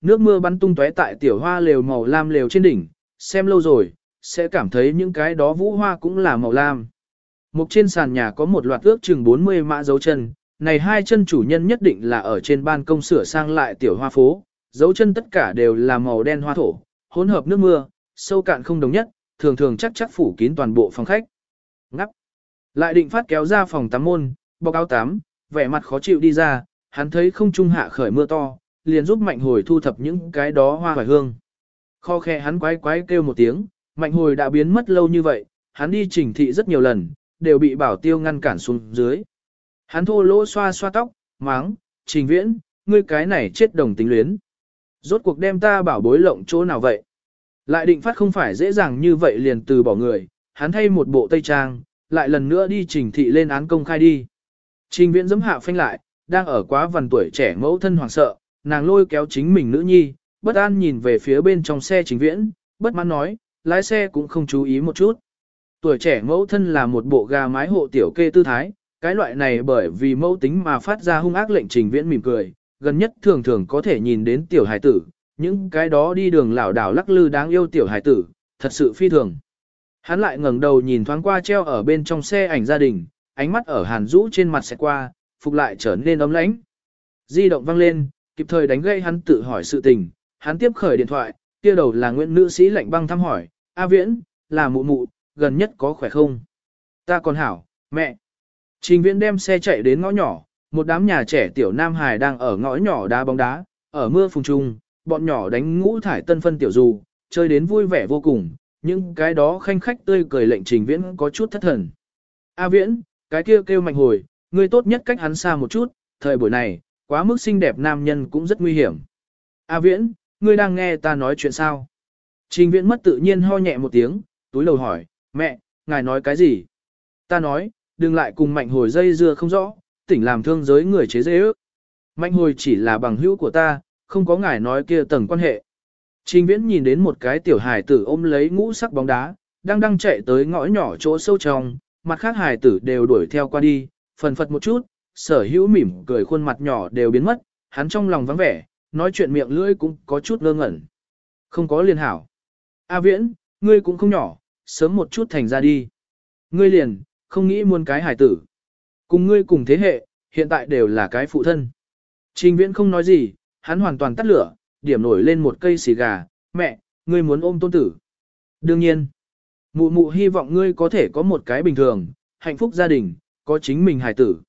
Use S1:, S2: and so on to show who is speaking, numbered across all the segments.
S1: nước mưa bắn tung tóe tại tiểu hoa lều màu lam lều trên đỉnh, xem lâu rồi, sẽ cảm thấy những cái đó vũ hoa cũng là màu lam. Mục trên sàn nhà có một loạt ước chừng 40 mã dấu chân, này hai chân chủ nhân nhất định là ở trên ban công sửa sang lại tiểu hoa phố, dấu chân tất cả đều là màu đen hoa thổ, hỗn hợp nước mưa, sâu cạn không đồng nhất, thường thường chắc chắc phủ kín toàn bộ phòng khách. Ngắp. Lại định phát kéo ra phòng tắm môn, bọc áo tắm, vẻ mặt khó chịu đi ra, hắn thấy không trung hạ khởi mưa to, liền giúp mạnh hồi thu thập những cái đó hoa hoài hương. Kho khe hắn quái quái kêu một tiếng, mạnh hồi đã biến mất lâu như vậy, hắn đi chỉnh thị rất nhiều lần, đều bị bảo tiêu ngăn cản xuống dưới. Hắn thô lỗ xoa xoa tóc, máng, trình viễn, ngươi cái này chết đồng tính luyến. Rốt cuộc đem ta bảo bối lộng chỗ nào vậy? Lại định phát không phải dễ dàng như vậy liền từ bỏ người, hắn thay một bộ tây trang, lại lần nữa đi trình thị lên án công khai đi. Trình viễn giấm hạ phanh lại, đang ở quá vần tuổi trẻ mẫu thân hoàng sợ, nàng lôi kéo chính mình nữ nhi, bất an nhìn về phía bên trong xe trình viễn, bất mãn nói, lái xe cũng không chú ý một chút. Tuổi trẻ mẫu thân là một bộ gà mái hộ tiểu kê tư thái, cái loại này bởi vì mẫu tính mà phát ra hung ác lệnh trình viễn mỉm cười, gần nhất thường thường có thể nhìn đến tiểu hải tử, những cái đó đi đường lảo đảo lắc lư đáng yêu tiểu hải tử, thật sự phi thường. Hắn lại ngẩng đầu nhìn thoáng qua treo ở bên trong xe ảnh gia đình, ánh mắt ở hàn rũ trên mặt sẽ qua, phục lại trở nên ấm lãnh. Di động vang lên, kịp thời đánh gây hắn tự hỏi sự tình, hắn tiếp khởi điện thoại, kia đầu là Nguyễn nữ sĩ lạnh băng thăm hỏi, A Viễn, là mụ mụ, gần nhất có khỏe không? Ta còn hảo, mẹ. Trình Viễn đem xe chạy đến ngõ nhỏ, một đám nhà trẻ tiểu nam hài đang ở ngõ nhỏ đá bóng đá, ở mưa phùng trung, bọn nhỏ đánh ngũ thải tân phân tiểu dù, chơi đến vui vẻ vô cùng, nhưng cái đó khanh khách tươi cười lệnh Trình Viễn có chút thất thần. A Viễn, cái kia kêu, kêu mạnh hồi, ngươi tốt nhất cách hắn xa một chút, thời buổi này, quá mức xinh đẹp nam nhân cũng rất nguy hiểm. A Viễn, ngươi đang nghe ta nói chuyện sao? Trình Viễn mất tự nhiên ho nhẹ một tiếng, túi lầu hỏi, mẹ, ngài nói cái gì? Ta nói, đừng lại cùng mạnh hồi dây dưa không rõ, tỉnh làm thương giới người chế dễ ước. Mạnh hồi chỉ là bằng hữu của ta, không có ngài nói kia tầng quan hệ. Trình viễn nhìn đến một cái tiểu hài tử ôm lấy ngũ sắc bóng đá, đang đang chạy tới ngõ nhỏ chỗ sâu trong, mặt khác hài tử đều đuổi theo qua đi, phần phật một chút, sở hữu mỉm cười khuôn mặt nhỏ đều biến mất, hắn trong lòng vắng vẻ, nói chuyện miệng lưỡi cũng có chút ngơ ngẩn. Không có liên hảo. A viễn, ngươi cũng không nhỏ, sớm một chút thành ra đi. Ngươi liền, không nghĩ muôn cái hải tử. Cùng ngươi cùng thế hệ, hiện tại đều là cái phụ thân. Trình viễn không nói gì, hắn hoàn toàn tắt lửa, điểm nổi lên một cây xì gà, mẹ, ngươi muốn ôm tôn tử. Đương nhiên, mụ mụ hy vọng ngươi có thể có một cái bình thường, hạnh phúc gia đình, có chính mình hải tử.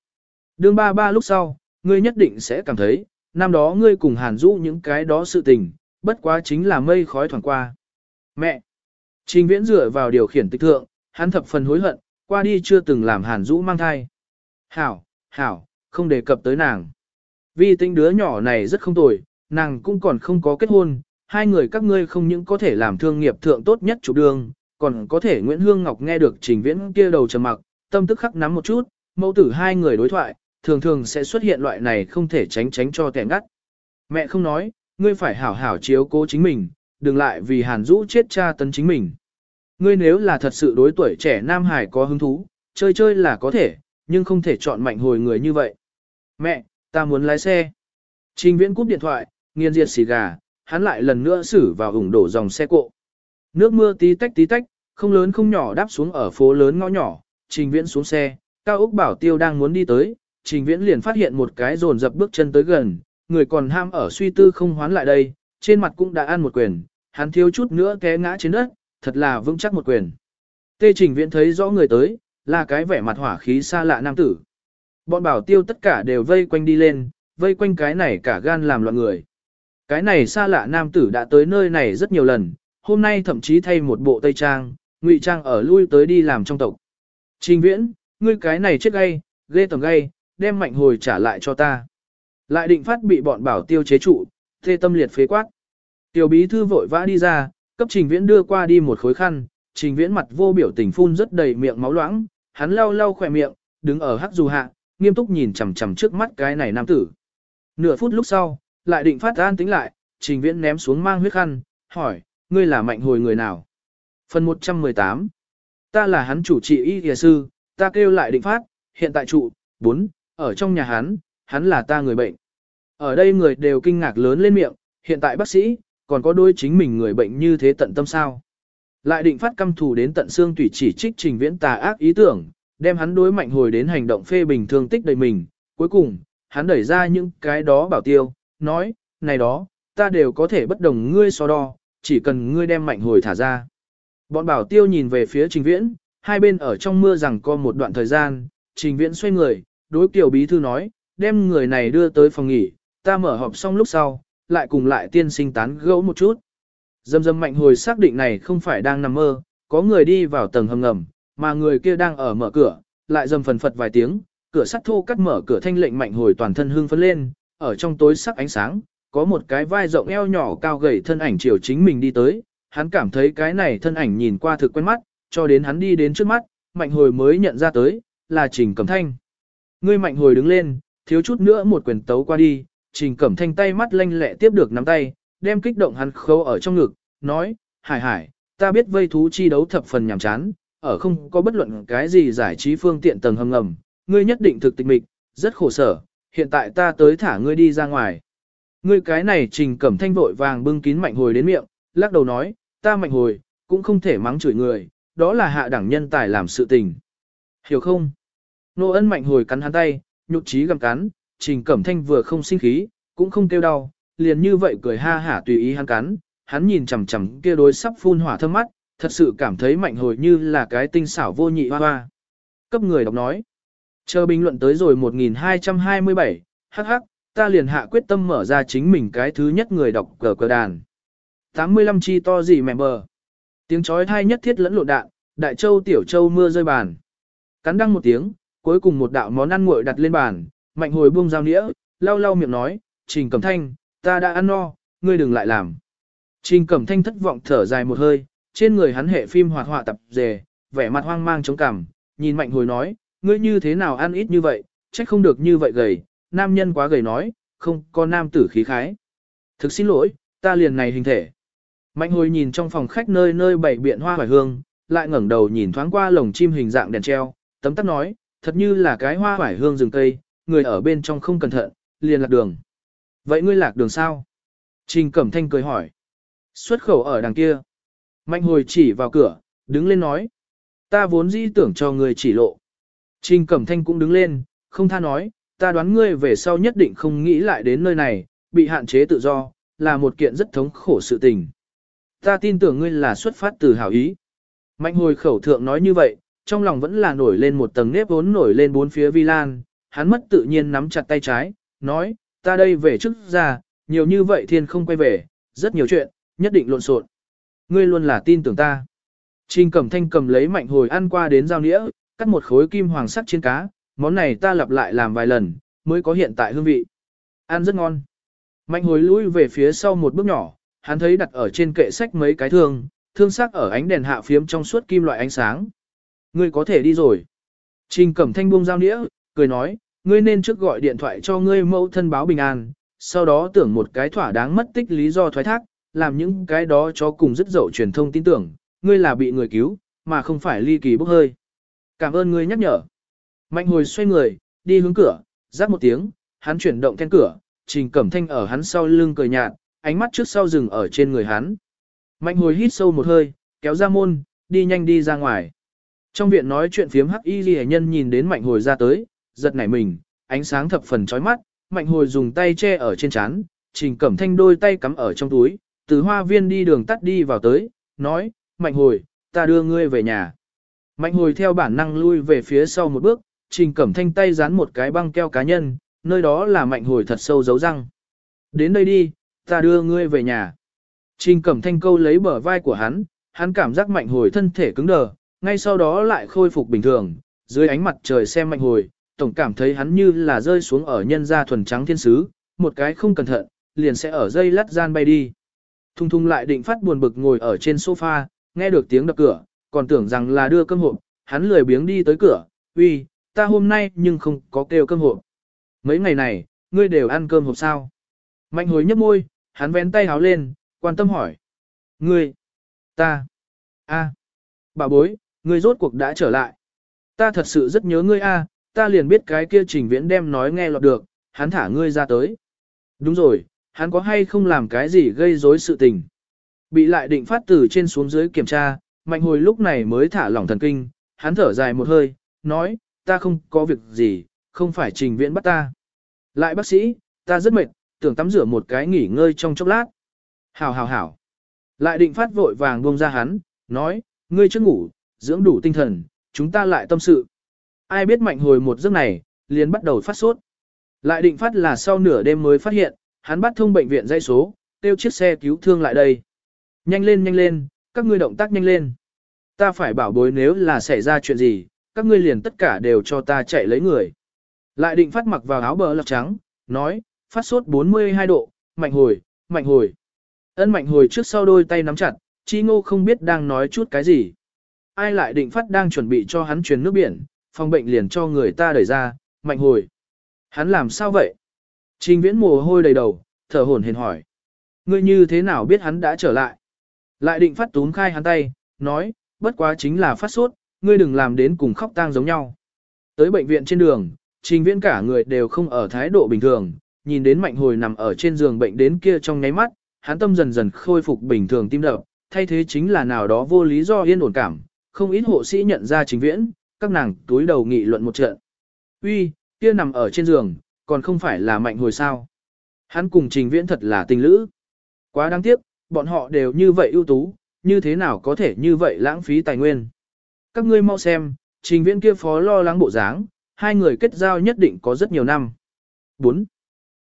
S1: Đương ba ba lúc sau, ngươi nhất định sẽ cảm thấy, năm đó ngươi cùng hàn Dũ những cái đó sự tình, bất quá chính là mây khói thoảng qua. Mẹ! Trình viễn dựa vào điều khiển tịch thượng, hắn thập phần hối hận, qua đi chưa từng làm hàn Dũ mang thai. Hảo, hảo, không đề cập tới nàng. Vì tính đứa nhỏ này rất không tồi, nàng cũng còn không có kết hôn, hai người các ngươi không những có thể làm thương nghiệp thượng tốt nhất chủ đường, còn có thể Nguyễn Hương Ngọc nghe được trình viễn kia đầu trầm mặc, tâm tức khắc nắm một chút, mẫu tử hai người đối thoại, thường thường sẽ xuất hiện loại này không thể tránh tránh cho kẻ ngắt. Mẹ không nói, ngươi phải hảo hảo chiếu cố chính mình, đừng lại vì hàn rũ chết cha tấn chính mình. Ngươi nếu là thật sự đối tuổi trẻ Nam Hải có hứng thú, chơi chơi là có thể, nhưng không thể chọn mạnh hồi người như vậy. Mẹ, ta muốn lái xe. Trình viễn cúp điện thoại, nghiền diệt xì gà, hắn lại lần nữa xử vào ủng đổ dòng xe cộ. Nước mưa tí tách tí tách, không lớn không nhỏ đáp xuống ở phố lớn ngõ nhỏ, trình viễn xuống xe, cao úc bảo tiêu đang muốn đi tới, trình viễn liền phát hiện một cái dồn dập bước chân tới gần, người còn ham ở suy tư không hoán lại đây, trên mặt cũng đã ăn một quyền, hắn thiếu chút nữa té ngã trên đất, thật là vững chắc một quyền. Tê trình viễn thấy rõ người tới, là cái vẻ mặt hỏa khí xa lạ nam tử. Bọn bảo tiêu tất cả đều vây quanh đi lên, vây quanh cái này cả gan làm loạn người. Cái này xa lạ nam tử đã tới nơi này rất nhiều lần, hôm nay thậm chí thay một bộ tây trang, ngụy trang ở lui tới đi làm trong tộc. Trình viễn, ngươi cái này chết gay, ghê tầm gay, đem mạnh hồi trả lại cho ta. Lại định phát bị bọn bảo tiêu chế trụ, thê tâm liệt phế quát. Tiểu bí thư vội vã đi ra, cấp trình viễn đưa qua đi một khối khăn, trình viễn mặt vô biểu tình phun rất đầy miệng máu loãng, hắn lau lau khỏe miệng, đứng ở hắc dù hạ, nghiêm túc nhìn chằm chằm trước mắt cái này nam tử. Nửa phút lúc sau, lại định phát an tính lại, trình viễn ném xuống mang huyết khăn, hỏi, ngươi là mạnh hồi người nào? Phần 118 Ta là hắn chủ trị y thìa sư, ta kêu lại định phát, hiện tại trụ, 4, ở trong nhà hắn, hắn là ta người bệnh. Ở đây người đều kinh ngạc lớn lên miệng, hiện tại bác sĩ, còn có đôi chính mình người bệnh như thế tận tâm sao. Lại định phát căm thù đến tận xương tủy chỉ trích trình viễn tà ác ý tưởng, đem hắn đối mạnh hồi đến hành động phê bình thương tích đầy mình. Cuối cùng, hắn đẩy ra những cái đó bảo tiêu, nói, này đó, ta đều có thể bất đồng ngươi so đo, chỉ cần ngươi đem mạnh hồi thả ra. Bọn bảo tiêu nhìn về phía trình viễn, hai bên ở trong mưa rằng có một đoạn thời gian, trình viễn xoay người, đối tiểu bí thư nói, đem người này đưa tới phòng nghỉ, ta mở họp xong lúc sau, lại cùng lại tiên sinh tán gẫu một chút. Dâm dâm mạnh hồi xác định này không phải đang nằm mơ, có người đi vào tầng hầm ngầm, mà người kia đang ở mở cửa, lại dầm phần phật vài tiếng, cửa sắt thô cắt mở cửa thanh lệnh mạnh hồi toàn thân hương phấn lên, ở trong tối sắc ánh sáng, có một cái vai rộng eo nhỏ cao gầy thân ảnh chiều chính mình đi tới, hắn cảm thấy cái này thân ảnh nhìn qua thực quen mắt, cho đến hắn đi đến trước mắt, mạnh hồi mới nhận ra tới, là Trình Cẩm Thanh. Ngươi mạnh hồi đứng lên, thiếu chút nữa một quyền tấu qua đi, Trình Cẩm Thanh tay mắt lanh lẹ tiếp được nắm tay, đem kích động hắn khâu ở trong ngực, nói, hải hải, ta biết vây thú chi đấu thập phần nhàm chán, ở không có bất luận cái gì giải trí phương tiện tầng hầm ngầm, ngươi nhất định thực tịch mịch, rất khổ sở, hiện tại ta tới thả ngươi đi ra ngoài. Ngươi cái này trình cẩm thanh vội vàng bưng kín mạnh hồi đến miệng, lắc đầu nói, ta mạnh hồi, cũng không thể mắng chửi người, đó là hạ đẳng nhân tài làm sự tình. Hiểu không? Nô ân mạnh hồi cắn hắn tay, nhục trí gầm cắn, trình cẩm thanh vừa không sinh khí, cũng không kêu đau, liền như vậy cười ha hả tùy ý hắn cắn, hắn nhìn chằm chằm kia đối sắp phun hỏa thơm mắt, thật sự cảm thấy mạnh hồi như là cái tinh xảo vô nhị hoa hoa. Cấp người đọc nói. Chờ bình luận tới rồi 1227, hắc hắc, ta liền hạ quyết tâm mở ra chính mình cái thứ nhất người đọc cờ cờ đàn. 85 chi to gì mẹ bờ. Tiếng chói thai nhất thiết lẫn lộn đạn, đại châu tiểu châu mưa rơi bàn. Cắn đăng một tiếng, cuối cùng một đạo món ăn nguội đặt lên bàn, mạnh hồi buông dao nĩa, lau lau miệng nói, trình cẩm thanh, ta đã ăn no, ngươi đừng lại làm. Trình cẩm thanh thất vọng thở dài một hơi, trên người hắn hệ phim hoạt họa tập dề, vẻ mặt hoang mang chống cằm, nhìn mạnh hồi nói, ngươi như thế nào ăn ít như vậy, trách không được như vậy gầy, nam nhân quá gầy nói, không có nam tử khí khái. Thực xin lỗi, ta liền này hình thể. Mạnh hồi nhìn trong phòng khách nơi nơi bảy biện hoa hoài hương, lại ngẩng đầu nhìn thoáng qua lồng chim hình dạng đèn treo, tấm tắc nói, thật như là cái hoa vải hương rừng cây, người ở bên trong không cẩn thận, liền lạc đường. Vậy ngươi lạc đường sao? Trình Cẩm Thanh cười hỏi. Xuất khẩu ở đằng kia. Mạnh hồi chỉ vào cửa, đứng lên nói. Ta vốn dĩ tưởng cho ngươi chỉ lộ. Trình Cẩm Thanh cũng đứng lên, không tha nói, ta đoán ngươi về sau nhất định không nghĩ lại đến nơi này, bị hạn chế tự do, là một kiện rất thống khổ sự tình. Ta tin tưởng ngươi là xuất phát từ hảo ý. Mạnh hồi khẩu thượng nói như vậy, trong lòng vẫn là nổi lên một tầng nếp vốn nổi lên bốn phía vi lan, hắn mất tự nhiên nắm chặt tay trái, nói, ta đây về trước ra, nhiều như vậy thiên không quay về, rất nhiều chuyện, nhất định lộn xộn. Ngươi luôn là tin tưởng ta. Trình Cẩm Thanh cầm lấy mạnh hồi ăn qua đến giao nĩa, cắt một khối kim hoàng sắc trên cá, món này ta lặp lại làm vài lần, mới có hiện tại hương vị. Ăn rất ngon. Mạnh hồi lui về phía sau một bước nhỏ, hắn thấy đặt ở trên kệ sách mấy cái thương, thương sắc ở ánh đèn hạ phiếm trong suốt kim loại ánh sáng. Ngươi có thể đi rồi. Trình Cẩm Thanh buông giao nĩa, cười nói, ngươi nên trước gọi điện thoại cho ngươi mẫu thân báo bình an, sau đó tưởng một cái thỏa đáng mất tích lý do thoái thác, làm những cái đó cho cùng rất dậu truyền thông tin tưởng, ngươi là bị người cứu, mà không phải ly kỳ bốc hơi. Cảm ơn ngươi nhắc nhở. Mạnh hồi xoay người, đi hướng cửa, rắc một tiếng, hắn chuyển động then cửa, trình cẩm thanh ở hắn sau lưng cười nhạt, ánh mắt trước sau rừng ở trên người hắn. Mạnh hồi hít sâu một hơi, kéo ra môn, đi nhanh đi ra ngoài. Trong viện nói chuyện phiếm hắc y ghi nhân nhìn đến mạnh hồi ra tới, giật nảy mình, ánh sáng thập phần chói mắt, mạnh hồi dùng tay che ở trên chán, trình cẩm thanh đôi tay cắm ở trong túi, từ hoa viên đi đường tắt đi vào tới, nói, mạnh hồi, ta đưa ngươi về nhà. Mạnh hồi theo bản năng lui về phía sau một bước, trình cẩm thanh tay dán một cái băng keo cá nhân, nơi đó là mạnh hồi thật sâu giấu răng. Đến đây đi, ta đưa ngươi về nhà. Trình cẩm thanh câu lấy bờ vai của hắn, hắn cảm giác mạnh hồi thân thể cứng đờ, ngay sau đó lại khôi phục bình thường, dưới ánh mặt trời xem mạnh hồi, tổng cảm thấy hắn như là rơi xuống ở nhân gia thuần trắng thiên sứ, một cái không cẩn thận, liền sẽ ở dây lắt gian bay đi. Thung thung lại định phát buồn bực ngồi ở trên sofa, nghe được tiếng đập cửa, còn tưởng rằng là đưa cơm hộp, hắn lười biếng đi tới cửa, uy, ta hôm nay nhưng không có kêu cơm hộp. Mấy ngày này, ngươi đều ăn cơm hộp sao? Mạnh hồi nhấp môi, hắn vén tay háo lên, quan tâm hỏi. Ngươi, ta, a, bà bối, ngươi rốt cuộc đã trở lại. Ta thật sự rất nhớ ngươi a, ta liền biết cái kia trình viễn đem nói nghe lọt được, hắn thả ngươi ra tới. Đúng rồi, hắn có hay không làm cái gì gây rối sự tình. Bị lại định phát từ trên xuống dưới kiểm tra, mạnh hồi lúc này mới thả lỏng thần kinh, hắn thở dài một hơi, nói, ta không có việc gì, không phải trình viễn bắt ta. Lại bác sĩ, ta rất mệt, tưởng tắm rửa một cái nghỉ ngơi trong chốc lát. Hảo hảo hảo. Lại định phát vội vàng buông ra hắn, nói, ngươi chưa ngủ, dưỡng đủ tinh thần, chúng ta lại tâm sự. Ai biết mạnh hồi một giấc này, liền bắt đầu phát sốt. Lại định phát là sau nửa đêm mới phát hiện, hắn bắt thông bệnh viện dây số, tiêu chiếc xe cứu thương lại đây. Nhanh lên nhanh lên, các ngươi động tác nhanh lên. Ta phải bảo bối nếu là xảy ra chuyện gì, các ngươi liền tất cả đều cho ta chạy lấy người. Lại định phát mặc vào áo bờ lọc trắng, nói, phát sốt 42 độ, mạnh hồi, mạnh hồi. Ân mạnh hồi trước sau đôi tay nắm chặt, chi ngô không biết đang nói chút cái gì. Ai lại định phát đang chuẩn bị cho hắn truyền nước biển, phòng bệnh liền cho người ta đẩy ra, mạnh hồi. Hắn làm sao vậy? Trình viễn mồ hôi đầy đầu, thở hổn hển hỏi. Ngươi như thế nào biết hắn đã trở lại? Lại định phát túm khai hắn tay, nói, bất quá chính là phát sốt, ngươi đừng làm đến cùng khóc tang giống nhau. Tới bệnh viện trên đường, trình viễn cả người đều không ở thái độ bình thường, nhìn đến mạnh hồi nằm ở trên giường bệnh đến kia trong nháy mắt, hắn tâm dần dần khôi phục bình thường tim đập, thay thế chính là nào đó vô lý do yên ổn cảm, không ít hộ sĩ nhận ra trình viễn, các nàng túi đầu nghị luận một trận. Uy, kia nằm ở trên giường, còn không phải là mạnh hồi sao. Hắn cùng trình viễn thật là tình lữ. Quá đáng tiếc, bọn họ đều như vậy ưu tú, như thế nào có thể như vậy lãng phí tài nguyên. Các ngươi mau xem, trình viễn kia phó lo lắng bộ dáng, hai người kết giao nhất định có rất nhiều năm. 4.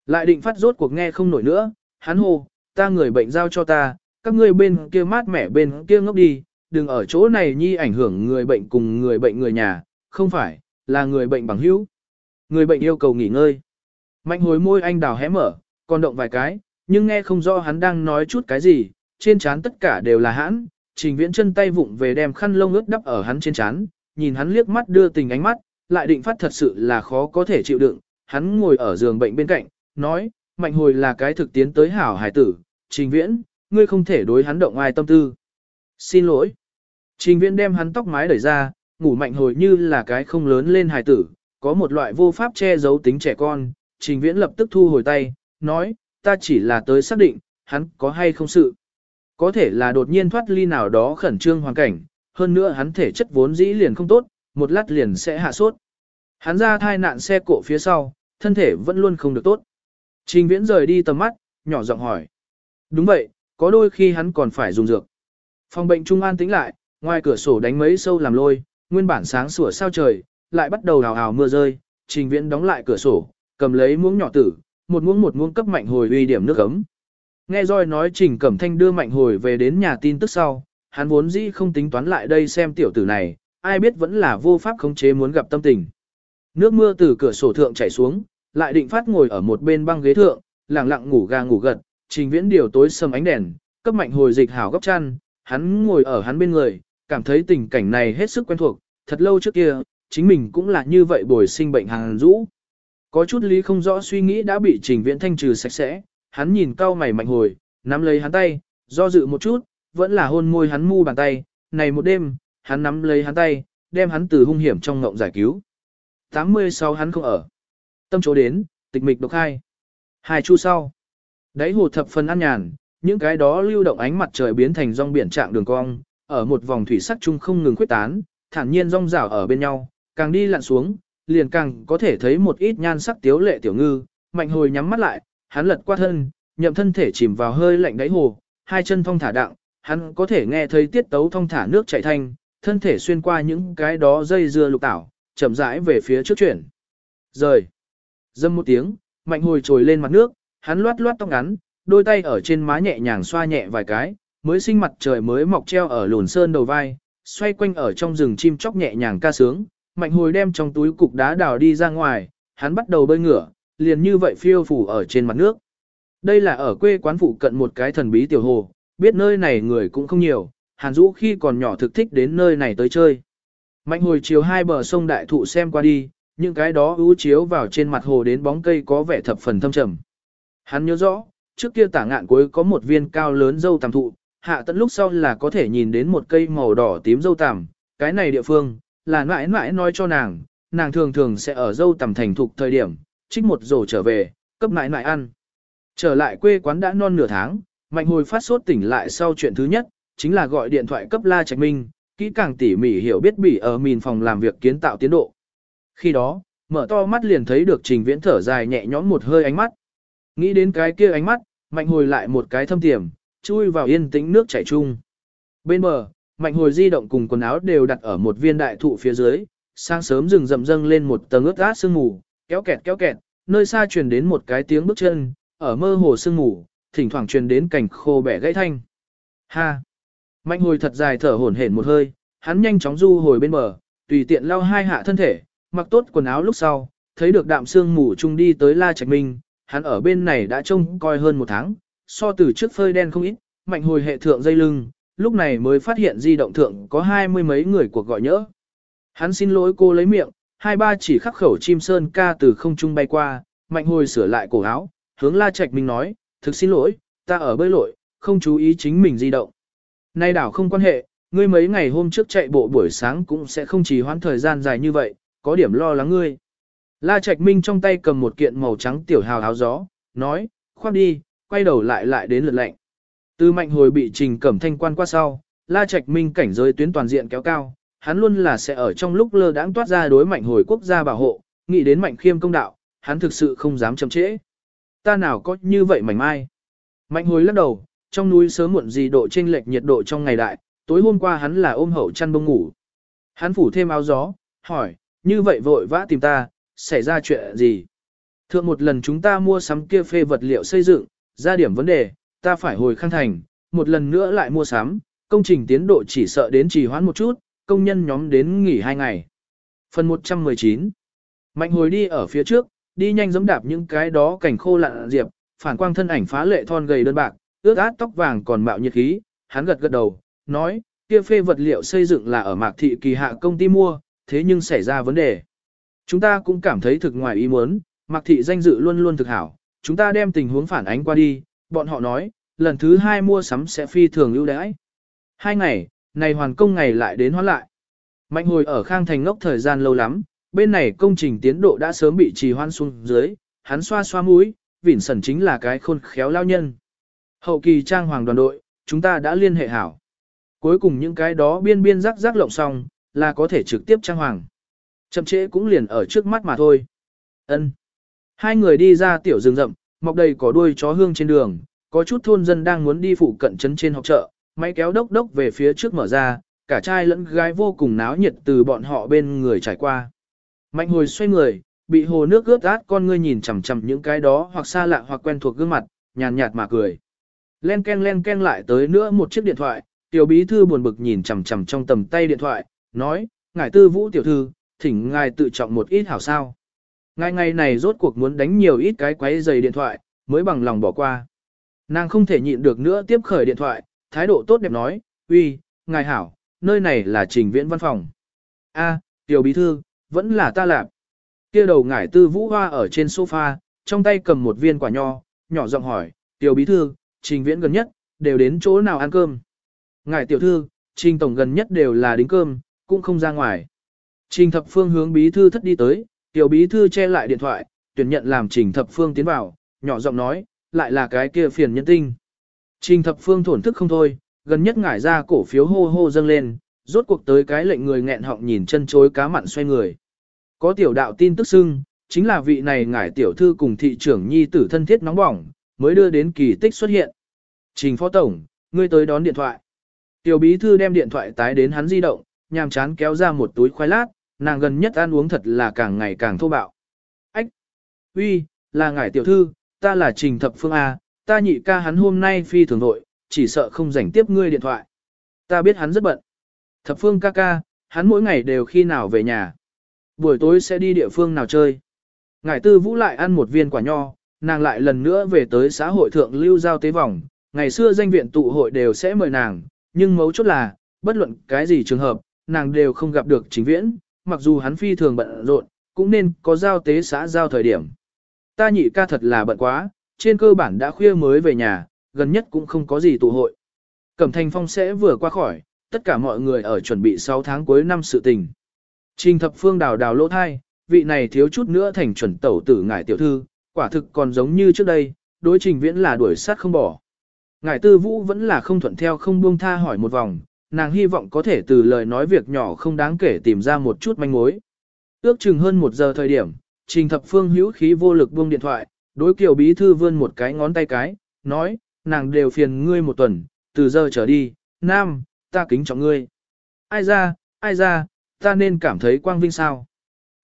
S1: Lại định phát rốt cuộc nghe không nổi nữa, hắn hô, ta người bệnh giao cho ta, các ngươi bên kia mát mẻ bên kia ngốc đi, đừng ở chỗ này nhi ảnh hưởng người bệnh cùng người bệnh người nhà, không phải, là người bệnh bằng hữu. Người bệnh yêu cầu nghỉ ngơi. Mạnh hồi môi anh đào hé mở, còn động vài cái, nhưng nghe không rõ hắn đang nói chút cái gì, trên trán tất cả đều là hãn, trình viễn chân tay vụng về đem khăn lông ướt đắp ở hắn trên trán, nhìn hắn liếc mắt đưa tình ánh mắt, lại định phát thật sự là khó có thể chịu đựng, hắn ngồi ở giường bệnh bên cạnh, nói, mạnh hồi là cái thực tiến tới hảo hải tử, trình viễn, ngươi không thể đối hắn động ai tâm tư. Xin lỗi. Trình viễn đem hắn tóc mái đẩy ra, ngủ mạnh hồi như là cái không lớn lên hải tử, có một loại vô pháp che giấu tính trẻ con, trình viễn lập tức thu hồi tay, nói, ta chỉ là tới xác định, hắn có hay không sự. Có thể là đột nhiên thoát ly nào đó khẩn trương hoàn cảnh, hơn nữa hắn thể chất vốn dĩ liền không tốt, một lát liền sẽ hạ sốt. Hắn ra thai nạn xe cộ phía sau, thân thể vẫn luôn không được tốt. Trình viễn rời đi tầm mắt, nhỏ giọng hỏi. Đúng vậy, có đôi khi hắn còn phải dùng dược. Phòng bệnh trung an tĩnh lại, ngoài cửa sổ đánh mấy sâu làm lôi, nguyên bản sáng sủa sao trời, lại bắt đầu hào hào mưa rơi, trình viễn đóng lại cửa sổ, cầm lấy muỗng nhỏ tử, một muỗng một muỗng cấp mạnh hồi uy điểm nước ấm. Nghe roi nói trình cẩm thanh đưa mạnh hồi về đến nhà tin tức sau, hắn vốn dĩ không tính toán lại đây xem tiểu tử này, ai biết vẫn là vô pháp khống chế muốn gặp tâm tình. Nước mưa từ cửa sổ thượng chảy xuống, lại định phát ngồi ở một bên băng ghế thượng, lặng lặng ngủ ga ngủ gật, trình viễn điều tối sầm ánh đèn, cấp mạnh hồi dịch hảo gấp chăn, hắn ngồi ở hắn bên người, cảm thấy tình cảnh này hết sức quen thuộc, thật lâu trước kia, chính mình cũng là như vậy bồi sinh bệnh hàng rũ. Có chút lý không rõ suy nghĩ đã bị trình viễn thanh trừ sạch sẽ, hắn nhìn cao mày mạnh hồi, nắm lấy hắn tay, do dự một chút, vẫn là hôn môi hắn mu bàn tay, này một đêm, hắn nắm lấy hắn tay, đem hắn từ hung hiểm trong ngộng giải cứu. 86 hắn không ở. Tâm chỗ đến, tịch mịch độc hai. Hai chu sau. Đáy hồ thập phần an nhàn, những cái đó lưu động ánh mặt trời biến thành rong biển trạng đường cong, ở một vòng thủy sắc chung không ngừng khuyết tán, thản nhiên rong rảo ở bên nhau, càng đi lặn xuống, liền càng có thể thấy một ít nhan sắc tiếu lệ tiểu ngư, mạnh hồi nhắm mắt lại, hắn lật qua thân, nhậm thân thể chìm vào hơi lạnh đáy hồ, hai chân thong thả đặng, hắn có thể nghe thấy tiết tấu thong thả nước chảy thanh, thân thể xuyên qua những cái đó dây dưa lục tảo, chậm rãi về phía trước chuyển. Rời. Dâm một tiếng, mạnh hồi trồi lên mặt nước, hắn loát loát tóc ngắn, đôi tay ở trên má nhẹ nhàng xoa nhẹ vài cái, mới sinh mặt trời mới mọc treo ở lùn sơn đầu vai, xoay quanh ở trong rừng chim chóc nhẹ nhàng ca sướng, mạnh hồi đem trong túi cục đá đào đi ra ngoài, hắn bắt đầu bơi ngửa, liền như vậy phiêu phủ ở trên mặt nước. Đây là ở quê quán phụ cận một cái thần bí tiểu hồ, biết nơi này người cũng không nhiều, Hàn Dũ khi còn nhỏ thực thích đến nơi này tới chơi. Mạnh hồi chiều hai bờ sông đại thụ xem qua đi, những cái đó ưu chiếu vào trên mặt hồ đến bóng cây có vẻ thập phần thâm trầm. Hắn nhớ rõ, trước kia tả ngạn cuối có một viên cao lớn dâu tằm thụ, hạ tận lúc sau là có thể nhìn đến một cây màu đỏ tím dâu tằm, cái này địa phương, là mãi mãi nói cho nàng, nàng thường thường sẽ ở dâu tằm thành thục thời điểm, trích một rổ trở về, cấp mãi mãi ăn. Trở lại quê quán đã non nửa tháng, mạnh hồi phát sốt tỉnh lại sau chuyện thứ nhất, chính là gọi điện thoại cấp La Trạch Minh, kỹ càng tỉ mỉ hiểu biết bỉ ở mìn phòng làm việc kiến tạo tiến độ. Khi đó, mở to mắt liền thấy được trình viễn thở dài nhẹ nhõm một hơi ánh mắt. Nghĩ đến cái kia ánh mắt, mạnh hồi lại một cái thâm tiềm, chui vào yên tĩnh nước chảy chung. Bên bờ, mạnh hồi di động cùng quần áo đều đặt ở một viên đại thụ phía dưới, sáng sớm rừng rậm dâng lên một tầng ướt át sương mù, kéo kẹt kéo kẹt, nơi xa truyền đến một cái tiếng bước chân, ở mơ hồ sương mù, thỉnh thoảng truyền đến cảnh khô bẻ gãy thanh. Ha! Mạnh hồi thật dài thở hổn hển một hơi, hắn nhanh chóng du hồi bên bờ, tùy tiện lau hai hạ thân thể, mặc tốt quần áo lúc sau, thấy được đạm sương mù chung đi tới La Trạch Minh, hắn ở bên này đã trông coi hơn một tháng, so từ trước phơi đen không ít, mạnh hồi hệ thượng dây lưng, lúc này mới phát hiện di động thượng có hai mươi mấy người cuộc gọi nhỡ. Hắn xin lỗi cô lấy miệng, hai ba chỉ khắc khẩu chim sơn ca từ không trung bay qua, mạnh hồi sửa lại cổ áo, hướng La Trạch mình nói, thực xin lỗi, ta ở bơi lội, không chú ý chính mình di động. Nay đảo không quan hệ, ngươi mấy ngày hôm trước chạy bộ buổi sáng cũng sẽ không chỉ hoãn thời gian dài như vậy, có điểm lo lắng ngươi. La Trạch Minh trong tay cầm một kiện màu trắng tiểu hào áo gió, nói, khoác đi, quay đầu lại lại đến lượt lạnh. Từ mạnh hồi bị trình cẩm thanh quan qua sau, La Trạch Minh cảnh giới tuyến toàn diện kéo cao, hắn luôn là sẽ ở trong lúc lơ đãng toát ra đối mạnh hồi quốc gia bảo hộ, nghĩ đến mạnh khiêm công đạo, hắn thực sự không dám chậm trễ. Ta nào có như vậy mảnh mai. Mạnh hồi lắc đầu, trong núi sớm muộn gì độ chênh lệch nhiệt độ trong ngày đại, tối hôm qua hắn là ôm hậu chăn bông ngủ. Hắn phủ thêm áo gió, hỏi, như vậy vội vã tìm ta, xảy ra chuyện gì? Thượng một lần chúng ta mua sắm kia phê vật liệu xây dựng, ra điểm vấn đề, ta phải hồi khang thành, một lần nữa lại mua sắm, công trình tiến độ chỉ sợ đến trì hoãn một chút, công nhân nhóm đến nghỉ hai ngày. Phần 119 Mạnh hồi đi ở phía trước, đi nhanh giống đạp những cái đó cảnh khô lạn diệp, phản quang thân ảnh phá lệ thon gầy đơn bạc, ướt át tóc vàng còn mạo nhiệt khí, hắn gật gật đầu, nói, kia phê vật liệu xây dựng là ở mạc thị kỳ hạ công ty mua, thế nhưng xảy ra vấn đề. Chúng ta cũng cảm thấy thực ngoài ý muốn, mạc thị danh dự luôn luôn thực hảo, chúng ta đem tình huống phản ánh qua đi, bọn họ nói, lần thứ hai mua sắm sẽ phi thường ưu đãi. Hai ngày, này hoàn công ngày lại đến hoãn lại. Mạnh hồi ở Khang Thành ngốc thời gian lâu lắm, bên này công trình tiến độ đã sớm bị trì hoãn xuống dưới, hắn xoa xoa mũi, vỉn sẩn chính là cái khôn khéo lao nhân. Hậu kỳ trang hoàng đoàn đội, chúng ta đã liên hệ hảo. Cuối cùng những cái đó biên biên rắc rắc lộng xong, là có thể trực tiếp trang hoàng. Chậm trễ cũng liền ở trước mắt mà thôi. Ân. Hai người đi ra tiểu rừng rậm, mọc đầy cỏ đuôi chó hương trên đường, có chút thôn dân đang muốn đi phụ cận trấn trên học chợ, máy kéo đốc đốc về phía trước mở ra, cả trai lẫn gái vô cùng náo nhiệt từ bọn họ bên người trải qua. Mạnh hồi xoay người, bị hồ nước ướt át con ngươi nhìn chằm chằm những cái đó hoặc xa lạ hoặc quen thuộc gương mặt, nhàn nhạt mà cười. Len ken len ken lại tới nữa một chiếc điện thoại, tiểu bí thư buồn bực nhìn chằm chằm trong tầm tay điện thoại, nói, ngải tư vũ tiểu thư, thỉnh ngài tự trọng một ít hảo sao. Ngài ngày này rốt cuộc muốn đánh nhiều ít cái quấy giày điện thoại, mới bằng lòng bỏ qua. Nàng không thể nhịn được nữa tiếp khởi điện thoại, thái độ tốt đẹp nói, uy, ngài hảo, nơi này là trình viễn văn phòng. A, tiểu bí thư, vẫn là ta lạp. Kia đầu ngải tư vũ hoa ở trên sofa, trong tay cầm một viên quả nho, nhỏ giọng hỏi, tiểu bí thư, trình viễn gần nhất, đều đến chỗ nào ăn cơm. Ngài tiểu thư, trình tổng gần nhất đều là đính cơm, cũng không ra ngoài. Trình thập phương hướng bí thư thất đi tới, tiểu bí thư che lại điện thoại, tuyển nhận làm trình thập phương tiến vào, nhỏ giọng nói, lại là cái kia phiền nhân tinh. Trình thập phương thổn thức không thôi, gần nhất ngải ra cổ phiếu hô hô dâng lên, rốt cuộc tới cái lệnh người nghẹn họng nhìn chân chối cá mặn xoay người. Có tiểu đạo tin tức xưng, chính là vị này ngải tiểu thư cùng thị trưởng nhi tử thân thiết nóng bỏng, mới đưa đến kỳ tích xuất hiện. Trình phó tổng, ngươi tới đón điện thoại. Tiểu bí thư đem điện thoại tái đến hắn di động, nhàm chán kéo ra một túi khoai lát, nàng gần nhất ăn uống thật là càng ngày càng thô bạo. Ách! Uy, là ngải tiểu thư, ta là Trình Thập Phương A, ta nhị ca hắn hôm nay phi thường nội, chỉ sợ không rảnh tiếp ngươi điện thoại. Ta biết hắn rất bận. Thập Phương ca ca, hắn mỗi ngày đều khi nào về nhà. Buổi tối sẽ đi địa phương nào chơi. Ngải tư vũ lại ăn một viên quả nho, nàng lại lần nữa về tới xã hội thượng lưu giao tế vòng. Ngày xưa danh viện tụ hội đều sẽ mời nàng, nhưng mấu chốt là, bất luận cái gì trường hợp, nàng đều không gặp được chính viễn, mặc dù hắn phi thường bận rộn, cũng nên có giao tế xã giao thời điểm. Ta nhị ca thật là bận quá, trên cơ bản đã khuya mới về nhà, gần nhất cũng không có gì tụ hội. Cẩm Thành Phong sẽ vừa qua khỏi, tất cả mọi người ở chuẩn bị 6 tháng cuối năm sự tình. Trình thập phương đào đào lỗ thai, vị này thiếu chút nữa thành chuẩn tẩu tử ngải tiểu thư, quả thực còn giống như trước đây, đối trình viễn là đuổi sát không bỏ. Ngải tư vũ vẫn là không thuận theo không buông tha hỏi một vòng, nàng hy vọng có thể từ lời nói việc nhỏ không đáng kể tìm ra một chút manh mối. Ước chừng hơn một giờ thời điểm, trình thập phương hữu khí vô lực buông điện thoại, đối kiều bí thư vươn một cái ngón tay cái, nói, nàng đều phiền ngươi một tuần, từ giờ trở đi, nam, ta kính trọng ngươi. Ai ra, ai ra, ta nên cảm thấy quang vinh sao.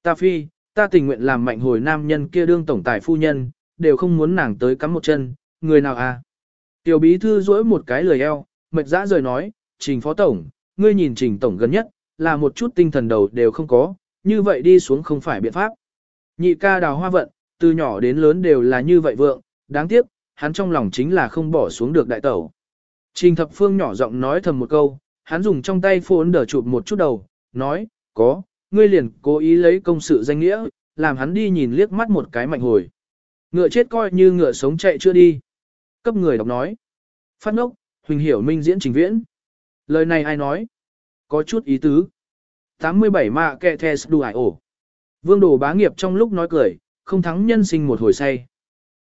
S1: Ta phi, ta tình nguyện làm mạnh hồi nam nhân kia đương tổng tài phu nhân, đều không muốn nàng tới cắm một chân, người nào à. Tiểu bí thư duỗi một cái lời eo, mệt dã rời nói, trình phó tổng, ngươi nhìn trình tổng gần nhất, là một chút tinh thần đầu đều không có, như vậy đi xuống không phải biện pháp. Nhị ca đào hoa vận, từ nhỏ đến lớn đều là như vậy vượng, đáng tiếc, hắn trong lòng chính là không bỏ xuống được đại tẩu. Trình thập phương nhỏ giọng nói thầm một câu, hắn dùng trong tay phôn đỡ chụp một chút đầu, nói, có, ngươi liền cố ý lấy công sự danh nghĩa, làm hắn đi nhìn liếc mắt một cái mạnh hồi. Ngựa chết coi như ngựa sống chạy chưa đi. Cấp người đọc nói. Phát ngốc, Huỳnh Hiểu Minh diễn trình viễn. Lời này ai nói? Có chút ý tứ. 87 mạ kẹ the đù ải ổ. Vương đồ bá nghiệp trong lúc nói cười, không thắng nhân sinh một hồi say.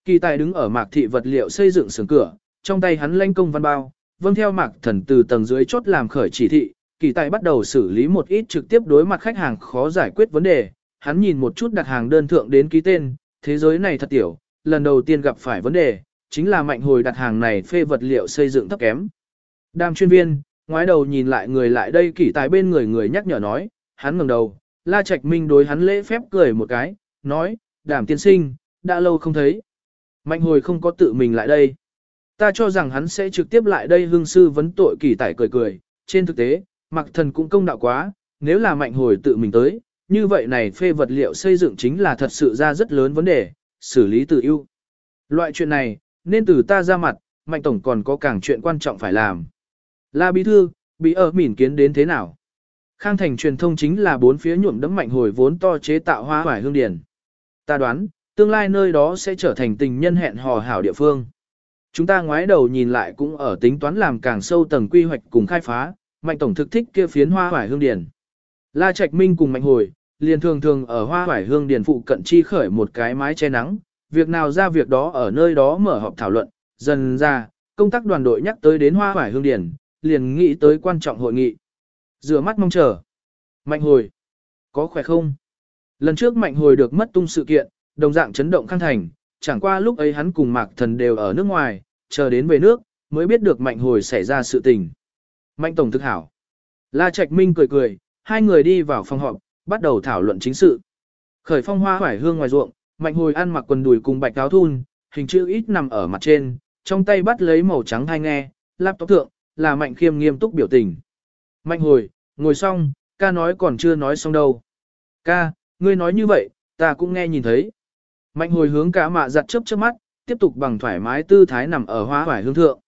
S1: Kỳ tài đứng ở mạc thị vật liệu xây dựng sườn cửa, trong tay hắn lanh công văn bao, vâng theo mạc thần từ tầng dưới chốt làm khởi chỉ thị, kỳ tài bắt đầu xử lý một ít trực tiếp đối mặt khách hàng khó giải quyết vấn đề. Hắn nhìn một chút đặt hàng đơn thượng đến ký tên, thế giới này thật tiểu, lần đầu tiên gặp phải vấn đề, chính là mạnh hồi đặt hàng này phê vật liệu xây dựng thấp kém. Đàm chuyên viên, ngoái đầu nhìn lại người lại đây kỳ tài bên người người nhắc nhở nói, hắn ngẩng đầu, La Trạch Minh đối hắn lễ phép cười một cái, nói, đảm tiên sinh, đã lâu không thấy. Mạnh hồi không có tự mình lại đây. Ta cho rằng hắn sẽ trực tiếp lại đây hương sư vấn tội kỳ tài cười cười, trên thực tế, mặc thần cũng công đạo quá, nếu là mạnh hồi tự mình tới, như vậy này phê vật liệu xây dựng chính là thật sự ra rất lớn vấn đề, xử lý tự ưu. Loại chuyện này, nên từ ta ra mặt, mạnh tổng còn có càng chuyện quan trọng phải làm. La bí thư, bị ở mỉn kiến đến thế nào? Khang thành truyền thông chính là bốn phía nhuộm đấm mạnh hồi vốn to chế tạo hoa hoài hương điển. Ta đoán, tương lai nơi đó sẽ trở thành tình nhân hẹn hò hảo địa phương. Chúng ta ngoái đầu nhìn lại cũng ở tính toán làm càng sâu tầng quy hoạch cùng khai phá, mạnh tổng thực thích kia phiến hoa hoài hương điển. La Trạch Minh cùng mạnh hồi, liền thường thường ở hoa hoài hương điển phụ cận chi khởi một cái mái che nắng, việc nào ra việc đó ở nơi đó mở họp thảo luận, dần ra, công tác đoàn đội nhắc tới đến hoa hoài hương điển, liền nghĩ tới quan trọng hội nghị. Rửa mắt mong chờ. Mạnh hồi. Có khỏe không? Lần trước mạnh hồi được mất tung sự kiện, đồng dạng chấn động khang thành, chẳng qua lúc ấy hắn cùng mạc thần đều ở nước ngoài, chờ đến về nước, mới biết được mạnh hồi xảy ra sự tình. Mạnh tổng thực hảo. La Trạch Minh cười cười, hai người đi vào phòng họp, bắt đầu thảo luận chính sự. Khởi phong hoa hoải hương ngoài ruộng, mạnh hồi ăn mặc quần đùi cùng bạch áo thun, hình chữ ít nằm ở mặt trên, trong tay bắt lấy màu trắng hai nghe, laptop thượng, là mạnh khiêm nghiêm túc biểu tình. Mạnh hồi, ngồi xong, ca nói còn chưa nói xong đâu. Ca, ngươi nói như vậy, ta cũng nghe nhìn thấy. Mạnh hồi hướng cả mạ giặt chớp chớp mắt, tiếp tục bằng thoải mái tư thái nằm ở hoa hoài hương thượng.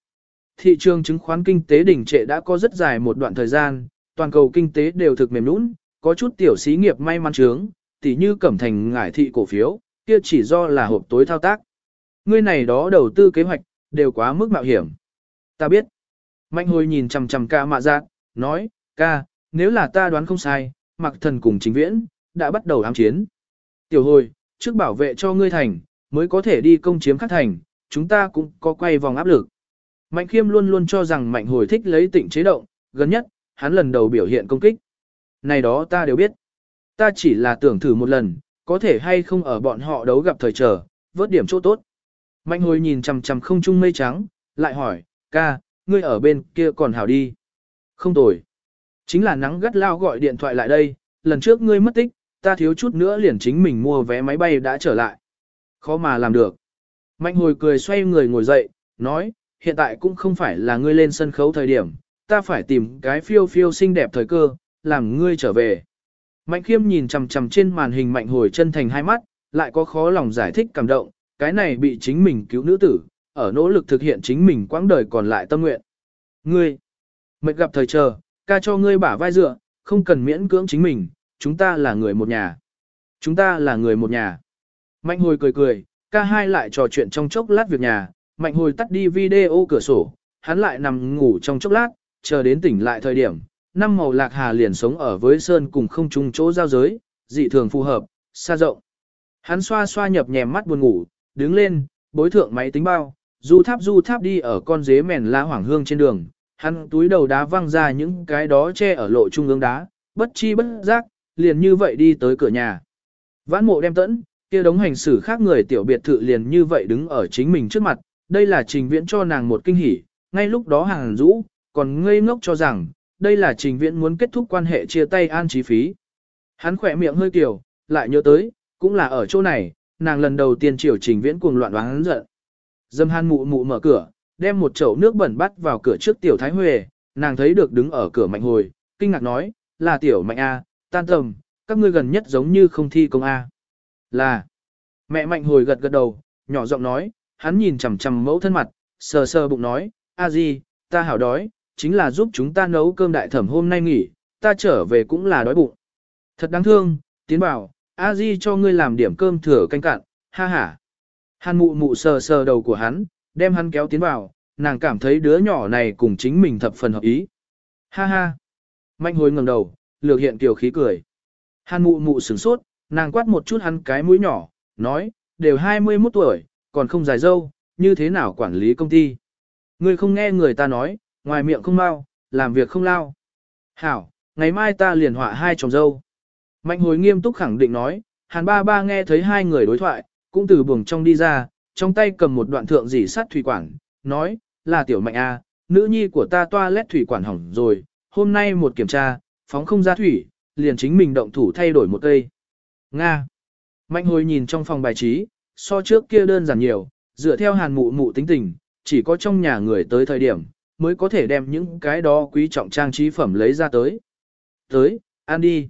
S1: Thị trường chứng khoán kinh tế đỉnh trệ đã có rất dài một đoạn thời gian, toàn cầu kinh tế đều thực mềm nũng, có chút tiểu xí nghiệp may mắn trướng, tỉ như cẩm thành ngải thị cổ phiếu, kia chỉ do là hộp tối thao tác. Ngươi này đó đầu tư kế hoạch, đều quá mức mạo hiểm. Ta biết. Mạnh hồi nhìn chằm chằm ca mạ giác, nói, ca, nếu là ta đoán không sai, mặc thần cùng chính viễn, đã bắt đầu ám chiến. Tiểu hồi, trước bảo vệ cho ngươi thành, mới có thể đi công chiếm khắc thành, chúng ta cũng có quay vòng áp lực. Mạnh khiêm luôn luôn cho rằng mạnh hồi thích lấy tịnh chế động, gần nhất, hắn lần đầu biểu hiện công kích. Này đó ta đều biết. Ta chỉ là tưởng thử một lần, có thể hay không ở bọn họ đấu gặp thời trở, vớt điểm chỗ tốt. Mạnh hồi nhìn chằm chằm không trung mây trắng, lại hỏi, ca, ngươi ở bên kia còn hảo đi. Không tồi. Chính là nắng gắt lao gọi điện thoại lại đây, lần trước ngươi mất tích, ta thiếu chút nữa liền chính mình mua vé máy bay đã trở lại. Khó mà làm được. Mạnh hồi cười xoay người ngồi dậy, nói, hiện tại cũng không phải là ngươi lên sân khấu thời điểm, ta phải tìm cái phiêu phiêu xinh đẹp thời cơ, làm ngươi trở về. Mạnh khiêm nhìn chằm chằm trên màn hình mạnh hồi chân thành hai mắt, lại có khó lòng giải thích cảm động, cái này bị chính mình cứu nữ tử, ở nỗ lực thực hiện chính mình quãng đời còn lại tâm nguyện. Ngươi, mệt gặp thời chờ, ca cho ngươi bả vai dựa, không cần miễn cưỡng chính mình, chúng ta là người một nhà. Chúng ta là người một nhà. Mạnh hồi cười cười, ca hai lại trò chuyện trong chốc lát việc nhà, mạnh hồi tắt đi video cửa sổ, hắn lại nằm ngủ trong chốc lát, chờ đến tỉnh lại thời điểm, năm màu lạc hà liền sống ở với sơn cùng không chung chỗ giao giới, dị thường phù hợp, xa rộng. Hắn xoa xoa nhập nhèm mắt buồn ngủ, đứng lên, bối thượng máy tính bao, du tháp du tháp đi ở con dế mèn la hoảng hương trên đường, hắn túi đầu đá văng ra những cái đó che ở lộ trung ương đá, bất chi bất giác, liền như vậy đi tới cửa nhà. Vãn mộ đem tẫn, kia đống hành xử khác người tiểu biệt thự liền như vậy đứng ở chính mình trước mặt, đây là trình viễn cho nàng một kinh hỉ, ngay lúc đó hàng rũ, còn ngây ngốc cho rằng, đây là trình viễn muốn kết thúc quan hệ chia tay an trí phí. Hắn khỏe miệng hơi kiểu, lại nhớ tới, cũng là ở chỗ này, nàng lần đầu tiên chiều trình viễn cuồng loạn hắn giận. Dâm han mụ mụ mở cửa, đem một chậu nước bẩn bắt vào cửa trước tiểu thái huệ, nàng thấy được đứng ở cửa mạnh hồi, kinh ngạc nói, là tiểu mạnh A, tan tầm, các ngươi gần nhất giống như không thi công A. Là, mẹ mạnh hồi gật gật đầu, nhỏ giọng nói, hắn nhìn chằm chằm mẫu thân mặt, sờ sờ bụng nói, a gì, ta hảo đói, chính là giúp chúng ta nấu cơm đại thẩm hôm nay nghỉ, ta trở về cũng là đói bụng. Thật đáng thương, tiến bảo, a di cho ngươi làm điểm cơm thừa canh cạn, ha ha. Hàn mụ mụ sờ sờ đầu của hắn, đem hắn kéo tiến vào, nàng cảm thấy đứa nhỏ này cùng chính mình thập phần hợp ý. Ha ha. Mạnh hồi ngẩng đầu, lược hiện tiểu khí cười. Hàn mụ mụ sửng sốt, nàng quát một chút hắn cái mũi nhỏ, nói, đều 21 tuổi, còn không dài dâu, như thế nào quản lý công ty. Ngươi không nghe người ta nói, ngoài miệng không mau, làm việc không lao. Hảo, ngày mai ta liền họa hai chồng dâu. Mạnh hồi nghiêm túc khẳng định nói, hàn ba ba nghe thấy hai người đối thoại, cũng từ buồng trong đi ra, trong tay cầm một đoạn thượng dỉ sắt thủy quản, nói, là tiểu mạnh A, nữ nhi của ta toa lét thủy quản hỏng rồi, hôm nay một kiểm tra, phóng không ra thủy, liền chính mình động thủ thay đổi một cây. Nga. Mạnh hồi nhìn trong phòng bài trí, so trước kia đơn giản nhiều, dựa theo hàn mụ mụ tính tình, chỉ có trong nhà người tới thời điểm, mới có thể đem những cái đó quý trọng trang trí phẩm lấy ra tới. Tới, ăn đi.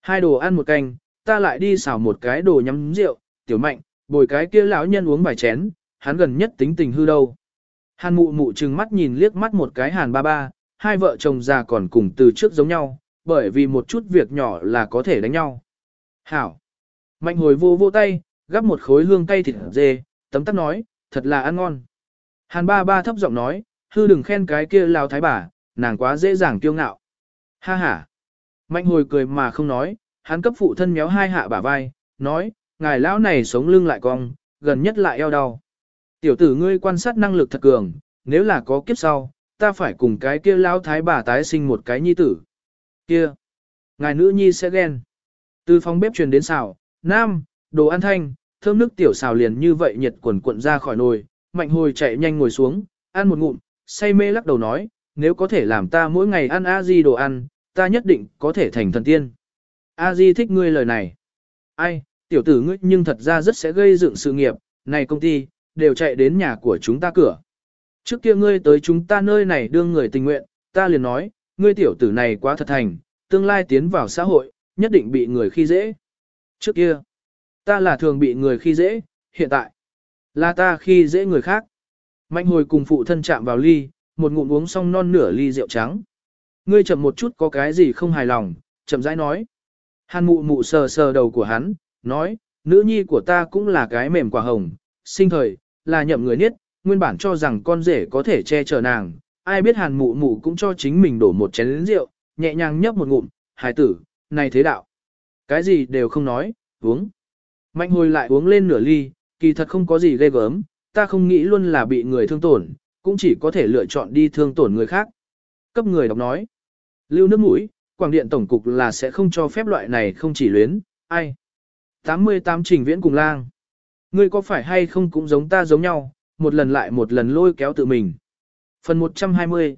S1: Hai đồ ăn một canh, ta lại đi xào một cái đồ nhắm rượu, tiểu mạnh, bồi cái kia lão nhân uống vài chén, hắn gần nhất tính tình hư đâu. Hàn mụ mụ trừng mắt nhìn liếc mắt một cái hàn ba ba, hai vợ chồng già còn cùng từ trước giống nhau, bởi vì một chút việc nhỏ là có thể đánh nhau. Hảo. Mạnh hồi vô vô tay, gắp một khối hương cay thịt dê, tấm tắc nói, thật là ăn ngon. Hàn ba ba thấp giọng nói, hư đừng khen cái kia lao thái bà, nàng quá dễ dàng kiêu ngạo. Ha ha. Mạnh hồi cười mà không nói, hắn cấp phụ thân méo hai hạ bả vai, nói, ngài lão này sống lưng lại cong, gần nhất lại eo đau. Tiểu tử ngươi quan sát năng lực thật cường, nếu là có kiếp sau, ta phải cùng cái kia lão thái bà tái sinh một cái nhi tử. Kia, ngài nữ nhi sẽ ghen. Từ phòng bếp truyền đến xào, nam, đồ ăn thanh, thơm nước tiểu xào liền như vậy nhiệt quần cuộn ra khỏi nồi, mạnh hồi chạy nhanh ngồi xuống, ăn một ngụm, say mê lắc đầu nói, nếu có thể làm ta mỗi ngày ăn a di đồ ăn, ta nhất định có thể thành thần tiên. A di thích ngươi lời này. Ai, tiểu tử ngươi nhưng thật ra rất sẽ gây dựng sự nghiệp, này công ty, đều chạy đến nhà của chúng ta cửa. Trước kia ngươi tới chúng ta nơi này đương người tình nguyện, ta liền nói, ngươi tiểu tử này quá thật thành, tương lai tiến vào xã hội, nhất định bị người khi dễ. Trước kia, ta là thường bị người khi dễ, hiện tại, là ta khi dễ người khác. Mạnh hồi cùng phụ thân chạm vào ly, một ngụm uống xong non nửa ly rượu trắng. Ngươi chậm một chút có cái gì không hài lòng, chậm rãi nói. Hàn mụ mụ sờ sờ đầu của hắn, nói, nữ nhi của ta cũng là cái mềm quả hồng, sinh thời, là nhậm người niết, nguyên bản cho rằng con rể có thể che chở nàng, ai biết hàn mụ mụ cũng cho chính mình đổ một chén rượu, nhẹ nhàng nhấp một ngụm, hài tử, này thế đạo. Cái gì đều không nói, uống. Mạnh hồi lại uống lên nửa ly, kỳ thật không có gì ghê gớm, ta không nghĩ luôn là bị người thương tổn, cũng chỉ có thể lựa chọn đi thương tổn người khác. Cấp người đọc nói. Lưu nước mũi, Quảng Điện Tổng cục là sẽ không cho phép loại này không chỉ luyến, ai. 88 trình viễn cùng lang. Ngươi có phải hay không cũng giống ta giống nhau, một lần lại một lần lôi kéo tự mình. Phần 120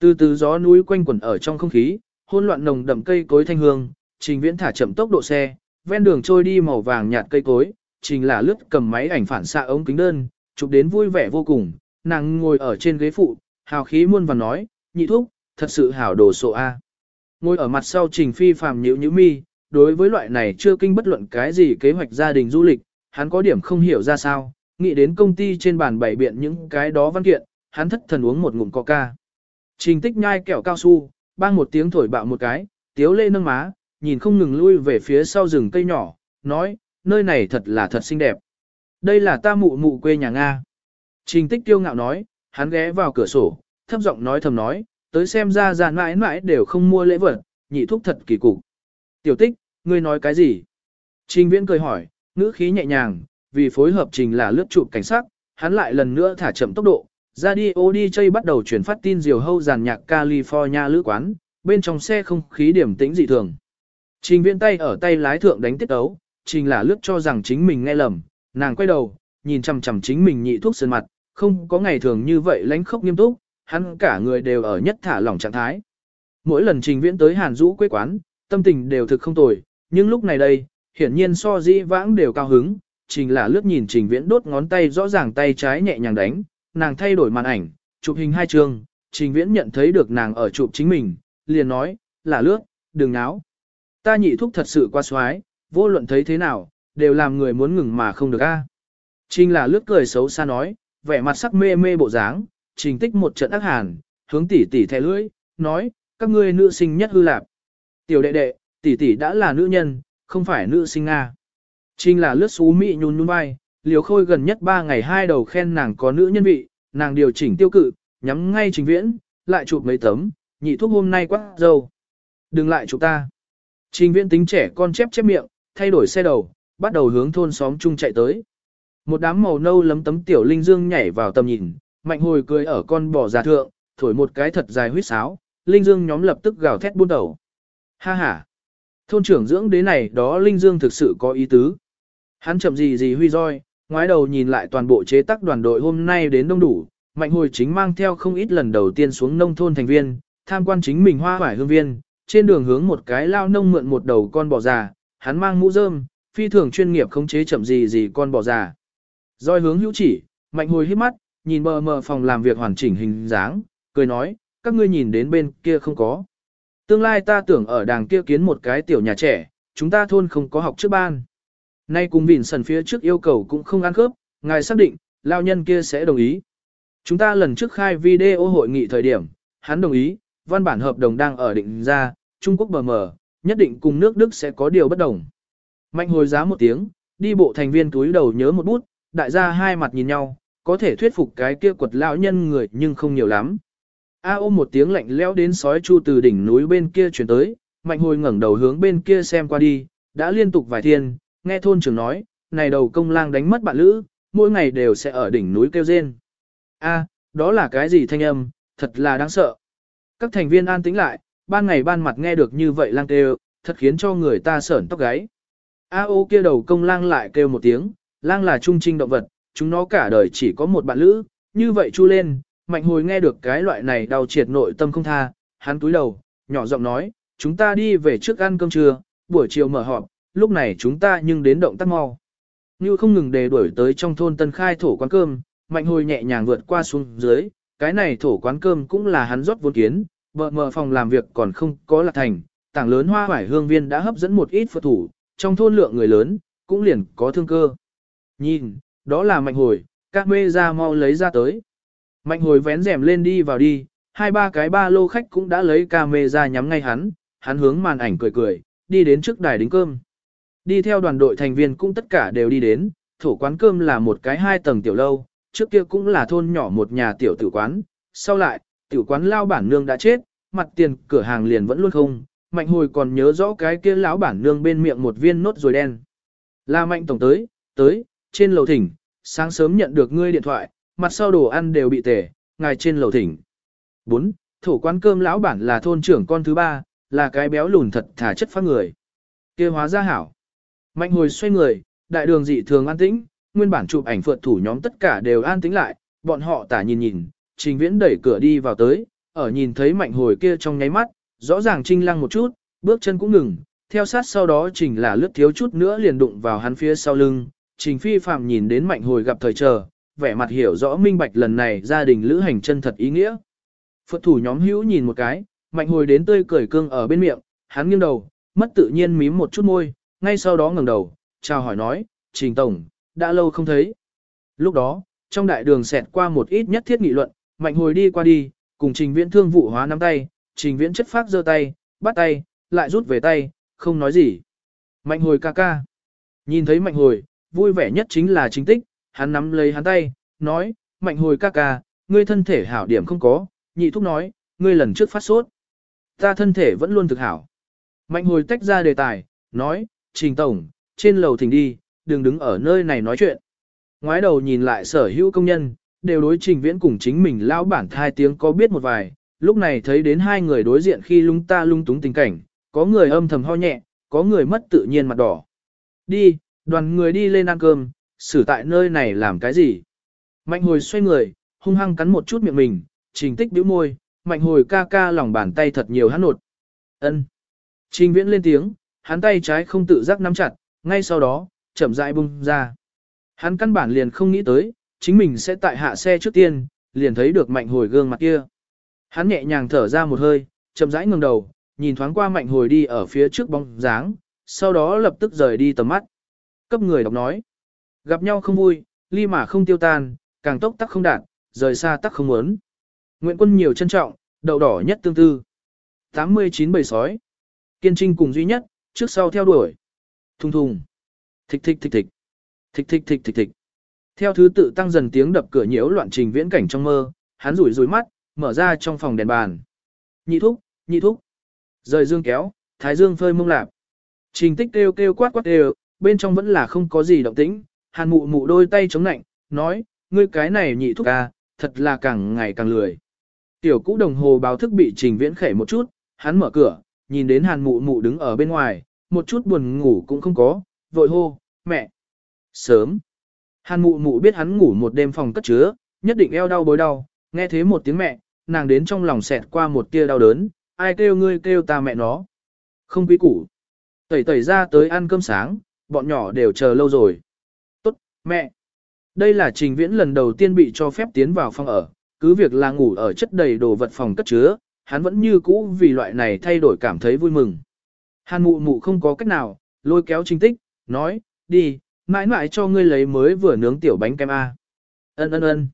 S1: Từ từ gió núi quanh quẩn ở trong không khí, hôn loạn nồng đậm cây cối thanh hương, trình viễn thả chậm tốc độ xe, ven đường trôi đi màu vàng nhạt cây cối, trình là lướt cầm máy ảnh phản xạ ống kính đơn, chụp đến vui vẻ vô cùng, nàng ngồi ở trên ghế phụ, hào khí muôn và nói, nhị thúc, thật sự hảo đồ sộ A. Ngồi ở mặt sau trình phi phàm nhữ nhữ mi, đối với loại này chưa kinh bất luận cái gì kế hoạch gia đình du lịch, hắn có điểm không hiểu ra sao, nghĩ đến công ty trên bàn bày biện những cái đó văn kiện, hắn thất thần uống một ngụm coca. Trình tích nhai kẹo cao su, bang một tiếng thổi bạo một cái, tiếu lê nâng má, nhìn không ngừng lui về phía sau rừng cây nhỏ, nói, nơi này thật là thật xinh đẹp. Đây là ta mụ mụ quê nhà Nga. Trình tích tiêu ngạo nói, hắn ghé vào cửa sổ, thấp giọng nói thầm nói, tới xem ra già mãi mãi đều không mua lễ vật, nhị thúc thật kỳ cục. Tiểu tích, ngươi nói cái gì? Trình viễn cười hỏi, ngữ khí nhẹ nhàng, vì phối hợp trình là lướt chụp cảnh sát, hắn lại lần nữa thả chậm tốc độ, ra đi chơi bắt đầu chuyển phát tin diều hâu giàn nhạc California lữ quán, bên trong xe không khí điểm tĩnh dị thường. Trình viễn tay ở tay lái thượng đánh tiết ấu, trình là lướt cho rằng chính mình nghe lầm, nàng quay đầu, nhìn chằm chằm chính mình nhị thuốc sơn mặt, không có ngày thường như vậy lánh khốc nghiêm túc, hắn cả người đều ở nhất thả lỏng trạng thái. Mỗi lần trình viễn tới Hàn Dũ quê quán, tâm tình đều thực không tồi, nhưng lúc này đây, hiển nhiên so dĩ vãng đều cao hứng, trình là lướt nhìn trình viễn đốt ngón tay rõ ràng tay trái nhẹ nhàng đánh, nàng thay đổi màn ảnh, chụp hình hai trường trình viễn nhận thấy được nàng ở chụp chính mình, liền nói, là lướt, đừng náo. Ta nhị thúc thật sự qua xoái, vô luận thấy thế nào, đều làm người muốn ngừng mà không được a. Trình là lướt cười xấu xa nói, vẻ mặt sắc mê mê bộ dáng, trình tích một trận ác hàn, hướng tỉ tỉ thẻ lưỡi, nói, các ngươi nữ sinh nhất hư lạp. Tiểu đệ đệ, tỷ tỷ đã là nữ nhân, không phải nữ sinh Nga. Trình là lướt xú mị nhún nhún vai, liều khôi gần nhất ba ngày hai đầu khen nàng có nữ nhân vị, nàng điều chỉnh tiêu cự, nhắm ngay trình viễn, lại chụp mấy tấm, nhị thuốc hôm nay quá dâu. Đừng lại chụp ta. Trình viễn tính trẻ con chép chép miệng, thay đổi xe đầu, bắt đầu hướng thôn xóm chung chạy tới. Một đám màu nâu lấm tấm tiểu linh dương nhảy vào tầm nhìn, mạnh hồi cười ở con bò già thượng, thổi một cái thật dài huyết sáo, linh dương nhóm lập tức gào thét buôn đầu. Ha ha! Thôn trưởng dưỡng đế này đó linh dương thực sự có ý tứ. Hắn chậm gì gì huy roi, ngoái đầu nhìn lại toàn bộ chế tác đoàn đội hôm nay đến đông đủ, mạnh hồi chính mang theo không ít lần đầu tiên xuống nông thôn thành viên, tham quan chính mình hoa hoải hương viên, trên đường hướng một cái lao nông mượn một đầu con bò già, hắn mang mũ rơm, phi thường chuyên nghiệp khống chế chậm gì gì con bò già. Roi hướng hữu chỉ, mạnh hồi hít mắt, nhìn bờ mờ phòng làm việc hoàn chỉnh hình dáng, cười nói, các ngươi nhìn đến bên kia không có. Tương lai ta tưởng ở đàng kia kiến một cái tiểu nhà trẻ, chúng ta thôn không có học trước ban. Nay cùng vịn sần phía trước yêu cầu cũng không ăn khớp, ngài xác định, lao nhân kia sẽ đồng ý. Chúng ta lần trước khai video hội nghị thời điểm, hắn đồng ý, văn bản hợp đồng đang ở định ra, Trung Quốc bờ mờ, nhất định cùng nước Đức sẽ có điều bất đồng. Mạnh hồi giá một tiếng, đi bộ thành viên túi đầu nhớ một bút, đại gia hai mặt nhìn nhau, có thể thuyết phục cái kia quật lão nhân người nhưng không nhiều lắm. A ôm một tiếng lạnh lẽo đến sói chu từ đỉnh núi bên kia chuyển tới, mạnh hồi ngẩng đầu hướng bên kia xem qua đi, đã liên tục vài thiên, nghe thôn trưởng nói, này đầu công lang đánh mất bạn lữ, mỗi ngày đều sẽ ở đỉnh núi kêu rên. A, đó là cái gì thanh âm, thật là đáng sợ. Các thành viên an tĩnh lại, ban ngày ban mặt nghe được như vậy lang kêu, thật khiến cho người ta sởn tóc gáy. A ô kia đầu công lang lại kêu một tiếng, lang là trung trinh động vật, chúng nó cả đời chỉ có một bạn lữ, như vậy chu lên, mạnh hồi nghe được cái loại này đau triệt nội tâm không tha, hắn túi đầu, nhỏ giọng nói, chúng ta đi về trước ăn cơm trưa, buổi chiều mở họp, lúc này chúng ta nhưng đến động tác mau. Như không ngừng đề đuổi tới trong thôn tân khai thổ quán cơm, mạnh hồi nhẹ nhàng vượt qua xuống dưới, cái này thổ quán cơm cũng là hắn rót vốn kiến, vợ mở phòng làm việc còn không có là thành, tảng lớn hoa hoải hương viên đã hấp dẫn một ít phật thủ, trong thôn lượng người lớn, cũng liền có thương cơ. Nhìn, đó là mạnh hồi, các mê ra mau lấy ra tới. Mạnh hồi vén rèm lên đi vào đi, hai ba cái ba lô khách cũng đã lấy ca mê ra nhắm ngay hắn, hắn hướng màn ảnh cười cười, đi đến trước đài đính cơm. Đi theo đoàn đội thành viên cũng tất cả đều đi đến, thổ quán cơm là một cái hai tầng tiểu lâu, trước kia cũng là thôn nhỏ một nhà tiểu tử quán, sau lại, tiểu quán lao bản nương đã chết, mặt tiền cửa hàng liền vẫn luôn không, mạnh hồi còn nhớ rõ cái kia lão bản nương bên miệng một viên nốt rồi đen. La mạnh tổng tới, tới, trên lầu thỉnh, sáng sớm nhận được ngươi điện thoại, mặt sau đồ ăn đều bị tể, ngài trên lầu thỉnh. 4. Thổ quán cơm lão bản là thôn trưởng con thứ ba, là cái béo lùn thật thả chất phát người. kia hóa ra hảo. Mạnh hồi xoay người, đại đường dị thường an tĩnh, nguyên bản chụp ảnh phượt thủ nhóm tất cả đều an tĩnh lại, bọn họ tả nhìn nhìn, trình viễn đẩy cửa đi vào tới, ở nhìn thấy mạnh hồi kia trong nháy mắt, rõ ràng trinh lăng một chút, bước chân cũng ngừng, theo sát sau đó trình là lướt thiếu chút nữa liền đụng vào hắn phía sau lưng, trình phi phạm nhìn đến mạnh hồi gặp thời chờ, vẻ mặt hiểu rõ minh bạch lần này gia đình lữ hành chân thật ý nghĩa. Phật thủ nhóm hữu nhìn một cái, mạnh hồi đến tươi cười cương ở bên miệng, hắn nghiêng đầu, mất tự nhiên mím một chút môi, ngay sau đó ngẩng đầu, chào hỏi nói, trình tổng, đã lâu không thấy. Lúc đó, trong đại đường xẹt qua một ít nhất thiết nghị luận, mạnh hồi đi qua đi, cùng trình viễn thương vụ hóa nắm tay, trình viễn chất phát giơ tay, bắt tay, lại rút về tay, không nói gì. Mạnh hồi ca ca. Nhìn thấy mạnh hồi, vui vẻ nhất chính là chính tích, hắn nắm lấy hắn tay, nói, mạnh hồi ca ca, ngươi thân thể hảo điểm không có, nhị thúc nói, ngươi lần trước phát sốt. Ta thân thể vẫn luôn thực hảo. Mạnh hồi tách ra đề tài, nói, trình tổng, trên lầu thỉnh đi, đừng đứng ở nơi này nói chuyện. Ngoái đầu nhìn lại sở hữu công nhân, đều đối trình viễn cùng chính mình lao bản thai tiếng có biết một vài, lúc này thấy đến hai người đối diện khi lung ta lung túng tình cảnh, có người âm thầm ho nhẹ, có người mất tự nhiên mặt đỏ. Đi, đoàn người đi lên ăn cơm, xử tại nơi này làm cái gì? Mạnh hồi xoay người, hung hăng cắn một chút miệng mình, trình tích bĩu môi, mạnh hồi ca ca lòng bàn tay thật nhiều hắn nột. ân Trình viễn lên tiếng, hắn tay trái không tự giác nắm chặt, ngay sau đó, chậm rãi bung ra. Hắn căn bản liền không nghĩ tới, chính mình sẽ tại hạ xe trước tiên, liền thấy được mạnh hồi gương mặt kia. Hắn nhẹ nhàng thở ra một hơi, chậm rãi ngẩng đầu, nhìn thoáng qua mạnh hồi đi ở phía trước bóng dáng, sau đó lập tức rời đi tầm mắt. Cấp người đọc nói, gặp nhau không vui, ly mà không tiêu tan, càng tốc tắc không đạt, rời xa tắc không muốn. Nguyện quân nhiều trân trọng, đậu đỏ nhất tương tư. 89 bầy sói. Kiên trinh cùng duy nhất, trước sau theo đuổi. Thùng thùng. Thịch thịch thịch thịch. Thịch thịch thịch thịch thịch. Theo thứ tự tăng dần tiếng đập cửa nhiễu loạn trình viễn cảnh trong mơ, hắn rủi rủi mắt, mở ra trong phòng đèn bàn. Nhị thúc, nhị thúc. Rời dương kéo, thái dương phơi mông lạp. Trình tích kêu kêu quát quát đều, bên trong vẫn là không có gì động tĩnh. Hàn mụ mụ đôi tay chống nạnh, nói, ngươi cái này nhị thúc ca, thật là càng ngày càng lười. Tiểu cũ đồng hồ báo thức bị trình viễn khẩy một chút, hắn mở cửa, nhìn đến hàn mụ mụ đứng ở bên ngoài, một chút buồn ngủ cũng không có, vội hô, mẹ. Sớm. Hàn mụ mụ biết hắn ngủ một đêm phòng cất chứa, nhất định eo đau bối đau, nghe thế một tiếng mẹ, nàng đến trong lòng xẹt qua một tia đau đớn, ai kêu ngươi kêu ta mẹ nó. Không quý củ. Tẩy tẩy ra tới ăn cơm sáng, bọn nhỏ đều chờ lâu rồi. Mẹ. Đây là trình viễn lần đầu tiên bị cho phép tiến vào phòng ở, cứ việc là ngủ ở chất đầy đồ vật phòng cất chứa, hắn vẫn như cũ vì loại này thay đổi cảm thấy vui mừng. Hàn mụ mụ không có cách nào, lôi kéo trình tích, nói, đi, mãi mãi cho ngươi lấy mới vừa nướng tiểu bánh kem A. Ân ân ân.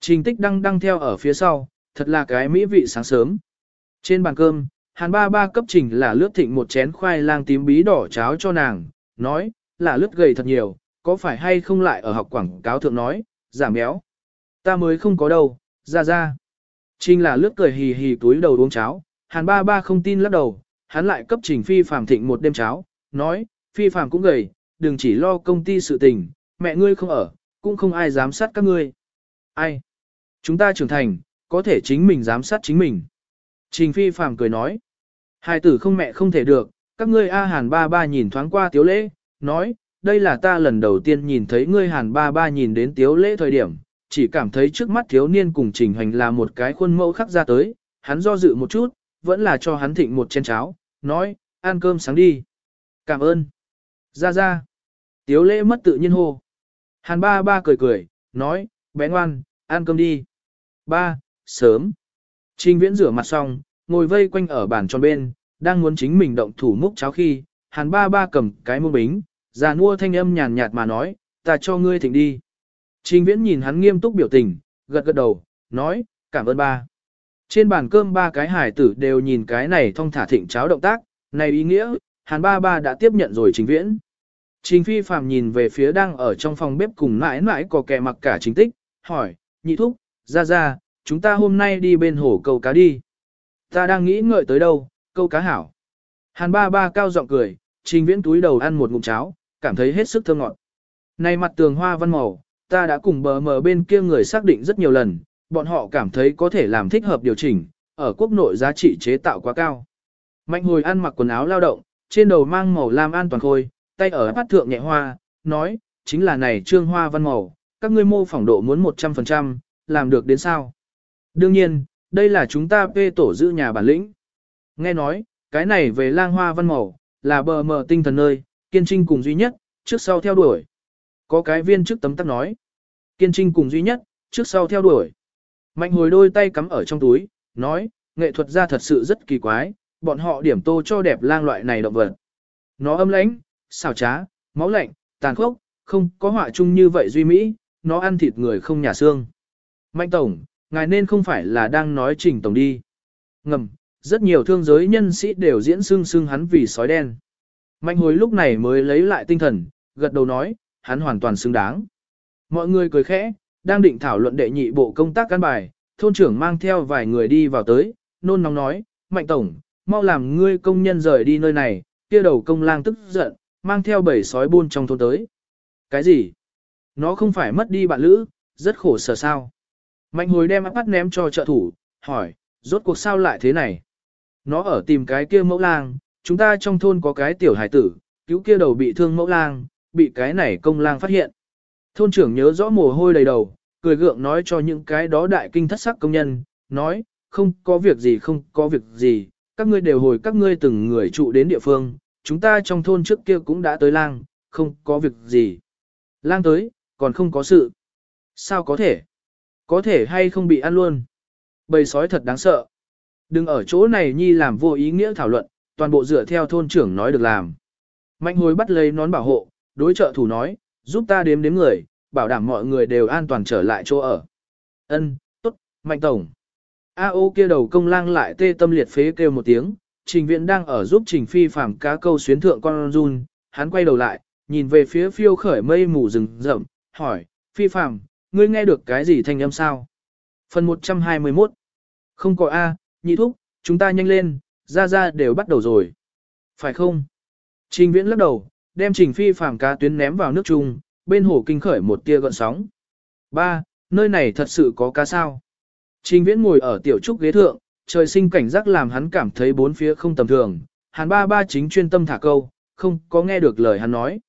S1: Trình tích đang đang theo ở phía sau, thật là cái mỹ vị sáng sớm. Trên bàn cơm, hàn ba ba cấp trình là lướt thịnh một chén khoai lang tím bí đỏ cháo cho nàng, nói, là lướt gầy thật nhiều, có phải hay không lại ở học quảng cáo thượng nói, giảm béo. Ta mới không có đâu, ra ra. Trình là lướt cười hì hì túi đầu uống cháo, hàn ba ba không tin lắc đầu, hắn lại cấp trình phi phàm thịnh một đêm cháo, nói, phi phàm cũng gầy, đừng chỉ lo công ty sự tình, mẹ ngươi không ở, cũng không ai giám sát các ngươi. Ai? Chúng ta trưởng thành, có thể chính mình giám sát chính mình. Trình phi phàm cười nói, hai tử không mẹ không thể được, các ngươi A hàn ba ba nhìn thoáng qua tiếu lễ, nói, đây là ta lần đầu tiên nhìn thấy ngươi hàn ba ba nhìn đến tiếu lễ thời điểm, chỉ cảm thấy trước mắt thiếu niên cùng trình hành là một cái khuôn mẫu khắc ra tới, hắn do dự một chút, vẫn là cho hắn thịnh một chén cháo, nói, ăn cơm sáng đi. Cảm ơn. Ra ra. Tiếu lễ mất tự nhiên hô. Hàn ba ba cười cười, nói, bé ngoan, ăn cơm đi. Ba, sớm. Trình viễn rửa mặt xong, ngồi vây quanh ở bàn tròn bên, đang muốn chính mình động thủ múc cháo khi, hàn ba ba cầm cái muông bính, già nua thanh âm nhàn nhạt mà nói, ta cho ngươi thịnh đi. Trình viễn nhìn hắn nghiêm túc biểu tình, gật gật đầu, nói, cảm ơn ba. Trên bàn cơm ba cái hải tử đều nhìn cái này thong thả thịnh cháo động tác, này ý nghĩa, hàn ba ba đã tiếp nhận rồi trình viễn. Trình phi phàm nhìn về phía đang ở trong phòng bếp cùng mãi mãi có kẻ mặc cả chính tích, hỏi, nhị thúc, ra ra, chúng ta hôm nay đi bên hồ câu cá đi. Ta đang nghĩ ngợi tới đâu, câu cá hảo. Hàn ba ba cao giọng cười, trình viễn túi đầu ăn một ngụm cháo, cảm thấy hết sức thơm ngọt. Này mặt tường hoa văn màu, ta đã cùng bờ mờ bên kia người xác định rất nhiều lần, bọn họ cảm thấy có thể làm thích hợp điều chỉnh, ở quốc nội giá trị chế tạo quá cao. Mạnh hồi ăn mặc quần áo lao động, trên đầu mang màu lam an toàn khôi, tay ở bắt thượng nhẹ hoa, nói, chính là này trương hoa văn màu, các ngươi mô phỏng độ muốn 100%, làm được đến sao? Đương nhiên, đây là chúng ta phê tổ giữ nhà bản lĩnh. Nghe nói, cái này về lang hoa văn màu, là bờ mờ tinh thần nơi, kiên trinh cùng duy nhất, trước sau theo đuổi. Có cái viên trước tấm tắc nói, kiên trinh cùng duy nhất, trước sau theo đuổi. Mạnh hồi đôi tay cắm ở trong túi, nói, nghệ thuật ra thật sự rất kỳ quái, bọn họ điểm tô cho đẹp lang loại này động vật. Nó âm lãnh, xảo trá, máu lạnh, tàn khốc, không có họa chung như vậy duy mỹ, nó ăn thịt người không nhà xương. Mạnh tổng, ngài nên không phải là đang nói trình tổng đi. Ngầm, rất nhiều thương giới nhân sĩ đều diễn xưng xưng hắn vì sói đen. Mạnh hồi lúc này mới lấy lại tinh thần, gật đầu nói, hắn hoàn toàn xứng đáng. Mọi người cười khẽ, đang định thảo luận đệ nhị bộ công tác căn bài, thôn trưởng mang theo vài người đi vào tới, nôn nóng nói, Mạnh Tổng, mau làm ngươi công nhân rời đi nơi này, kia đầu công lang tức giận, mang theo bảy sói buôn trong thôn tới. Cái gì? Nó không phải mất đi bạn lữ, rất khổ sở sao. Mạnh hồi đem áp bắt ném cho trợ thủ, hỏi, rốt cuộc sao lại thế này? Nó ở tìm cái kia mẫu lang, chúng ta trong thôn có cái tiểu hải tử, cứu kia đầu bị thương mẫu lang, bị cái này công lang phát hiện. Thôn trưởng nhớ rõ mồ hôi đầy đầu, cười gượng nói cho những cái đó đại kinh thất sắc công nhân, nói, không có việc gì không có việc gì, các ngươi đều hồi các ngươi từng người trụ đến địa phương, chúng ta trong thôn trước kia cũng đã tới lang, không có việc gì. Lang tới, còn không có sự. Sao có thể? Có thể hay không bị ăn luôn? Bầy sói thật đáng sợ. Đừng ở chỗ này nhi làm vô ý nghĩa thảo luận, toàn bộ dựa theo thôn trưởng nói được làm. Mạnh hồi bắt lấy nón bảo hộ, đối trợ thủ nói, giúp ta đếm đếm người, bảo đảm mọi người đều an toàn trở lại chỗ ở. Ân, tốt, mạnh tổng. A ô kia đầu công lang lại tê tâm liệt phế kêu một tiếng, trình viện đang ở giúp trình phi phàm cá câu xuyến thượng con run, hắn quay đầu lại, nhìn về phía phiêu khởi mây mù rừng rậm, hỏi, phi phàm, ngươi nghe được cái gì thanh âm sao? Phần 121 Không có A, nhị thúc, chúng ta nhanh lên, ra ra đều bắt đầu rồi. Phải không? Trình viễn lắc đầu, đem trình phi phàm cá tuyến ném vào nước chung, bên hồ kinh khởi một tia gợn sóng. Ba, nơi này thật sự có cá sao? Trình viễn ngồi ở tiểu trúc ghế thượng, trời sinh cảnh giác làm hắn cảm thấy bốn phía không tầm thường. Hàn ba ba chính chuyên tâm thả câu, không có nghe được lời hắn nói.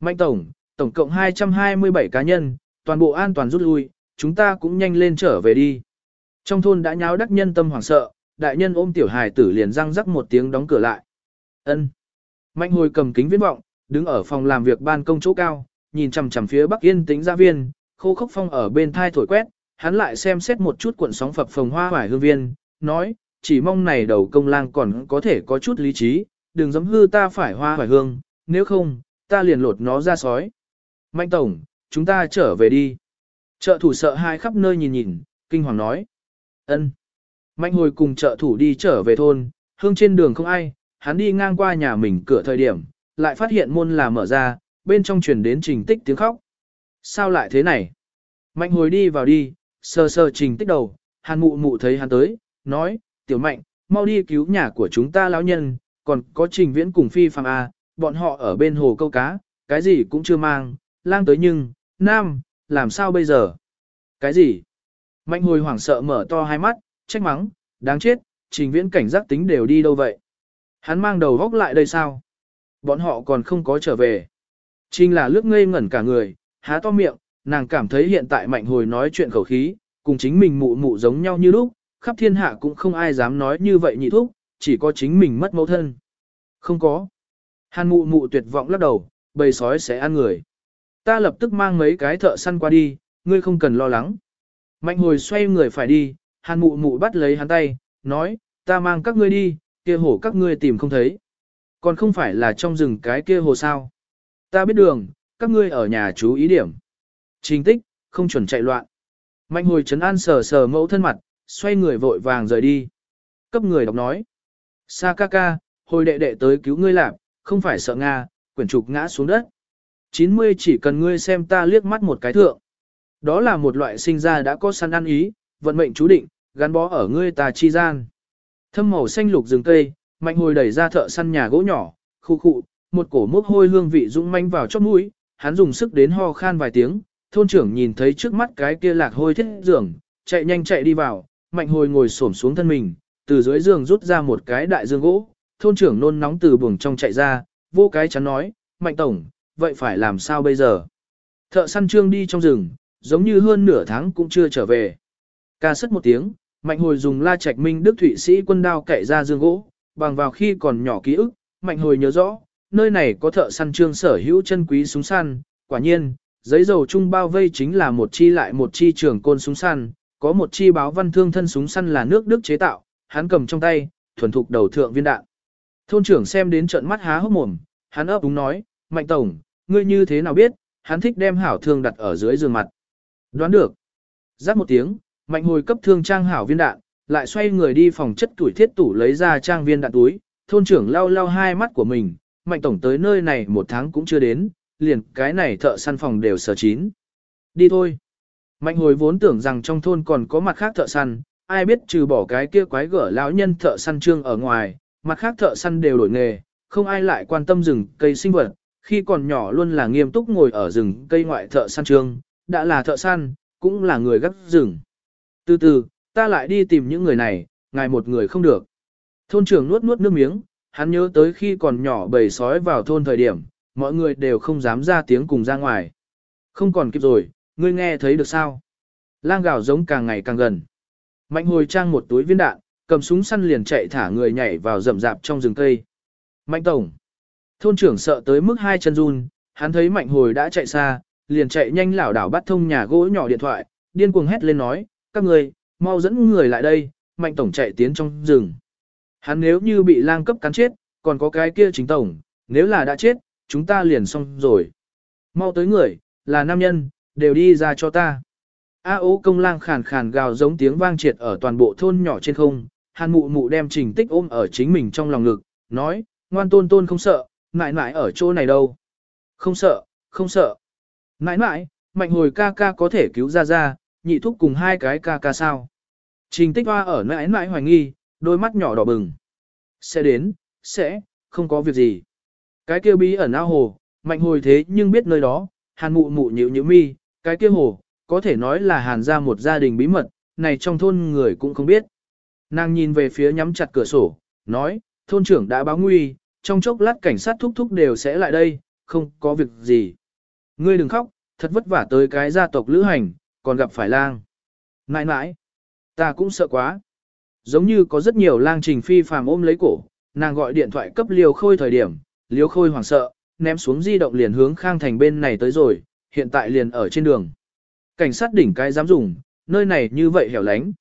S1: Mạnh tổng, tổng cộng 227 cá nhân, toàn bộ an toàn rút lui, chúng ta cũng nhanh lên trở về đi. Trong thôn đã nháo đắc nhân tâm hoảng sợ, đại nhân ôm tiểu hài tử liền răng rắc một tiếng đóng cửa lại. Ân. Mạnh hồi cầm kính viễn vọng, đứng ở phòng làm việc ban công chỗ cao, nhìn chằm chằm phía bắc yên tĩnh gia viên, khô khốc phong ở bên thai thổi quét, hắn lại xem xét một chút cuộn sóng phập phồng hoa hoài hương viên, nói, chỉ mong này đầu công lang còn có thể có chút lý trí, đừng dám hư ta phải hoa hoài hương, nếu không, ta liền lột nó ra sói. Mạnh tổng, chúng ta trở về đi. Trợ thủ sợ hai khắp nơi nhìn nhìn, kinh hoàng nói. ân. Mạnh hồi cùng trợ thủ đi trở về thôn, hương trên đường không ai, hắn đi ngang qua nhà mình cửa thời điểm, lại phát hiện môn là mở ra, bên trong truyền đến trình tích tiếng khóc. Sao lại thế này? Mạnh hồi đi vào đi, sờ sờ trình tích đầu, hàn mụ mụ thấy hắn tới, nói, tiểu mạnh, mau đi cứu nhà của chúng ta lão nhân, còn có trình viễn cùng phi phàm A, bọn họ ở bên hồ câu cá, cái gì cũng chưa mang, lang tới nhưng, nam, làm sao bây giờ? Cái gì? Mạnh hồi hoảng sợ mở to hai mắt, trách mắng, đáng chết, trình viễn cảnh giác tính đều đi đâu vậy? Hắn mang đầu góc lại đây sao? Bọn họ còn không có trở về. Trình là lướt ngây ngẩn cả người, há to miệng, nàng cảm thấy hiện tại mạnh hồi nói chuyện khẩu khí, cùng chính mình mụ mụ giống nhau như lúc, khắp thiên hạ cũng không ai dám nói như vậy nhị thúc, chỉ có chính mình mất mẫu thân. Không có. Hàn mụ mụ tuyệt vọng lắc đầu, bầy sói sẽ ăn người. Ta lập tức mang mấy cái thợ săn qua đi, ngươi không cần lo lắng. Mạnh hồi xoay người phải đi, hàn mụ mụ bắt lấy hắn tay, nói, ta mang các ngươi đi, kia hồ các ngươi tìm không thấy. Còn không phải là trong rừng cái kia hồ sao. Ta biết đường, các ngươi ở nhà chú ý điểm. Trình tích, không chuẩn chạy loạn. Mạnh hồi trấn an sờ sờ mẫu thân mặt, xoay người vội vàng rời đi. Cấp người đọc nói. Sa ca ca, hồi đệ đệ tới cứu ngươi làm, không phải sợ Nga, quyển trục ngã xuống đất. 90 chỉ cần ngươi xem ta liếc mắt một cái thượng. Đó là một loại sinh ra đã có săn ăn ý, vận mệnh chú định, gắn bó ở ngươi ta chi gian. Thâm màu xanh lục rừng cây, mạnh hồi đẩy ra thợ săn nhà gỗ nhỏ, khu khụ, một cổ mốc hôi hương vị dũng manh vào chóp mũi, hắn dùng sức đến ho khan vài tiếng, thôn trưởng nhìn thấy trước mắt cái kia lạc hôi thiết giường, chạy nhanh chạy đi vào, mạnh hồi ngồi xổm xuống thân mình, từ dưới giường rút ra một cái đại dương gỗ, thôn trưởng nôn nóng từ buồng trong chạy ra, vô cái chắn nói, mạnh tổng, vậy phải làm sao bây giờ? Thợ săn trương đi trong rừng, giống như hơn nửa tháng cũng chưa trở về. Ca sất một tiếng, mạnh hồi dùng la trạch minh đức thụy sĩ quân đao cậy ra dương gỗ, bằng vào khi còn nhỏ ký ức, mạnh hồi nhớ rõ, nơi này có thợ săn trương sở hữu chân quý súng săn, quả nhiên, giấy dầu chung bao vây chính là một chi lại một chi trường côn súng săn, có một chi báo văn thương thân súng săn là nước Đức chế tạo, hắn cầm trong tay, thuần thục đầu thượng viên đạn. Thôn trưởng xem đến trận mắt há hốc mồm, hắn ấp đúng nói, mạnh tổng, ngươi như thế nào biết, hắn thích đem hảo thương đặt ở dưới giường mặt. Đoán được. Giáp một tiếng, mạnh hồi cấp thương trang hảo viên đạn, lại xoay người đi phòng chất tuổi thiết tủ lấy ra trang viên đạn túi, thôn trưởng lau lau hai mắt của mình, mạnh tổng tới nơi này một tháng cũng chưa đến, liền cái này thợ săn phòng đều sở chín. Đi thôi. Mạnh hồi vốn tưởng rằng trong thôn còn có mặt khác thợ săn, ai biết trừ bỏ cái kia quái gở lão nhân thợ săn trương ở ngoài, mặt khác thợ săn đều đổi nghề, không ai lại quan tâm rừng cây sinh vật, khi còn nhỏ luôn là nghiêm túc ngồi ở rừng cây ngoại thợ săn trường, đã là thợ săn, cũng là người gắt rừng. Từ từ, ta lại đi tìm những người này, ngài một người không được. Thôn trưởng nuốt nuốt nước miếng, hắn nhớ tới khi còn nhỏ bầy sói vào thôn thời điểm, mọi người đều không dám ra tiếng cùng ra ngoài. Không còn kịp rồi, ngươi nghe thấy được sao? Lang gào giống càng ngày càng gần. Mạnh hồi trang một túi viên đạn, cầm súng săn liền chạy thả người nhảy vào rậm rạp trong rừng cây. Mạnh tổng. Thôn trưởng sợ tới mức hai chân run, hắn thấy mạnh hồi đã chạy xa, liền chạy nhanh lảo đảo bắt thông nhà gỗ nhỏ điện thoại, điên cuồng hét lên nói, các người, mau dẫn người lại đây, mạnh tổng chạy tiến trong rừng. Hắn nếu như bị lang cấp cắn chết, còn có cái kia chính tổng, nếu là đã chết, chúng ta liền xong rồi. Mau tới người, là nam nhân, đều đi ra cho ta. A ố công lang khàn khàn gào giống tiếng vang triệt ở toàn bộ thôn nhỏ trên không, hàn mụ mụ đem trình tích ôm ở chính mình trong lòng ngực, nói, ngoan tôn tôn không sợ, mãi mãi ở chỗ này đâu. Không sợ, không sợ. Mãi mãi, mạnh hồi ca ca có thể cứu ra ra, nhị thúc cùng hai cái ca ca sao. Trình tích hoa ở nãi mãi hoài nghi, đôi mắt nhỏ đỏ bừng. Sẽ đến, sẽ, không có việc gì. Cái kia bí ẩn ao hồ, mạnh hồi thế nhưng biết nơi đó, hàn mụ mụ nhịu nhịu mi, cái kia hồ, có thể nói là hàn ra một gia đình bí mật, này trong thôn người cũng không biết. Nàng nhìn về phía nhắm chặt cửa sổ, nói, thôn trưởng đã báo nguy, trong chốc lát cảnh sát thúc thúc đều sẽ lại đây, không có việc gì. Ngươi đừng khóc, thật vất vả tới cái gia tộc lữ hành, còn gặp phải lang. Nãi nãi, ta cũng sợ quá. Giống như có rất nhiều lang trình phi phàm ôm lấy cổ, nàng gọi điện thoại cấp liều khôi thời điểm, liều khôi hoảng sợ, ném xuống di động liền hướng khang thành bên này tới rồi, hiện tại liền ở trên đường. Cảnh sát đỉnh cái dám dùng, nơi này như vậy hẻo lánh.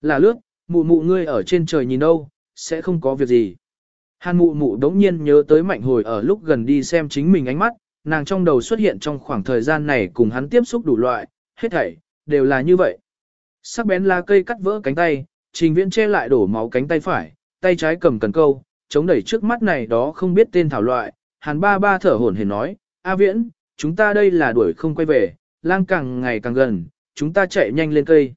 S1: Là lướt, mụ mụ ngươi ở trên trời nhìn đâu, sẽ không có việc gì. Hàn mụ mụ đống nhiên nhớ tới mạnh hồi ở lúc gần đi xem chính mình ánh mắt, nàng trong đầu xuất hiện trong khoảng thời gian này cùng hắn tiếp xúc đủ loại, hết thảy, đều là như vậy. Sắc bén lá cây cắt vỡ cánh tay, trình viễn che lại đổ máu cánh tay phải, tay trái cầm cần câu, chống đẩy trước mắt này đó không biết tên thảo loại, hàn ba ba thở hổn hển nói, A viễn, chúng ta đây là đuổi không quay về, lang càng ngày càng gần, chúng ta chạy nhanh lên cây.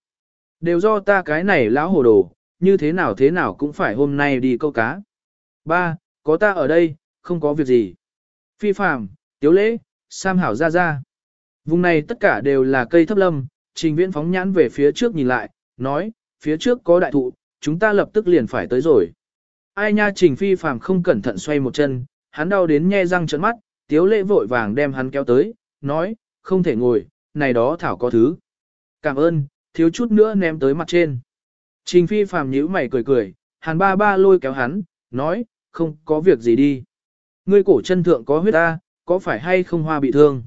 S1: Đều do ta cái này lão hồ đồ, như thế nào thế nào cũng phải hôm nay đi câu cá. Ba, có ta ở đây, không có việc gì. Phi phạm, tiếu lễ, sam hảo ra ra. Vùng này tất cả đều là cây thấp lâm, trình viễn phóng nhãn về phía trước nhìn lại, nói, phía trước có đại thụ, chúng ta lập tức liền phải tới rồi. Ai nha trình phi phàm không cẩn thận xoay một chân, hắn đau đến nhe răng trợn mắt, tiếu lễ vội vàng đem hắn kéo tới, nói, không thể ngồi, này đó thảo có thứ. Cảm ơn, thiếu chút nữa ném tới mặt trên. Trình phi phàm nhíu mày cười cười, hàn ba ba lôi kéo hắn, nói, không có việc gì đi. Ngươi cổ chân thượng có huyết ta, có phải hay không hoa bị thương?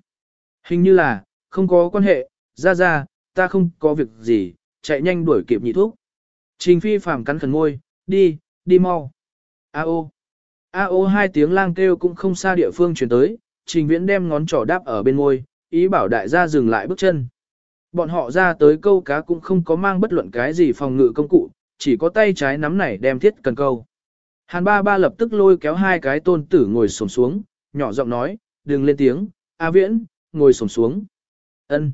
S1: Hình như là, không có quan hệ, ra ra, ta không có việc gì, chạy nhanh đuổi kịp nhị thuốc. Trình phi phàm cắn khẩn môi, đi, đi mau. A ô. A ô hai tiếng lang kêu cũng không xa địa phương chuyển tới, trình viễn đem ngón trỏ đáp ở bên môi, ý bảo đại gia dừng lại bước chân. Bọn họ ra tới câu cá cũng không có mang bất luận cái gì phòng ngự công cụ, chỉ có tay trái nắm này đem thiết cần câu. Hàn ba ba lập tức lôi kéo hai cái tôn tử ngồi xổm xuống, nhỏ giọng nói, đừng lên tiếng, A viễn, ngồi xổm xuống. ân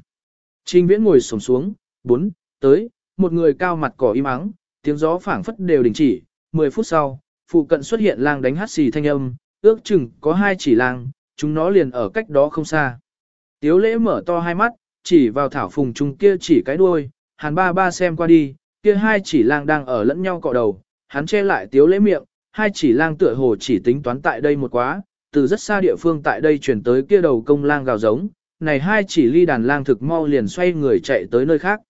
S1: Trình viễn ngồi xổm xuống, bốn, tới, một người cao mặt cỏ im ắng, tiếng gió phảng phất đều đình chỉ, 10 phút sau, phụ cận xuất hiện lang đánh hát xì thanh âm, ước chừng có hai chỉ lang, chúng nó liền ở cách đó không xa. Tiếu lễ mở to hai mắt, chỉ vào thảo phùng trung kia chỉ cái đuôi, hàn ba ba xem qua đi, kia hai chỉ lang đang ở lẫn nhau cọ đầu, hắn che lại tiếu lễ miệng, hai chỉ lang tựa hồ chỉ tính toán tại đây một quá, từ rất xa địa phương tại đây chuyển tới kia đầu công lang gào giống, này hai chỉ ly đàn lang thực mau liền xoay người chạy tới nơi khác.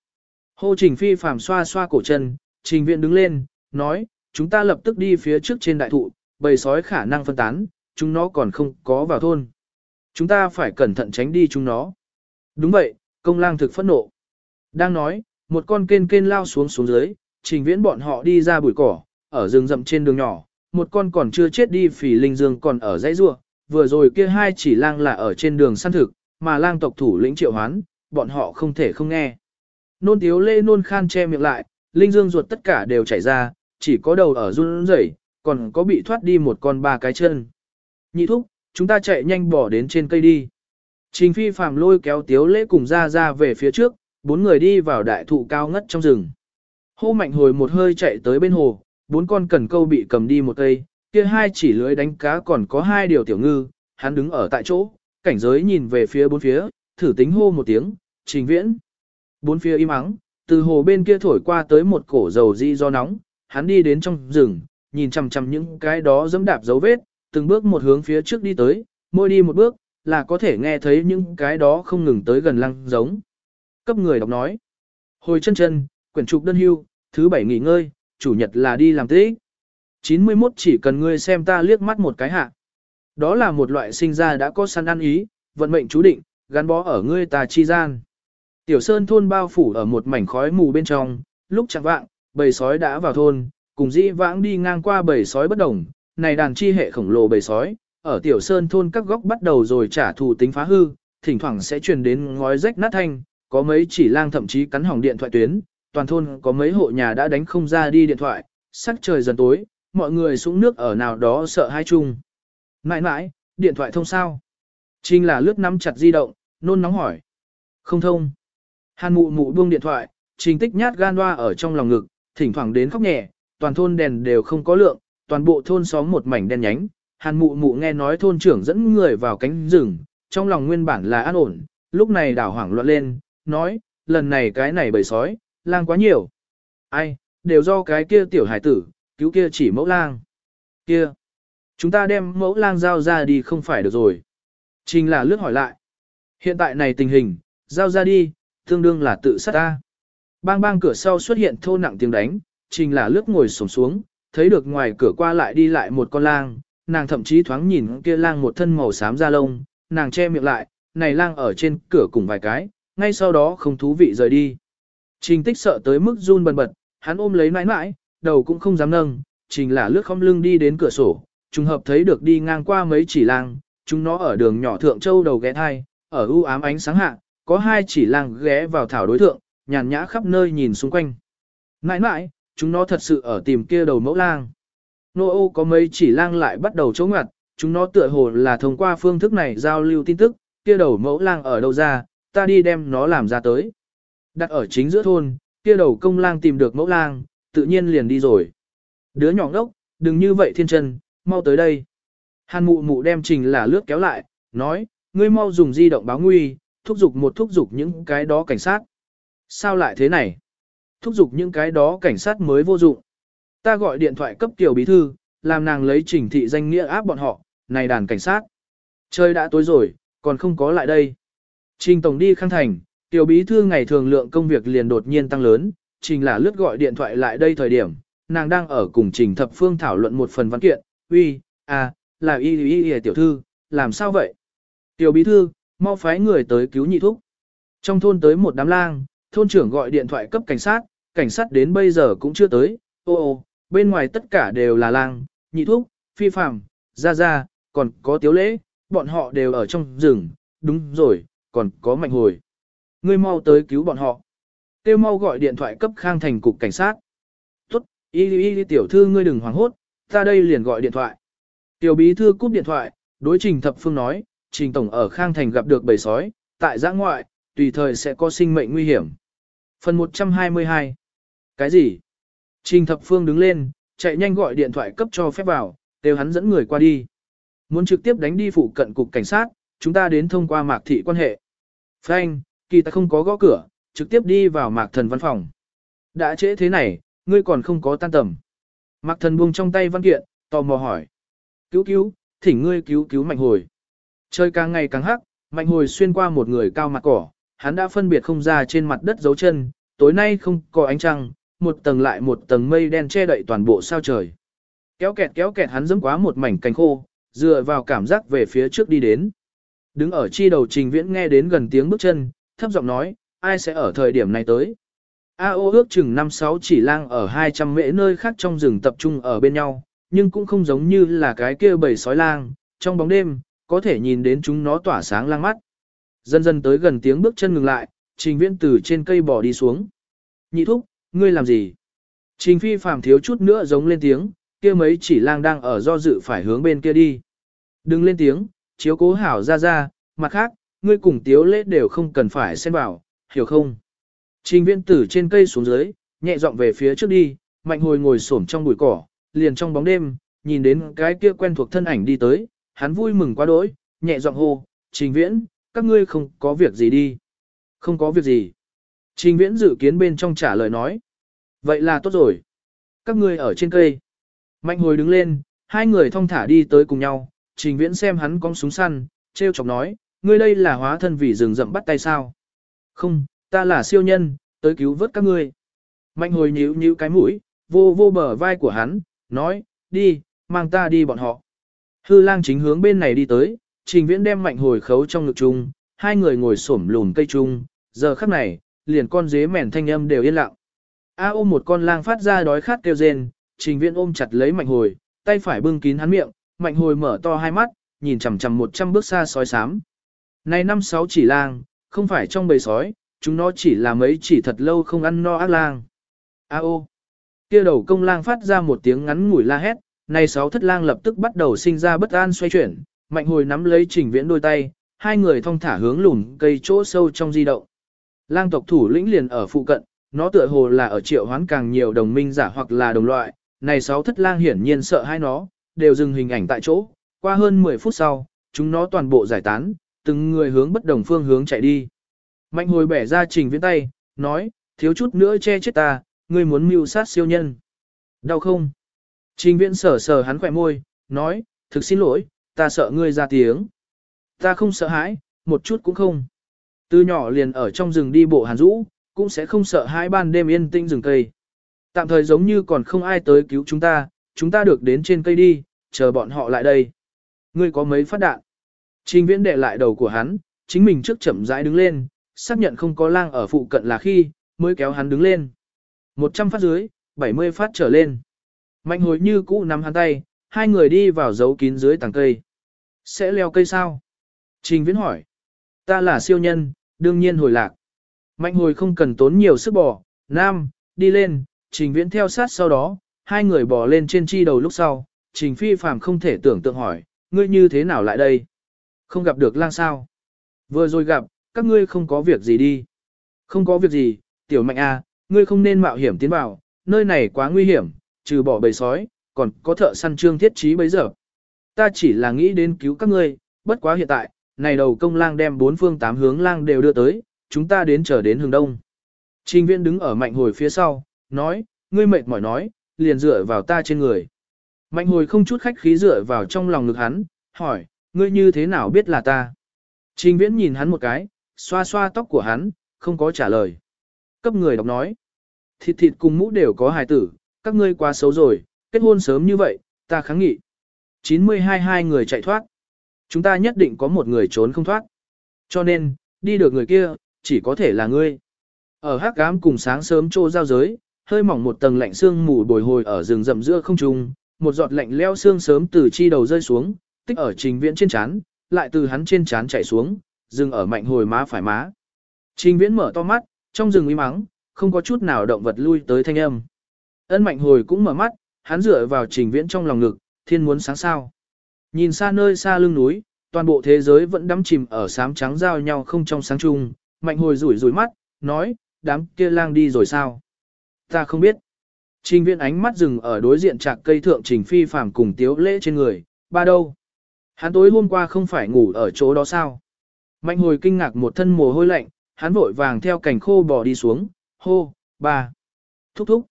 S1: Hô Trình Phi phàm xoa xoa cổ chân, Trình Viện đứng lên, nói, chúng ta lập tức đi phía trước trên đại thụ, bầy sói khả năng phân tán, chúng nó còn không có vào thôn. Chúng ta phải cẩn thận tránh đi chúng nó. Đúng vậy, công lang thực phẫn nộ. Đang nói, một con kên kên lao xuống xuống dưới, trình viễn bọn họ đi ra bụi cỏ, ở rừng rậm trên đường nhỏ, một con còn chưa chết đi phỉ linh dương còn ở dãy rua, vừa rồi kia hai chỉ lang là ở trên đường săn thực, mà lang tộc thủ lĩnh triệu hoán, bọn họ không thể không nghe. Nôn tiếu lê nôn khan che miệng lại, linh dương ruột tất cả đều chảy ra, chỉ có đầu ở run rẩy, còn có bị thoát đi một con ba cái chân. Nhị thúc, chúng ta chạy nhanh bỏ đến trên cây đi. Trình phi phàm lôi kéo tiếu lễ cùng ra ra về phía trước, bốn người đi vào đại thụ cao ngất trong rừng. Hô mạnh hồi một hơi chạy tới bên hồ, bốn con cần câu bị cầm đi một cây, kia hai chỉ lưới đánh cá còn có hai điều tiểu ngư, hắn đứng ở tại chỗ, cảnh giới nhìn về phía bốn phía, thử tính hô một tiếng, trình viễn. Bốn phía im ắng, từ hồ bên kia thổi qua tới một cổ dầu di do nóng, hắn đi đến trong rừng, nhìn chằm chằm những cái đó dẫm đạp dấu vết, từng bước một hướng phía trước đi tới, mỗi đi một bước, là có thể nghe thấy những cái đó không ngừng tới gần lăng giống. Cấp người đọc nói, hồi chân chân, quyển trục đơn hưu, thứ bảy nghỉ ngơi, chủ nhật là đi làm tích. 91 chỉ cần ngươi xem ta liếc mắt một cái hạ. Đó là một loại sinh ra đã có săn ăn ý, vận mệnh chú định, gắn bó ở ngươi ta chi gian. Tiểu Sơn thôn bao phủ ở một mảnh khói mù bên trong, lúc chẳng vạng, bầy sói đã vào thôn, cùng dĩ vãng đi ngang qua bầy sói bất đồng, này đàn chi hệ khổng lồ bầy sói, ở Tiểu Sơn thôn các góc bắt đầu rồi trả thù tính phá hư, thỉnh thoảng sẽ truyền đến ngói rách nát thanh, có mấy chỉ lang thậm chí cắn hỏng điện thoại tuyến, toàn thôn có mấy hộ nhà đã đánh không ra đi điện thoại, sắc trời dần tối, mọi người xuống nước ở nào đó sợ hai chung. Mãi mãi, điện thoại thông sao? Trinh là lướt nắm chặt di động, nôn nóng hỏi. Không thông. Hàn mụ mụ buông điện thoại, trình tích nhát gan hoa ở trong lòng ngực, thỉnh thoảng đến khóc nhẹ, toàn thôn đèn đều không có lượng, toàn bộ thôn xóm một mảnh đen nhánh. Hàn mụ mụ nghe nói thôn trưởng dẫn người vào cánh rừng, trong lòng nguyên bản là an ổn, lúc này đảo hoảng loạn lên, nói, lần này cái này bầy sói, lang quá nhiều. Ai, đều do cái kia tiểu hải tử, cứu kia chỉ mẫu lang. Kia, chúng ta đem mẫu lang giao ra đi không phải được rồi. Trình là lướt hỏi lại. Hiện tại này tình hình, giao ra đi, tương đương là tự sát ta. Bang bang cửa sau xuất hiện thô nặng tiếng đánh, trình là lướt ngồi sổng xuống, thấy được ngoài cửa qua lại đi lại một con lang, nàng thậm chí thoáng nhìn kia lang một thân màu xám da lông, nàng che miệng lại, này lang ở trên cửa cùng vài cái, ngay sau đó không thú vị rời đi. Trình tích sợ tới mức run bần bật, hắn ôm lấy mãi mãi, đầu cũng không dám nâng, trình là lướt không lưng đi đến cửa sổ, trùng hợp thấy được đi ngang qua mấy chỉ lang, chúng nó ở đường nhỏ thượng châu đầu ghé thai, ở u ám ánh sáng hạ, có hai chỉ lang ghé vào thảo đối thượng, nhàn nhã khắp nơi nhìn xung quanh. Mãi mãi, chúng nó thật sự ở tìm kia đầu mẫu lang. Nô ô có mấy chỉ lang lại bắt đầu chống ngặt, chúng nó tựa hồ là thông qua phương thức này giao lưu tin tức, kia đầu mẫu lang ở đâu ra, ta đi đem nó làm ra tới. Đặt ở chính giữa thôn, kia đầu công lang tìm được mẫu lang, tự nhiên liền đi rồi. Đứa nhỏ ngốc, đừng như vậy thiên chân, mau tới đây. Hàn mụ mụ đem trình là lướt kéo lại, nói, ngươi mau dùng di động báo nguy, thúc giục một thúc giục những cái đó cảnh sát. Sao lại thế này? Thúc giục những cái đó cảnh sát mới vô dụng. Ta gọi điện thoại cấp tiểu bí thư, làm nàng lấy trình thị danh nghĩa áp bọn họ, này đàn cảnh sát. Trời đã tối rồi, còn không có lại đây. Trình tổng đi khang thành, tiểu bí thư ngày thường lượng công việc liền đột nhiên tăng lớn, trình là lướt gọi điện thoại lại đây thời điểm, nàng đang ở cùng trình thập phương thảo luận một phần văn kiện, uy, à, là y y y tiểu thư, làm sao vậy? Tiểu bí thư, mau phái người tới cứu nhị thúc. Trong thôn tới một đám lang, thôn trưởng gọi điện thoại cấp cảnh sát, cảnh sát đến bây giờ cũng chưa tới, ô ô, bên ngoài tất cả đều là lang, nhị thúc, phi phạm, ra ra, còn có tiếu lễ, bọn họ đều ở trong rừng, đúng rồi, còn có mạnh hồi. Ngươi mau tới cứu bọn họ. Tiêu mau gọi điện thoại cấp khang thành cục cảnh sát. Tốt, y y tiểu thư ngươi đừng hoảng hốt, ta đây liền gọi điện thoại. Tiểu bí thư cúp điện thoại, đối trình thập phương nói, trình tổng ở khang thành gặp được bầy sói, tại giã ngoại, tùy thời sẽ có sinh mệnh nguy hiểm. Phần 122 Cái gì? Trình thập phương đứng lên, chạy nhanh gọi điện thoại cấp cho phép vào, đều hắn dẫn người qua đi. Muốn trực tiếp đánh đi phụ cận cục cảnh sát, chúng ta đến thông qua mạc thị quan hệ. Frank, kỳ ta không có gõ cửa, trực tiếp đi vào mạc thần văn phòng. Đã trễ thế này, ngươi còn không có tan tầm. Mạc thần buông trong tay văn kiện, tò mò hỏi. Cứu cứu, thỉnh ngươi cứu cứu mạnh hồi. Trời càng ngày càng hắc, mạnh hồi xuyên qua một người cao mặt cỏ, hắn đã phân biệt không ra trên mặt đất dấu chân, tối nay không có ánh trăng, một tầng lại một tầng mây đen che đậy toàn bộ sao trời. Kéo kẹt kéo kẹt hắn dẫm quá một mảnh cánh khô, dựa vào cảm giác về phía trước đi đến. Đứng ở chi đầu trình viễn nghe đến gần tiếng bước chân, thấp giọng nói, ai sẽ ở thời điểm này tới. A ô ước chừng 5-6 chỉ lang ở 200 mễ nơi khác trong rừng tập trung ở bên nhau, nhưng cũng không giống như là cái kia bầy sói lang, trong bóng đêm, có thể nhìn đến chúng nó tỏa sáng lang mắt. Dần dần tới gần tiếng bước chân ngừng lại, trình viễn từ trên cây bỏ đi xuống. Nhị thúc, ngươi làm gì? Trình phi phàm thiếu chút nữa giống lên tiếng, kia mấy chỉ lang đang ở do dự phải hướng bên kia đi. Đừng lên tiếng, chiếu cố hảo ra ra, mặt khác, ngươi cùng tiếu lễ đều không cần phải xen vào, hiểu không? Trình viễn tử trên cây xuống dưới, nhẹ giọng về phía trước đi, mạnh hồi ngồi xổm trong bụi cỏ, liền trong bóng đêm, nhìn đến cái kia quen thuộc thân ảnh đi tới, hắn vui mừng quá đỗi, nhẹ giọng hô, trình viễn, các ngươi không có việc gì đi. Không có việc gì. Trình viễn dự kiến bên trong trả lời nói. Vậy là tốt rồi. Các ngươi ở trên cây. Mạnh hồi đứng lên, hai người thong thả đi tới cùng nhau, trình viễn xem hắn cong súng săn, treo chọc nói, ngươi đây là hóa thân vì rừng rậm bắt tay sao. Không, ta là siêu nhân, tới cứu vớt các ngươi. Mạnh hồi nhíu nhíu cái mũi, vô vô bờ vai của hắn, nói, đi, mang ta đi bọn họ. Hư lang chính hướng bên này đi tới, trình viễn đem mạnh hồi khấu trong ngực chung, hai người ngồi xổm lùn cây chung, giờ khắc này, liền con dế mèn thanh âm đều yên lặng. A ôm một con lang phát ra đói khát kêu rên, trình viễn ôm chặt lấy mạnh hồi, tay phải bưng kín hắn miệng, mạnh hồi mở to hai mắt, nhìn chằm chằm một trăm bước xa sói sám. Này năm sáu chỉ lang, không phải trong bầy sói, chúng nó chỉ là mấy chỉ thật lâu không ăn no ác lang. A ô, kia đầu công lang phát ra một tiếng ngắn ngủi la hét, này sáu thất lang lập tức bắt đầu sinh ra bất an xoay chuyển, mạnh hồi nắm lấy trình viễn đôi tay, hai người thong thả hướng lùn cây chỗ sâu trong di động. Lang tộc thủ lĩnh liền ở phụ cận, nó tựa hồ là ở triệu hoán càng nhiều đồng minh giả hoặc là đồng loại, này sáu thất lang hiển nhiên sợ hai nó, đều dừng hình ảnh tại chỗ, qua hơn 10 phút sau, chúng nó toàn bộ giải tán, từng người hướng bất đồng phương hướng chạy đi. Mạnh hồi bẻ ra trình viễn tay, nói, thiếu chút nữa che chết ta, ngươi muốn mưu sát siêu nhân. Đau không? Trình viễn sờ sờ hắn khỏe môi, nói, thực xin lỗi, ta sợ ngươi ra tiếng. Ta không sợ hãi, một chút cũng không. Từ nhỏ liền ở trong rừng đi bộ hàn rũ, cũng sẽ không sợ hãi ban đêm yên tĩnh rừng cây. Tạm thời giống như còn không ai tới cứu chúng ta, chúng ta được đến trên cây đi, chờ bọn họ lại đây. Ngươi có mấy phát đạn? Trình viễn đệ lại đầu của hắn, chính mình trước chậm rãi đứng lên, xác nhận không có lang ở phụ cận là khi, mới kéo hắn đứng lên. 100 phát dưới, 70 phát trở lên. Mạnh hồi như cũ nắm hắn tay, hai người đi vào giấu kín dưới tàng cây. Sẽ leo cây sao? Trình viễn hỏi. Ta là siêu nhân, đương nhiên hồi lạc. Mạnh hồi không cần tốn nhiều sức bò, nam, đi lên, trình viễn theo sát sau đó, hai người bò lên trên chi đầu lúc sau, trình phi phàm không thể tưởng tượng hỏi, ngươi như thế nào lại đây? Không gặp được lang sao? Vừa rồi gặp, các ngươi không có việc gì đi. Không có việc gì, tiểu mạnh a, ngươi không nên mạo hiểm tiến vào, nơi này quá nguy hiểm, trừ bỏ bầy sói, còn có thợ săn trương thiết trí bấy giờ. Ta chỉ là nghĩ đến cứu các ngươi, bất quá hiện tại, này đầu công lang đem bốn phương tám hướng lang đều đưa tới, chúng ta đến chờ đến hướng đông. Trình viên đứng ở mạnh hồi phía sau, nói, ngươi mệt mỏi nói, liền dựa vào ta trên người. Mạnh hồi không chút khách khí dựa vào trong lòng ngực hắn, hỏi, ngươi như thế nào biết là ta? Trình viễn nhìn hắn một cái, xoa xoa tóc của hắn, không có trả lời. Cấp người đọc nói, thịt thịt cùng mũ đều có hài tử, các ngươi quá xấu rồi, kết hôn sớm như vậy, ta kháng nghị. 92 hai người chạy thoát. Chúng ta nhất định có một người trốn không thoát. Cho nên, đi được người kia, chỉ có thể là ngươi. Ở hắc ám cùng sáng sớm trô giao giới, hơi mỏng một tầng lạnh xương mù bồi hồi ở rừng rậm giữa không trung, một giọt lạnh leo xương sớm từ chi đầu rơi xuống, tích ở trình viễn trên chán, lại từ hắn trên chán chảy xuống, dừng ở mạnh hồi má phải má. Trình viễn mở to mắt, trong rừng uy mắng, không có chút nào động vật lui tới thanh âm. Ân mạnh hồi cũng mở mắt, hắn dựa vào trình viễn trong lòng ngực, thiên muốn sáng sao. Nhìn xa nơi xa lưng núi, toàn bộ thế giới vẫn đắm chìm ở sám trắng giao nhau không trong sáng chung, mạnh hồi rủi rủi mắt, nói, đám kia lang đi rồi sao? Ta không biết. Trình viễn ánh mắt dừng ở đối diện trạc cây thượng trình phi phàm cùng tiếu lễ trên người, ba đâu? Hắn tối hôm qua không phải ngủ ở chỗ đó sao? Mạnh hồi kinh ngạc một thân mồ hôi lạnh, hắn vội vàng theo cảnh khô bò đi xuống, hô, ba. Thúc thúc.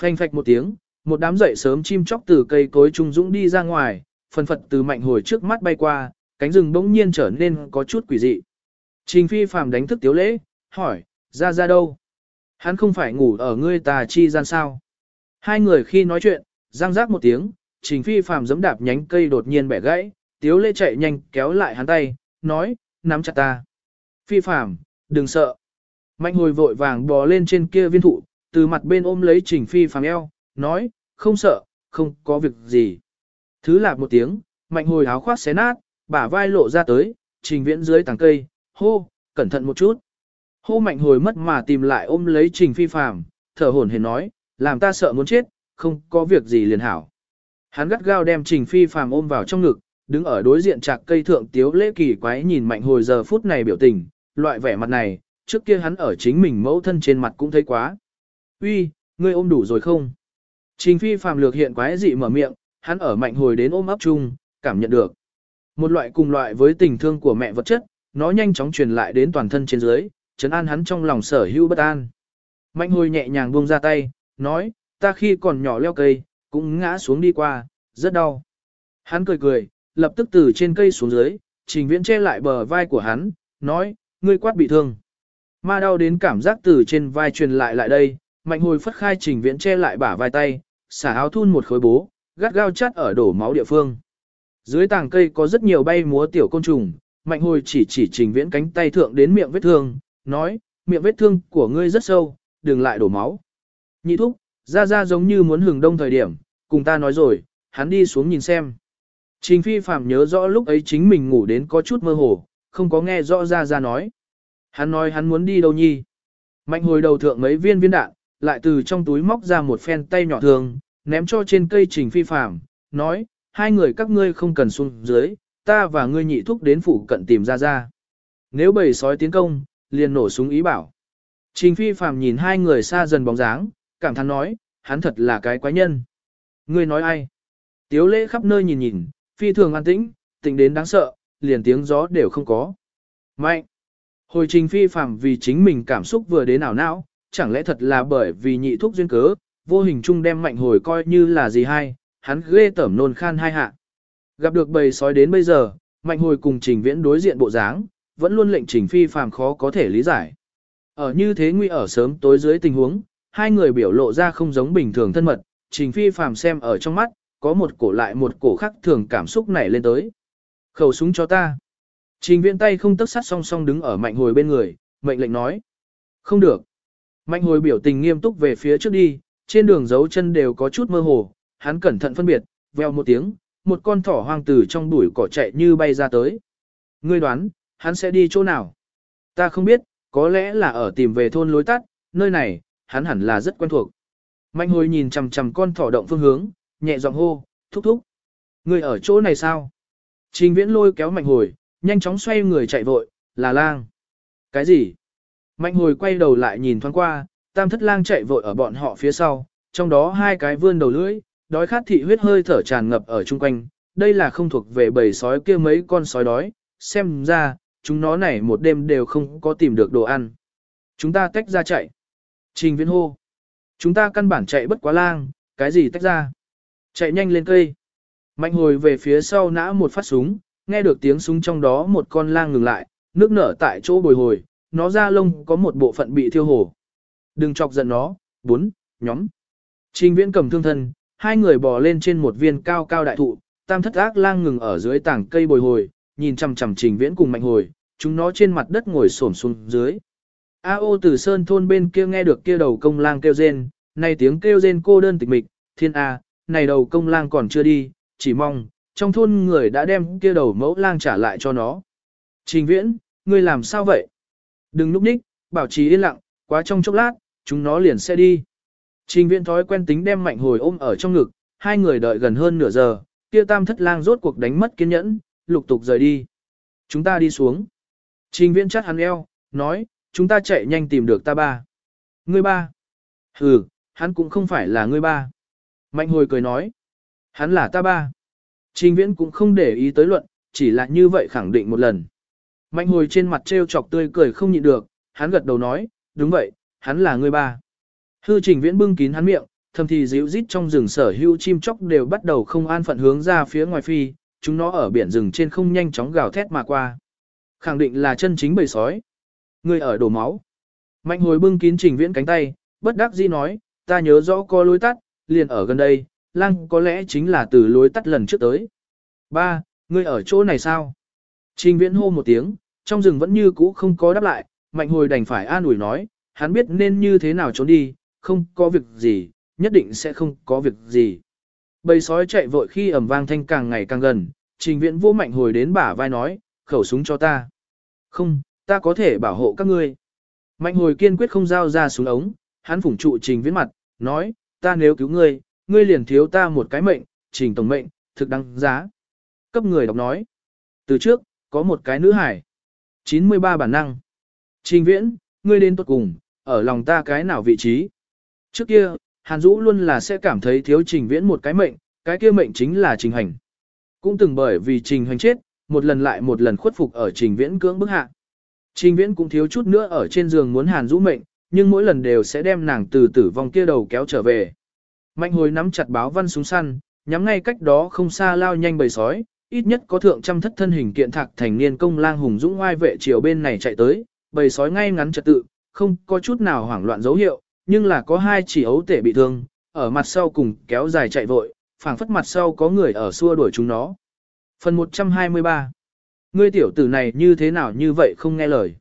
S1: Phanh phạch một tiếng, một đám dậy sớm chim chóc từ cây cối trung dũng đi ra ngoài, phần phật từ mạnh hồi trước mắt bay qua, cánh rừng bỗng nhiên trở nên có chút quỷ dị. Trình phi phàm đánh thức tiếu lễ, hỏi, ra ra đâu? Hắn không phải ngủ ở ngươi tà chi gian sao? Hai người khi nói chuyện, răng rác một tiếng, trình phi phàm giẫm đạp nhánh cây đột nhiên bẻ gãy, tiếu lễ chạy nhanh kéo lại hắn tay, nói, nắm chặt ta. Phi phạm, đừng sợ. Mạnh hồi vội vàng bò lên trên kia viên thụ, từ mặt bên ôm lấy trình phi phàm eo, nói, không sợ, không có việc gì. Thứ lạc một tiếng, mạnh hồi áo khoác xé nát, bả vai lộ ra tới, trình viễn dưới tàng cây, hô, cẩn thận một chút. Hô mạnh hồi mất mà tìm lại ôm lấy trình phi phàm, thở hổn hển nói, làm ta sợ muốn chết, không có việc gì liền hảo. Hắn gắt gao đem trình phi phàm ôm vào trong ngực, đứng ở đối diện chạc cây thượng tiếu lễ kỳ quái nhìn mạnh hồi giờ phút này biểu tình, loại vẻ mặt này, trước kia hắn ở chính mình mẫu thân trên mặt cũng thấy quá. Uy, ngươi ôm đủ rồi không? Trình phi phàm lược hiện quái dị mở miệng, hắn ở mạnh hồi đến ôm ấp chung, cảm nhận được. Một loại cùng loại với tình thương của mẹ vật chất, nó nhanh chóng truyền lại đến toàn thân trên dưới, chấn an hắn trong lòng sở hữu bất an. Mạnh hồi nhẹ nhàng buông ra tay, nói, ta khi còn nhỏ leo cây, cũng ngã xuống đi qua, rất đau. Hắn cười cười, lập tức từ trên cây xuống dưới, trình viễn che lại bờ vai của hắn, nói, ngươi quát bị thương. Ma đau đến cảm giác từ trên vai truyền lại lại đây, mạnh hồi phất khai trình viễn che lại bả vai tay, xả áo thun một khối bố, gắt gao chắt ở đổ máu địa phương. Dưới tàng cây có rất nhiều bay múa tiểu côn trùng, mạnh hồi chỉ chỉ trình viễn cánh tay thượng đến miệng vết thương, nói, miệng vết thương của ngươi rất sâu, đừng lại đổ máu. Nhị thúc, ra ra giống như muốn hừng đông thời điểm, cùng ta nói rồi, hắn đi xuống nhìn xem. Trình phi phạm nhớ rõ lúc ấy chính mình ngủ đến có chút mơ hồ, không có nghe rõ ra ra nói. Hắn nói hắn muốn đi đâu nhi. Mạnh hồi đầu thượng mấy viên viên đạn, lại từ trong túi móc ra một phen tay nhỏ thường, ném cho trên cây trình phi phạm, nói, hai người các ngươi không cần xuống dưới, ta và ngươi nhị thúc đến phủ cận tìm ra ra. Nếu bầy sói tiến công, liền nổ súng ý bảo. Trình phi phạm nhìn hai người xa dần bóng dáng, cảm thán nói, hắn thật là cái quái nhân. Ngươi nói ai? Tiếu lễ khắp nơi nhìn nhìn, phi thường an tĩnh, tĩnh đến đáng sợ, liền tiếng gió đều không có. Mạnh! Hồi trình phi phạm vì chính mình cảm xúc vừa đến ảo não, chẳng lẽ thật là bởi vì nhị thuốc duyên cớ, vô hình chung đem mạnh hồi coi như là gì hay, hắn ghê tẩm nôn khan hai hạ. Gặp được bầy sói đến bây giờ, mạnh hồi cùng trình viễn đối diện bộ dáng, vẫn luôn lệnh trình phi phàm khó có thể lý giải. Ở như thế nguy ở sớm tối dưới tình huống, hai người biểu lộ ra không giống bình thường thân mật, trình phi phàm xem ở trong mắt, có một cổ lại một cổ khác thường cảm xúc nảy lên tới. Khẩu súng cho ta. Trình viễn tay không tức sát song song đứng ở mạnh hồi bên người, mệnh lệnh nói. Không được. Mạnh hồi biểu tình nghiêm túc về phía trước đi, trên đường dấu chân đều có chút mơ hồ, hắn cẩn thận phân biệt, veo một tiếng, một con thỏ hoang từ trong bụi cỏ chạy như bay ra tới. Ngươi đoán, hắn sẽ đi chỗ nào? Ta không biết, có lẽ là ở tìm về thôn lối tắt, nơi này, hắn hẳn là rất quen thuộc. Mạnh hồi nhìn chằm chằm con thỏ động phương hướng, nhẹ giọng hô, thúc thúc. người ở chỗ này sao? Trình viễn lôi kéo mạnh hồi, nhanh chóng xoay người chạy vội, là lang. Cái gì? Mạnh hồi quay đầu lại nhìn thoáng qua, tam thất lang chạy vội ở bọn họ phía sau, trong đó hai cái vươn đầu lưỡi, đói khát thị huyết hơi thở tràn ngập ở chung quanh, đây là không thuộc về bầy sói kia mấy con sói đói, xem ra, chúng nó này một đêm đều không có tìm được đồ ăn. Chúng ta tách ra chạy. Trình viễn hô. Chúng ta căn bản chạy bất quá lang, cái gì tách ra. Chạy nhanh lên cây. Mạnh hồi về phía sau nã một phát súng, nghe được tiếng súng trong đó một con lang ngừng lại, nước nở tại chỗ bồi hồi, nó ra lông có một bộ phận bị thiêu hổ. Đừng chọc giận nó, bốn, nhóm. Trình viễn cầm thương thân, hai người bò lên trên một viên cao cao đại thụ, tam thất ác lang ngừng ở dưới tảng cây bồi hồi, nhìn chằm chằm trình viễn cùng mạnh hồi, chúng nó trên mặt đất ngồi xổm xuống dưới. A ô từ sơn thôn bên kia nghe được kia đầu công lang kêu rên, này tiếng kêu rên cô đơn tịch mịch, thiên A, này đầu công lang còn chưa đi, chỉ mong, trong thôn người đã đem kia đầu mẫu lang trả lại cho nó. Trình viễn, ngươi làm sao vậy? Đừng núp ních, bảo trì yên lặng, quá trong chốc lát, chúng nó liền sẽ đi. Trình viễn thói quen tính đem mạnh hồi ôm ở trong ngực, hai người đợi gần hơn nửa giờ, kia tam thất lang rốt cuộc đánh mất kiên nhẫn, lục tục rời đi. Chúng ta đi xuống. Trình viễn chắc hắn eo, nói, chúng ta chạy nhanh tìm được ta ba. Ngươi ba. Ừ, hắn cũng không phải là ngươi ba. Mạnh hồi cười nói, hắn là ta ba. Trình viễn cũng không để ý tới luận, chỉ là như vậy khẳng định một lần. Mạnh hồi trên mặt trêu chọc tươi cười không nhịn được, hắn gật đầu nói, đúng vậy, hắn là người ba. Hư trình viễn bưng kín hắn miệng, thầm thì dịu rít trong rừng sở hữu chim chóc đều bắt đầu không an phận hướng ra phía ngoài phi, chúng nó ở biển rừng trên không nhanh chóng gào thét mà qua. Khẳng định là chân chính bầy sói. Người ở đổ máu. Mạnh hồi bưng kín trình viễn cánh tay, bất đắc dĩ nói, ta nhớ rõ có lối tắt, liền ở gần đây, lăng có lẽ chính là từ lối tắt lần trước tới. Ba, ngươi ở chỗ này sao? Trình viễn hô một tiếng, trong rừng vẫn như cũ không có đáp lại, mạnh hồi đành phải an ủi nói, hắn biết nên như thế nào trốn đi, không có việc gì, nhất định sẽ không có việc gì. Bầy sói chạy vội khi ẩm vang thanh càng ngày càng gần, trình viễn vô mạnh hồi đến bả vai nói, khẩu súng cho ta. Không, ta có thể bảo hộ các ngươi. Mạnh hồi kiên quyết không giao ra súng ống, hắn phủng trụ trình viễn mặt, nói, ta nếu cứu ngươi, ngươi liền thiếu ta một cái mệnh, trình tổng mệnh, thực đăng giá. Cấp người đọc nói, từ trước, có một cái nữ hải. 93 bản năng. Trình viễn, ngươi đến tuột cùng, ở lòng ta cái nào vị trí. Trước kia, Hàn Dũ luôn là sẽ cảm thấy thiếu trình viễn một cái mệnh, cái kia mệnh chính là trình hành. Cũng từng bởi vì trình hành chết, một lần lại một lần khuất phục ở trình viễn cưỡng bức hạ. Trình viễn cũng thiếu chút nữa ở trên giường muốn hàn Dũ mệnh, nhưng mỗi lần đều sẽ đem nàng từ tử vong kia đầu kéo trở về. Mạnh hồi nắm chặt báo văn súng săn, nhắm ngay cách đó không xa lao nhanh bầy sói, ít nhất có thượng trăm thất thân hình kiện thạc thành niên công lang hùng dũng oai vệ chiều bên này chạy tới, bầy sói ngay ngắn trật tự, không có chút nào hoảng loạn dấu hiệu, nhưng là có hai chỉ ấu tể bị thương, ở mặt sau cùng kéo dài chạy vội, phảng phất mặt sau có người ở xua đuổi chúng nó. Phần 123 Ngươi tiểu tử này như thế nào như vậy không nghe lời.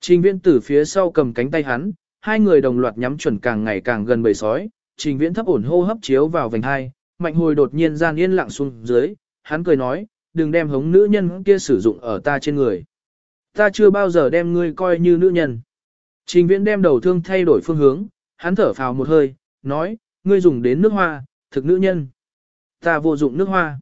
S1: Trình viễn từ phía sau cầm cánh tay hắn, hai người đồng loạt nhắm chuẩn càng ngày càng gần bầy sói, trình viễn thấp ổn hô hấp chiếu vào vành hai, mạnh hồi đột nhiên gian yên lặng xuống dưới, hắn cười nói, đừng đem hống nữ nhân kia sử dụng ở ta trên người. Ta chưa bao giờ đem ngươi coi như nữ nhân. Trình viễn đem đầu thương thay đổi phương hướng, hắn thở phào một hơi, nói, ngươi dùng đến nước hoa, thực nữ nhân. Ta vô dụng nước hoa.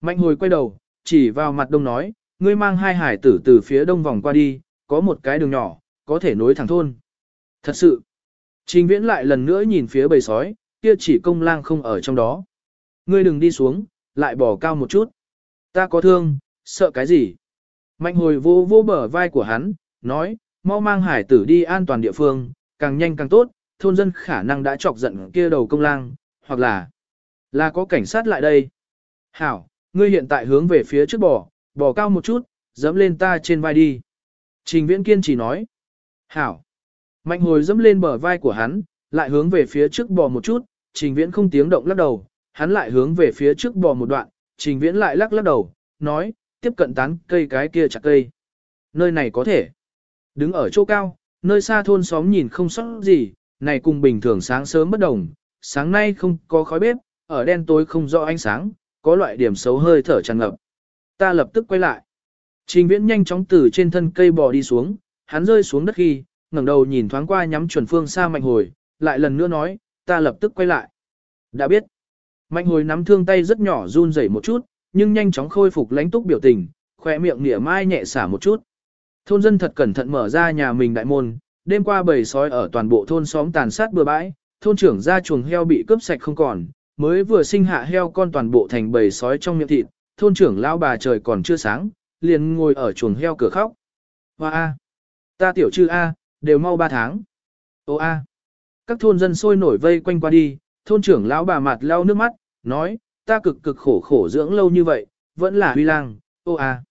S1: Mạnh hồi quay đầu, chỉ vào mặt đông nói, ngươi mang hai hải tử từ phía đông vòng qua đi, có một cái đường nhỏ, có thể nối thẳng thôn. Thật sự. Trình viễn lại lần nữa nhìn phía bầy sói, kia chỉ công lang không ở trong đó. Ngươi đừng đi xuống, lại bỏ cao một chút. Ta có thương, sợ cái gì? Mạnh hồi vô vô bờ vai của hắn, nói, mau mang hải tử đi an toàn địa phương, càng nhanh càng tốt, thôn dân khả năng đã chọc giận kia đầu công lang, hoặc là, là có cảnh sát lại đây. Hảo, ngươi hiện tại hướng về phía trước bò, bò cao một chút, dẫm lên ta trên vai đi. Trình viễn kiên chỉ nói. Hảo. Mạnh hồi dẫm lên bờ vai của hắn, lại hướng về phía trước bò một chút, trình viễn không tiếng động lắc đầu, hắn lại hướng về phía trước bò một đoạn, trình viễn lại lắc lắc đầu, nói, tiếp cận tán cây cái kia chặt cây. Nơi này có thể. Đứng ở chỗ cao, nơi xa thôn xóm nhìn không sót gì, này cùng bình thường sáng sớm bất đồng, sáng nay không có khói bếp, ở đen tối không rõ ánh sáng, có loại điểm xấu hơi thở tràn ngập. Ta lập tức quay lại. Trình viễn nhanh chóng từ trên thân cây bò đi xuống, hắn rơi xuống đất khi, ngẩng đầu nhìn thoáng qua nhắm chuẩn phương xa mạnh hồi, lại lần nữa nói, ta lập tức quay lại. Đã biết. Mạnh hồi nắm thương tay rất nhỏ run rẩy một chút, nhưng nhanh chóng khôi phục lãnh túc biểu tình, khỏe miệng nỉa mai nhẹ xả một chút. Thôn dân thật cẩn thận mở ra nhà mình đại môn, đêm qua bầy sói ở toàn bộ thôn xóm tàn sát bừa bãi, thôn trưởng ra chuồng heo bị cướp sạch không còn, mới vừa sinh hạ heo con toàn bộ thành bầy sói trong miệng thịt, thôn trưởng lão bà trời còn chưa sáng, liền ngồi ở chuồng heo cửa khóc. Hoa A. Ta tiểu chư A, đều mau 3 tháng. Ô A. Các thôn dân sôi nổi vây quanh qua đi, thôn trưởng lão bà mặt lau nước mắt, nói, ta cực cực khổ khổ dưỡng lâu như vậy, vẫn là huy lang, ô A.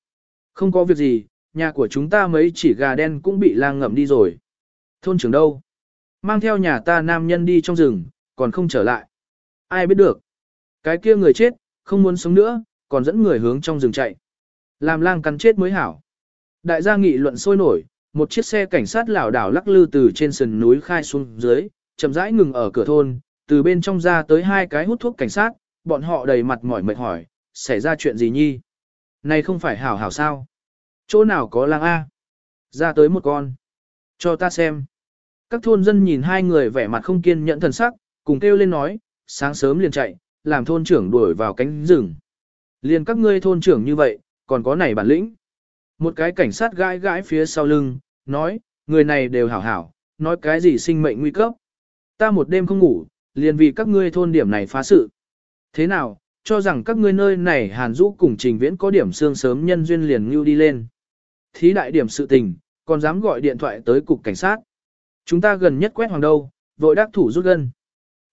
S1: Không có việc gì, nhà của chúng ta mấy chỉ gà đen cũng bị lang ngậm đi rồi. Thôn trưởng đâu? Mang theo nhà ta nam nhân đi trong rừng, còn không trở lại. Ai biết được? Cái kia người chết, không muốn sống nữa, còn dẫn người hướng trong rừng chạy. Làm lang cắn chết mới hảo. Đại gia nghị luận sôi nổi, một chiếc xe cảnh sát lảo đảo lắc lư từ trên sườn núi khai xuống dưới, chậm rãi ngừng ở cửa thôn, từ bên trong ra tới hai cái hút thuốc cảnh sát, bọn họ đầy mặt mỏi mệt hỏi, xảy ra chuyện gì nhi? Này không phải hảo hảo sao? Chỗ nào có lang A? Ra tới một con. Cho ta xem. Các thôn dân nhìn hai người vẻ mặt không kiên nhẫn thần sắc, cùng kêu lên nói, sáng sớm liền chạy, làm thôn trưởng đuổi vào cánh rừng. Liền các ngươi thôn trưởng như vậy, còn có này bản lĩnh. Một cái cảnh sát gãi gãi phía sau lưng, nói, người này đều hảo hảo, nói cái gì sinh mệnh nguy cấp. Ta một đêm không ngủ, liền vì các ngươi thôn điểm này phá sự. Thế nào, cho rằng các ngươi nơi này hàn rũ cùng trình viễn có điểm xương sớm nhân duyên liền như đi lên. Thí đại điểm sự tình, còn dám gọi điện thoại tới cục cảnh sát. Chúng ta gần nhất quét hoàng đâu, vội đắc thủ rút gân.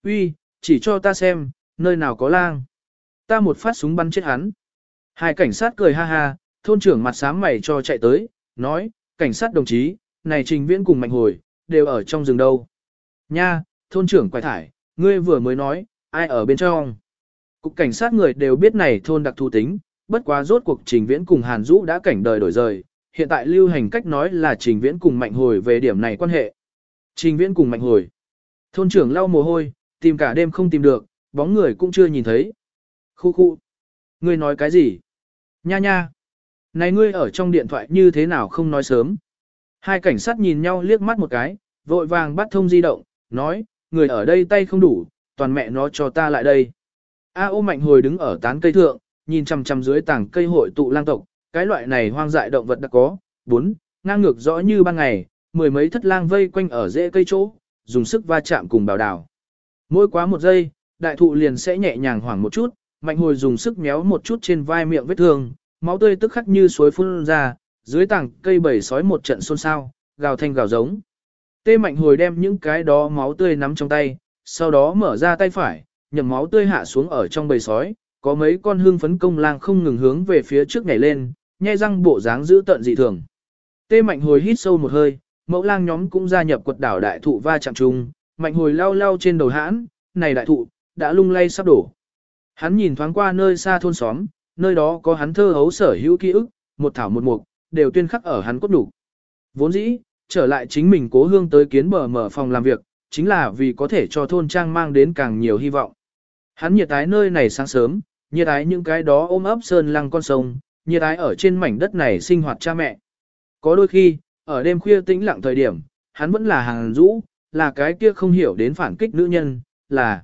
S1: Uy, chỉ cho ta xem, nơi nào có lang. Ta một phát súng bắn chết hắn. Hai cảnh sát cười ha ha, thôn trưởng mặt sám mày cho chạy tới, nói, cảnh sát đồng chí, này trình viễn cùng mạnh hồi, đều ở trong rừng đâu. Nha, thôn trưởng quay thải, ngươi vừa mới nói, ai ở bên trong. Cục cảnh sát người đều biết này thôn đặc thu tính, bất quá rốt cuộc trình viễn cùng Hàn Dũ đã cảnh đời đổi rời, hiện tại lưu hành cách nói là trình viễn cùng mạnh hồi về điểm này quan hệ. Trình viễn cùng mạnh hồi. Thôn trưởng lau mồ hôi, tìm cả đêm không tìm được, bóng người cũng chưa nhìn thấy. Khu khu. Ngươi nói cái gì? Nha nha. Này ngươi ở trong điện thoại như thế nào không nói sớm? Hai cảnh sát nhìn nhau liếc mắt một cái, vội vàng bắt thông di động, nói, người ở đây tay không đủ, toàn mẹ nó cho ta lại đây. A ô mạnh hồi đứng ở tán cây thượng, nhìn chằm chằm dưới tảng cây hội tụ lang tộc, cái loại này hoang dại động vật đã có, bốn, ngang ngược rõ như ban ngày, mười mấy thất lang vây quanh ở rễ cây chỗ, dùng sức va chạm cùng bảo đảo. Mỗi quá một giây, đại thụ liền sẽ nhẹ nhàng hoảng một chút, mạnh hồi dùng sức méo một chút trên vai miệng vết thương, máu tươi tức khắc như suối phun ra, dưới tảng cây bầy sói một trận xôn xao, gào thanh gào giống. Tê mạnh hồi đem những cái đó máu tươi nắm trong tay, sau đó mở ra tay phải, nhầm máu tươi hạ xuống ở trong bầy sói, có mấy con hương phấn công lang không ngừng hướng về phía trước nhảy lên, nhai răng bộ dáng giữ tận dị thường. Tê mạnh hồi hít sâu một hơi, mẫu lang nhóm cũng gia nhập quật đảo đại thụ va chạm chung, mạnh hồi lao lao trên đầu hãn, này đại thụ, đã lung lay sắp đổ. Hắn nhìn thoáng qua nơi xa thôn xóm, nơi đó có hắn thơ hấu sở hữu ký ức, một thảo một mục, đều tuyên khắc ở hắn cốt đủ. Vốn dĩ, trở lại chính mình cố hương tới kiến bờ mở phòng làm việc, chính là vì có thể cho thôn trang mang đến càng nhiều hy vọng. Hắn nhiệt ái nơi này sáng sớm, nhiệt ái những cái đó ôm ấp sơn lăng con sông, nhiệt ái ở trên mảnh đất này sinh hoạt cha mẹ. Có đôi khi, ở đêm khuya tĩnh lặng thời điểm, hắn vẫn là hàng rũ, là cái kia không hiểu đến phản kích nữ nhân, là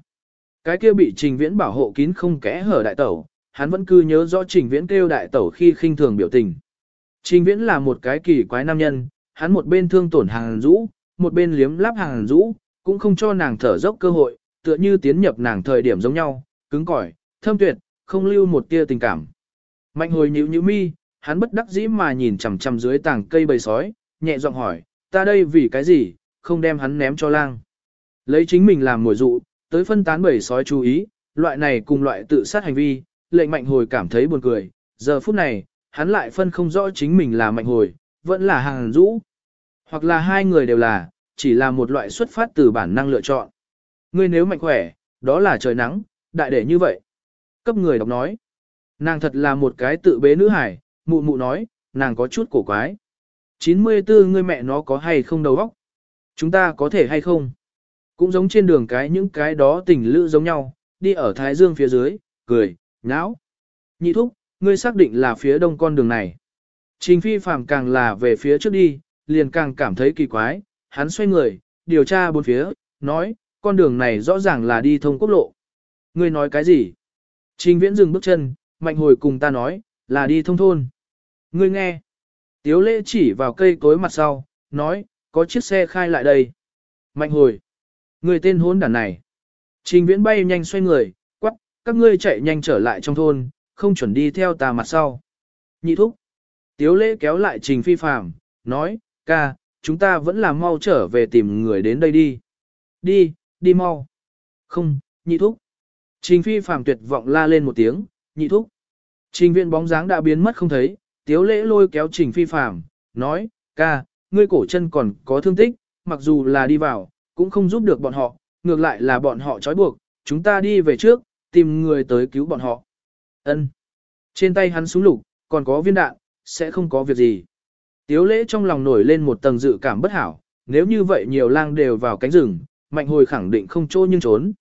S1: cái kia bị trình viễn bảo hộ kín không kẽ hở đại tẩu, hắn vẫn cứ nhớ rõ trình viễn kêu đại tẩu khi khinh thường biểu tình. Trình viễn là một cái kỳ quái nam nhân, hắn một bên thương tổn hàng rũ, một bên liếm láp hàng rũ, cũng không cho nàng thở dốc cơ hội, tựa như tiến nhập nàng thời điểm giống nhau, cứng cỏi, thâm tuyệt, không lưu một tia tình cảm. Mạnh hồi nhíu nhíu mi, hắn bất đắc dĩ mà nhìn chằm chằm dưới tảng cây bầy sói, nhẹ giọng hỏi, ta đây vì cái gì, không đem hắn ném cho lang. Lấy chính mình làm mồi dụ, tới phân tán bầy sói chú ý, loại này cùng loại tự sát hành vi, lệnh mạnh hồi cảm thấy buồn cười. Giờ phút này, hắn lại phân không rõ chính mình là mạnh hồi, vẫn là hàng rũ. Hoặc là hai người đều là, chỉ là một loại xuất phát từ bản năng lựa chọn. Ngươi nếu mạnh khỏe, đó là trời nắng, đại để như vậy. Cấp người đọc nói. Nàng thật là một cái tự bế nữ hải, mụ mụ nói, nàng có chút cổ quái. 94 người mẹ nó có hay không đầu óc? Chúng ta có thể hay không? Cũng giống trên đường cái những cái đó tình lữ giống nhau, đi ở Thái Dương phía dưới, cười, nháo. Nhị thúc, ngươi xác định là phía đông con đường này. Trình phi phàm càng là về phía trước đi, liền càng cảm thấy kỳ quái, hắn xoay người, điều tra bốn phía, nói, con đường này rõ ràng là đi thông quốc lộ. Ngươi nói cái gì? Trình viễn dừng bước chân, mạnh hồi cùng ta nói, là đi thông thôn. Ngươi nghe. Tiếu lễ chỉ vào cây cối mặt sau, nói, có chiếc xe khai lại đây. Mạnh hồi. Người tên hôn đàn này. Trình viễn bay nhanh xoay người, quắc, các ngươi chạy nhanh trở lại trong thôn, không chuẩn đi theo ta mặt sau. Nhị thúc. Tiếu lễ kéo lại trình phi phạm, nói, ca, chúng ta vẫn là mau trở về tìm người đến đây đi. Đi, đi mau. Không, nhị thúc. Trình phi phạm tuyệt vọng la lên một tiếng, nhị thúc. Trình viện bóng dáng đã biến mất không thấy, tiếu lễ lôi kéo trình phi phạm, nói, ca, ngươi cổ chân còn có thương tích, mặc dù là đi vào, cũng không giúp được bọn họ, ngược lại là bọn họ trói buộc, chúng ta đi về trước, tìm người tới cứu bọn họ. Ân. Trên tay hắn súng lục, còn có viên đạn, sẽ không có việc gì. Tiếu lễ trong lòng nổi lên một tầng dự cảm bất hảo, nếu như vậy nhiều lang đều vào cánh rừng, mạnh hồi khẳng định không trô nhưng trốn.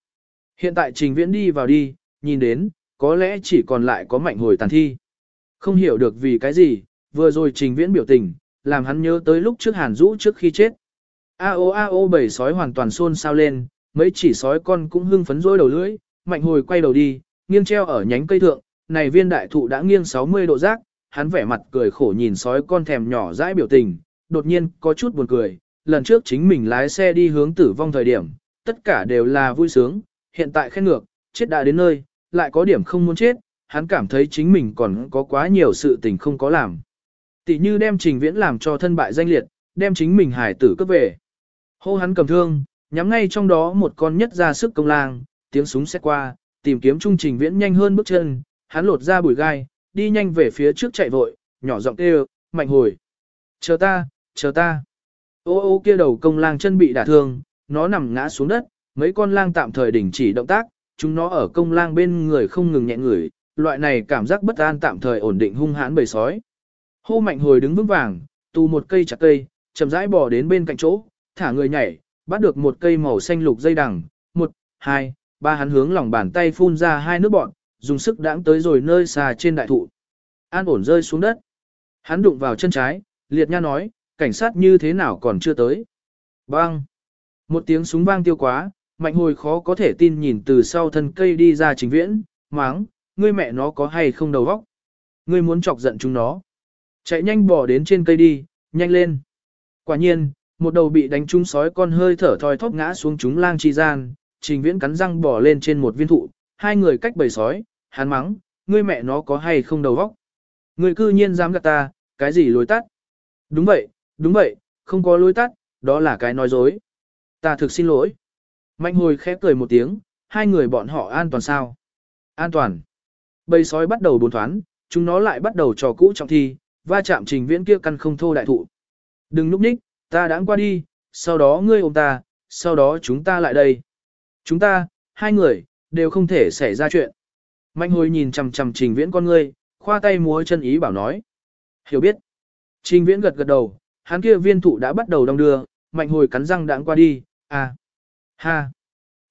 S1: Hiện tại trình viễn đi vào đi, nhìn đến, có lẽ chỉ còn lại có mạnh hồi tàn thi. Không hiểu được vì cái gì, vừa rồi trình viễn biểu tình, làm hắn nhớ tới lúc trước hàn rũ trước khi chết. A ao a bảy sói hoàn toàn xôn xao lên, mấy chỉ sói con cũng hưng phấn rối đầu lưỡi, mạnh hồi quay đầu đi, nghiêng treo ở nhánh cây thượng, này viên đại thụ đã nghiêng 60 độ rác, hắn vẻ mặt cười khổ nhìn sói con thèm nhỏ dãi biểu tình, đột nhiên có chút buồn cười, lần trước chính mình lái xe đi hướng tử vong thời điểm, tất cả đều là vui sướng, hiện tại khen ngược, chết đã đến nơi, lại có điểm không muốn chết, hắn cảm thấy chính mình còn có quá nhiều sự tình không có làm. Tỷ như đem trình viễn làm cho thân bại danh liệt, đem chính mình hải tử cấp về. Hô hắn cầm thương, nhắm ngay trong đó một con nhất ra sức công lang, tiếng súng xét qua, tìm kiếm trung trình viễn nhanh hơn bước chân, hắn lột ra bụi gai, đi nhanh về phía trước chạy vội, nhỏ giọng kêu, mạnh hồi. Chờ ta, chờ ta. Ô ô kia đầu công lang chân bị đả thương, nó nằm ngã xuống đất, mấy con lang tạm thời đình chỉ động tác, chúng nó ở công lang bên người không ngừng nhẹ người, loại này cảm giác bất an tạm thời ổn định hung hãn bầy sói. Hô mạnh hồi đứng vững vàng, tu một cây chặt cây, chậm rãi bỏ đến bên cạnh chỗ, thả người nhảy, bắt được một cây màu xanh lục dây đằng, một, hai, ba hắn hướng lòng bàn tay phun ra hai nước bọn, dùng sức đãng tới rồi nơi xa trên đại thụ. An ổn rơi xuống đất. Hắn đụng vào chân trái, liệt nha nói, cảnh sát như thế nào còn chưa tới. Bang! Một tiếng súng vang tiêu quá, mạnh hồi khó có thể tin nhìn từ sau thân cây đi ra trình viễn, máng, ngươi mẹ nó có hay không đầu óc? Ngươi muốn chọc giận chúng nó. Chạy nhanh bỏ đến trên cây đi, nhanh lên. Quả nhiên, một đầu bị đánh trúng sói con hơi thở thoi thóp ngã xuống chúng lang chi gian, trình viễn cắn răng bỏ lên trên một viên thụ, hai người cách bầy sói, hắn mắng, ngươi mẹ nó có hay không đầu vóc Ngươi cư nhiên dám gạt ta, cái gì lối tắt? Đúng vậy, đúng vậy, không có lối tắt, đó là cái nói dối. Ta thực xin lỗi. Mạnh hồi khẽ cười một tiếng, hai người bọn họ an toàn sao? An toàn. Bầy sói bắt đầu bốn thoán, chúng nó lại bắt đầu trò cũ trọng thi, va chạm trình viễn kia căn không thô đại thụ. Đừng núp ních, ta đã qua đi, sau đó ngươi ôm ta, sau đó chúng ta lại đây. Chúng ta, hai người, đều không thể xảy ra chuyện. Mạnh hồi nhìn chằm chằm trình viễn con ngươi, khoa tay múa chân ý bảo nói. Hiểu biết. Trình viễn gật gật đầu, hắn kia viên thụ đã bắt đầu đong đưa, mạnh hồi cắn răng đãng qua đi, à, ha.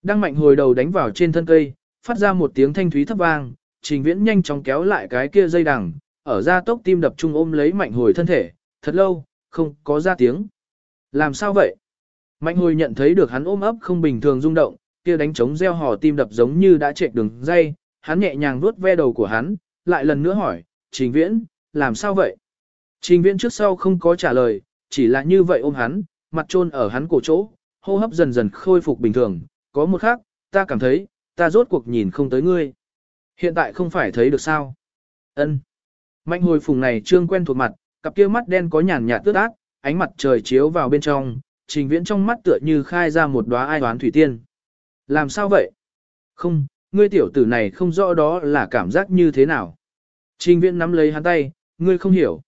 S1: Đang mạnh hồi đầu đánh vào trên thân cây, phát ra một tiếng thanh thúy thấp vang, trình viễn nhanh chóng kéo lại cái kia dây đằng, ở ra tốc tim đập trung ôm lấy mạnh hồi thân thể, thật lâu, không có ra tiếng. Làm sao vậy? Mạnh hồi nhận thấy được hắn ôm ấp không bình thường rung động, kia đánh trống reo hò tim đập giống như đã chạy đường dây, hắn nhẹ nhàng vuốt ve đầu của hắn, lại lần nữa hỏi, trình viễn, làm sao vậy? Trình viễn trước sau không có trả lời, chỉ là như vậy ôm hắn, mặt trôn ở hắn cổ chỗ, hô hấp dần dần khôi phục bình thường, có một khác, ta cảm thấy, ta rốt cuộc nhìn không tới ngươi. Hiện tại không phải thấy được sao? Ân. Mạnh hồi phùng này trương quen thuộc mặt, cặp kia mắt đen có nhàn nhạt tước ác, ánh mặt trời chiếu vào bên trong, trình viễn trong mắt tựa như khai ra một đóa ai đoán thủy tiên. Làm sao vậy? Không, ngươi tiểu tử này không rõ đó là cảm giác như thế nào. Trình viễn nắm lấy hắn tay, ngươi không hiểu.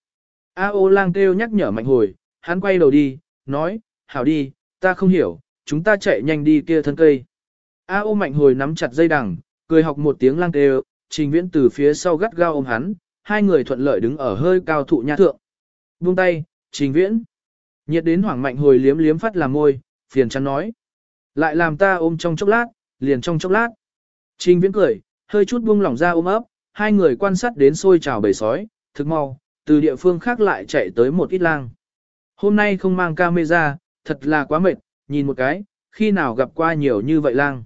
S1: A ô lang kêu nhắc nhở mạnh hồi, hắn quay đầu đi, nói, hảo đi, ta không hiểu, chúng ta chạy nhanh đi kia thân cây. A ô mạnh hồi nắm chặt dây đằng, cười học một tiếng lang kêu, trình viễn từ phía sau gắt gao ôm hắn, hai người thuận lợi đứng ở hơi cao thụ nha thượng. Buông tay, trình viễn. Nhiệt đến hoảng mạnh hồi liếm liếm phát làm môi, phiền chắn nói. Lại làm ta ôm trong chốc lát, liền trong chốc lát. Trình viễn cười, hơi chút buông lỏng ra ôm ấp, hai người quan sát đến sôi trào bầy sói, thực mau, từ địa phương khác lại chạy tới một ít lang. Hôm nay không mang camera, thật là quá mệt, nhìn một cái, khi nào gặp qua nhiều như vậy lang.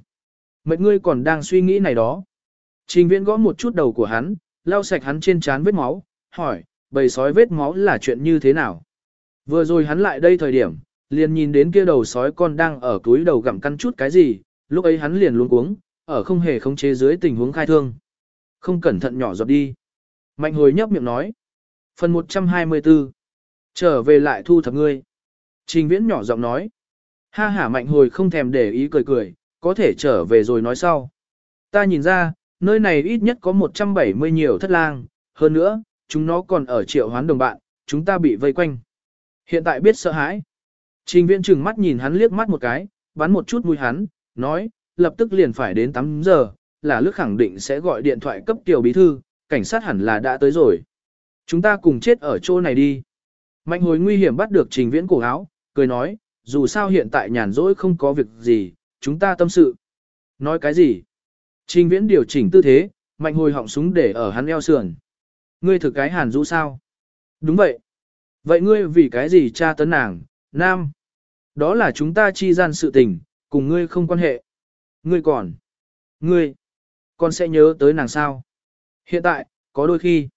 S1: Mệt ngươi còn đang suy nghĩ này đó. Trình viễn gõ một chút đầu của hắn, lau sạch hắn trên trán vết máu, hỏi, bầy sói vết máu là chuyện như thế nào? Vừa rồi hắn lại đây thời điểm, liền nhìn đến kia đầu sói con đang ở túi đầu gặm căn chút cái gì, lúc ấy hắn liền luống cuống, ở không hề khống chế dưới tình huống khai thương. Không cẩn thận nhỏ giọt đi. Mạnh hồi nhấp miệng nói. Phần 124. Trở về lại thu thập ngươi. Trình viễn nhỏ giọng nói. Ha hả mạnh hồi không thèm để ý cười cười, có thể trở về rồi nói sau. Ta nhìn ra, nơi này ít nhất có 170 nhiều thất lang, hơn nữa, chúng nó còn ở triệu hoán đồng bạn, chúng ta bị vây quanh. Hiện tại biết sợ hãi. Trình viễn trừng mắt nhìn hắn liếc mắt một cái, bắn một chút mũi hắn, nói, lập tức liền phải đến 8 giờ, là lước khẳng định sẽ gọi điện thoại cấp tiểu bí thư, cảnh sát hẳn là đã tới rồi. Chúng ta cùng chết ở chỗ này đi. Mạnh hồi nguy hiểm bắt được trình viễn cổ áo, cười nói, dù sao hiện tại nhàn rỗi không có việc gì, chúng ta tâm sự. Nói cái gì? Trình viễn điều chỉnh tư thế, mạnh hồi họng súng để ở hắn eo sườn. Ngươi thực cái hàn rũ sao? Đúng vậy. Vậy ngươi vì cái gì cha tấn nàng, nam? Đó là chúng ta chi gian sự tình, cùng ngươi không quan hệ. Ngươi còn. Ngươi. Con sẽ nhớ tới nàng sao? Hiện tại, có đôi khi.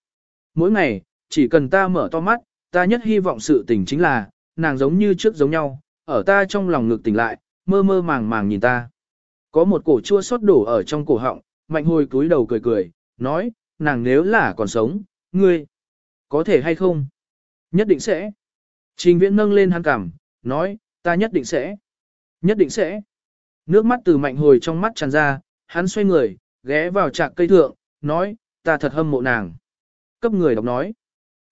S1: Mỗi ngày, chỉ cần ta mở to mắt, ta nhất hy vọng sự tình chính là, nàng giống như trước giống nhau, ở ta trong lòng ngực tỉnh lại, mơ mơ màng màng nhìn ta. Có một cổ chua xót đổ ở trong cổ họng, mạnh hồi cúi đầu cười cười, nói, nàng nếu là còn sống, ngươi, có thể hay không? Nhất định sẽ. Trình viễn nâng lên hắn cảm, nói, ta nhất định sẽ. Nhất định sẽ. Nước mắt từ mạnh hồi trong mắt tràn ra, hắn xoay người, ghé vào trạc cây thượng, nói, ta thật hâm mộ nàng. Cấp người đọc nói,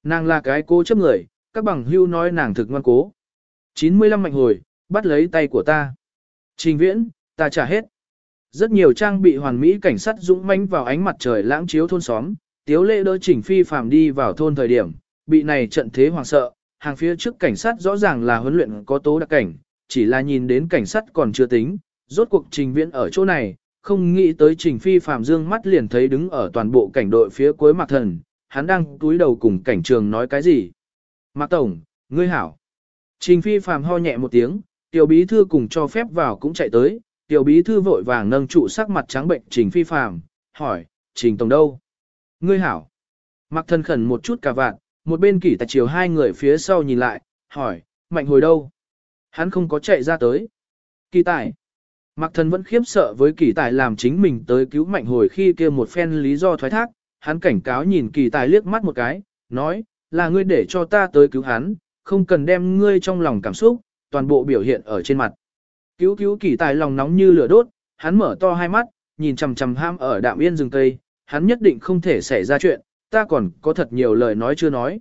S1: nàng là cái cố chấp người, các bằng hưu nói nàng thực ngoan cố. 95 mạnh hồi, bắt lấy tay của ta. Trình viễn, ta trả hết. Rất nhiều trang bị hoàn mỹ cảnh sát dũng mãnh vào ánh mặt trời lãng chiếu thôn xóm, tiếu lệ đỡ chỉnh phi phàm đi vào thôn thời điểm, bị này trận thế hoàng sợ, hàng phía trước cảnh sát rõ ràng là huấn luyện có tố đặc cảnh, chỉ là nhìn đến cảnh sát còn chưa tính, rốt cuộc trình viễn ở chỗ này, không nghĩ tới trình phi phạm dương mắt liền thấy đứng ở toàn bộ cảnh đội phía cuối mặt thần, hắn đang túi đầu cùng cảnh trường nói cái gì. Mạc Tổng, ngươi hảo. Trình phi phạm ho nhẹ một tiếng, tiểu bí thư cùng cho phép vào cũng chạy tới, tiểu bí thư vội vàng nâng trụ sắc mặt trắng bệnh trình phi phạm hỏi, trình tổng đâu? Ngươi hảo. Mạc thần khẩn một chút cả vạn, một bên kỷ tài chiều hai người phía sau nhìn lại, hỏi, mạnh hồi đâu? Hắn không có chạy ra tới. Kỳ tài. Mạc thần vẫn khiếp sợ với kỳ tài làm chính mình tới cứu mạnh hồi khi kia một phen lý do thoái thác, hắn cảnh cáo nhìn kỳ tài liếc mắt một cái, nói, là ngươi để cho ta tới cứu hắn, không cần đem ngươi trong lòng cảm xúc, toàn bộ biểu hiện ở trên mặt. Cứu cứu kỳ tài lòng nóng như lửa đốt, hắn mở to hai mắt, nhìn chằm chằm ham ở đạm yên rừng tây, hắn nhất định không thể xảy ra chuyện, ta còn có thật nhiều lời nói chưa nói.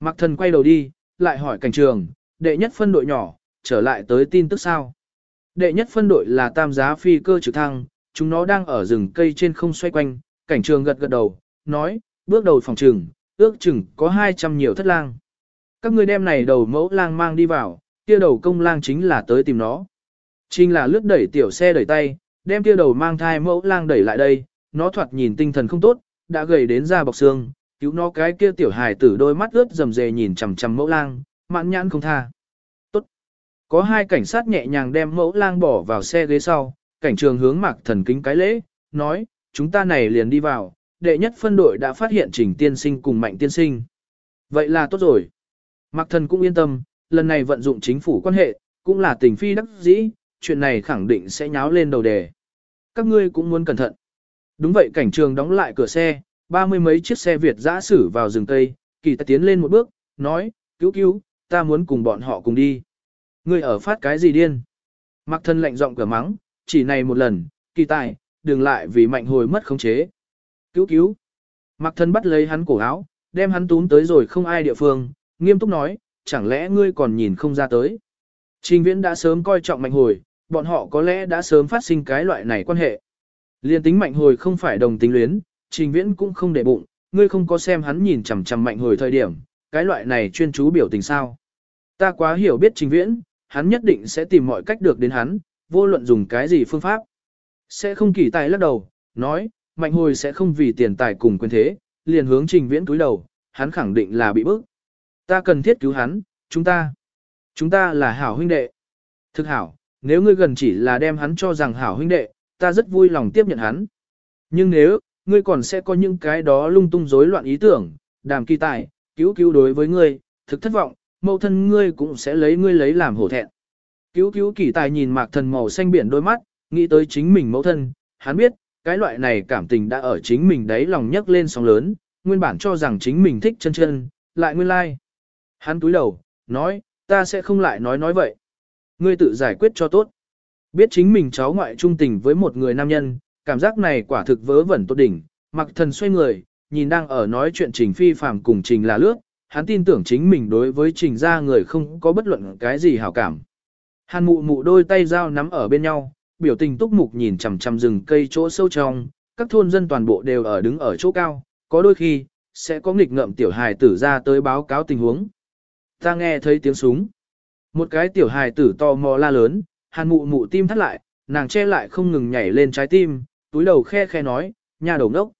S1: Mạc thần quay đầu đi, lại hỏi cảnh trường, đệ nhất phân đội nhỏ, trở lại tới tin tức sao. Đệ nhất phân đội là tam giá phi cơ trực thăng, chúng nó đang ở rừng cây trên không xoay quanh, cảnh trường gật gật đầu, nói, bước đầu phòng trường, ước chừng có 200 nhiều thất lang. Các ngươi đem này đầu mẫu lang mang đi vào, kia đầu công lang chính là tới tìm nó. Trình là lướt đẩy tiểu xe đẩy tay, đem kia đầu mang thai mẫu lang đẩy lại đây, nó thoạt nhìn tinh thần không tốt, đã gầy đến da bọc xương, cứu nó cái kia tiểu hài tử đôi mắt ướt rầm rề nhìn chằm chằm mẫu lang, mãn nhãn không tha. Tốt. Có hai cảnh sát nhẹ nhàng đem mẫu lang bỏ vào xe ghế sau, cảnh trường hướng mạc thần kính cái lễ, nói, chúng ta này liền đi vào, đệ nhất phân đội đã phát hiện trình tiên sinh cùng mạnh tiên sinh. Vậy là tốt rồi. Mạc thần cũng yên tâm, lần này vận dụng chính phủ quan hệ, cũng là tình phi đắc dĩ, chuyện này khẳng định sẽ nháo lên đầu đề. Các ngươi cũng muốn cẩn thận. Đúng vậy cảnh trường đóng lại cửa xe, ba mươi mấy chiếc xe Việt giã xử vào rừng Tây, kỳ ta tiến lên một bước, nói, cứu cứu, ta muốn cùng bọn họ cùng đi. Ngươi ở phát cái gì điên? Mặc thân lạnh giọng cửa mắng, chỉ này một lần, kỳ tài, đừng lại vì mạnh hồi mất khống chế. Cứu cứu. Mặc thân bắt lấy hắn cổ áo, đem hắn túm tới rồi không ai địa phương, nghiêm túc nói, chẳng lẽ ngươi còn nhìn không ra tới. Trình viễn đã sớm coi trọng mạnh hồi, bọn họ có lẽ đã sớm phát sinh cái loại này quan hệ. Liên tính mạnh hồi không phải đồng tính luyến, trình viễn cũng không để bụng, ngươi không có xem hắn nhìn chằm chằm mạnh hồi thời điểm, cái loại này chuyên chú biểu tình sao. Ta quá hiểu biết trình viễn, hắn nhất định sẽ tìm mọi cách được đến hắn, vô luận dùng cái gì phương pháp. Sẽ không kỳ tài lắc đầu, nói, mạnh hồi sẽ không vì tiền tài cùng quyền thế, liền hướng trình viễn túi đầu, hắn khẳng định là bị bức. Ta cần thiết cứu hắn, chúng ta. Chúng ta là hảo huynh đệ. Thực hảo, nếu ngươi gần chỉ là đem hắn cho rằng hảo huynh đệ, ta rất vui lòng tiếp nhận hắn. Nhưng nếu, ngươi còn sẽ có những cái đó lung tung rối loạn ý tưởng, đàm kỳ tài, cứu cứu đối với ngươi, thực thất vọng, mẫu thân ngươi cũng sẽ lấy ngươi lấy làm hổ thẹn. Cứu cứu kỳ tài nhìn mạc thần màu xanh biển đôi mắt, nghĩ tới chính mình mẫu thân, hắn biết, cái loại này cảm tình đã ở chính mình đấy lòng nhấc lên sóng lớn, nguyên bản cho rằng chính mình thích chân chân, lại nguyên lai. Like. Hắn túi đầu, nói, ta sẽ không lại nói nói vậy. Ngươi tự giải quyết cho tốt. Biết chính mình cháu ngoại trung tình với một người nam nhân, cảm giác này quả thực vớ vẩn tốt đỉnh, mặc thần xoay người, nhìn đang ở nói chuyện trình phi phàm cùng trình là lướt, hắn tin tưởng chính mình đối với trình ra người không có bất luận cái gì hảo cảm. Hàn mụ mụ đôi tay dao nắm ở bên nhau, biểu tình túc mục nhìn chằm chằm rừng cây chỗ sâu trong, các thôn dân toàn bộ đều ở đứng ở chỗ cao, có đôi khi, sẽ có nghịch ngợm tiểu hài tử ra tới báo cáo tình huống. Ta nghe thấy tiếng súng. Một cái tiểu hài tử to mò la lớn, hàn mụ mụ tim thắt lại, nàng che lại không ngừng nhảy lên trái tim, túi đầu khe khe nói, nhà đầu ngốc.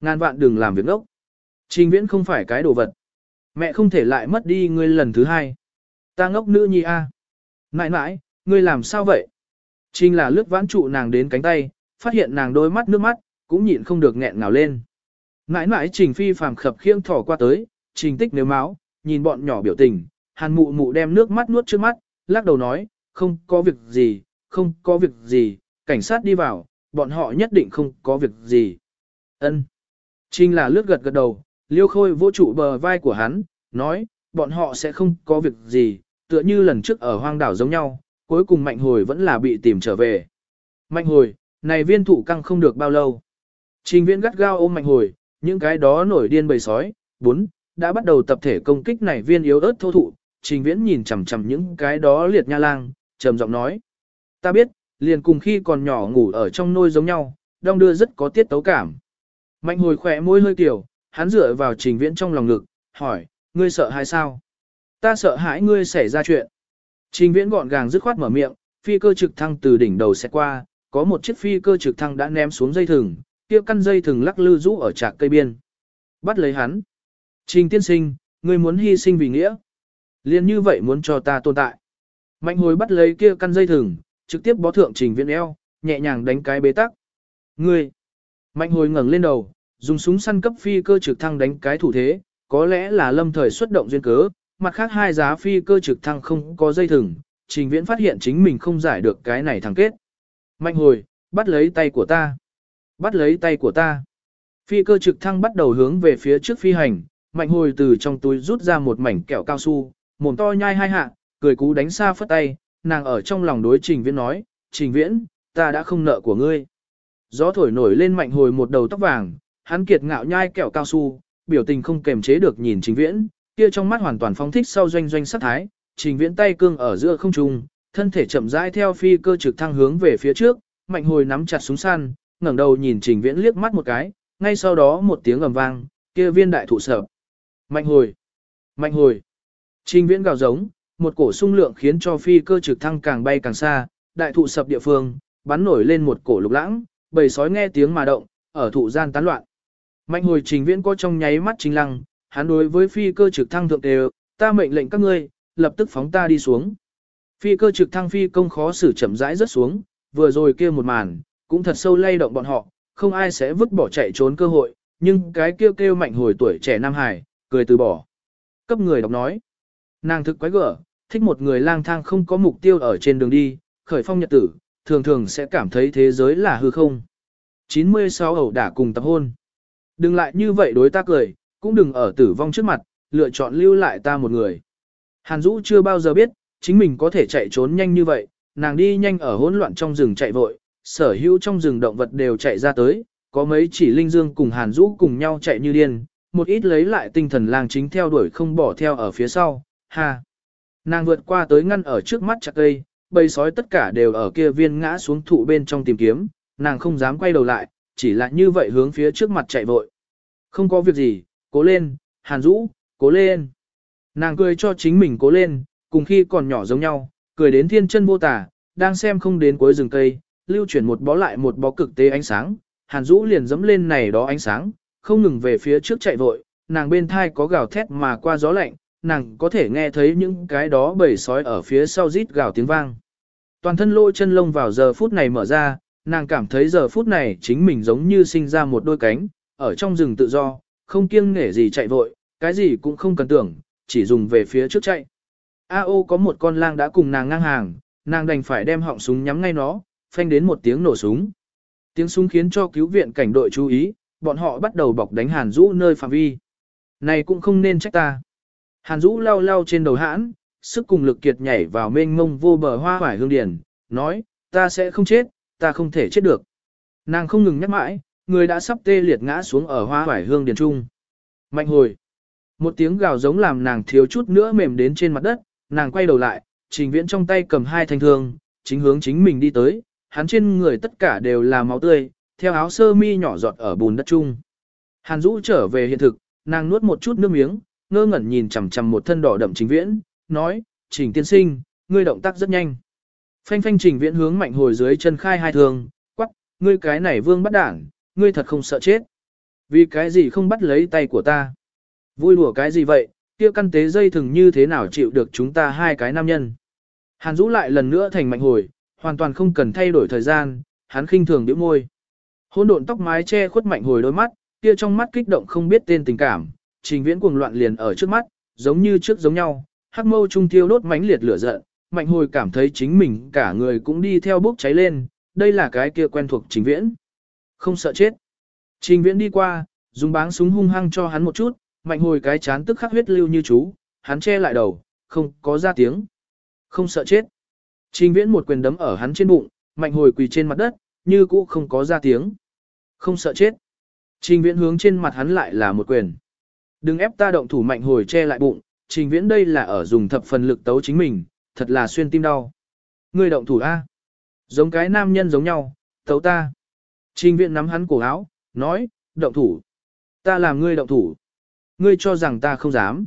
S1: Ngàn vạn đừng làm việc ngốc. Trình viễn không phải cái đồ vật. Mẹ không thể lại mất đi ngươi lần thứ hai. Ta ngốc nữ nhi a. À. Nãi nãi, ngươi làm sao vậy? Trình là lướt vãn trụ nàng đến cánh tay, phát hiện nàng đôi mắt nước mắt, cũng nhịn không được nghẹn ngào lên. Nãi nãi trình phi phàm khập khiêng thỏ qua tới, trình tích nếu máu, nhìn bọn nhỏ biểu tình, hàn mụ mụ đem nước mắt nuốt trước mắt, lắc đầu nói, không có việc gì, không có việc gì, cảnh sát đi vào, bọn họ nhất định không có việc gì. Ân. Trình là lướt gật gật đầu, liêu khôi vô trụ bờ vai của hắn, nói, bọn họ sẽ không có việc gì, tựa như lần trước ở hoang đảo giống nhau, cuối cùng mạnh hồi vẫn là bị tìm trở về. Mạnh hồi, này viên thủ căng không được bao lâu. Trình viễn gắt gao ôm mạnh hồi, những cái đó nổi điên bầy sói, bốn, đã bắt đầu tập thể công kích này viên yếu ớt thô thụ. Trình viễn nhìn chằm chằm những cái đó liệt nha lang, trầm giọng nói. Ta biết, liền cùng khi còn nhỏ ngủ ở trong nôi giống nhau, đong đưa rất có tiết tấu cảm. Mạnh hồi khỏe môi hơi tiểu, hắn dựa vào trình viễn trong lòng ngực, hỏi, ngươi sợ hay sao? Ta sợ hãi ngươi xảy ra chuyện. Trình viễn gọn gàng dứt khoát mở miệng, phi cơ trực thăng từ đỉnh đầu xe qua, có một chiếc phi cơ trực thăng đã ném xuống dây thừng, kia căn dây thừng lắc lư rũ ở trạc cây biên. Bắt lấy hắn. Trình tiên sinh, ngươi muốn hy sinh vì nghĩa. Liên như vậy muốn cho ta tồn tại. Mạnh hồi bắt lấy kia căn dây thừng, trực tiếp bó thượng trình viễn eo, nhẹ nhàng đánh cái bế tắc. Ngươi! Mạnh hồi ngẩng lên đầu, dùng súng săn cấp phi cơ trực thăng đánh cái thủ thế, có lẽ là lâm thời xuất động duyên cớ, mặt khác hai giá phi cơ trực thăng không có dây thừng, trình viễn phát hiện chính mình không giải được cái này thằng kết. Mạnh hồi, bắt lấy tay của ta. Bắt lấy tay của ta. Phi cơ trực thăng bắt đầu hướng về phía trước phi hành, mạnh hồi từ trong túi rút ra một mảnh kẹo cao su, mồm to nhai hai hạ, cười cú đánh xa phất tay, nàng ở trong lòng đối trình viễn nói, trình viễn, ta đã không nợ của ngươi. Gió thổi nổi lên mạnh hồi một đầu tóc vàng, hắn kiệt ngạo nhai kẹo cao su, biểu tình không kềm chế được nhìn trình viễn, kia trong mắt hoàn toàn phóng thích sau doanh doanh sát thái, trình viễn tay cương ở giữa không trung, thân thể chậm rãi theo phi cơ trực thăng hướng về phía trước, mạnh hồi nắm chặt súng săn, ngẩng đầu nhìn trình viễn liếc mắt một cái, ngay sau đó một tiếng ầm vang, kia viên đại thụ sập Mạnh hồi, mạnh hồi, trình viễn gào giống, một cổ sung lượng khiến cho phi cơ trực thăng càng bay càng xa, đại thụ sập địa phương, bắn nổi lên một cổ lục lãng, bầy sói nghe tiếng mà động, ở thụ gian tán loạn. Mạnh hồi trình viễn có trong nháy mắt chính lăng, hắn đối với phi cơ trực thăng thượng đều, ta mệnh lệnh các ngươi, lập tức phóng ta đi xuống. Phi cơ trực thăng phi công khó xử chậm rãi rất xuống, vừa rồi kia một màn, cũng thật sâu lay động bọn họ, không ai sẽ vứt bỏ chạy trốn cơ hội, nhưng cái kêu kêu mạnh hồi tuổi trẻ Nam Hải, cười từ bỏ. Cấp người đọc nói, nàng thực quái gở, thích một người lang thang không có mục tiêu ở trên đường đi, khởi phong nhật tử, thường thường sẽ cảm thấy thế giới là hư không. 96 ẩu đả cùng tập hôn. Đừng lại như vậy đối ta cười, cũng đừng ở tử vong trước mặt, lựa chọn lưu lại ta một người. Hàn Dũ chưa bao giờ biết, chính mình có thể chạy trốn nhanh như vậy, nàng đi nhanh ở hỗn loạn trong rừng chạy vội, sở hữu trong rừng động vật đều chạy ra tới, có mấy chỉ linh dương cùng Hàn Dũ cùng nhau chạy như điên, một ít lấy lại tinh thần lang chính theo đuổi không bỏ theo ở phía sau, ha. Nàng vượt qua tới ngăn ở trước mắt chặt cây, bầy sói tất cả đều ở kia viên ngã xuống thụ bên trong tìm kiếm, nàng không dám quay đầu lại, chỉ là như vậy hướng phía trước mặt chạy vội. Không có việc gì, cố lên, Hàn Dũ, cố lên. Nàng cười cho chính mình cố lên, cùng khi còn nhỏ giống nhau, cười đến thiên chân vô tả, đang xem không đến cuối rừng cây, lưu chuyển một bó lại một bó cực tế ánh sáng, Hàn Dũ liền dẫm lên này đó ánh sáng, không ngừng về phía trước chạy vội, nàng bên thai có gào thét mà qua gió lạnh, nàng có thể nghe thấy những cái đó bầy sói ở phía sau rít gào tiếng vang. Toàn thân lỗ chân lông vào giờ phút này mở ra, nàng cảm thấy giờ phút này chính mình giống như sinh ra một đôi cánh, ở trong rừng tự do, không kiêng nể gì chạy vội, cái gì cũng không cần tưởng, chỉ dùng về phía trước chạy. A.O. có một con lang đã cùng nàng ngang hàng, nàng đành phải đem họng súng nhắm ngay nó, phanh đến một tiếng nổ súng. Tiếng súng khiến cho cứu viện cảnh đội chú ý, bọn họ bắt đầu bọc đánh Hàn rũ nơi phạm vi. Này cũng không nên trách ta. Hàn Dũ lau lau trên đầu hãn, sức cùng lực kiệt nhảy vào mênh mông vô bờ hoa hoài hương điển, nói, ta sẽ không chết, ta không thể chết được. Nàng không ngừng nhắc mãi, người đã sắp tê liệt ngã xuống ở hoa hoài hương điển trung. Mạnh hồi. Một tiếng gào giống làm nàng thiếu chút nữa mềm đến trên mặt đất, nàng quay đầu lại, trình viễn trong tay cầm hai thanh thương, chính hướng chính mình đi tới, hắn trên người tất cả đều là máu tươi, theo áo sơ mi nhỏ giọt ở bùn đất chung. Hàn Dũ trở về hiện thực, nàng nuốt một chút nước miếng, ngơ ngẩn nhìn chằm chằm một thân đỏ đậm trình viễn, nói, trình tiên sinh, ngươi động tác rất nhanh. Phanh phanh trình viễn hướng mạnh hồi dưới chân khai hai thường, quắc, ngươi cái này vương bắt đảng, ngươi thật không sợ chết. Vì cái gì không bắt lấy tay của ta? Vui lùa cái gì vậy, kia căn tế dây thừng như thế nào chịu được chúng ta hai cái nam nhân. Hàn Dũ lại lần nữa thành mạnh hồi, hoàn toàn không cần thay đổi thời gian, hắn khinh thường điểm môi. Hôn độn tóc mái che khuất mạnh hồi đôi mắt, kia trong mắt kích động không biết tên tình cảm, trình viễn cuồng loạn liền ở trước mắt, giống như trước giống nhau, hắc mâu trung tiêu đốt mãnh liệt lửa giận, mạnh hồi cảm thấy chính mình cả người cũng đi theo bốc cháy lên, đây là cái kia quen thuộc trình viễn. Không sợ chết. Trình viễn đi qua, dùng báng súng hung hăng cho hắn một chút, mạnh hồi cái chán tức khắc huyết lưu như chú, hắn che lại đầu, không có ra tiếng. Không sợ chết. Trình viễn một quyền đấm ở hắn trên bụng, mạnh hồi quỳ trên mặt đất, như cũ không có ra tiếng. Không sợ chết. Trình viễn hướng trên mặt hắn lại là một quyền. Đừng ép ta động thủ mạnh hồi che lại bụng, trình viễn đây là ở dùng thập phần lực tấu chính mình, thật là xuyên tim đau. Ngươi động thủ A. Giống cái nam nhân giống nhau, tấu ta. Trình viễn nắm hắn cổ áo, nói, động thủ. Ta làm ngươi động thủ. Ngươi cho rằng ta không dám.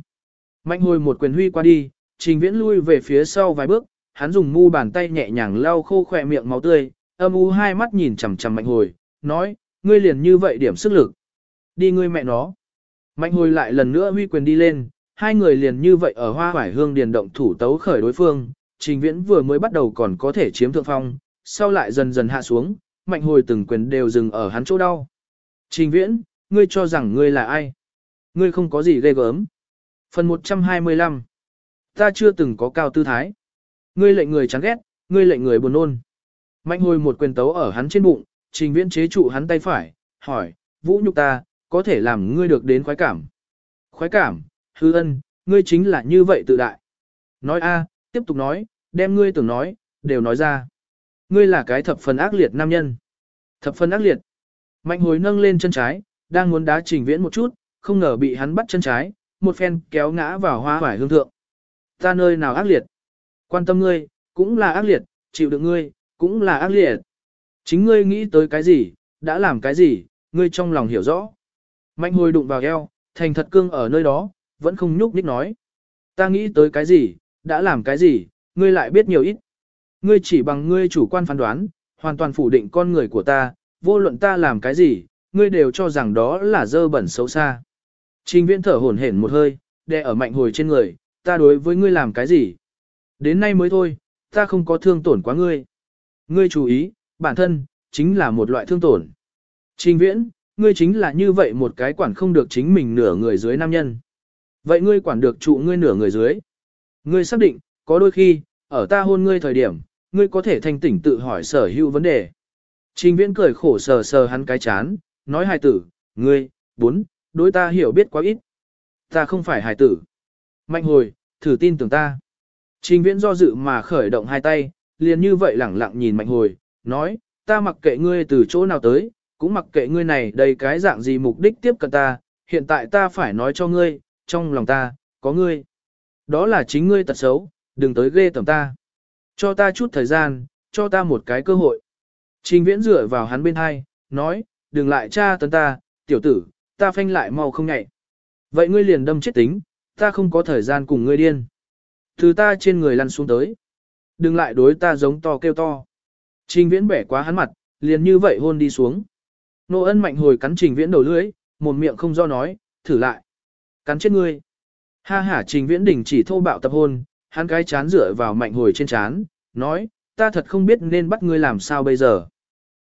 S1: Mạnh hồi một quyền huy qua đi, trình viễn lui về phía sau vài bước, hắn dùng mu bàn tay nhẹ nhàng lau khô khỏe miệng máu tươi, âm u hai mắt nhìn chằm chằm mạnh hồi, nói, ngươi liền như vậy điểm sức lực. Đi ngươi mẹ nó. Mạnh hồi lại lần nữa huy quyền đi lên, hai người liền như vậy ở hoa hoải hương điền động thủ tấu khởi đối phương, trình viễn vừa mới bắt đầu còn có thể chiếm thượng phong, sau lại dần dần hạ xuống, mạnh hồi từng quyền đều dừng ở hắn chỗ đau. Trình viễn, ngươi cho rằng ngươi là ai? Ngươi không có gì ghê gớm. Phần 125 Ta chưa từng có cao tư thái. Ngươi lệnh người chán ghét, ngươi lệnh người buồn nôn. Mạnh hồi một quyền tấu ở hắn trên bụng, trình viễn chế trụ hắn tay phải, hỏi, vũ nhục ta, có thể làm ngươi được đến khoái cảm. Khoái cảm, hư ân, ngươi chính là như vậy tự đại. Nói a, tiếp tục nói, đem ngươi tưởng nói, đều nói ra. Ngươi là cái thập phần ác liệt nam nhân. Thập phần ác liệt. Mạnh hồi nâng lên chân trái, đang muốn đá trình viễn một chút, không ngờ bị hắn bắt chân trái, một phen kéo ngã vào hoa vải hương thượng. Ta nơi nào ác liệt? Quan tâm ngươi, cũng là ác liệt, chịu đựng ngươi, cũng là ác liệt. Chính ngươi nghĩ tới cái gì, đã làm cái gì, ngươi trong lòng hiểu rõ. Mạnh hồi đụng vào eo, thành thật cương ở nơi đó, vẫn không nhúc nhích nói. Ta nghĩ tới cái gì, đã làm cái gì, ngươi lại biết nhiều ít. Ngươi chỉ bằng ngươi chủ quan phán đoán, hoàn toàn phủ định con người của ta, vô luận ta làm cái gì, ngươi đều cho rằng đó là dơ bẩn xấu xa. Trình viễn thở hổn hển một hơi, đè ở mạnh hồi trên người, ta đối với ngươi làm cái gì? Đến nay mới thôi, ta không có thương tổn quá ngươi. Ngươi chú ý, bản thân, chính là một loại thương tổn. Trình viễn, ngươi chính là như vậy một cái quản không được chính mình nửa người dưới nam nhân. Vậy ngươi quản được trụ ngươi nửa người dưới. Ngươi xác định, có đôi khi, ở ta hôn ngươi thời điểm, ngươi có thể thanh tỉnh tự hỏi sở hữu vấn đề. Trình viễn cười khổ sờ sờ hắn cái chán, nói hài tử, ngươi, bốn, đối ta hiểu biết quá ít. Ta không phải hài tử. Mạnh hồi, thử tin tưởng ta. Trình viễn do dự mà khởi động hai tay, liền như vậy lẳng lặng nhìn mạnh hồi, nói, ta mặc kệ ngươi từ chỗ nào tới, cũng mặc kệ ngươi này đầy cái dạng gì mục đích tiếp cận ta, hiện tại ta phải nói cho ngươi, trong lòng ta, có ngươi. Đó là chính ngươi tật xấu, đừng tới ghê tầm ta. Cho ta chút thời gian, cho ta một cái cơ hội. Trình viễn dựa vào hắn bên hai, nói, đừng lại tra tấn ta, tiểu tử, ta phanh lại mau không nhạy. Vậy ngươi liền đâm chết tính, ta không có thời gian cùng ngươi điên. Từ ta trên người lăn xuống tới. Đừng lại đối ta giống to kêu to. Trình viễn bẻ quá hắn mặt, liền như vậy hôn đi xuống. Nô ân mạnh hồi cắn trình viễn đầu lưỡi, một miệng không do nói, thử lại. Cắn chết ngươi. Ha ha trình viễn đỉnh chỉ thô bạo tập hôn, hắn cái chán rửa vào mạnh hồi trên chán, nói, ta thật không biết nên bắt ngươi làm sao bây giờ.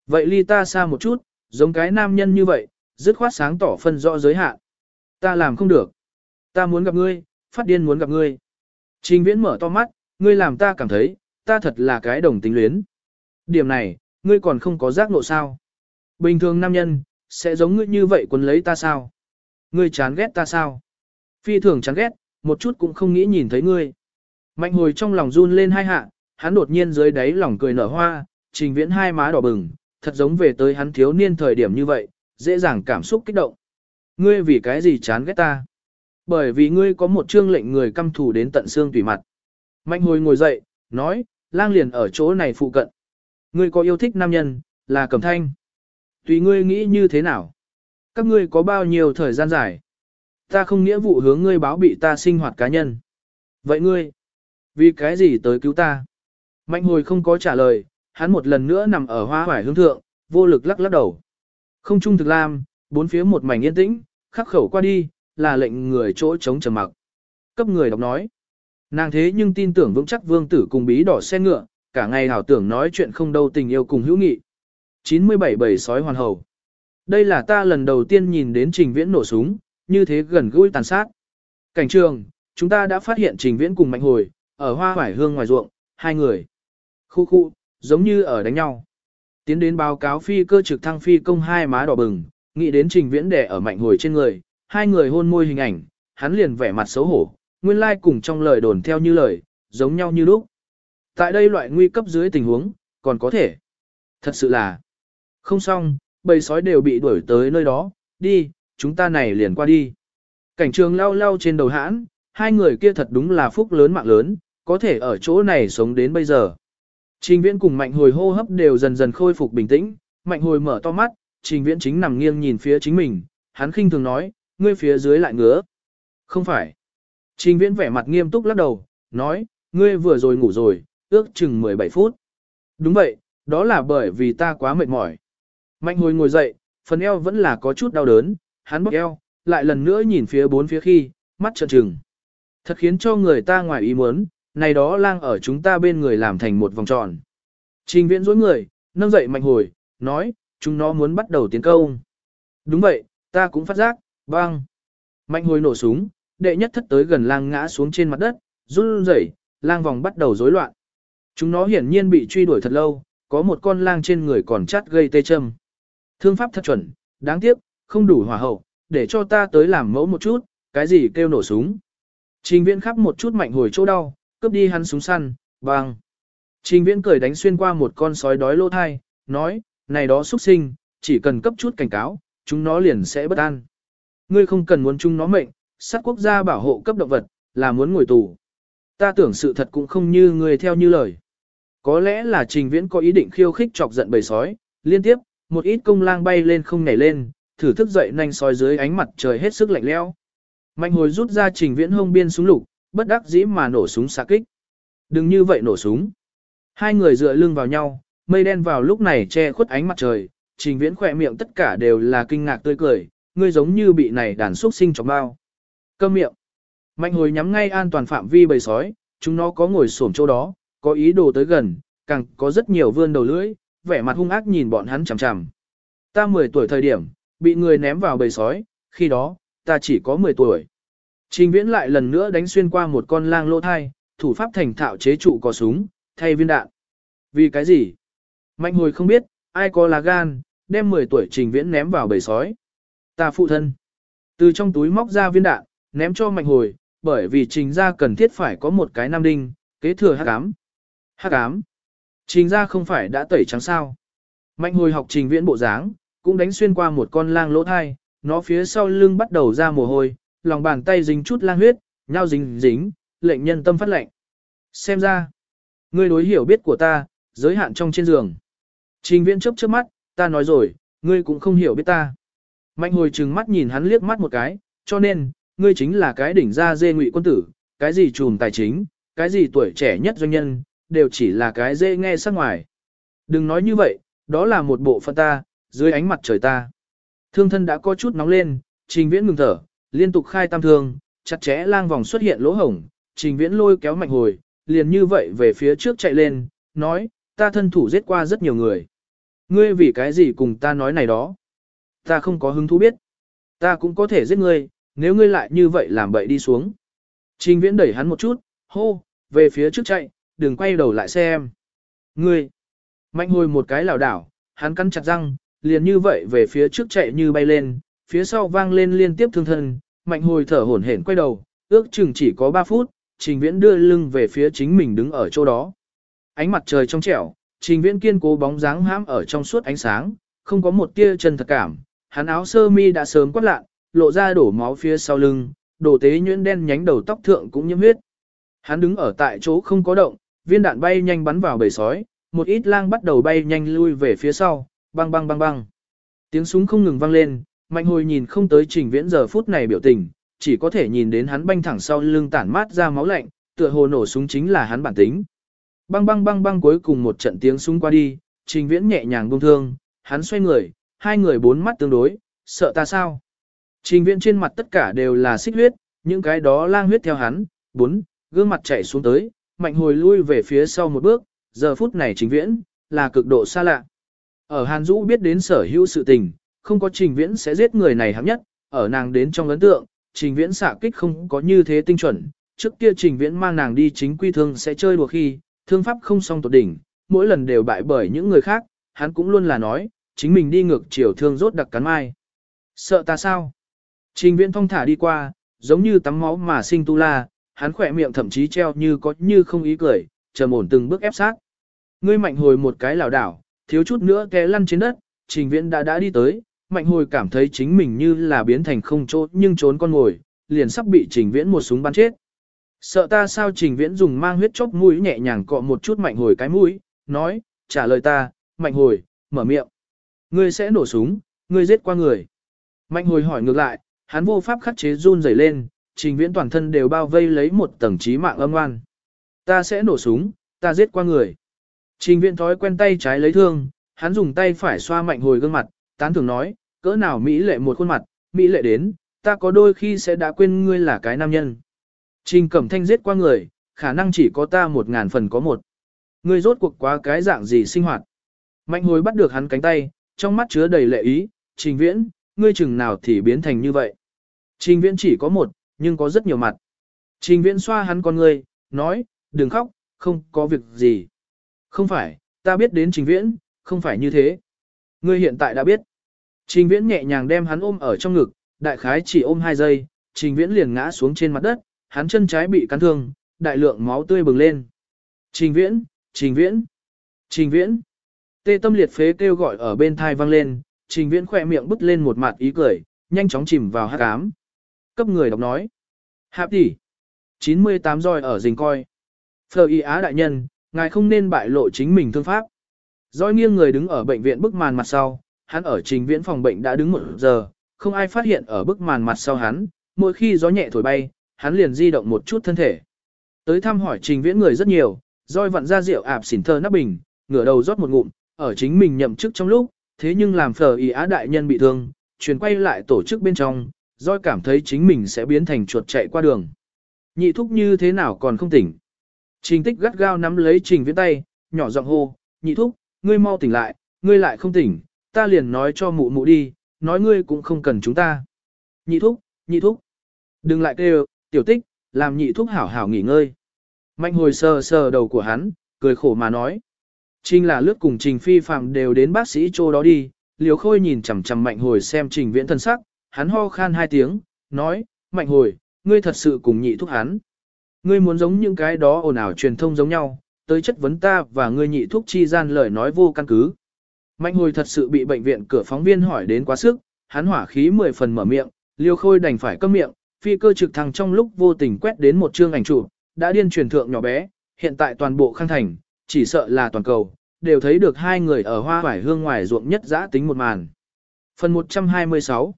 S1: Vậy ly ta xa một chút, giống cái nam nhân như vậy, dứt khoát sáng tỏ phân rõ giới hạn. Ta làm không được. Ta muốn gặp ngươi, phát điên muốn gặp ngươi. Trình viễn mở to mắt, ngươi làm ta cảm thấy, ta thật là cái đồng tính luyến. Điểm này, ngươi còn không có giác ngộ sao. Bình thường nam nhân, sẽ giống ngươi như vậy quấn lấy ta sao? Ngươi chán ghét ta sao? Phi thường chán ghét, một chút cũng không nghĩ nhìn thấy ngươi. Mạnh hồi trong lòng run lên hai hạ, hắn đột nhiên dưới đáy lòng cười nở hoa, trình viễn hai má đỏ bừng, thật giống về tới hắn thiếu niên thời điểm như vậy, dễ dàng cảm xúc kích động. Ngươi vì cái gì chán ghét ta? Bởi vì ngươi có một chương lệnh người căm thù đến tận xương tùy mặt. Mạnh hồi ngồi dậy, nói, lang liền ở chỗ này phụ cận. Ngươi có yêu thích nam nhân, là cẩm thanh. Tùy ngươi nghĩ như thế nào? Các ngươi có bao nhiêu thời gian dài? Ta không nghĩa vụ hướng ngươi báo bị ta sinh hoạt cá nhân. Vậy ngươi, vì cái gì tới cứu ta? Mạnh hồi không có trả lời, hắn một lần nữa nằm ở hoa hoải hương thượng, vô lực lắc lắc đầu. Không trung thực lam, bốn phía một mảnh yên tĩnh, khắc khẩu qua đi, là lệnh người chỗ chống trầm mặc. Cấp người đọc nói. Nàng thế nhưng tin tưởng vững chắc vương tử cùng bí đỏ xe ngựa, cả ngày hảo tưởng nói chuyện không đâu tình yêu cùng hữu nghị. 97 bảy sói hoàn hầu. Đây là ta lần đầu tiên nhìn đến trình viễn nổ súng, như thế gần gũi tàn sát. Cảnh trường, chúng ta đã phát hiện trình viễn cùng mạnh hồi, ở hoa hoải hương ngoài ruộng, hai người. Khu khu, giống như ở đánh nhau. Tiến đến báo cáo phi cơ trực thăng phi công hai má đỏ bừng, nghĩ đến trình viễn đẻ ở mạnh hồi trên người, hai người hôn môi hình ảnh, hắn liền vẻ mặt xấu hổ, nguyên lai like cùng trong lời đồn theo như lời, giống nhau như lúc. Tại đây loại nguy cấp dưới tình huống, còn có thể. Thật sự là, không xong, bầy sói đều bị đuổi tới nơi đó, đi, chúng ta này liền qua đi. Cảnh trường lao lao trên đầu hãn, hai người kia thật đúng là phúc lớn mạng lớn, có thể ở chỗ này sống đến bây giờ. Trình viễn cùng mạnh hồi hô hấp đều dần dần khôi phục bình tĩnh, mạnh hồi mở to mắt, trình viễn chính nằm nghiêng nhìn phía chính mình, hắn khinh thường nói, ngươi phía dưới lại ngứa. Không phải. Trình viễn vẻ mặt nghiêm túc lắc đầu, nói, ngươi vừa rồi ngủ rồi, ước chừng 17 phút. Đúng vậy, đó là bởi vì ta quá mệt mỏi. Mạnh hồi ngồi dậy, phần eo vẫn là có chút đau đớn, hắn bóp eo, lại lần nữa nhìn phía bốn phía khi, mắt trợn trừng. Thật khiến cho người ta ngoài ý muốn, này đó lang ở chúng ta bên người làm thành một vòng tròn. Trình viễn dối người, nâng dậy mạnh hồi, nói, chúng nó muốn bắt đầu tiến công. Đúng vậy, ta cũng phát giác, băng. Mạnh hồi nổ súng, đệ nhất thất tới gần lang ngã xuống trên mặt đất, run rẩy, lang vòng bắt đầu rối loạn. Chúng nó hiển nhiên bị truy đuổi thật lâu, có một con lang trên người còn chát gây tê châm. Thương pháp thật chuẩn, đáng tiếc, không đủ hỏa hậu, để cho ta tới làm mẫu một chút, cái gì kêu nổ súng. Trình viễn khắp một chút mạnh hồi chỗ đau, cướp đi hắn súng săn, bang. Trình viễn cười đánh xuyên qua một con sói đói lô thai, nói, này đó xuất sinh, chỉ cần cấp chút cảnh cáo, chúng nó liền sẽ bất an. Ngươi không cần muốn chúng nó mệnh, sát quốc gia bảo hộ cấp động vật, là muốn ngồi tù. Ta tưởng sự thật cũng không như ngươi theo như lời. Có lẽ là trình viễn có ý định khiêu khích chọc giận bầy sói, liên tiếp, một ít công lang bay lên không nhảy lên, thử thức dậy nhanh soi dưới ánh mặt trời hết sức lạnh lẽo. Mạnh hồi rút ra trình viễn hông biên súng lục, bất đắc dĩ mà nổ súng xạ kích. Đừng như vậy nổ súng. Hai người dựa lưng vào nhau, mây đen vào lúc này che khuất ánh mặt trời, trình viễn khỏe miệng tất cả đều là kinh ngạc tươi cười, ngươi giống như bị này đàn xuất sinh trong bao. Câm miệng. Mạnh hồi nhắm ngay an toàn phạm vi bầy sói, chúng nó có ngồi xổm chỗ đó, có ý đồ tới gần, càng có rất nhiều vươn đầu lưỡi, vẻ mặt hung ác nhìn bọn hắn chằm chằm. Ta 10 tuổi thời điểm, bị người ném vào bầy sói, khi đó, ta chỉ có 10 tuổi. Trình viễn lại lần nữa đánh xuyên qua một con lang lỗ thai, thủ pháp thành thạo chế trụ có súng, thay viên đạn. Vì cái gì? Mạnh hồi không biết, ai có lá gan, đem 10 tuổi trình viễn ném vào bầy sói. Ta phụ thân. Từ trong túi móc ra viên đạn, ném cho mạnh hồi, bởi vì trình ra cần thiết phải có một cái nam đinh, kế thừa hắc ám. Hắc ám. Trình ra không phải đã tẩy trắng sao. Mạnh hồi học trình viễn bộ dáng, cũng đánh xuyên qua một con lang lỗ thai, nó phía sau lưng bắt đầu ra mồ hôi, lòng bàn tay dính chút lang huyết, nhau dính dính, lệnh nhân tâm phát lệnh. Xem ra, ngươi đối hiểu biết của ta, giới hạn trong trên giường. Trình viễn chớp chớp mắt, ta nói rồi, ngươi cũng không hiểu biết ta. Mạnh hồi trừng mắt nhìn hắn liếc mắt một cái, cho nên, ngươi chính là cái đỉnh ra dê ngụy quân tử, cái gì trùm tài chính, cái gì tuổi trẻ nhất doanh nhân, đều chỉ là cái dễ nghe sắc ngoài. Đừng nói như vậy, đó là một bộ phận ta, dưới ánh mặt trời ta. Thương thân đã có chút nóng lên, trình viễn ngừng thở, liên tục khai tam thương, chặt chẽ lang vòng xuất hiện lỗ hổng, trình viễn lôi kéo mạnh hồi, liền như vậy về phía trước chạy lên, nói, ta thân thủ giết qua rất nhiều người. Ngươi vì cái gì cùng ta nói này đó? Ta không có hứng thú biết. Ta cũng có thể giết ngươi, nếu ngươi lại như vậy làm bậy đi xuống. Trình viễn đẩy hắn một chút, hô, về phía trước chạy, đừng quay đầu lại xem. Ngươi, mạnh hồi một cái lảo đảo, hắn cắn chặt răng, liền như vậy về phía trước chạy như bay lên, phía sau vang lên liên tiếp thương thân, mạnh hồi thở hổn hển quay đầu, ước chừng chỉ có 3 phút, trình viễn đưa lưng về phía chính mình đứng ở chỗ đó. Ánh mặt trời trong trẻo, trình viễn kiên cố bóng dáng hãm ở trong suốt ánh sáng, không có một tia chân thật cảm, hắn áo sơ mi đã sớm quát lạn, lộ ra đổ máu phía sau lưng, đổ tế nhuyễn đen nhánh đầu tóc thượng cũng nhiễm huyết. Hắn đứng ở tại chỗ không có động, viên đạn bay nhanh bắn vào bầy sói, một ít lang bắt đầu bay nhanh lui về phía sau, băng băng băng băng. Tiếng súng không ngừng vang lên, mạnh hồi nhìn không tới trình viễn giờ phút này biểu tình, chỉ có thể nhìn đến hắn banh thẳng sau lưng tản mát ra máu lạnh, tựa hồ nổ súng chính là hắn bản tính. Băng băng băng băng cuối cùng một trận tiếng súng qua đi, trình viễn nhẹ nhàng buông thương, hắn xoay người, hai người bốn mắt tương đối, sợ ta sao? Trình viễn trên mặt tất cả đều là xích huyết, những cái đó lang huyết theo hắn, bốn, gương mặt chảy xuống tới, mạnh hồi lui về phía sau một bước, giờ phút này trình viễn, là cực độ xa lạ. Ở Hàn Dũ biết đến sở hữu sự tình, không có trình viễn sẽ giết người này hạng nhất, ở nàng đến trong ấn tượng, trình viễn xạ kích không có như thế tinh chuẩn, trước kia trình viễn mang nàng đi chính quy thương sẽ chơi đùa khi, thương pháp không song tột đỉnh, mỗi lần đều bại bởi những người khác, hắn cũng luôn là nói, chính mình đi ngược chiều thương rốt đặc cắn mai. Sợ ta sao? Trình viễn thong thả đi qua, giống như tắm máu mà sinh tu la, hắn khỏe miệng thậm chí treo như có như không ý cười, chờ ổn từng bước ép sát. Ngươi mạnh hồi một cái lảo đảo, thiếu chút nữa té lăn trên đất, trình viễn đã đã đi tới, mạnh hồi cảm thấy chính mình như là biến thành không chỗ nhưng trốn con ngồi, liền sắp bị trình viễn một súng bắn chết. Sợ ta sao trình viễn dùng mang huyết chốc mũi nhẹ nhàng cọ một chút mạnh hồi cái mũi, nói, trả lời ta, mạnh hồi, mở miệng. Ngươi sẽ nổ súng, ngươi giết qua người. Mạnh hồi hỏi ngược lại, hắn vô pháp khắc chế run rẩy lên, trình viễn toàn thân đều bao vây lấy một tầng trí mạng âm oan. Ta sẽ nổ súng, ta giết qua người. Trình viễn thói quen tay trái lấy thương, hắn dùng tay phải xoa mạnh hồi gương mặt, tán thường nói, cỡ nào Mỹ lệ một khuôn mặt, Mỹ lệ đến, ta có đôi khi sẽ đã quên ngươi là cái nam nhân. Trình cẩm thanh giết qua người, khả năng chỉ có ta một ngàn phần có một. Ngươi rốt cuộc quá cái dạng gì sinh hoạt. Mạnh hồi bắt được hắn cánh tay, trong mắt chứa đầy lệ ý, trình viễn, ngươi chừng nào thì biến thành như vậy. Trình viễn chỉ có một, nhưng có rất nhiều mặt. Trình viễn xoa hắn con người, nói, đừng khóc, không có việc gì. Không phải, ta biết đến trình viễn, không phải như thế. Ngươi hiện tại đã biết. Trình viễn nhẹ nhàng đem hắn ôm ở trong ngực, đại khái chỉ ôm hai giây, trình viễn liền ngã xuống trên mặt đất, hắn chân trái bị cắn thương, đại lượng máu tươi bừng lên. Trình viễn, trình viễn, trình viễn. Tê tâm liệt phế kêu gọi ở bên thai vang lên, trình viễn khỏe miệng bứt lên một mặt ý cười, nhanh chóng chìm vào hát cám. Cấp người đọc nói. Hạp tỷ. 98 roi ở rình coi. Phờ y á đại nhân, ngài không nên bại lộ chính mình thương pháp. Roi nghiêng người đứng ở bệnh viện bức màn mặt sau, hắn ở trình viễn phòng bệnh đã đứng một giờ, không ai phát hiện ở bức màn mặt sau hắn, mỗi khi gió nhẹ thổi bay, hắn liền di động một chút thân thể. Tới thăm hỏi trình viễn người rất nhiều, roi vặn ra rượu ạp xỉn thơ nắp bình, ngửa đầu rót một ngụm, ở chính mình nhậm chức trong lúc, thế nhưng làm phở y á đại nhân bị thương, chuyển quay lại tổ chức bên trong, roi cảm thấy chính mình sẽ biến thành chuột chạy qua đường. Nhị thúc như thế nào còn không tỉnh. Trình tích gắt gao nắm lấy trình viễn tay, nhỏ giọng hô, nhị thúc, ngươi mau tỉnh lại, ngươi lại không tỉnh, ta liền nói cho mụ mụ đi, nói ngươi cũng không cần chúng ta. Nhị thúc, nhị thúc, đừng lại kêu, tiểu tích, làm nhị thúc hảo hảo nghỉ ngơi. Mạnh hồi sờ sờ đầu của hắn, cười khổ mà nói. Trình là lướt cùng trình phi phạm đều đến bác sĩ chỗ đó đi, liều khôi nhìn chằm chằm mạnh hồi xem trình viễn thân sắc, hắn ho khan hai tiếng, nói, mạnh hồi, ngươi thật sự cùng nhị thúc hắn. Ngươi muốn giống những cái đó ồn ào truyền thông giống nhau, tới chất vấn ta và ngươi nhị thúc chi gian lời nói vô căn cứ. Mạnh hồi thật sự bị bệnh viện cửa phóng viên hỏi đến quá sức, hắn hỏa khí mười phần mở miệng, liêu khôi đành phải câm miệng, phi cơ trực thăng trong lúc vô tình quét đến một chương ảnh chụp, đã điên truyền thượng nhỏ bé, hiện tại toàn bộ khang thành, chỉ sợ là toàn cầu, đều thấy được hai người ở hoa vải hương ngoài ruộng nhất giã tính một màn. Phần 126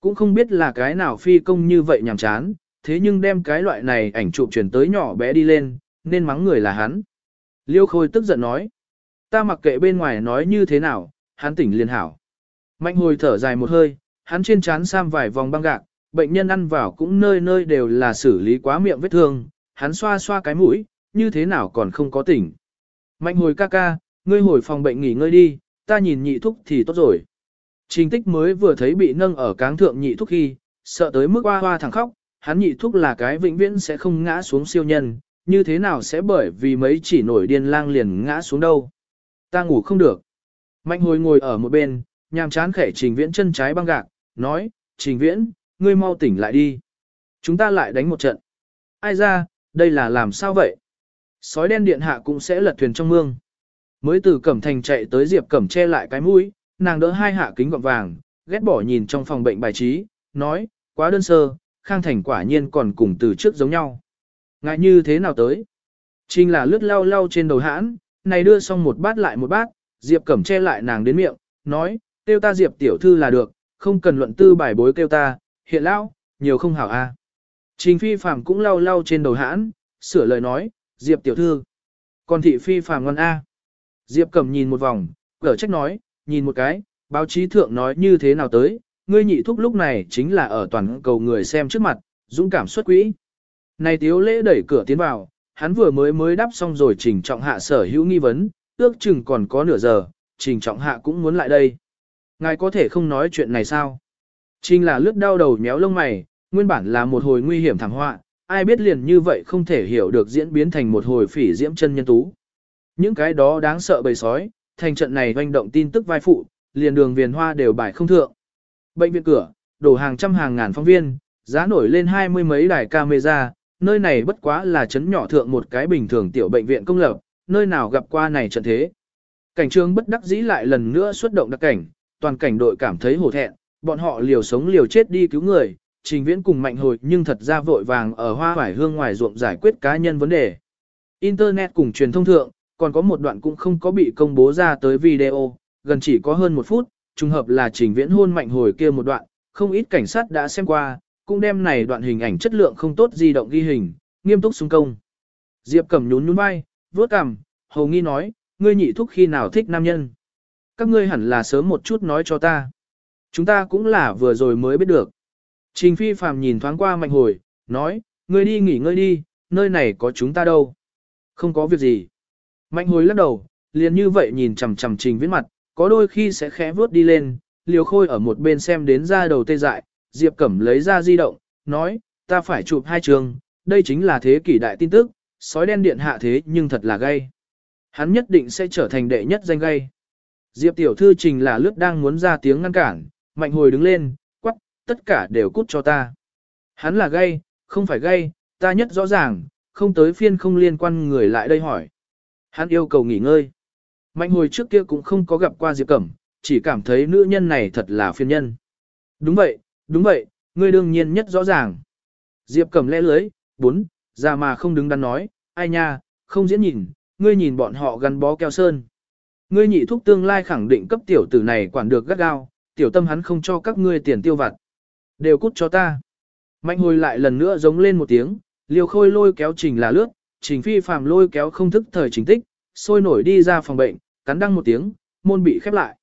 S1: cũng không biết là cái nào phi công như vậy nhàm chán, thế nhưng đem cái loại này ảnh chụp chuyển tới nhỏ bé đi lên, nên mắng người là hắn. Liêu Khôi tức giận nói. Ta mặc kệ bên ngoài nói như thế nào, hắn tỉnh liền hảo. Mạnh hồi thở dài một hơi, hắn trên trán sam vài vòng băng gạc, bệnh nhân ăn vào cũng nơi nơi đều là xử lý quá miệng vết thương, hắn xoa xoa cái mũi, như thế nào còn không có tỉnh. Mạnh hồi ca ca, ngươi hồi phòng bệnh nghỉ ngơi đi, ta nhìn nhị thúc thì tốt rồi. Trình tích mới vừa thấy bị nâng ở cáng thượng nhị thúc khi, sợ tới mức hoa hoa thẳng khóc, hắn nhị thúc là cái vĩnh viễn sẽ không ngã xuống siêu nhân, như thế nào sẽ bởi vì mấy chỉ nổi điên lang liền ngã xuống đâu. Ta ngủ không được. Mạnh hồi ngồi ở một bên, nhàm chán khẽ trình viễn chân trái băng gạc, nói, trình viễn, ngươi mau tỉnh lại đi. Chúng ta lại đánh một trận. Ai ra, đây là làm sao vậy? Sói đen điện hạ cũng sẽ lật thuyền trong mương. Mới từ Cẩm Thành chạy tới Diệp Cẩm che lại cái mũi, nàng đỡ hai hạ kính gọng vàng, ghét bỏ nhìn trong phòng bệnh bài trí, nói, quá đơn sơ, Khang Thành quả nhiên còn cùng từ trước giống nhau. Ngại như thế nào tới? Trình là lướt lau lau trên đầu hãn, này đưa xong một bát lại một bát, Diệp Cẩm che lại nàng đến miệng, nói, kêu ta Diệp tiểu thư là được, không cần luận tư bài bối kêu ta, hiện lão, nhiều không hảo a. À. Trình phi phàm cũng lau lau trên đầu hãn, sửa lời nói, Diệp tiểu thư. Còn thị phi phàm ngon a. Diệp Cẩm nhìn một vòng, cở trách nói, nhìn một cái, báo chí thượng nói như thế nào tới, ngươi nhị thúc lúc này chính là ở toàn cầu người xem trước mặt, dũng cảm xuất quỹ. Này tiếu lễ đẩy cửa tiến vào, hắn vừa mới mới đáp xong rồi trình trọng hạ sở hữu nghi vấn, ước chừng còn có nửa giờ, trình trọng hạ cũng muốn lại đây. Ngài có thể không nói chuyện này sao? Trình là lướt đau đầu méo lông mày, nguyên bản là một hồi nguy hiểm thảm họa, ai biết liền như vậy không thể hiểu được diễn biến thành một hồi phỉ diễm chân nhân tú. Những cái đó đáng sợ bầy sói, thành trận này doanh động tin tức vai phụ, liền đường viền hoa đều bài không thượng. Bệnh viện cửa, đổ hàng trăm hàng ngàn phóng viên, giá nổi lên hai mươi mấy đài camera, nơi này bất quá là chấn nhỏ thượng một cái bình thường tiểu bệnh viện công lập, nơi nào gặp qua này trận thế. Cảnh trường bất đắc dĩ lại lần nữa xuất động đặc cảnh, toàn cảnh đội cảm thấy hổ thẹn, bọn họ liều sống liều chết đi cứu người, trình viễn cùng mạnh hồi nhưng thật ra vội vàng ở hoa vải hương ngoài ruộng giải quyết cá nhân vấn đề. Internet cùng truyền thông thượng, còn có một đoạn cũng không có bị công bố ra tới video, gần chỉ có hơn một phút, trùng hợp là trình viễn hôn mạnh hồi kia một đoạn, không ít cảnh sát đã xem qua, cũng đem này đoạn hình ảnh chất lượng không tốt di động ghi hình, nghiêm túc xung công. Diệp Cẩm nhún nhún vai, vuốt cằm, hầu nghi nói, ngươi nhị thúc khi nào thích nam nhân. Các ngươi hẳn là sớm một chút nói cho ta. Chúng ta cũng là vừa rồi mới biết được. Trình phi phàm nhìn thoáng qua mạnh hồi, nói, ngươi đi nghỉ ngơi đi, nơi này có chúng ta đâu. Không có việc gì. Mạnh hồi lắc đầu, liền như vậy nhìn chằm chằm trình viễn mặt, có đôi khi sẽ khẽ vướt đi lên, liều khôi ở một bên xem đến ra đầu tê dại, Diệp Cẩm lấy ra di động, nói, ta phải chụp hai trường, đây chính là thế kỷ đại tin tức, sói đen điện hạ thế nhưng thật là gay. Hắn nhất định sẽ trở thành đệ nhất danh gay. Diệp tiểu thư trình là lướt đang muốn ra tiếng ngăn cản, mạnh hồi đứng lên, quắc, tất cả đều cút cho ta. Hắn là gay, không phải gay, ta nhất rõ ràng, không tới phiên không liên quan người lại đây hỏi. Hắn yêu cầu nghỉ ngơi. Mạnh hồi trước kia cũng không có gặp qua Diệp Cẩm, chỉ cảm thấy nữ nhân này thật là phiền nhân. Đúng vậy, đúng vậy, ngươi đương nhiên nhất rõ ràng. Diệp Cẩm lẽ lưới, bốn, ra mà không đứng đắn nói, ai nha, không diễn nhìn, ngươi nhìn bọn họ gắn bó keo sơn. Ngươi nhị thúc tương lai khẳng định cấp tiểu tử này quản được gắt gao, tiểu tâm hắn không cho các ngươi tiền tiêu vặt. Đều cút cho ta. Mạnh hồi lại lần nữa giống lên một tiếng, liều khôi lôi kéo trình là lướt, trình phi phàm lôi kéo không thức thời chính tích, sôi nổi đi ra phòng bệnh, cắn đăng một tiếng, môn bị khép lại.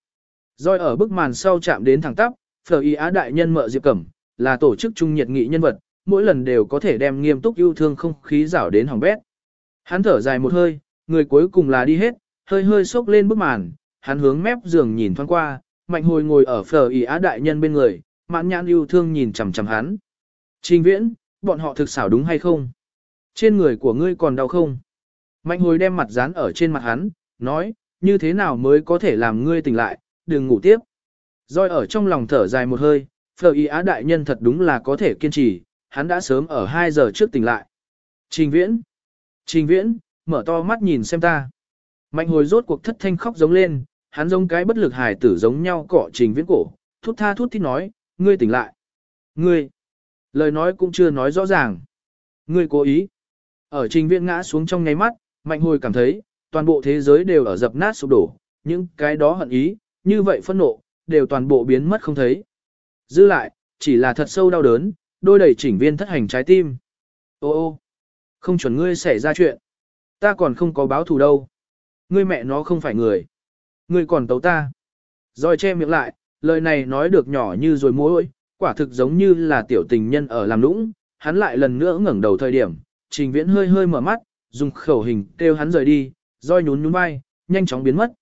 S1: Rồi ở bức màn sau chạm đến thẳng tắp, phở y á đại nhân mợ Diệp Cẩm, là tổ chức trung nhiệt nghị nhân vật, mỗi lần đều có thể đem nghiêm túc yêu thương không khí rảo đến hỏng bét. Hắn thở dài một hơi, người cuối cùng là đi hết, hơi hơi sốc lên bức màn, hắn hướng mép giường nhìn thoáng qua, mạnh hồi ngồi ở phở y á đại nhân bên người, mãn nhãn yêu thương nhìn chằm chằm hắn. Trình viễn, bọn họ thực xảo đúng hay không? Trên người của ngươi còn đau không? Mạnh hồi đem mặt dán ở trên mặt hắn, nói, như thế nào mới có thể làm ngươi tỉnh lại, đừng ngủ tiếp. Rồi ở trong lòng thở dài một hơi, phờ y á đại nhân thật đúng là có thể kiên trì, hắn đã sớm ở 2 giờ trước tỉnh lại. Trình viễn, trình viễn, mở to mắt nhìn xem ta. Mạnh hồi rốt cuộc thất thanh khóc giống lên, hắn giống cái bất lực hài tử giống nhau cọ trình viễn cổ, thút tha thút thít nói, ngươi tỉnh lại. Ngươi, lời nói cũng chưa nói rõ ràng. Ngươi cố ý. Ở trình viện ngã xuống trong nháy mắt, mạnh hồi cảm thấy, toàn bộ thế giới đều ở dập nát sụp đổ, những cái đó hận ý, như vậy phẫn nộ, đều toàn bộ biến mất không thấy. Dư lại, chỉ là thật sâu đau đớn, đôi đẩy chỉnh viên thất hành trái tim. Ô ô, không chuẩn ngươi xảy ra chuyện. Ta còn không có báo thù đâu. Ngươi mẹ nó không phải người. Ngươi còn tấu ta. Rồi che miệng lại, lời này nói được nhỏ như rồi mối, quả thực giống như là tiểu tình nhân ở làm lũng. Hắn lại lần nữa ngẩng đầu thời điểm, trình viễn hơi hơi mở mắt, dùng khẩu hình kêu hắn rời đi, roi nhún nhún vai, nhanh chóng biến mất.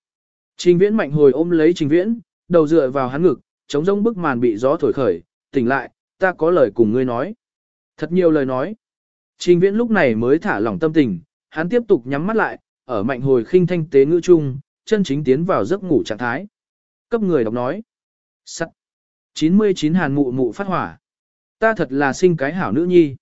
S1: Trình viễn mạnh hồi ôm lấy trình viễn, đầu dựa vào hắn ngực, chống rông bức màn bị gió thổi khởi, tỉnh lại, ta có lời cùng ngươi nói. Thật nhiều lời nói. Trình viễn lúc này mới thả lỏng tâm tình, hắn tiếp tục nhắm mắt lại, ở mạnh hồi khinh thanh tế ngữ chung, chân chính tiến vào giấc ngủ trạng thái. Cấp người đọc nói. Sắt. 99 hàn mụ mụ phát hỏa. Ta thật là sinh cái hảo nữ nhi.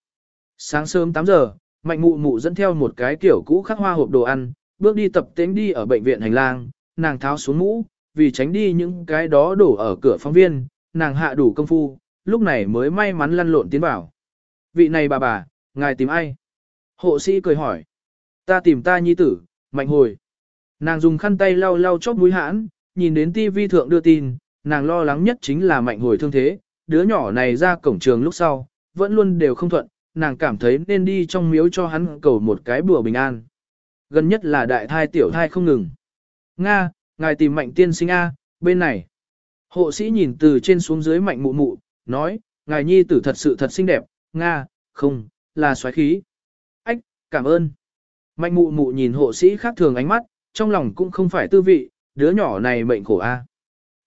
S1: Sáng sớm 8 giờ, mạnh mụ mụ dẫn theo một cái kiểu cũ khắc hoa hộp đồ ăn, bước đi tập tễnh đi ở bệnh viện hành lang, nàng tháo xuống mũ, vì tránh đi những cái đó đổ ở cửa phóng viên, nàng hạ đủ công phu, lúc này mới may mắn lăn lộn tiến vào. Vị này bà bà, ngài tìm ai? Hộ sĩ cười hỏi. Ta tìm ta nhi tử, mạnh hồi. Nàng dùng khăn tay lau lau chóp mũi hãn, nhìn đến tivi thượng đưa tin, nàng lo lắng nhất chính là mạnh hồi thương thế, đứa nhỏ này ra cổng trường lúc sau, vẫn luôn đều không thuận, nàng cảm thấy nên đi trong miếu cho hắn cầu một cái bùa bình an. Gần nhất là đại thai tiểu thai không ngừng. Nga, ngài tìm mạnh tiên sinh A, bên này. Hộ sĩ nhìn từ trên xuống dưới mạnh mụ mụ, nói, ngài nhi tử thật sự thật xinh đẹp, Nga, không, là xoáy khí. Ách, cảm ơn. Mạnh mụ mụ nhìn hộ sĩ khác thường ánh mắt, trong lòng cũng không phải tư vị, đứa nhỏ này mệnh khổ A.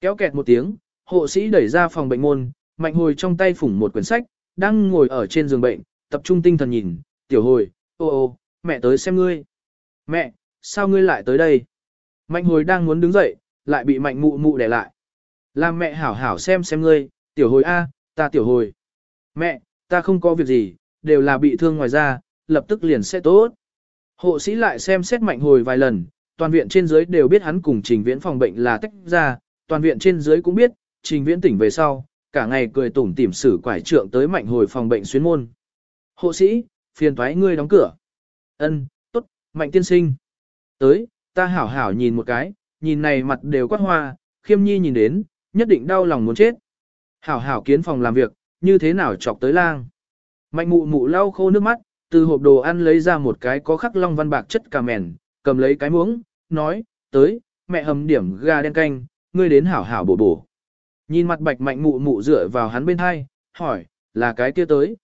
S1: Kéo kẹt một tiếng, hộ sĩ đẩy ra phòng bệnh môn, mạnh hồi trong tay phủng một quyển sách, đang ngồi ở trên giường bệnh, tập trung tinh thần nhìn, tiểu hồi, ô ô, mẹ tới xem ngươi. Mẹ, sao ngươi lại tới đây? Mạnh hồi đang muốn đứng dậy, lại bị mạnh mụ mụ để lại. Làm mẹ hảo hảo xem xem ngươi, tiểu hồi A, ta tiểu hồi. Mẹ, ta không có việc gì, đều là bị thương ngoài ra, lập tức liền sẽ tốt. Hộ sĩ lại xem xét mạnh hồi vài lần, toàn viện trên dưới đều biết hắn cùng trình viễn phòng bệnh là tách ra, toàn viện trên dưới cũng biết, trình viễn tỉnh về sau, cả ngày cười tủm tỉm xử quải trượng tới mạnh hồi phòng bệnh xuyên môn. Hộ sĩ, phiền thoái ngươi đóng cửa. Ân, tốt, mạnh tiên sinh. Tới, ta hảo hảo nhìn một cái, nhìn này mặt đều quát hoa, khiêm nhi nhìn đến, nhất định đau lòng muốn chết. Hảo hảo kiến phòng làm việc, như thế nào chọc tới lang. Mạnh mụ mụ lau khô nước mắt, từ hộp đồ ăn lấy ra một cái có khắc long văn bạc chất cà mèn, cầm lấy cái muỗng, nói, tới, mẹ hầm điểm gà đen canh, ngươi đến hảo hảo bổ bổ. Nhìn mặt bạch mạnh mụ mụ dựa vào hắn bên hai, hỏi, là cái kia tới.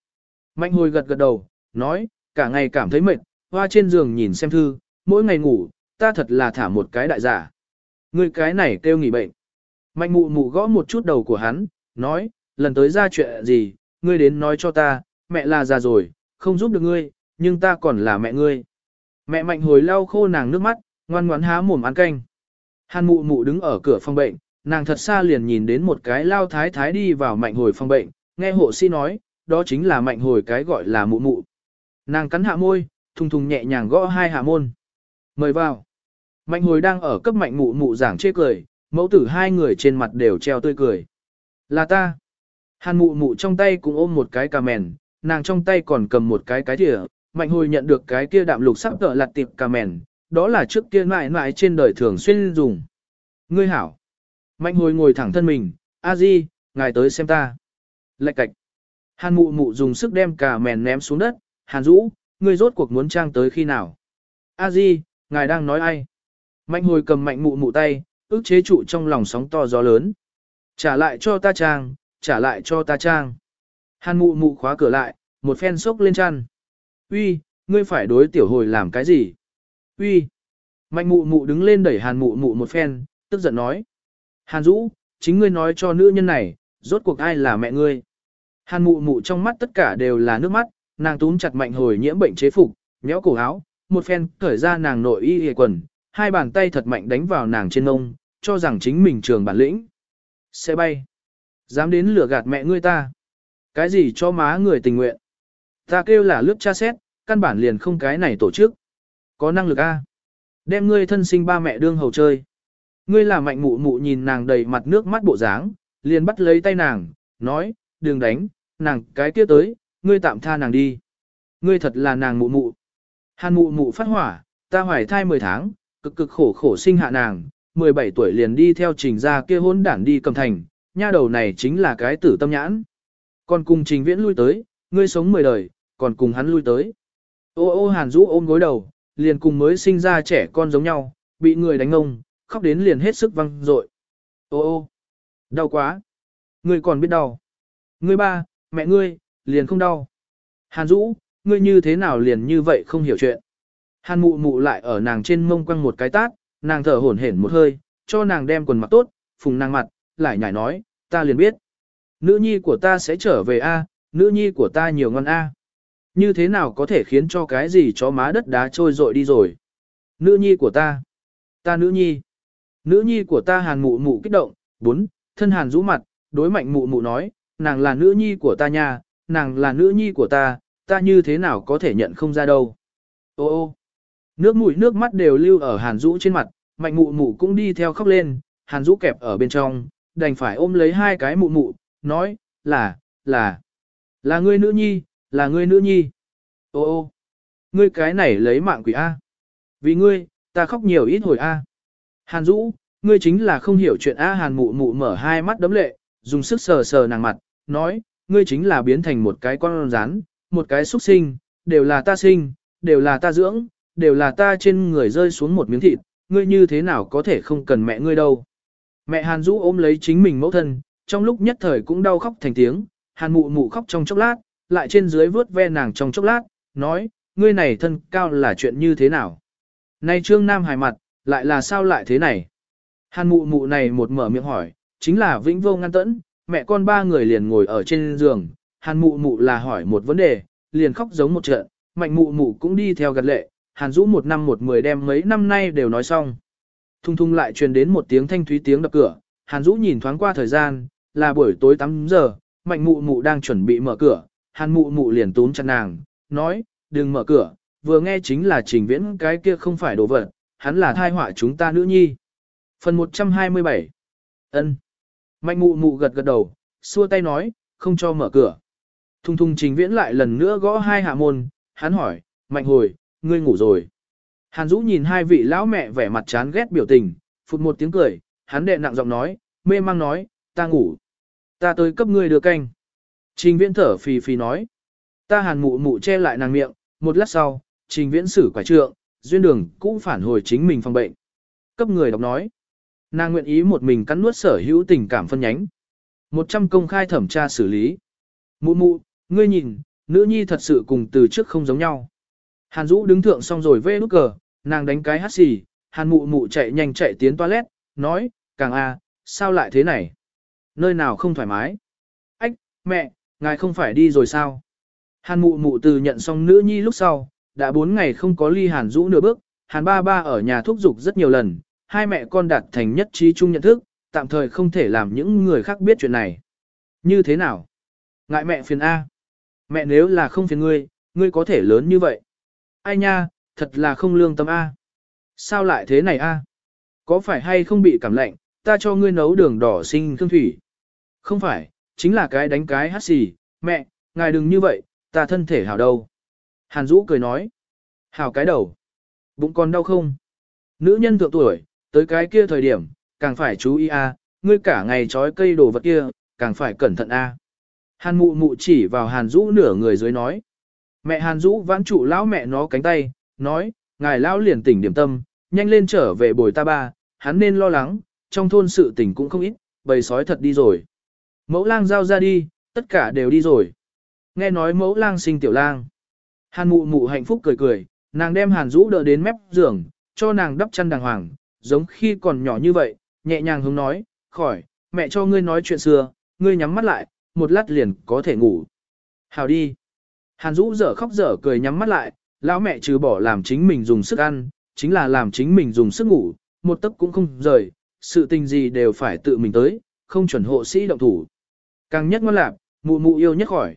S1: Mạnh hồi gật gật đầu, nói, cả ngày cảm thấy mệt, hoa trên giường nhìn xem thư, mỗi ngày ngủ, ta thật là thả một cái đại giả. Ngươi cái này kêu nghỉ bệnh. Mạnh mụ mụ gõ một chút đầu của hắn, nói, lần tới ra chuyện gì, ngươi đến nói cho ta, mẹ là già rồi, không giúp được ngươi, nhưng ta còn là mẹ ngươi. Mẹ mạnh hồi lau khô nàng nước mắt, ngoan ngoãn há mồm ăn canh. Hàn mụ mụ đứng ở cửa phòng bệnh, nàng thật xa liền nhìn đến một cái lao thái thái đi vào mạnh hồi phòng bệnh, nghe hộ sĩ nói, đó chính là mạnh hồi cái gọi là mụ mụ. Nàng cắn hạ môi, thùng thùng nhẹ nhàng gõ hai hạ môn. Mời vào. Mạnh hồi đang ở cấp mạnh mụ mụ giảng chê cười, mẫu tử hai người trên mặt đều treo tươi cười. Là ta. Hàn mụ mụ trong tay cũng ôm một cái cà mèn, nàng trong tay còn cầm một cái cái thìa, mạnh hồi nhận được cái kia đạm lục sắp tợ lặt tiệp cà mèn, đó là trước kia mãi mãi trên đời thường xuyên dùng. Ngươi hảo. Mạnh hồi ngồi thẳng thân mình, a di, ngài tới xem ta. Lạch cạch. Hàn mụ mụ dùng sức đem cà mèn ném xuống đất, hàn rũ, ngươi rốt cuộc muốn trang tới khi nào. A di, ngài đang nói ai? Mạnh hồi cầm mạnh mụ mụ tay, ước chế trụ trong lòng sóng to gió lớn. Trả lại cho ta trang, trả lại cho ta trang. Hàn mụ mụ khóa cửa lại, một phen sốc lên chăn. Uy, ngươi phải đối tiểu hồi làm cái gì? Uy. Mạnh mụ mụ đứng lên đẩy hàn mụ mụ một phen, tức giận nói. Hàn Dũ, chính ngươi nói cho nữ nhân này, rốt cuộc ai là mẹ ngươi? Hàn mụ mụ trong mắt tất cả đều là nước mắt, nàng túm chặt mạnh hồi nhiễm bệnh chế phục, nhéo cổ áo, một phen cởi ra nàng nội y hề quần, hai bàn tay thật mạnh đánh vào nàng trên ngông, cho rằng chính mình trường bản lĩnh. Xe bay. Dám đến lửa gạt mẹ ngươi ta. Cái gì cho má người tình nguyện. Ta kêu là lướt cha xét, căn bản liền không cái này tổ chức. Có năng lực A. Đem ngươi thân sinh ba mẹ đương hầu chơi. Ngươi là mạnh mụ mụ nhìn nàng đầy mặt nước mắt bộ dáng, liền bắt lấy tay nàng, nói, đừng đánh, nàng cái kia tới, ngươi tạm tha nàng đi. Ngươi thật là nàng mụ mụ. Hàn mụ mụ phát hỏa, ta hoài thai 10 tháng, cực cực khổ khổ sinh hạ nàng, 17 tuổi liền đi theo trình ra kia hôn đản đi cầm thành, nha đầu này chính là cái tử tâm nhãn. Còn cùng trình viễn lui tới, ngươi sống 10 đời, còn cùng hắn lui tới. Ô ô hàn rũ ôm gối đầu, liền cùng mới sinh ra trẻ con giống nhau, bị người đánh ông, khóc đến liền hết sức văng rội. Ô ô, đau quá. Ngươi còn biết đau. Ngươi ba, mẹ ngươi, liền không đau. Hàn Dũ, ngươi như thế nào liền như vậy không hiểu chuyện. Hàn mụ mụ lại ở nàng trên mông quăng một cái tát, nàng thở hổn hển một hơi, cho nàng đem quần mặc tốt, phùng nàng mặt, lại nhảy nói, ta liền biết. Nữ nhi của ta sẽ trở về A, nữ nhi của ta nhiều ngon A. Như thế nào có thể khiến cho cái gì chó má đất đá trôi rội đi rồi. Nữ nhi của ta. Ta nữ nhi. Nữ nhi của ta hàn mụ mụ kích động, bốn, thân hàn rũ mặt, đối mạnh mụ mụ nói, nàng là nữ nhi của ta nha, nàng là nữ nhi của ta, ta như thế nào có thể nhận không ra đâu. Ô ô, nước mũi nước mắt đều lưu ở hàn Dũ trên mặt, mạnh mụ mụ cũng đi theo khóc lên, hàn Dũ kẹp ở bên trong, đành phải ôm lấy hai cái mụ mụ, nói, là, là, là ngươi nữ nhi, là ngươi nữ nhi. Ô ô, ngươi cái này lấy mạng quỷ A. Vì ngươi, ta khóc nhiều ít hồi A. Hàn Dũ, ngươi chính là không hiểu chuyện A Hàn mụ mụ mở hai mắt đấm lệ, dùng sức sờ sờ nàng mặt, nói, ngươi chính là biến thành một cái con rán, một cái xuất sinh, đều là ta sinh, đều là ta dưỡng, đều là ta trên người rơi xuống một miếng thịt, ngươi như thế nào có thể không cần mẹ ngươi đâu. Mẹ Hàn Dũ ôm lấy chính mình mẫu thân, trong lúc nhất thời cũng đau khóc thành tiếng, Hàn mụ mụ khóc trong chốc lát, lại trên dưới vớt ve nàng trong chốc lát, nói, ngươi này thân cao là chuyện như thế nào. Này Trương Nam hài mặt, lại là sao lại thế này? Hàn mụ mụ này một mở miệng hỏi, chính là vĩnh vô ngăn tẫn, mẹ con ba người liền ngồi ở trên giường, hàn mụ mụ là hỏi một vấn đề, liền khóc giống một trận, mạnh mụ mụ cũng đi theo gật lệ, hàn rũ một năm một mười đem mấy năm nay đều nói xong. Thung thung lại truyền đến một tiếng thanh thúy tiếng đập cửa, hàn rũ nhìn thoáng qua thời gian, là buổi tối 8 giờ, mạnh mụ mụ đang chuẩn bị mở cửa, hàn mụ mụ liền túm chặt nàng, nói, đừng mở cửa, vừa nghe chính là trình viễn cái kia không phải đồ vật, hắn là thai họa chúng ta nữ nhi. Phần 127 ân Mạnh mụ mụ gật gật đầu, xua tay nói, không cho mở cửa. Thung thung trình viễn lại lần nữa gõ hai hạ môn, hắn hỏi, mạnh hồi, ngươi ngủ rồi. Hàn Dũ nhìn hai vị lão mẹ vẻ mặt chán ghét biểu tình, phụt một tiếng cười, hắn đệ nặng giọng nói, mê mang nói, ta ngủ. Ta tới cấp ngươi đưa canh. Trình viễn thở phì phì nói. Ta hàn mụ mụ che lại nàng miệng, một lát sau, trình viễn xử quả trượng, duyên đường cũng phản hồi chính mình phòng bệnh. Cấp người đọc nói. Nàng nguyện ý một mình cắn nuốt sở hữu tình cảm phân nhánh. Một trăm công khai thẩm tra xử lý. Mụ mụ, ngươi nhìn, nữ nhi thật sự cùng từ trước không giống nhau. Hàn Dũ đứng thượng xong rồi vê nút cờ, nàng đánh cái hát xì, hàn mụ mụ chạy nhanh chạy tiến toilet, nói, càng a, sao lại thế này? Nơi nào không thoải mái? Ách, mẹ, ngài không phải đi rồi sao? Hàn mụ mụ từ nhận xong nữ nhi lúc sau, đã bốn ngày không có ly hàn Dũ nửa bước, hàn ba ba ở nhà thúc giục rất nhiều lần, hai mẹ con đạt thành nhất trí chung nhận thức, tạm thời không thể làm những người khác biết chuyện này. Như thế nào? Ngại mẹ phiền A. Mẹ nếu là không phiền ngươi, ngươi có thể lớn như vậy. Ai nha, thật là không lương tâm A. Sao lại thế này A? Có phải hay không bị cảm lạnh, ta cho ngươi nấu đường đỏ sinh khương thủy. Không phải, chính là cái đánh cái hát xì, mẹ, ngài đừng như vậy, ta thân thể hảo đâu. Hàn Dũ cười nói, hảo cái đầu, bụng còn đau không? Nữ nhân thượng tuổi, tới cái kia thời điểm, càng phải chú ý a, ngươi cả ngày trói cây đồ vật kia, càng phải cẩn thận a. Hàn mụ mụ chỉ vào Hàn Dũ nửa người dưới nói. Mẹ Hàn Dũ vãn trụ lão mẹ nó cánh tay, nói, ngài lão liền tỉnh điểm tâm, nhanh lên trở về bồi ta ba, hắn nên lo lắng, trong thôn sự tình cũng không ít, bầy sói thật đi rồi. Mẫu lang giao ra đi, tất cả đều đi rồi. Nghe nói mẫu lang sinh tiểu lang. Hàn mụ mụ hạnh phúc cười cười, nàng đem hàn Dũ đỡ đến mép giường, cho nàng đắp chăn đàng hoàng, giống khi còn nhỏ như vậy, nhẹ nhàng hướng nói, khỏi, mẹ cho ngươi nói chuyện xưa, ngươi nhắm mắt lại, một lát liền có thể ngủ. Hào đi. Hàn Dũ dở khóc dở cười nhắm mắt lại, lão mẹ trừ bỏ làm chính mình dùng sức ăn, chính là làm chính mình dùng sức ngủ, một tấc cũng không rời, sự tình gì đều phải tự mình tới, không chuẩn hộ sĩ động thủ. Càng nhất ngoan lạc, mụ mụ yêu nhất khỏi.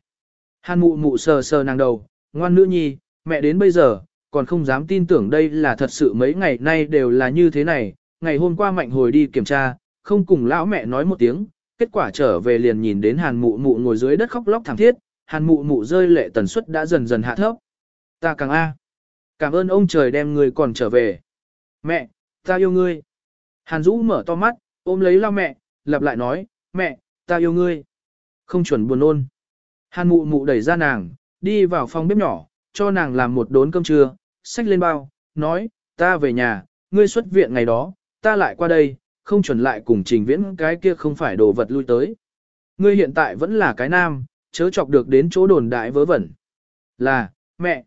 S1: Hàn mụ mụ sờ sờ nàng đầu, ngoan nữ nhi, mẹ đến bây giờ, còn không dám tin tưởng đây là thật sự mấy ngày nay đều là như thế này, ngày hôm qua mạnh hồi đi kiểm tra, không cùng lão mẹ nói một tiếng, kết quả trở về liền nhìn đến hàn mụ mụ ngồi dưới đất khóc lóc thảm thiết, hàn mụ mụ rơi lệ tần suất đã dần dần hạ thấp. Ta càng a, cảm ơn ông trời đem người còn trở về. Mẹ, ta yêu ngươi. Hàn Dũ mở to mắt, ôm lấy lao mẹ, lặp lại nói, mẹ, ta yêu ngươi. Không chuẩn buồn ôn. Hàn mụ mụ đẩy ra nàng, đi vào phòng bếp nhỏ, cho nàng làm một đốn cơm trưa, xách lên bao, nói, ta về nhà, ngươi xuất viện ngày đó, ta lại qua đây, không chuẩn lại cùng trình viễn cái kia không phải đồ vật lui tới. Ngươi hiện tại vẫn là cái nam, chớ chọc được đến chỗ đồn đại vớ vẩn. Là, mẹ.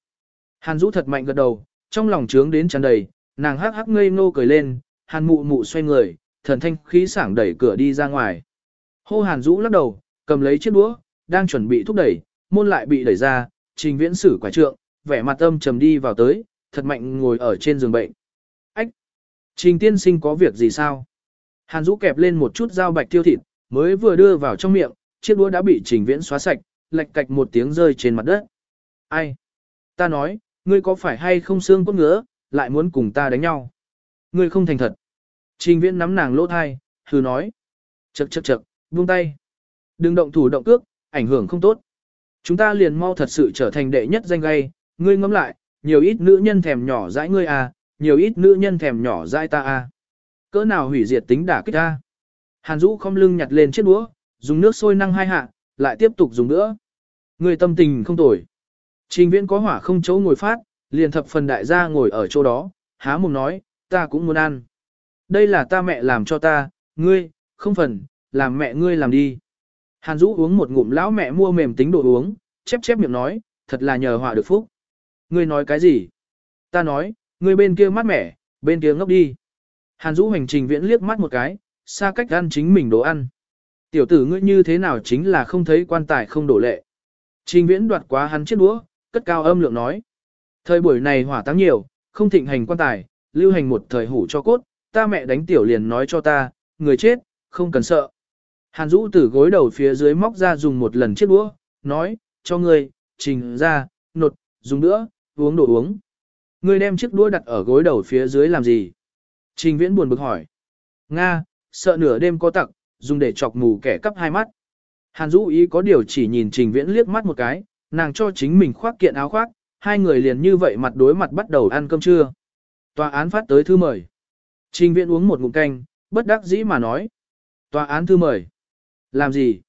S1: Hàn Dũ thật mạnh gật đầu, trong lòng trướng đến tràn đầy, nàng hắc hắc ngây ngô cười lên, hàn mụ mụ xoay người, thần thanh khí sảng đẩy cửa đi ra ngoài. Hô hàn Dũ lắc đầu, cầm lấy chiếc đũa, đang chuẩn bị thúc đẩy, môn lại bị đẩy ra, trình viễn sử quả trượng, vẻ mặt âm trầm đi vào tới, thật mạnh ngồi ở trên giường bệnh. Ách! Trình tiên sinh có việc gì sao? Hàn Dũ kẹp lên một chút dao bạch tiêu thịt, mới vừa đưa vào trong miệng, chiếc đũa đã bị trình viễn xóa sạch, lệch cạch một tiếng rơi trên mặt đất. Ai? Ta nói, ngươi có phải hay không xương cốt ngứa, lại muốn cùng ta đánh nhau? Ngươi không thành thật. Trình viễn nắm nàng lỗ thai, hừ nói. Chậc chậc chậc, buông tay. Đừng động thủ động cước, ảnh hưởng không tốt. Chúng ta liền mau thật sự trở thành đệ nhất danh gay, ngươi ngẫm lại, nhiều ít nữ nhân thèm nhỏ dãi ngươi à, nhiều ít nữ nhân thèm nhỏ dãi ta à. Cỡ nào hủy diệt tính đả kích ta. Hàn Dũ không lưng nhặt lên chiếc đũa, dùng nước sôi năng hai hạ, lại tiếp tục dùng nữa. Ngươi tâm tình không tồi. Trình viễn có hỏa không chỗ ngồi phát, liền thập phần đại gia ngồi ở chỗ đó, há mồm nói, ta cũng muốn ăn. Đây là ta mẹ làm cho ta, ngươi, không phần, làm mẹ ngươi làm đi. Hàn Dũ uống một ngụm lão mẹ mua mềm tính đồ uống, chép chép miệng nói, thật là nhờ họa được phúc. Ngươi nói cái gì? Ta nói, ngươi bên kia mát mẻ, bên kia ngốc đi. Hàn Dũ hành trình viễn liếc mắt một cái, xa cách ăn chính mình đồ ăn. Tiểu tử ngươi như thế nào chính là không thấy quan tài không đổ lệ. Trình viễn đoạt quá hắn chiếc đũa, cất cao âm lượng nói. Thời buổi này hỏa táng nhiều, không thịnh hành quan tài, lưu hành một thời hủ cho cốt, ta mẹ đánh tiểu liền nói cho ta, người chết, không cần sợ. Hàn Dũ từ gối đầu phía dưới móc ra dùng một lần chiếc đũa, nói, cho ngươi, trình ra, nột, dùng nữa, uống đồ uống. Ngươi đem chiếc đũa đặt ở gối đầu phía dưới làm gì? Trình viễn buồn bực hỏi. Nga, sợ nửa đêm có tặc, dùng để chọc mù kẻ cắp hai mắt. Hàn Dũ ý có điều chỉ nhìn trình viễn liếc mắt một cái, nàng cho chính mình khoác kiện áo khoác, hai người liền như vậy mặt đối mặt bắt đầu ăn cơm trưa. Tòa án phát tới thư mời. Trình viễn uống một ngụm canh, bất đắc dĩ mà nói. Tòa án thư mời. Làm gì?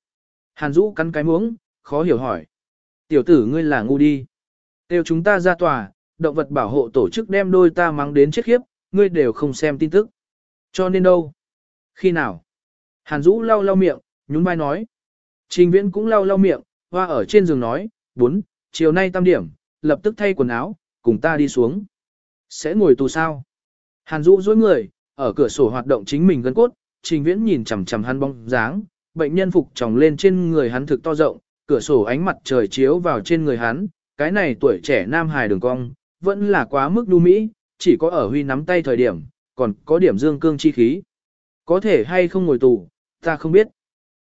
S1: Hàn Dũ cắn cái muống, khó hiểu hỏi. Tiểu tử ngươi là ngu đi. Tiêu chúng ta ra tòa, động vật bảo hộ tổ chức đem đôi ta mắng đến chết khiếp, ngươi đều không xem tin tức. Cho nên đâu? Khi nào? Hàn Dũ lau lau miệng, nhún vai nói. Trình Viễn cũng lau lau miệng, hoa ở trên giường nói, bốn, chiều nay tam điểm, lập tức thay quần áo, cùng ta đi xuống. Sẽ ngồi tù sao? Hàn Dũ dối người, ở cửa sổ hoạt động chính mình gân cốt, Trình Viễn nhìn chằm chằm hắn bóng dáng, bệnh nhân phục tròng lên trên người hắn thực to rộng, cửa sổ ánh mặt trời chiếu vào trên người hắn, cái này tuổi trẻ nam hài đường cong, vẫn là quá mức đu mỹ, chỉ có ở huy nắm tay thời điểm, còn có điểm dương cương chi khí. Có thể hay không ngồi tù, ta không biết.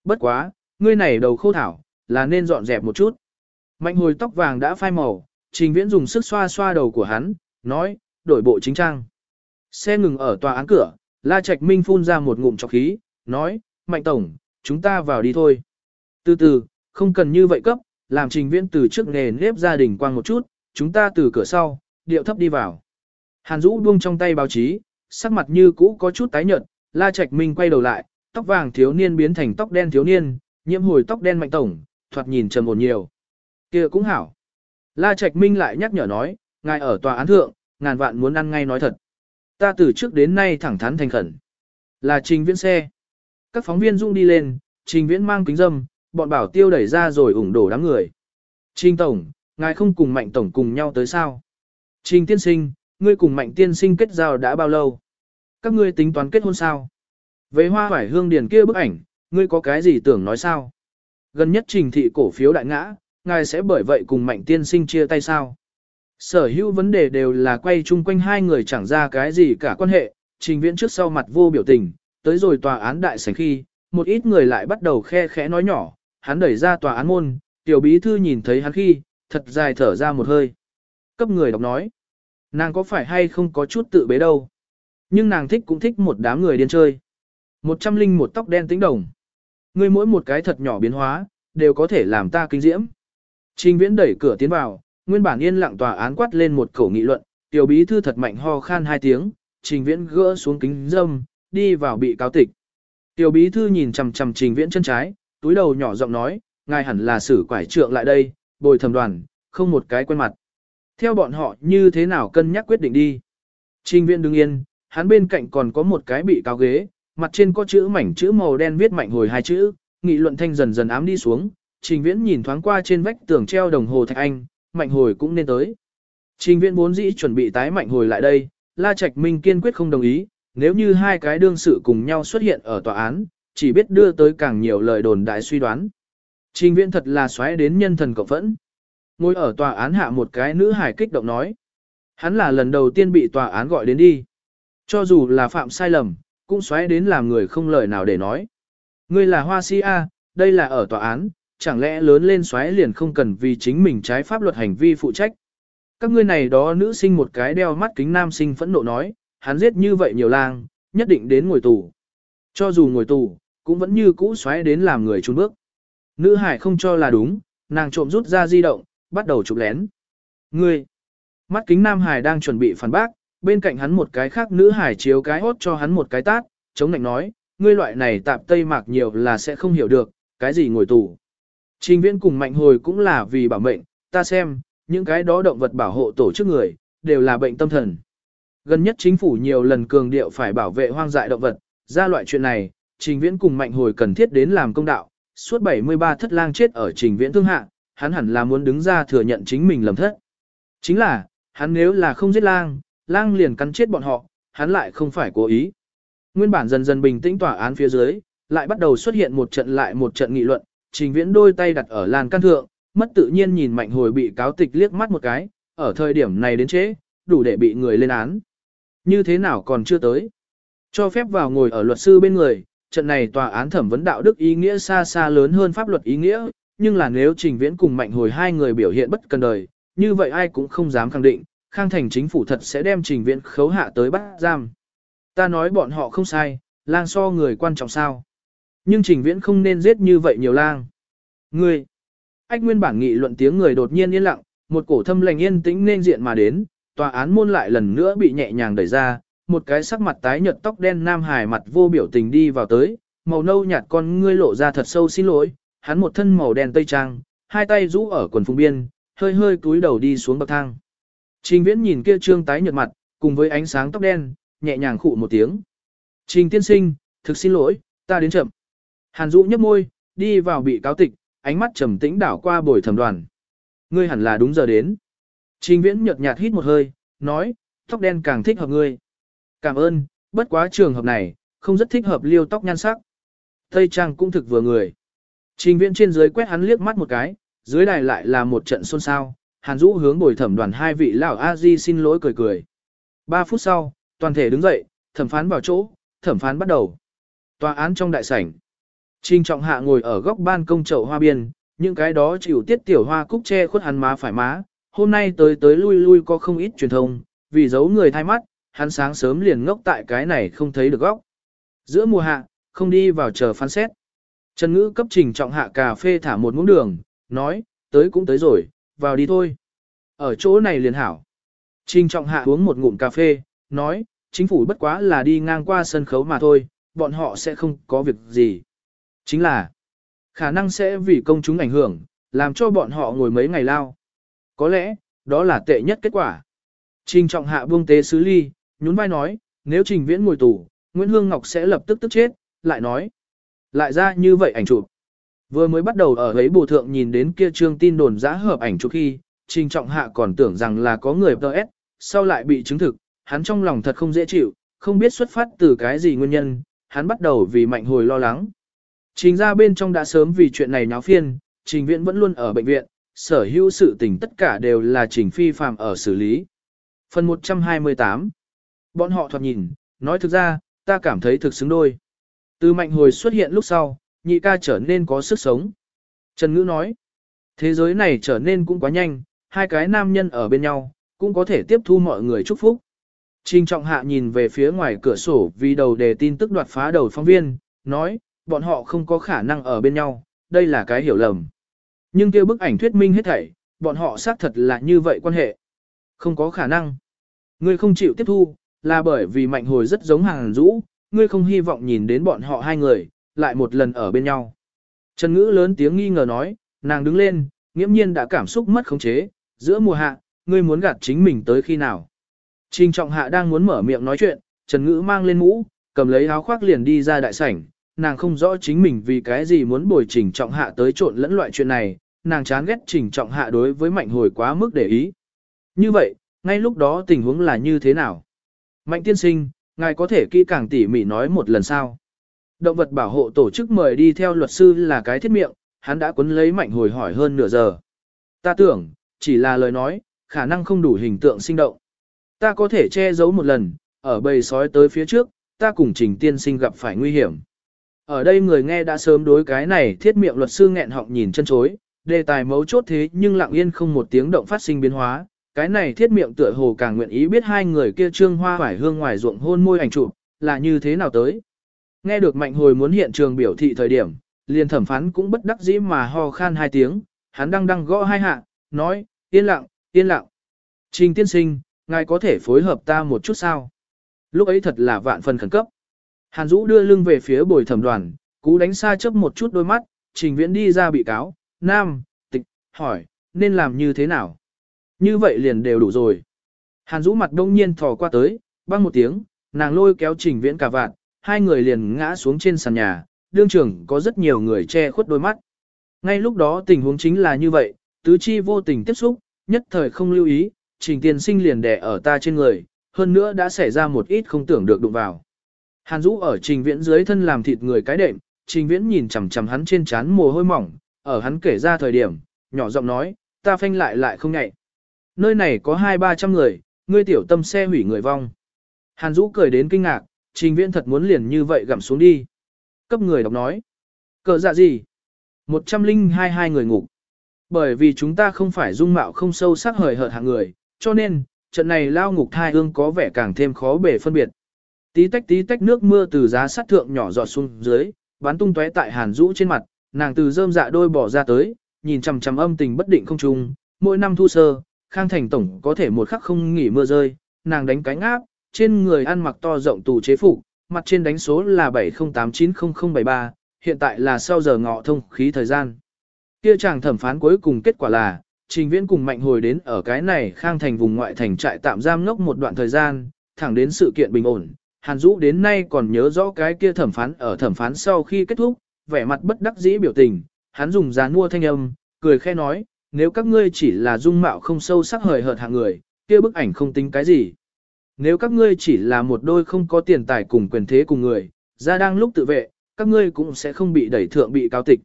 S1: Bất quá, ngươi này đầu khô thảo, là nên dọn dẹp một chút. Mạnh hồi tóc vàng đã phai màu, trình viễn dùng sức xoa xoa đầu của hắn, nói, đổi bộ chính trang. Xe ngừng ở tòa án cửa, La Trạch Minh phun ra một ngụm trọc khí, nói, Mạnh Tổng, chúng ta vào đi thôi. Từ từ, không cần như vậy cấp, làm trình viễn từ trước nghề nếp gia đình quang một chút, chúng ta từ cửa sau, điệu thấp đi vào. Hàn Dũ buông trong tay báo chí, sắc mặt như cũ có chút tái nhợt, La Trạch Minh quay đầu lại, tóc vàng thiếu niên biến thành tóc đen thiếu niên, nhiễm hồi tóc đen mạnh tổng, thoạt nhìn trầm ổn nhiều. Kia cũng hảo. La Trạch Minh lại nhắc nhở nói, ngài ở tòa án thượng, ngàn vạn muốn ăn ngay nói thật. Ta từ trước đến nay thẳng thắn thành khẩn. Là trình viễn xe. Các phóng viên dung đi lên, trình viễn mang kính dâm, bọn bảo tiêu đẩy ra rồi ủng đổ đám người. Trình tổng, ngài không cùng mạnh tổng cùng nhau tới sao? Trình tiên sinh, ngươi cùng mạnh tiên sinh kết giao đã bao lâu? Các ngươi tính toán kết hôn sao? Về hoa hoải hương điền kia bức ảnh, ngươi có cái gì tưởng nói sao? Gần nhất trình thị cổ phiếu đại ngã, ngài sẽ bởi vậy cùng mạnh tiên sinh chia tay sao? Sở hữu vấn đề đều là quay chung quanh hai người chẳng ra cái gì cả quan hệ, trình viễn trước sau mặt vô biểu tình, tới rồi tòa án đại sảnh khi, một ít người lại bắt đầu khe khẽ nói nhỏ, hắn đẩy ra tòa án môn, tiểu bí thư nhìn thấy hắn khi, thật dài thở ra một hơi. Cấp người đọc nói, nàng có phải hay không có chút tự bế đâu. Nhưng nàng thích cũng thích một đám người điên chơi. Một trăm linh một tóc đen tính đồng. Ngươi mỗi một cái thật nhỏ biến hóa, đều có thể làm ta kinh diễm. Trình viễn đẩy cửa tiến vào, nguyên bản yên lặng tòa án quát lên một khẩu nghị luận, tiểu bí thư thật mạnh ho khan hai tiếng, trình viễn gỡ xuống kính dâm, đi vào bị cáo tịch. Tiểu bí thư nhìn chằm chằm trình viễn chân trái, túi đầu nhỏ giọng nói, ngài hẳn là xử quải trượng lại đây, bồi thẩm đoàn, không một cái quen mặt. Theo bọn họ như thế nào cân nhắc quyết định đi. Trình viễn đứng yên, hắn bên cạnh còn có một cái bị cáo ghế, mặt trên có chữ mảnh chữ màu đen viết mạnh hồi hai chữ, nghị luận thanh dần dần ám đi xuống, trình viễn nhìn thoáng qua trên vách tường treo đồng hồ thạch anh, mạnh hồi cũng nên tới. Trình viễn vốn dĩ chuẩn bị tái mạnh hồi lại đây, La Trạch Minh kiên quyết không đồng ý, nếu như hai cái đương sự cùng nhau xuất hiện ở tòa án, chỉ biết đưa tới càng nhiều lời đồn đại suy đoán. Trình viễn thật là xoáy đến nhân thần cộng phẫn. Ngồi ở tòa án hạ một cái nữ hải kích động nói. Hắn là lần đầu tiên bị tòa án gọi đến đi. Cho dù là phạm sai lầm, cũng xoáy đến làm người không lời nào để nói. Ngươi là Hoa Si A, đây là ở tòa án, chẳng lẽ lớn lên xoáy liền không cần vì chính mình trái pháp luật hành vi phụ trách. Các ngươi này đó nữ sinh một cái đeo mắt kính nam sinh phẫn nộ nói, hắn giết như vậy nhiều lang, nhất định đến ngồi tù. Cho dù ngồi tù, cũng vẫn như cũ xoáy đến làm người trốn bước. Nữ hải không cho là đúng, nàng trộm rút ra di động, bắt đầu chụp lén. Ngươi! Mắt kính nam hải đang chuẩn bị phản bác, bên cạnh hắn một cái khác nữ hải chiếu cái hốt cho hắn một cái tát, chống lạnh nói, ngươi loại này tạp tây mạc nhiều là sẽ không hiểu được, cái gì ngồi tù. Trình viễn cùng mạnh hồi cũng là vì bảo mệnh, ta xem, những cái đó động vật bảo hộ tổ chức người, đều là bệnh tâm thần. Gần nhất chính phủ nhiều lần cường điệu phải bảo vệ hoang dại động vật, ra loại chuyện này, trình viễn cùng mạnh hồi cần thiết đến làm công đạo, suốt 73 thất lang chết ở trình viễn thương hạ, hắn hẳn là muốn đứng ra thừa nhận chính mình lầm thất. Chính là, hắn nếu là không giết lang, lang liền cắn chết bọn họ, hắn lại không phải cố ý. Nguyên bản dần dần bình tĩnh tòa án phía dưới, lại bắt đầu xuất hiện một trận lại một trận nghị luận, trình viễn đôi tay đặt ở lan can thượng, mất tự nhiên nhìn mạnh hồi bị cáo tịch liếc mắt một cái, ở thời điểm này đến trễ, đủ để bị người lên án. Như thế nào còn chưa tới? Cho phép vào ngồi ở luật sư bên người, trận này tòa án thẩm vấn đạo đức ý nghĩa xa xa lớn hơn pháp luật ý nghĩa, nhưng là nếu trình viễn cùng mạnh hồi hai người biểu hiện bất cần đời, như vậy ai cũng không dám khẳng định, khang thành chính phủ thật sẽ đem trình viễn khấu hạ tới bắt giam. Ta nói bọn họ không sai, lang so người quan trọng sao. Nhưng trình viễn không nên giết như vậy nhiều lang. Ngươi, ách nguyên bản nghị luận tiếng người đột nhiên yên lặng, một cổ thâm lành yên tĩnh nên diện mà đến, tòa án môn lại lần nữa bị nhẹ nhàng đẩy ra, một cái sắc mặt tái nhợt tóc đen nam hải mặt vô biểu tình đi vào tới, màu nâu nhạt con ngươi lộ ra thật sâu xin lỗi, hắn một thân màu đen tây trang, hai tay rũ ở quần phùng biên, hơi hơi cúi đầu đi xuống bậc thang. Trình viễn nhìn kia trương tái nhợt mặt, cùng với ánh sáng tóc đen, nhẹ nhàng khụ một tiếng. Trình tiên sinh, thực xin lỗi, ta đến chậm. Hàn Dũ nhấp môi, đi vào bị cáo tịch, ánh mắt trầm tĩnh đảo qua bồi thẩm đoàn. Ngươi hẳn là đúng giờ đến. Trình viễn nhợt nhạt hít một hơi, nói, tóc đen càng thích hợp ngươi. Cảm ơn, bất quá trường hợp này, không rất thích hợp liêu tóc nhan sắc. Tây trang cũng thực vừa người. Trình viện trên dưới quét hắn liếc mắt một cái, dưới đài lại là một trận xôn xao. Hàn Dũ hướng bồi thẩm đoàn hai vị lão a di xin lỗi cười cười. Ba phút sau, toàn thể đứng dậy, thẩm phán vào chỗ, thẩm phán bắt đầu. Tòa án trong đại sảnh. Trình trọng hạ ngồi ở góc ban công chậu hoa biên, Những cái đó chịu tiết tiểu hoa cúc che khuất hắn má phải má, hôm nay tới tới lui lui có không ít truyền thông, vì giấu người thay mắt, hắn sáng sớm liền ngốc tại cái này không thấy được góc. Giữa mùa hạ, không đi vào chờ phán xét. Trần Ngữ cấp trình trọng hạ cà phê thả một muỗng đường, nói, tới cũng tới rồi, vào đi thôi. Ở chỗ này liền hảo. Trình trọng hạ uống một ngụm cà phê, nói, chính phủ bất quá là đi ngang qua sân khấu mà thôi, bọn họ sẽ không có việc gì. Chính là, khả năng sẽ vì công chúng ảnh hưởng, làm cho bọn họ ngồi mấy ngày lao. Có lẽ, đó là tệ nhất kết quả. Trình trọng hạ buông tế sứ ly, nhún vai nói, nếu trình viễn ngồi tù, Nguyễn Hương Ngọc sẽ lập tức tức chết, lại nói. Lại ra như vậy ảnh chụp. Vừa mới bắt đầu ở ấy bù thượng nhìn đến kia trương tin đồn giã hợp ảnh chụp khi, trình trọng hạ còn tưởng rằng là có người PS, sau lại bị chứng thực, hắn trong lòng thật không dễ chịu, không biết xuất phát từ cái gì nguyên nhân, hắn bắt đầu vì mạnh hồi lo lắng. Trình ra bên trong đã sớm vì chuyện này nháo phiên, trình Viễn vẫn luôn ở bệnh viện, sở hữu sự tình tất cả đều là trình phi phạm ở xử lý. Phần 128 Bọn họ thoạt nhìn, nói thực ra, ta cảm thấy thực xứng đôi. Từ mạnh hồi xuất hiện lúc sau, nhị ca trở nên có sức sống. Trần Ngữ nói, thế giới này trở nên cũng quá nhanh, hai cái nam nhân ở bên nhau, cũng có thể tiếp thu mọi người chúc phúc. Trình trọng hạ nhìn về phía ngoài cửa sổ vì đầu đề tin tức đoạt phá đầu phóng viên, nói, bọn họ không có khả năng ở bên nhau, đây là cái hiểu lầm. Nhưng kia bức ảnh thuyết minh hết thảy, bọn họ xác thật là như vậy quan hệ. Không có khả năng. Ngươi không chịu tiếp thu, là bởi vì mạnh hồi rất giống hàng rũ, ngươi không hy vọng nhìn đến bọn họ hai người, lại một lần ở bên nhau. Trần Ngữ lớn tiếng nghi ngờ nói, nàng đứng lên, nghiễm nhiên đã cảm xúc mất khống chế, giữa mùa hạ, ngươi muốn gạt chính mình tới khi nào. Trình trọng hạ đang muốn mở miệng nói chuyện, Trần Ngữ mang lên mũ, cầm lấy áo khoác liền đi ra đại sảnh, nàng không rõ chính mình vì cái gì muốn bồi trình trọng hạ tới trộn lẫn loại chuyện này, nàng chán ghét trình trọng hạ đối với mạnh hồi quá mức để ý. Như vậy, ngay lúc đó tình huống là như thế nào? Mạnh tiên sinh, ngài có thể kỹ càng tỉ mỉ nói một lần sao? Động vật bảo hộ tổ chức mời đi theo luật sư là cái thiết miệng, hắn đã cuốn lấy mạnh hồi hỏi hơn nửa giờ. Ta tưởng, chỉ là lời nói, khả năng không đủ hình tượng sinh động. Ta có thể che giấu một lần, ở bầy sói tới phía trước, ta cùng trình tiên sinh gặp phải nguy hiểm. Ở đây người nghe đã sớm đối cái này thiết miệng luật sư nghẹn họng nhìn chân chối, đề tài mấu chốt thế nhưng lặng yên không một tiếng động phát sinh biến hóa. Cái này thiết miệng tựa hồ càng nguyện ý biết hai người kia trương hoa phải hương ngoài ruộng hôn môi ảnh chụp là như thế nào tới. Nghe được mạnh hồi muốn hiện trường biểu thị thời điểm, liền thẩm phán cũng bất đắc dĩ mà ho khan hai tiếng, hắn đang đang gõ hai hạ, nói, yên lặng, yên lặng. Trình tiên sinh, ngài có thể phối hợp ta một chút sao? Lúc ấy thật là vạn phần khẩn cấp. Hàn Dũ đưa lưng về phía bồi thẩm đoàn, cú đánh xa chấp một chút đôi mắt, trình viễn đi ra bị cáo, nam, tịch, hỏi, nên làm như thế nào? Như vậy liền đều đủ rồi. Hàn Dũ mặt đông nhiên thò qua tới, băng một tiếng, nàng lôi kéo trình viễn cả vạn, hai người liền ngã xuống trên sàn nhà, đương trưởng có rất nhiều người che khuất đôi mắt. Ngay lúc đó tình huống chính là như vậy, tứ chi vô tình tiếp xúc, nhất thời không lưu ý, trình tiên sinh liền đè ở ta trên người, hơn nữa đã xảy ra một ít không tưởng được đụng vào. Hàn Dũ ở trình viễn dưới thân làm thịt người cái đệm, trình viễn nhìn chằm chằm hắn trên trán mồ hôi mỏng, ở hắn kể ra thời điểm, nhỏ giọng nói, ta phanh lại lại không nhạy. Nơi này có hai ba trăm người, ngươi tiểu tâm xe hủy người vong. Hàn Dũ cười đến kinh ngạc, trình viễn thật muốn liền như vậy gặm xuống đi. Cấp người đọc nói, cờ dạ gì? Một trăm linh hai hai người ngục. Bởi vì chúng ta không phải dung mạo không sâu sắc hời hợt hạng người, cho nên, trận này lao ngục thai ương có vẻ càng thêm khó bể phân biệt. Tí tách tí tách nước mưa từ giá sắt thượng nhỏ giọt xuống dưới, bắn tung tóe tại hàn rũ trên mặt, nàng từ rơm dạ đôi bỏ ra tới, nhìn chằm chằm âm tình bất định không trung, mỗi năm thu sơ, khang thành tổng có thể một khắc không nghỉ mưa rơi, nàng đánh cánh áp, trên người ăn mặc to rộng tù chế phục, mặt trên đánh số là 70890073, hiện tại là sau giờ ngọ thông khí thời gian. Kia chàng thẩm phán cuối cùng kết quả là, Trình Viễn cùng Mạnh Hồi đến ở cái này khang thành vùng ngoại thành trại tạm giam ngốc một đoạn thời gian, thẳng đến sự kiện bình ổn. Hàn Dũ đến nay còn nhớ rõ cái kia thẩm phán ở thẩm phán sau khi kết thúc, vẻ mặt bất đắc dĩ biểu tình, hắn dùng giá mua thanh âm, cười khẽ nói, nếu các ngươi chỉ là dung mạo không sâu sắc hời hợt hạng người, kia bức ảnh không tính cái gì. Nếu các ngươi chỉ là một đôi không có tiền tài cùng quyền thế cùng người, ra đang lúc tự vệ, các ngươi cũng sẽ không bị đẩy thượng bị cao tịch.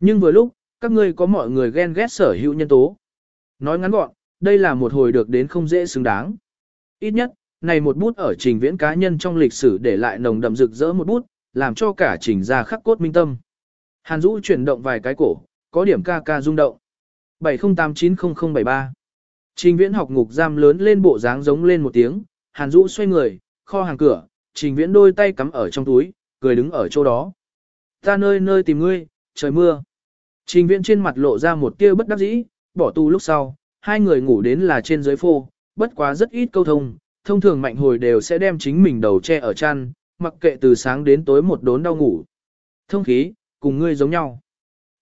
S1: Nhưng vừa lúc, các ngươi có mọi người ghen ghét sở hữu nhân tố. Nói ngắn gọn, đây là một hồi được đến không dễ xứng đáng. Ít nhất, này một bút ở trình viễn cá nhân trong lịch sử để lại nồng đậm rực rỡ một bút, làm cho cả trình ra khắc cốt minh tâm. Hàn Dũ chuyển động vài cái cổ, có điểm ca ca rung động. 70890073 Trình viễn học ngục giam lớn lên bộ dáng giống lên một tiếng, Hàn Dũ xoay người, kho hàng cửa, trình viễn đôi tay cắm ở trong túi, cười đứng ở chỗ đó. Ta nơi nơi tìm ngươi, trời mưa. Trình viễn trên mặt lộ ra một tia bất đắc dĩ, bỏ tu lúc sau, hai người ngủ đến là trên dưới phô, bất quá rất ít câu thông, thông thường mạnh hồi đều sẽ đem chính mình đầu che ở chăn, mặc kệ từ sáng đến tối một đốn đau ngủ. Thông khí, cùng ngươi giống nhau.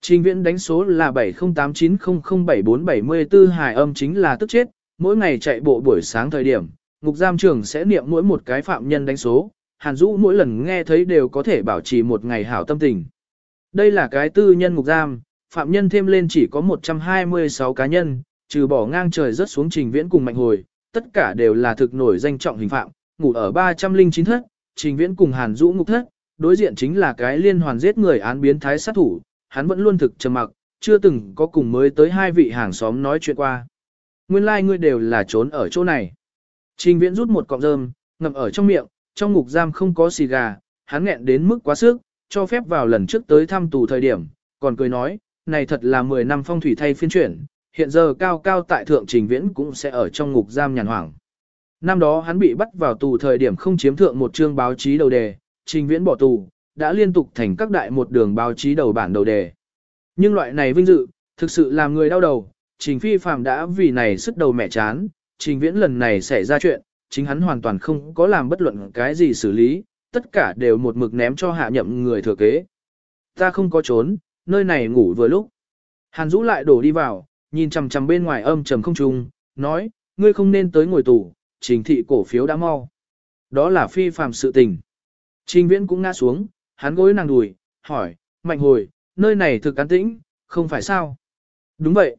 S1: Trình viễn đánh số là 7089007474 hài âm chính là tức chết, mỗi ngày chạy bộ buổi sáng thời điểm, ngục giam trưởng sẽ niệm mỗi một cái phạm nhân đánh số, Hàn Dũ mỗi lần nghe thấy đều có thể bảo trì một ngày hảo tâm tình. Đây là cái tư nhân ngục giam, phạm nhân thêm lên chỉ có 126 cá nhân, trừ bỏ ngang trời rất xuống trình viễn cùng mạnh hồi, tất cả đều là thực nổi danh trọng hình phạm, ngủ ở 309 thất, trình viễn cùng Hàn Dũ ngục thất, đối diện chính là cái liên hoàn giết người án biến thái sát thủ, hắn vẫn luôn thực trầm mặc, chưa từng có cùng mới tới hai vị hàng xóm nói chuyện qua. Nguyên lai like ngươi đều là trốn ở chỗ này. Trình viễn rút một cọng rơm, ngậm ở trong miệng, trong ngục giam không có xì gà, hắn nghẹn đến mức quá sức, cho phép vào lần trước tới thăm tù thời điểm, còn cười nói, này thật là 10 năm phong thủy thay phiên chuyển, hiện giờ cao cao tại thượng trình viễn cũng sẽ ở trong ngục giam nhàn hoảng. Năm đó hắn bị bắt vào tù thời điểm không chiếm thượng một chương báo chí đầu đề, trình viễn bỏ tù, đã liên tục thành các đại một đường báo chí đầu bản đầu đề. Nhưng loại này vinh dự, thực sự làm người đau đầu, trình phi phàm đã vì này sức đầu mẹ chán, trình viễn lần này xảy ra chuyện, chính hắn hoàn toàn không có làm bất luận cái gì xử lý, tất cả đều một mực ném cho hạ nhậm người thừa kế. Ta không có trốn, nơi này ngủ vừa lúc. Hàn Dũ lại đổ đi vào, nhìn chằm chằm bên ngoài âm trầm không trung, nói, ngươi không nên tới ngồi tù, trình thị cổ phiếu đã mau. Đó là phi phàm sự tình. Trình viễn cũng ngã xuống, hắn gối nàng đùi, hỏi, mạnh hồi, nơi này thực an tĩnh, không phải sao? Đúng vậy.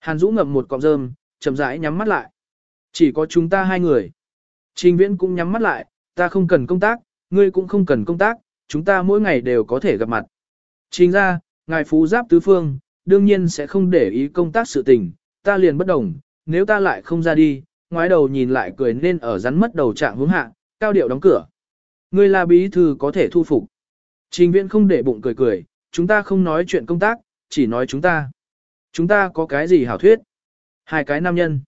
S1: Hàn Dũ ngậm một cọng rơm, chậm rãi nhắm mắt lại. Chỉ có chúng ta hai người. Trình viễn cũng nhắm mắt lại, ta không cần công tác, ngươi cũng không cần công tác, chúng ta mỗi ngày đều có thể gặp mặt. Trình ra, ngài phú giáp tứ phương, đương nhiên sẽ không để ý công tác sự tình, ta liền bất đồng, nếu ta lại không ra đi, ngoái đầu nhìn lại cười nên ở rắn mất đầu trạng hướng hạ, cao điệu đóng cửa. Ngươi là bí thư có thể thu phục. Trình viễn không để bụng cười cười, chúng ta không nói chuyện công tác, chỉ nói chúng ta. Chúng ta có cái gì hảo thuyết? Hai cái nam nhân.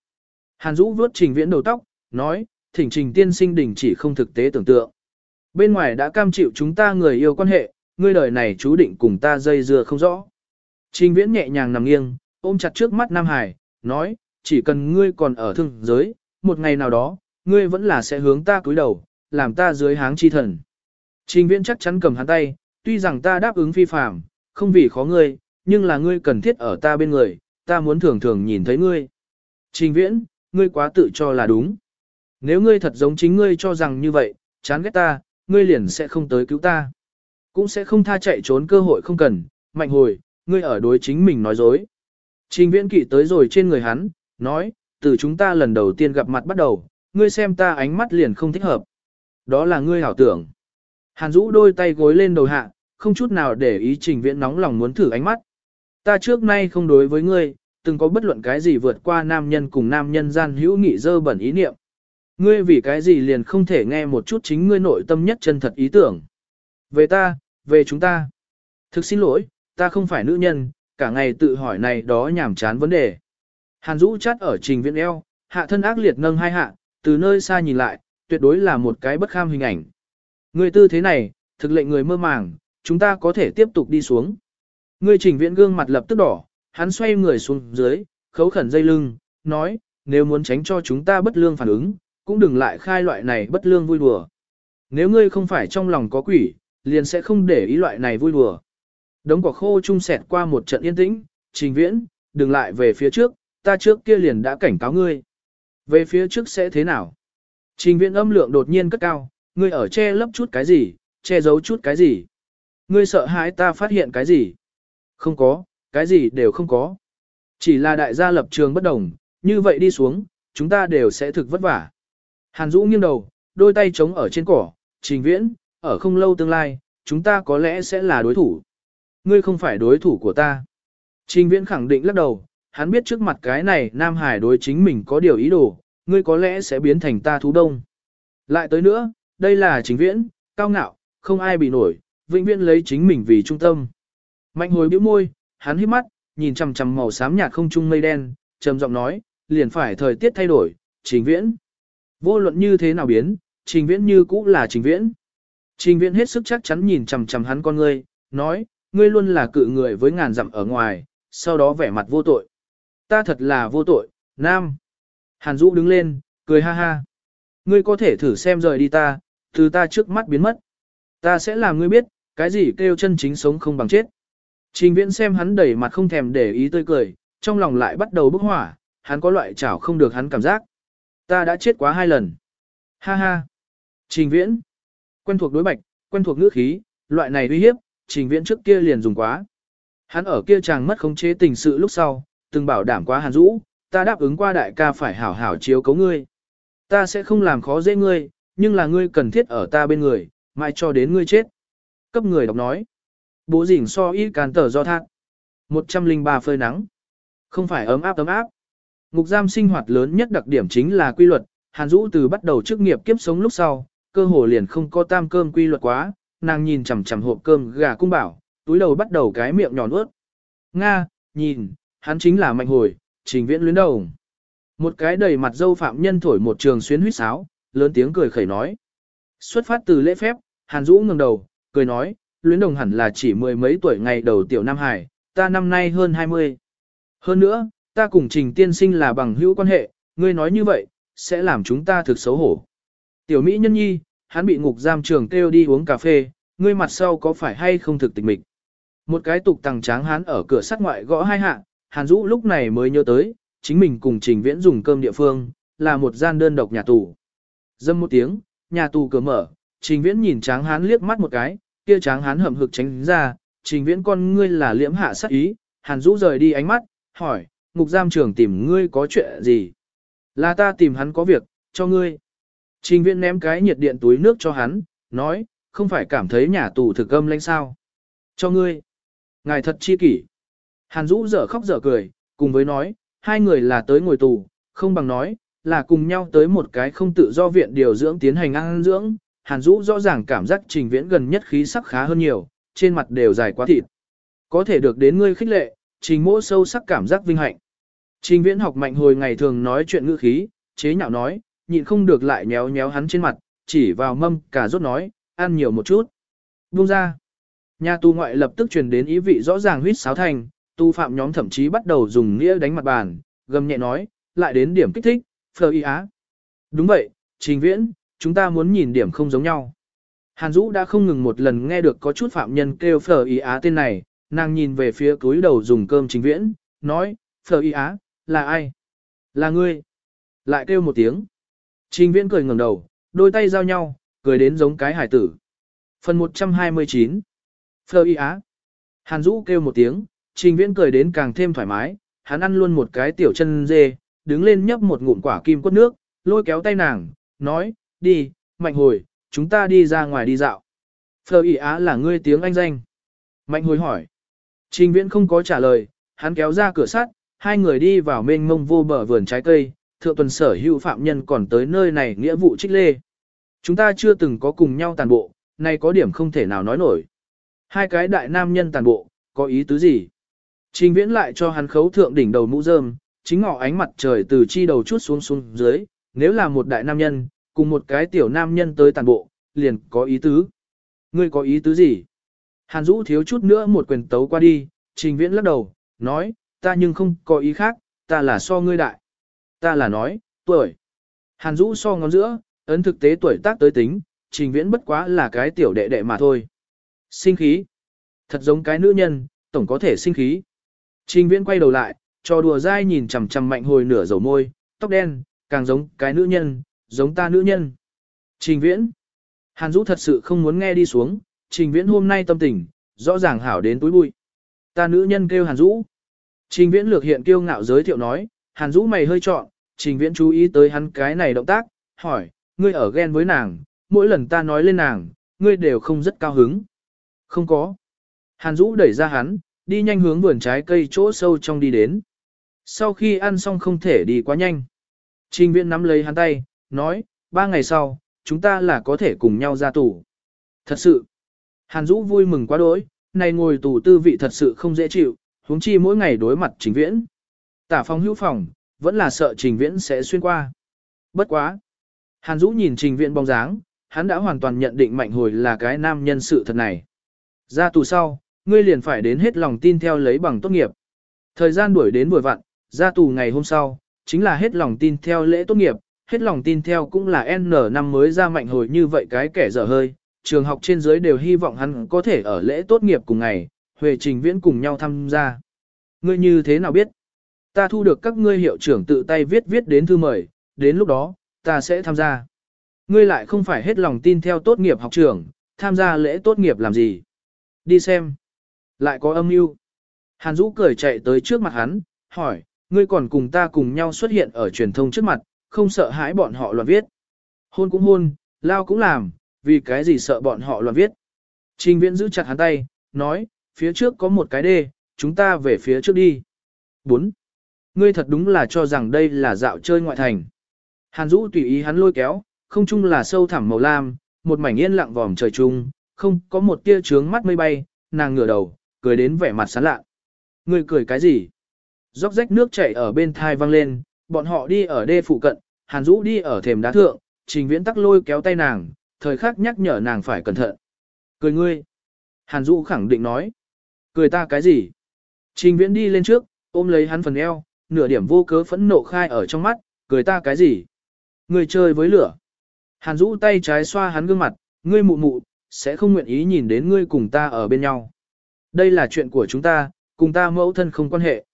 S1: Hàn Dũ vớt trình viễn đầu tóc, nói, thỉnh trình tiên sinh đỉnh chỉ không thực tế tưởng tượng. Bên ngoài đã cam chịu chúng ta người yêu quan hệ, ngươi đời này chú định cùng ta dây dưa không rõ. Trình viễn nhẹ nhàng nằm nghiêng, ôm chặt trước mắt Nam Hải, nói, chỉ cần ngươi còn ở thương giới, một ngày nào đó, ngươi vẫn là sẽ hướng ta cúi đầu, làm ta dưới háng chi thần. Trình viễn chắc chắn cầm hắn tay, tuy rằng ta đáp ứng phi phạm, không vì khó ngươi, nhưng là ngươi cần thiết ở ta bên người, ta muốn thường thường nhìn thấy ngươi. Trình viễn, ngươi quá tự cho là đúng. Nếu ngươi thật giống chính ngươi cho rằng như vậy, chán ghét ta, ngươi liền sẽ không tới cứu ta. Cũng sẽ không tha chạy trốn cơ hội không cần, mạnh hồi, ngươi ở đối chính mình nói dối. Trình viễn kỵ tới rồi trên người hắn, nói, từ chúng ta lần đầu tiên gặp mặt bắt đầu, ngươi xem ta ánh mắt liền không thích hợp. Đó là ngươi hảo tưởng. Hàn Dũ đôi tay gối lên đầu hạ, không chút nào để ý trình viễn nóng lòng muốn thử ánh mắt. Ta trước nay không đối với ngươi, từng có bất luận cái gì vượt qua nam nhân cùng nam nhân gian hữu nghị dơ bẩn ý niệm. Ngươi vì cái gì liền không thể nghe một chút chính ngươi nội tâm nhất chân thật ý tưởng. Về ta, về chúng ta. Thực xin lỗi, ta không phải nữ nhân, cả ngày tự hỏi này đó nhảm chán vấn đề. Hàn Dũ chắt ở trình viện eo, hạ thân ác liệt nâng hai hạ, từ nơi xa nhìn lại, tuyệt đối là một cái bất kham hình ảnh. Người tư thế này, thực lệnh người mơ màng, chúng ta có thể tiếp tục đi xuống. Người trình viện gương mặt lập tức đỏ, hắn xoay người xuống dưới, khấu khẩn dây lưng, nói, nếu muốn tránh cho chúng ta bất lương phản ứng, cũng đừng lại khai loại này bất lương vui đùa. Nếu ngươi không phải trong lòng có quỷ, liền sẽ không để ý loại này vui đùa. Đống quả khô trung sẹt qua một trận yên tĩnh, trình viễn, đừng lại về phía trước, ta trước kia liền đã cảnh cáo ngươi. Về phía trước sẽ thế nào? Trình viễn âm lượng đột nhiên cất cao, ngươi ở che lấp chút cái gì, che giấu chút cái gì? Ngươi sợ hãi ta phát hiện cái gì? Không có, cái gì đều không có. Chỉ là đại gia lập trường bất đồng, như vậy đi xuống, chúng ta đều sẽ thực vất vả. Hàn Dũ nghiêng đầu, đôi tay chống ở trên cỏ, trình viễn, ở không lâu tương lai, chúng ta có lẽ sẽ là đối thủ. Ngươi không phải đối thủ của ta. Trình viễn khẳng định lắc đầu, hắn biết trước mặt cái này Nam Hải đối chính mình có điều ý đồ, ngươi có lẽ sẽ biến thành ta thú đông. Lại tới nữa, đây là chính viễn, cao ngạo, không ai bị nổi, vĩnh viễn lấy chính mình vì trung tâm. Mạnh hồi bĩu môi, hắn hít mắt, nhìn chằm chằm màu xám nhạt không trung mây đen, trầm giọng nói, liền phải thời tiết thay đổi, trình viễn. Vô luận như thế nào biến, trình viễn như cũ là trình viễn. Trình viễn hết sức chắc chắn nhìn chằm chằm hắn con ngươi, nói, ngươi luôn là cự người với ngàn dặm ở ngoài, sau đó vẻ mặt vô tội. Ta thật là vô tội, nam. Hàn Dũ đứng lên, cười ha ha. Ngươi có thể thử xem rời đi ta, từ ta trước mắt biến mất. Ta sẽ làm ngươi biết, cái gì kêu chân chính sống không bằng chết. Trình viễn xem hắn đẩy mặt không thèm để ý tươi cười, trong lòng lại bắt đầu bức hỏa, hắn có loại chảo không được hắn cảm giác. Ta đã chết quá hai lần. Ha ha. Trình viễn. Quen thuộc đối bạch, quen thuộc ngữ khí, loại này uy hiếp, trình viễn trước kia liền dùng quá. Hắn ở kia chàng mất khống chế tình sự lúc sau, từng bảo đảm quá hàn rũ, ta đáp ứng qua đại ca phải hảo hảo chiếu cấu ngươi. Ta sẽ không làm khó dễ ngươi, nhưng là ngươi cần thiết ở ta bên người, mãi cho đến ngươi chết. Cấp người đọc nói. Bố rỉnh so y càn tờ do thác. 103 phơi nắng. Không phải ấm áp ấm áp. Ngục giam sinh hoạt lớn nhất đặc điểm chính là quy luật, Hàn Dũ từ bắt đầu chức nghiệp kiếp sống lúc sau, cơ hồ liền không có tam cơm quy luật quá, nàng nhìn chằm chằm hộp cơm gà cung bảo, túi đầu bắt đầu cái miệng nhỏ nuốt. Nga, nhìn, hắn chính là mạnh hồi, trình viễn luyến đầu. Một cái đầy mặt dâu phạm nhân thổi một trường xuyến huyết sáo, lớn tiếng cười khẩy nói. Xuất phát từ lễ phép, Hàn Dũ ngẩng đầu, cười nói, luyến đồng hẳn là chỉ mười mấy tuổi ngày đầu tiểu Nam Hải, ta năm nay hơn 20. Hơn nữa, ta cùng trình tiên sinh là bằng hữu quan hệ, ngươi nói như vậy, sẽ làm chúng ta thực xấu hổ. Tiểu Mỹ nhân nhi, hắn bị ngục giam trường kêu đi uống cà phê, ngươi mặt sau có phải hay không thực tịch mịch. Một cái tục tằng tráng hắn ở cửa sắt ngoại gõ hai hạ, Hàn Dũ lúc này mới nhớ tới, chính mình cùng Trình Viễn dùng cơm địa phương, là một gian đơn độc nhà tù. Dâm một tiếng, nhà tù cửa mở, Trình Viễn nhìn tráng hán liếc mắt một cái, kia tráng hán hậm hực tránh ra, Trình Viễn con ngươi là liễm hạ sát ý, Hàn Dũ rời đi ánh mắt, hỏi, ngục giam trưởng tìm ngươi có chuyện gì? Là ta tìm hắn có việc, cho ngươi. Trình Viễn ném cái nhiệt điện túi nước cho hắn, nói, không phải cảm thấy nhà tù thực âm lãnh sao? Cho ngươi. Ngài thật chi kỷ. Hàn Dũ dở khóc dở cười, cùng với nói, hai người là tới ngồi tù, không bằng nói, là cùng nhau tới một cái không tự do viện điều dưỡng tiến hành ăn dưỡng. Hàn Dũ rõ ràng cảm giác trình viễn gần nhất khí sắc khá hơn nhiều, trên mặt đều dài quá thịt. Có thể được đến ngươi khích lệ, trình mỗ sâu sắc cảm giác vinh hạnh. Trình viễn học mạnh hồi ngày thường nói chuyện ngữ khí, chế nhạo nói, nhịn không được lại nhéo nhéo hắn trên mặt, chỉ vào mâm, cả rốt nói, ăn nhiều một chút. Buông ra. Nhà tù ngoại lập tức truyền đến ý vị rõ ràng huyết sáo thành, tu phạm nhóm thậm chí bắt đầu dùng nghĩa đánh mặt bàn, gầm nhẹ nói, lại đến điểm kích thích, phờ y á. Đúng vậy, trình viễn, chúng ta muốn nhìn điểm không giống nhau. Hàn Dũ đã không ngừng một lần nghe được có chút phạm nhân kêu phờ y á tên này, nàng nhìn về phía túi đầu dùng cơm trình viễn, nói, phờ y á, là ai? Là ngươi. Lại kêu một tiếng. Trình viễn cười ngẩng đầu, đôi tay giao nhau, cười đến giống cái hải tử. Phần 129 Phờ y á. Hàn Dũ kêu một tiếng, trình viễn cười đến càng thêm thoải mái, hắn ăn luôn một cái tiểu chân dê, đứng lên nhấp một ngụm quả kim quất nước, lôi kéo tay nàng, nói, đi, mạnh hồi, chúng ta đi ra ngoài đi dạo. Phờ y á là ngươi tiếng anh danh. Mạnh hồi hỏi. Trình viễn không có trả lời, hắn kéo ra cửa sắt, hai người đi vào mênh mông vô bờ vườn trái cây, thượng tuần sở hữu phạm nhân còn tới nơi này nghĩa vụ trích lê. Chúng ta chưa từng có cùng nhau tàn bộ, nay có điểm không thể nào nói nổi. Hai cái đại nam nhân tàn bộ, có ý tứ gì? Trình viễn lại cho hắn khấu thượng đỉnh đầu mũ rơm, chính ngọ ánh mặt trời từ chi đầu chút xuống xuống dưới, nếu là một đại nam nhân, cùng một cái tiểu nam nhân tới tàn bộ, liền có ý tứ. Ngươi có ý tứ gì? Hàn Dũ thiếu chút nữa một quyền tấu qua đi, trình viễn lắc đầu, nói, ta nhưng không có ý khác, ta là so ngươi đại. Ta là nói, tuổi. Hàn Dũ so ngón giữa, ấn thực tế tuổi tác tới tính, trình viễn bất quá là cái tiểu đệ đệ mà thôi. Sinh khí. Thật giống cái nữ nhân, tổng có thể sinh khí. Trình viễn quay đầu lại, cho đùa dai nhìn chằm chằm mạnh hồi nửa dầu môi, tóc đen, càng giống cái nữ nhân, giống ta nữ nhân. Trình viễn. Hàn Dũ thật sự không muốn nghe đi xuống, trình viễn hôm nay tâm tình, rõ ràng hảo đến túi bụi. Ta nữ nhân kêu Hàn Dũ. Trình viễn lược hiện kiêu ngạo giới thiệu nói, Hàn Dũ mày hơi trọn, trình viễn chú ý tới hắn cái này động tác, hỏi, ngươi ở ghen với nàng, mỗi lần ta nói lên nàng, ngươi đều không rất cao hứng. Không có. Hàn Dũ đẩy ra hắn, đi nhanh hướng vườn trái cây chỗ sâu trong đi đến. Sau khi ăn xong không thể đi quá nhanh. Trình viễn nắm lấy hắn tay, nói, ba ngày sau, chúng ta là có thể cùng nhau ra tù. Thật sự. Hàn Dũ vui mừng quá đỗi, này ngồi tù tư vị thật sự không dễ chịu, huống chi mỗi ngày đối mặt trình viễn. Tả phòng hữu phòng, vẫn là sợ trình viễn sẽ xuyên qua. Bất quá. Hàn Dũ nhìn trình viễn bóng dáng, hắn đã hoàn toàn nhận định mạnh hồi là cái nam nhân sự thật này. Ra tù sau, ngươi liền phải đến hết lòng tin theo lấy bằng tốt nghiệp. Thời gian đuổi đến buổi vặn, ra tù ngày hôm sau, chính là hết lòng tin theo lễ tốt nghiệp, hết lòng tin theo cũng là N năm mới ra mạnh hồi như vậy cái kẻ dở hơi. Trường học trên dưới đều hy vọng hắn có thể ở lễ tốt nghiệp cùng ngày, Huệ Trình Viễn cùng nhau tham gia. Ngươi như thế nào biết? Ta thu được các ngươi hiệu trưởng tự tay viết viết đến thư mời, đến lúc đó, ta sẽ tham gia. Ngươi lại không phải hết lòng tin theo tốt nghiệp học trưởng, tham gia lễ tốt nghiệp làm gì? Đi xem. Lại có âm mưu. Hàn Dũ cười chạy tới trước mặt hắn, hỏi, ngươi còn cùng ta cùng nhau xuất hiện ở truyền thông trước mặt, không sợ hãi bọn họ loạn viết. Hôn cũng hôn, lao cũng làm, vì cái gì sợ bọn họ loạn viết. Trình viễn giữ chặt hắn tay, nói, phía trước có một cái đê, chúng ta về phía trước đi. 4. Ngươi thật đúng là cho rằng đây là dạo chơi ngoại thành. Hàn Dũ tùy ý hắn lôi kéo, không chung là sâu thẳm màu lam, một mảnh yên lặng vòm trời chung, không có một tia trướng mắt mây bay, nàng ngửa đầu, cười đến vẻ mặt sán lạ. Ngươi cười cái gì? Róc rách nước chảy ở bên thai văng lên, bọn họ đi ở đê phụ cận, Hàn Dũ đi ở thềm đá thượng, Trình Viễn tắc lôi kéo tay nàng, thời khắc nhắc nhở nàng phải cẩn thận. Cười ngươi. Hàn Dũ khẳng định nói. Cười ta cái gì? Trình Viễn đi lên trước, ôm lấy hắn phần eo, nửa điểm vô cớ phẫn nộ khai ở trong mắt, cười ta cái gì? Ngươi chơi với lửa. Hàn Dũ tay trái xoa hắn gương mặt, ngươi mụ mụ, sẽ không nguyện ý nhìn đến ngươi cùng ta ở bên nhau. Đây là chuyện của chúng ta, cùng ta mẫu thân không quan hệ.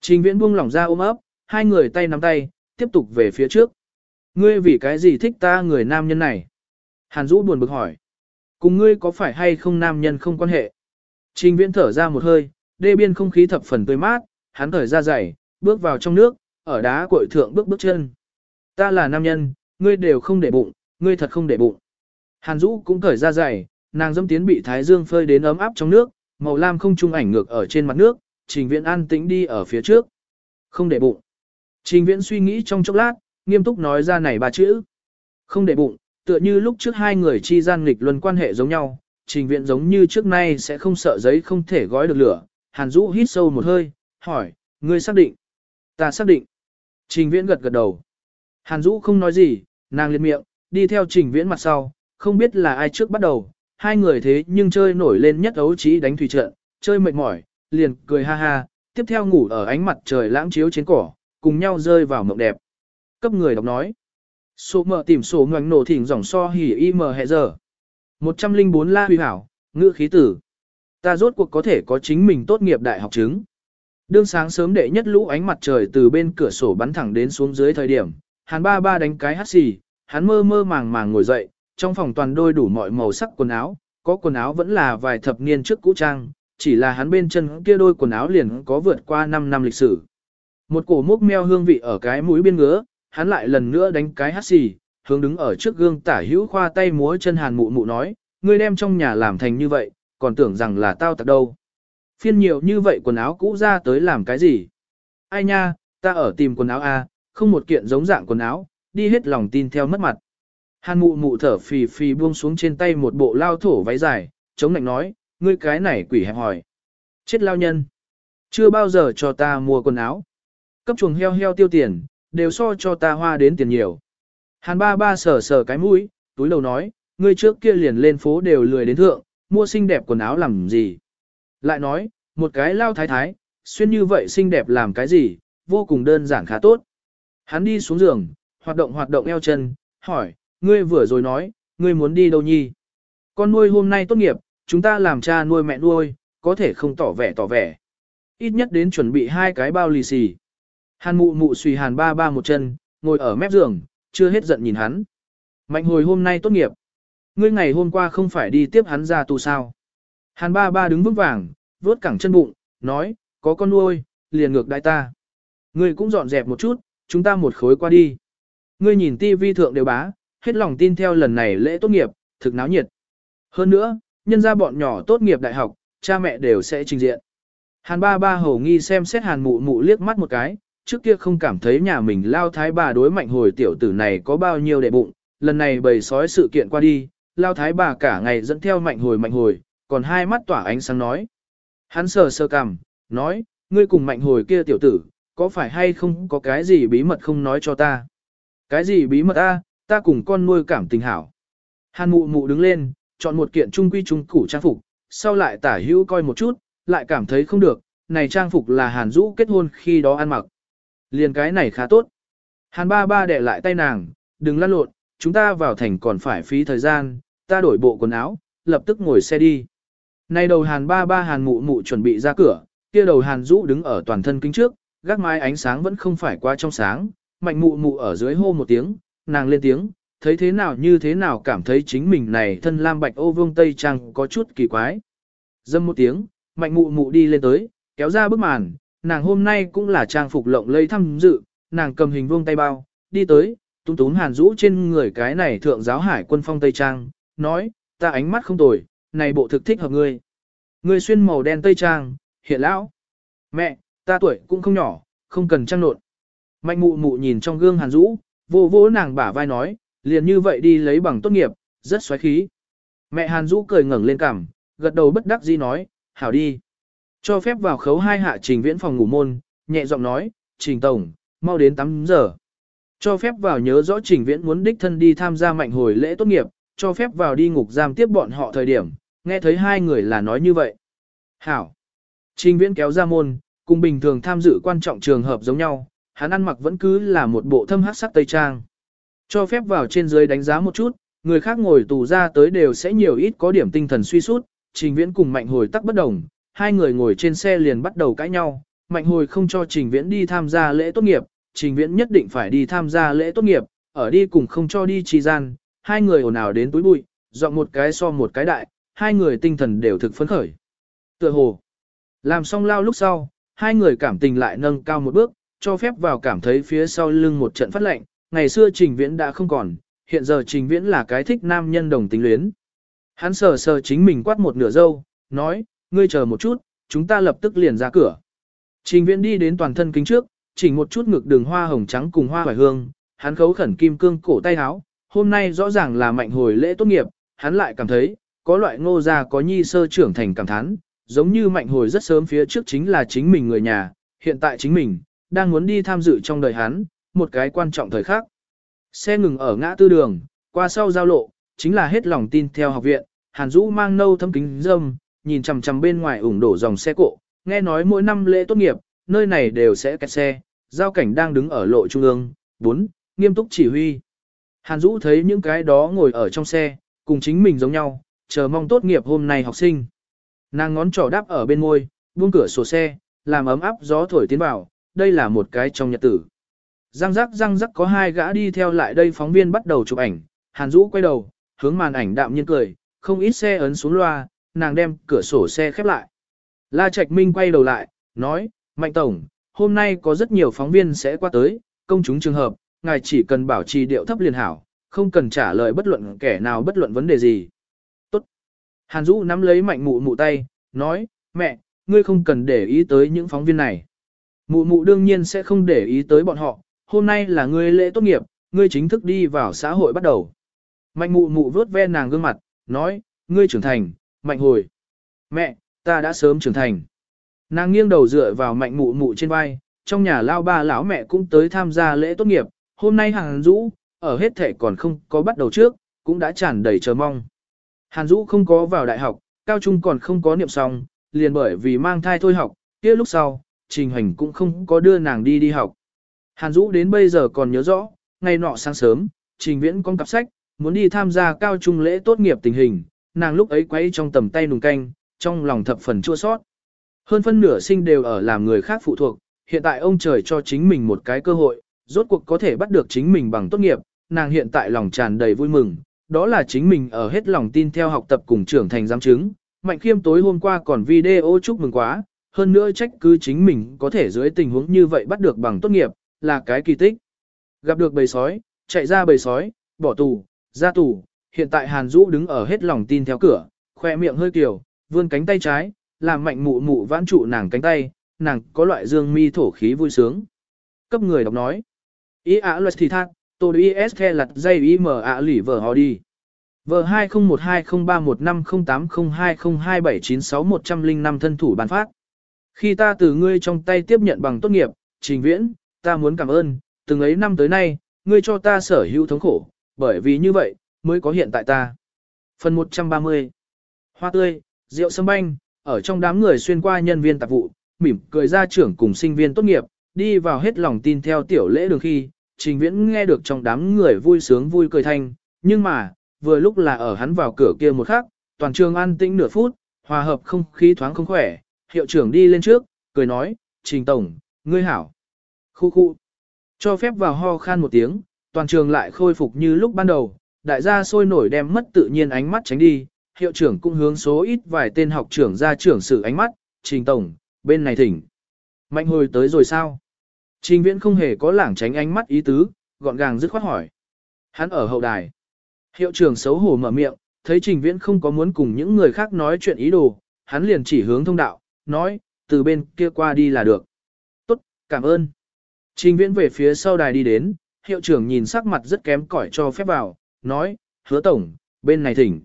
S1: Trình Viễn buông lỏng ra ôm ấp, hai người tay nắm tay, tiếp tục về phía trước. Ngươi vì cái gì thích ta người nam nhân này? Hàn Dũ buồn bực hỏi. Cùng ngươi có phải hay không nam nhân không quan hệ? Trình Viễn thở ra một hơi, đê biên không khí thập phần tươi mát, hắn thở ra dày, bước vào trong nước, ở đá cội thượng bước bước chân. Ta là nam nhân, ngươi đều không để bụng, ngươi thật không để bụng. Hàn Dũ cũng thở ra dày, nàng dâm tiến bị thái dương phơi đến ấm áp trong nước, màu lam không trung ảnh ngược ở trên mặt nước, Trình Viễn an tĩnh đi ở phía trước. Không để bụng. Trình Viễn suy nghĩ trong chốc lát, nghiêm túc nói ra này ba chữ. Không để bụng, tựa như lúc trước hai người chi gian nghịch luân quan hệ giống nhau, Trình Viễn giống như trước nay sẽ không sợ giấy không thể gói được lửa. Hàn Dũ hít sâu một hơi, hỏi, ngươi xác định? Ta xác định. Trình Viễn gật gật đầu. Hàn Dũ không nói gì, nàng liệt miệng, đi theo Trình Viễn mặt sau, không biết là ai trước bắt đầu, hai người thế nhưng chơi nổi lên nhất ấu trí đánh thủy trận, chơi mệt mỏi, liền cười ha ha, tiếp theo ngủ ở ánh mặt trời lãng chiếu trên cỏ, cùng nhau rơi vào mộng đẹp. Cấp người đọc nói. Số mở tìm số ngoảnh nổ thỉnh dòng so hỉ y mờ hẹ giờ. 104 la huy hảo, ngữ khí tử. Ta rốt cuộc có thể có chính mình tốt nghiệp đại học chứng. Đương sáng sớm đệ nhất lũ ánh mặt trời từ bên cửa sổ bắn thẳng đến xuống dưới thời điểm, hắn ba ba đánh cái hắt xì, hắn mơ mơ màng màng ngồi dậy, trong phòng toàn đôi đủ mọi màu sắc quần áo, có quần áo vẫn là vài thập niên trước cũ trang, chỉ là hắn bên chân kia đôi quần áo liền có vượt qua 5 năm lịch sử. Một cổ mốc meo hương vị ở cái mũi biên ngứa, hắn lại lần nữa đánh cái hắt xì, hướng đứng ở trước gương tả hữu khoa tay múa chân hàn mụ mụ nói, ngươi đem trong nhà làm thành như vậy, còn tưởng rằng là tao tặc đâu. Phiên nhiều như vậy quần áo cũ ra tới làm cái gì? Ai nha, ta ở tìm quần áo A, không một kiện giống dạng quần áo, đi hết lòng tin theo mất mặt. Hàn mụ mụ thở phì phì buông xuống trên tay một bộ lao thổ váy dài, chống lạnh nói, ngươi cái này quỷ hẹp hỏi. Chết lao nhân. Chưa bao giờ cho ta mua quần áo. Cấp chuồng heo heo tiêu tiền, đều so cho ta hoa đến tiền nhiều. Hàn ba ba sờ sờ cái mũi, túi đầu nói, ngươi trước kia liền lên phố đều lười đến thượng, mua xinh đẹp quần áo làm gì. Lại nói, một cái lao thái thái, xuyên như vậy xinh đẹp làm cái gì, vô cùng đơn giản khá tốt. Hắn đi xuống giường, hoạt động hoạt động eo chân, hỏi, ngươi vừa rồi nói, ngươi muốn đi đâu nhi? Con nuôi hôm nay tốt nghiệp, chúng ta làm cha nuôi mẹ nuôi, có thể không tỏ vẻ tỏ vẻ. Ít nhất đến chuẩn bị hai cái bao lì xì. Hàn mụ mụ suy hàn ba ba một chân, ngồi ở mép giường, chưa hết giận nhìn hắn. Mạnh hồi hôm nay tốt nghiệp. Ngươi ngày hôm qua không phải đi tiếp hắn ra tù sao. Hàn ba ba đứng vững vàng, vuốt cẳng chân bụng, nói, có con nuôi, liền ngược đại ta. Ngươi cũng dọn dẹp một chút, chúng ta một khối qua đi. Ngươi nhìn tivi thượng đều bá, hết lòng tin theo lần này lễ tốt nghiệp, thực náo nhiệt. Hơn nữa, nhân ra bọn nhỏ tốt nghiệp đại học, cha mẹ đều sẽ trình diện. Hàn ba ba hầu nghi xem xét hàn mụ mụ liếc mắt một cái, trước kia không cảm thấy nhà mình lao thái bà đối mạnh hồi tiểu tử này có bao nhiêu đệ bụng, lần này bầy sói sự kiện qua đi, lao thái bà cả ngày dẫn theo mạnh hồi mạnh hồi, còn hai mắt tỏa ánh sáng nói. Hắn sờ sơ cằm, nói, ngươi cùng mạnh hồi kia tiểu tử, có phải hay không có cái gì bí mật không nói cho ta? Cái gì bí mật a? ta cùng con nuôi cảm tình hảo. Hàn mụ mụ đứng lên, chọn một kiện trung quy trung củ trang phục, sau lại tả hữu coi một chút, lại cảm thấy không được, này trang phục là Hàn Dũ kết hôn khi đó ăn mặc. Liền cái này khá tốt. Hàn ba ba để lại tay nàng, đừng lăn lộn, chúng ta vào thành còn phải phí thời gian, ta đổi bộ quần áo, lập tức ngồi xe đi. Này đầu Hàn ba ba Hàn mụ mụ chuẩn bị ra cửa, kia đầu Hàn Dũ đứng ở toàn thân kính trước, gác mái ánh sáng vẫn không phải quá trong sáng, mạnh mụ mụ ở dưới hô một tiếng, nàng lên tiếng, thấy thế nào như thế nào cảm thấy chính mình này thân lam bạch ô vương tây trang có chút kỳ quái. Dâm một tiếng, mạnh mụ mụ đi lên tới, kéo ra bức màn, nàng hôm nay cũng là trang phục lộng lây thăm dự, nàng cầm hình vuông tay bao, đi tới, tung tún hàn rũ trên người cái này thượng giáo hải quân phong tây trang, nói, ta ánh mắt không tồi, này bộ thực thích hợp ngươi. Ngươi xuyên màu đen tây trang, hiện lão. Mẹ, ta tuổi cũng không nhỏ, không cần trang nộn. Mạnh mụ mụ nhìn trong gương hàn rũ, vô vỗ nàng bả vai nói, liền như vậy đi lấy bằng tốt nghiệp, rất xoáy khí. Mẹ hàn Dũ cười ngẩng lên cằm, gật đầu bất đắc dĩ nói, hảo đi. Cho phép vào khấu hai hạ trình viễn phòng ngủ môn, nhẹ giọng nói, trình tổng, mau đến 8 giờ. Cho phép vào nhớ rõ trình viễn muốn đích thân đi tham gia mạnh hồi lễ tốt nghiệp, cho phép vào đi ngục giam tiếp bọn họ thời điểm, nghe thấy hai người là nói như vậy. Hảo. Trình viễn kéo ra môn, cùng bình thường tham dự quan trọng trường hợp giống nhau, hắn ăn mặc vẫn cứ là một bộ thâm hát sắc tây trang. Cho phép vào trên dưới đánh giá một chút, người khác ngồi tù ra tới đều sẽ nhiều ít có điểm tinh thần suy sút, trình viễn cùng mạnh hồi tắc bất đồng, hai người ngồi trên xe liền bắt đầu cãi nhau, mạnh hồi không cho trình viễn đi tham gia lễ tốt nghiệp, trình viễn nhất định phải đi tham gia lễ tốt nghiệp, ở đi cùng không cho đi trì gian, hai người ồn ào đến túi bụi, dọn một cái so một cái đại, hai người tinh thần đều thực phấn khởi. Tựa hồ, làm xong lao lúc sau, hai người cảm tình lại nâng cao một bước, cho phép vào cảm thấy phía sau lưng một trận phát lệnh, ngày xưa trình viễn đã không còn, hiện giờ trình viễn là cái thích nam nhân đồng tính luyến. Hắn sờ sờ chính mình quát một nửa dâu, nói, ngươi chờ một chút, chúng ta lập tức liền ra cửa. Trình viễn đi đến toàn thân kính trước, chỉnh một chút ngực đường hoa hồng trắng cùng hoa hoài hương, hắn khấu khẩn kim cương cổ tay áo, hôm nay rõ ràng là mạnh hồi lễ tốt nghiệp, hắn lại cảm thấy, có loại ngô gia có nhi sơ trưởng thành cảm thán, giống như mạnh hồi rất sớm phía trước chính là chính mình người nhà, hiện tại chính mình, đang muốn đi tham dự trong đời hắn, một cái quan trọng thời khắc. Xe ngừng ở ngã tư đường, qua sau giao lộ, chính là hết lòng tin theo học viện, Hàn Dũ mang nâu thâm kính dâm, nhìn chằm chằm bên ngoài ủng đổ dòng xe cộ, nghe nói mỗi năm lễ tốt nghiệp, nơi này đều sẽ kẹt xe, giao cảnh đang đứng ở lộ trung ương, 4, nghiêm túc chỉ huy. Hàn Dũ thấy những cái đó ngồi ở trong xe, cùng chính mình giống nhau, chờ mong tốt nghiệp hôm nay học sinh. Nàng ngón trỏ đáp ở bên môi, buông cửa sổ xe, làm ấm áp gió thổi tiến vào, đây là một cái trong nhật tử. Răng rắc răng rắc có hai gã đi theo lại đây phóng viên bắt đầu chụp ảnh, Hàn Dũ quay đầu, hướng màn ảnh đạm nhiên cười, không ít xe ấn xuống loa, nàng đem cửa sổ xe khép lại. La Trạch Minh quay đầu lại, nói, Mạnh Tổng, hôm nay có rất nhiều phóng viên sẽ qua tới, công chúng trường hợp, ngài chỉ cần bảo trì điệu thấp liền hảo, không cần trả lời bất luận kẻ nào bất luận vấn đề gì. Tốt. Hàn Dũ nắm lấy mạnh mụ mụ tay, nói, mẹ, ngươi không cần để ý tới những phóng viên này. Mụ mụ đương nhiên sẽ không để ý tới bọn họ, hôm nay là ngươi lễ tốt nghiệp, ngươi chính thức đi vào xã hội bắt đầu. Mạnh mụ mụ vớt ve nàng gương mặt, nói, ngươi trưởng thành, mạnh hồi. Mẹ, ta đã sớm trưởng thành. Nàng nghiêng đầu dựa vào mạnh mụ mụ trên vai, trong nhà lao ba lão mẹ cũng tới tham gia lễ tốt nghiệp, hôm nay hàng rũ, ở hết thể còn không có bắt đầu trước, cũng đã tràn đầy chờ mong. Hàn Dũ không có vào đại học, cao trung còn không có niệm xong, liền bởi vì mang thai thôi học, kia lúc sau, Trình Hành cũng không có đưa nàng đi đi học. Hàn Dũ đến bây giờ còn nhớ rõ, ngày nọ sáng sớm, Trình Viễn con cặp sách, muốn đi tham gia cao trung lễ tốt nghiệp tình hình, nàng lúc ấy quấy trong tầm tay nùng canh, trong lòng thập phần chua sót. Hơn phân nửa sinh đều ở làm người khác phụ thuộc, hiện tại ông trời cho chính mình một cái cơ hội, rốt cuộc có thể bắt được chính mình bằng tốt nghiệp, nàng hiện tại lòng tràn đầy vui mừng, đó là chính mình ở hết lòng tin theo học tập cùng trưởng thành giám chứng. Mạnh khiêm tối hôm qua còn video chúc mừng quá, hơn nữa trách cứ chính mình có thể dưới tình huống như vậy bắt được bằng tốt nghiệp, là cái kỳ tích. Gặp được bầy sói, chạy ra bầy sói, bỏ tù, ra tù, hiện tại Hàn Dũ đứng ở hết lòng tin theo cửa, khoe miệng hơi kiểu, vươn cánh tay trái, làm mạnh mụ mụ vãn trụ nàng cánh tay, nàng có loại dương mi thổ khí vui sướng. Cấp người đọc nói, ý ạ luật thì thác, tôi đi s the lặt dây ý mở ạ lỉ vở họ đi. Vở 20120315080202796105 thân thủ bàn phát. Khi ta từ ngươi trong tay tiếp nhận bằng tốt nghiệp, trình viễn, ta muốn cảm ơn, từng ấy năm tới nay, ngươi cho ta sở hữu thống khổ, bởi vì như vậy, mới có hiện tại ta. Phần 130 Hoa tươi, rượu sâm banh, ở trong đám người xuyên qua nhân viên tạp vụ, mỉm cười ra trưởng cùng sinh viên tốt nghiệp, đi vào hết lòng tin theo tiểu lễ đường khi, trình viễn nghe được trong đám người vui sướng vui cười thanh, nhưng mà, vừa lúc là ở hắn vào cửa kia một khắc, toàn trường an tĩnh nửa phút, hòa hợp không khí thoáng không khỏe, hiệu trưởng đi lên trước, cười nói, trình tổng, ngươi hảo. Khu khu. Cho phép vào ho khan một tiếng, toàn trường lại khôi phục như lúc ban đầu, đại gia sôi nổi đem mất tự nhiên ánh mắt tránh đi, hiệu trưởng cũng hướng số ít vài tên học trưởng ra trưởng sự ánh mắt, trình tổng, bên này thỉnh. Mạnh hồi tới rồi sao? Trình viễn không hề có lảng tránh ánh mắt ý tứ, gọn gàng dứt khoát hỏi. Hắn ở hậu đài. Hiệu trưởng xấu hổ mở miệng, thấy trình viễn không có muốn cùng những người khác nói chuyện ý đồ, hắn liền chỉ hướng thông đạo, nói, từ bên kia qua đi là được. Tốt, cảm ơn. Trình viễn về phía sau đài đi đến, hiệu trưởng nhìn sắc mặt rất kém cỏi cho phép vào, nói, hứa tổng, bên này thỉnh.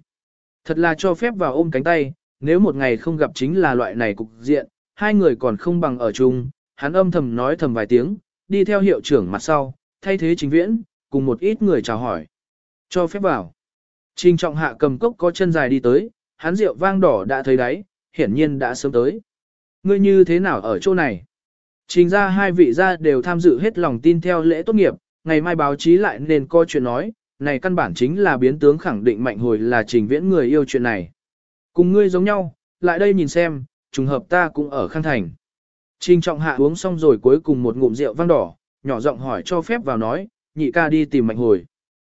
S1: Thật là cho phép vào ôm cánh tay, nếu một ngày không gặp chính là loại này cục diện, hai người còn không bằng ở chung, hắn âm thầm nói thầm vài tiếng, đi theo hiệu trưởng mặt sau, thay thế Trình viễn, cùng một ít người chào hỏi. Cho phép vào. Trình trọng hạ cầm cốc có chân dài đi tới, hắn rượu vang đỏ đã thấy đáy, hiển nhiên đã sớm tới. Ngươi như thế nào ở chỗ này? Trình ra hai vị gia đều tham dự hết lòng tin theo lễ tốt nghiệp, ngày mai báo chí lại nên coi chuyện nói, này căn bản chính là biến tướng khẳng định mạnh hồi là trình viễn người yêu chuyện này. Cùng ngươi giống nhau, lại đây nhìn xem, trùng hợp ta cũng ở khang thành. Trình trọng hạ uống xong rồi cuối cùng một ngụm rượu vang đỏ, nhỏ giọng hỏi cho phép vào nói, nhị ca đi tìm mạnh hồi.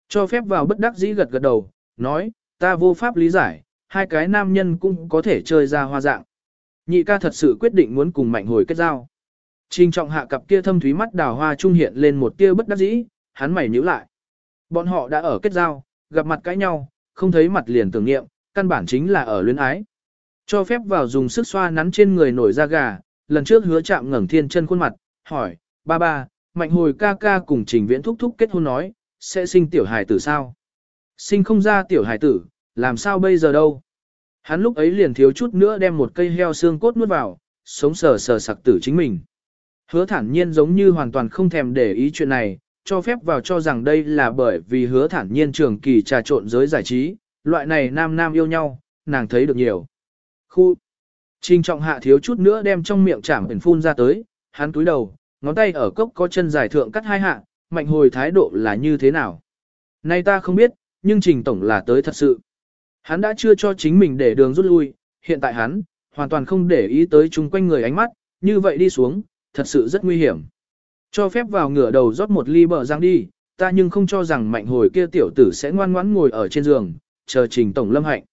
S1: Cho phép vào bất đắc dĩ gật gật đầu, nói, ta vô pháp lý giải, hai cái nam nhân cũng có thể chơi ra hoa dạng. Nhị ca thật sự quyết định muốn cùng mạnh hồi kết giao. Trình trọng hạ cặp kia thâm thúy mắt đào hoa trung hiện lên một tia bất đắc dĩ, hắn mày nhíu lại. Bọn họ đã ở kết giao, gặp mặt cãi nhau, không thấy mặt liền tưởng niệm, căn bản chính là ở luyến ái. Cho phép vào dùng sức xoa nắn trên người nổi da gà, lần trước hứa chạm ngẩng thiên chân khuôn mặt, hỏi, ba ba, mạnh hồi ca ca cùng trình viễn thúc thúc kết hôn nói, sẽ sinh tiểu hài tử sao? Sinh không ra tiểu hài tử, làm sao bây giờ đâu? Hắn lúc ấy liền thiếu chút nữa đem một cây heo xương cốt nuốt vào, sống sờ sờ sặc tử chính mình. Hứa thản nhiên giống như hoàn toàn không thèm để ý chuyện này, cho phép vào cho rằng đây là bởi vì hứa thản nhiên trường kỳ trà trộn giới giải trí, loại này nam nam yêu nhau, nàng thấy được nhiều. Khu Trình trọng hạ thiếu chút nữa đem trong miệng chảm ẩn phun ra tới, hắn túi đầu, ngón tay ở cốc có chân dài thượng cắt hai hạ, mạnh hồi thái độ là như thế nào. Nay ta không biết, nhưng trình tổng là tới thật sự. Hắn đã chưa cho chính mình để đường rút lui, hiện tại hắn, hoàn toàn không để ý tới chung quanh người ánh mắt, như vậy đi xuống, thật sự rất nguy hiểm. Cho phép vào ngửa đầu rót một ly bờ răng đi, ta nhưng không cho rằng mạnh hồi kia tiểu tử sẽ ngoan ngoãn ngồi ở trên giường, chờ trình tổng lâm hạnh.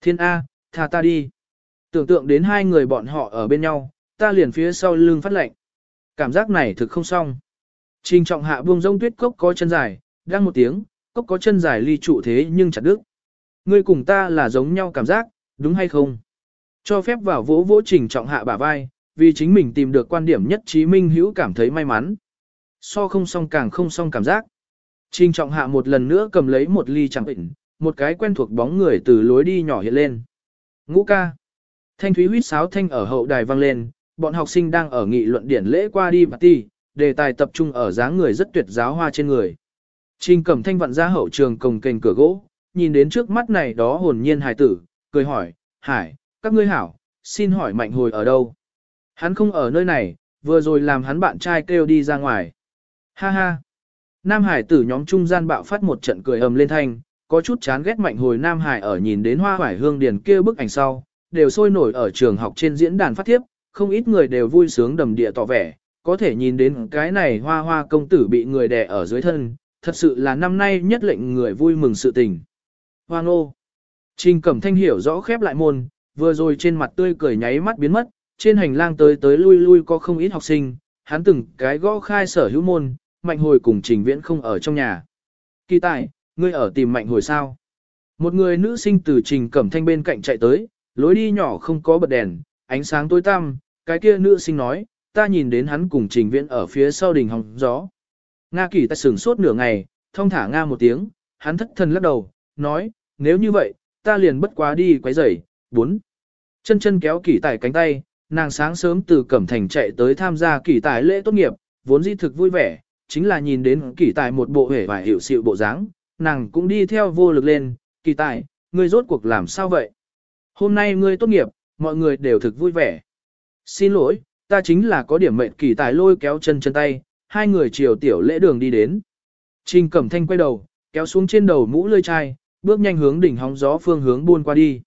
S1: Thiên A, tha ta đi. Tưởng tượng đến hai người bọn họ ở bên nhau, ta liền phía sau lưng phát lệnh. Cảm giác này thực không xong. Trình trọng hạ buông rông tuyết cốc có chân dài, đang một tiếng, cốc có chân dài ly trụ thế nhưng chặt đứt. Ngươi cùng ta là giống nhau cảm giác, đúng hay không? Cho phép vào vỗ vỗ trình trọng hạ bả vai, vì chính mình tìm được quan điểm nhất trí minh hữu cảm thấy may mắn. So không xong càng không xong cảm giác. Trình trọng hạ một lần nữa cầm lấy một ly chẳng bệnh, một cái quen thuộc bóng người từ lối đi nhỏ hiện lên. Ngũ ca. Thanh thúy huýt sáo thanh ở hậu đài vang lên, bọn học sinh đang ở nghị luận điển lễ qua đi party, đề tài tập trung ở dáng người rất tuyệt giáo hoa trên người. Trình cẩm thanh vặn ra hậu trường cồng kềnh cửa gỗ, nhìn đến trước mắt này đó hồn nhiên hài tử, cười hỏi, hải, các ngươi hảo, xin hỏi mạnh hồi ở đâu? Hắn không ở nơi này, vừa rồi làm hắn bạn trai kêu đi ra ngoài. Ha ha. Nam Hải tử nhóm trung gian bạo phát một trận cười ầm lên thanh, có chút chán ghét mạnh hồi Nam Hải ở nhìn đến hoa hoải hương điền kia bức ảnh sau, đều sôi nổi ở trường học trên diễn đàn phát thiếp, không ít người đều vui sướng đầm địa tỏ vẻ, có thể nhìn đến cái này hoa hoa công tử bị người đè ở dưới thân, thật sự là năm nay nhất lệnh người vui mừng sự tình. Hoa ngô. Trình Cẩm Thanh hiểu rõ khép lại môn, vừa rồi trên mặt tươi cười nháy mắt biến mất, trên hành lang tới tới lui lui có không ít học sinh, hắn từng cái gõ khai sở hữu môn, mạnh hồi cùng trình viễn không ở trong nhà. Kỳ tài, ngươi ở tìm mạnh hồi sao? Một người nữ sinh từ trình cẩm thanh bên cạnh chạy tới, lối đi nhỏ không có bật đèn, ánh sáng tối tăm, cái kia nữ sinh nói, ta nhìn đến hắn cùng trình viễn ở phía sau đình hòng gió. Nga kỳ ta sửng sốt nửa ngày, thông thả Nga một tiếng, hắn thất thần lắc đầu, nói, nếu như vậy, ta liền bất quá đi quấy rầy. 4. Chân chân kéo kỳ tài cánh tay, nàng sáng sớm từ Cẩm Thành chạy tới tham gia kỳ tài lễ tốt nghiệp, vốn dĩ thực vui vẻ, chính là nhìn đến kỳ tài một bộ hể và hiểu sự bộ dáng, nàng cũng đi theo vô lực lên, kỳ tài, ngươi rốt cuộc làm sao vậy? Hôm nay ngươi tốt nghiệp, mọi người đều thực vui vẻ. Xin lỗi, ta chính là có điểm mệnh kỳ tài lôi kéo chân chân tay, hai người chiều tiểu lễ đường đi đến. Trình Cẩm Thanh quay đầu, kéo xuống trên đầu mũ lơi chai, bước nhanh hướng đỉnh hóng gió phương hướng buôn qua đi.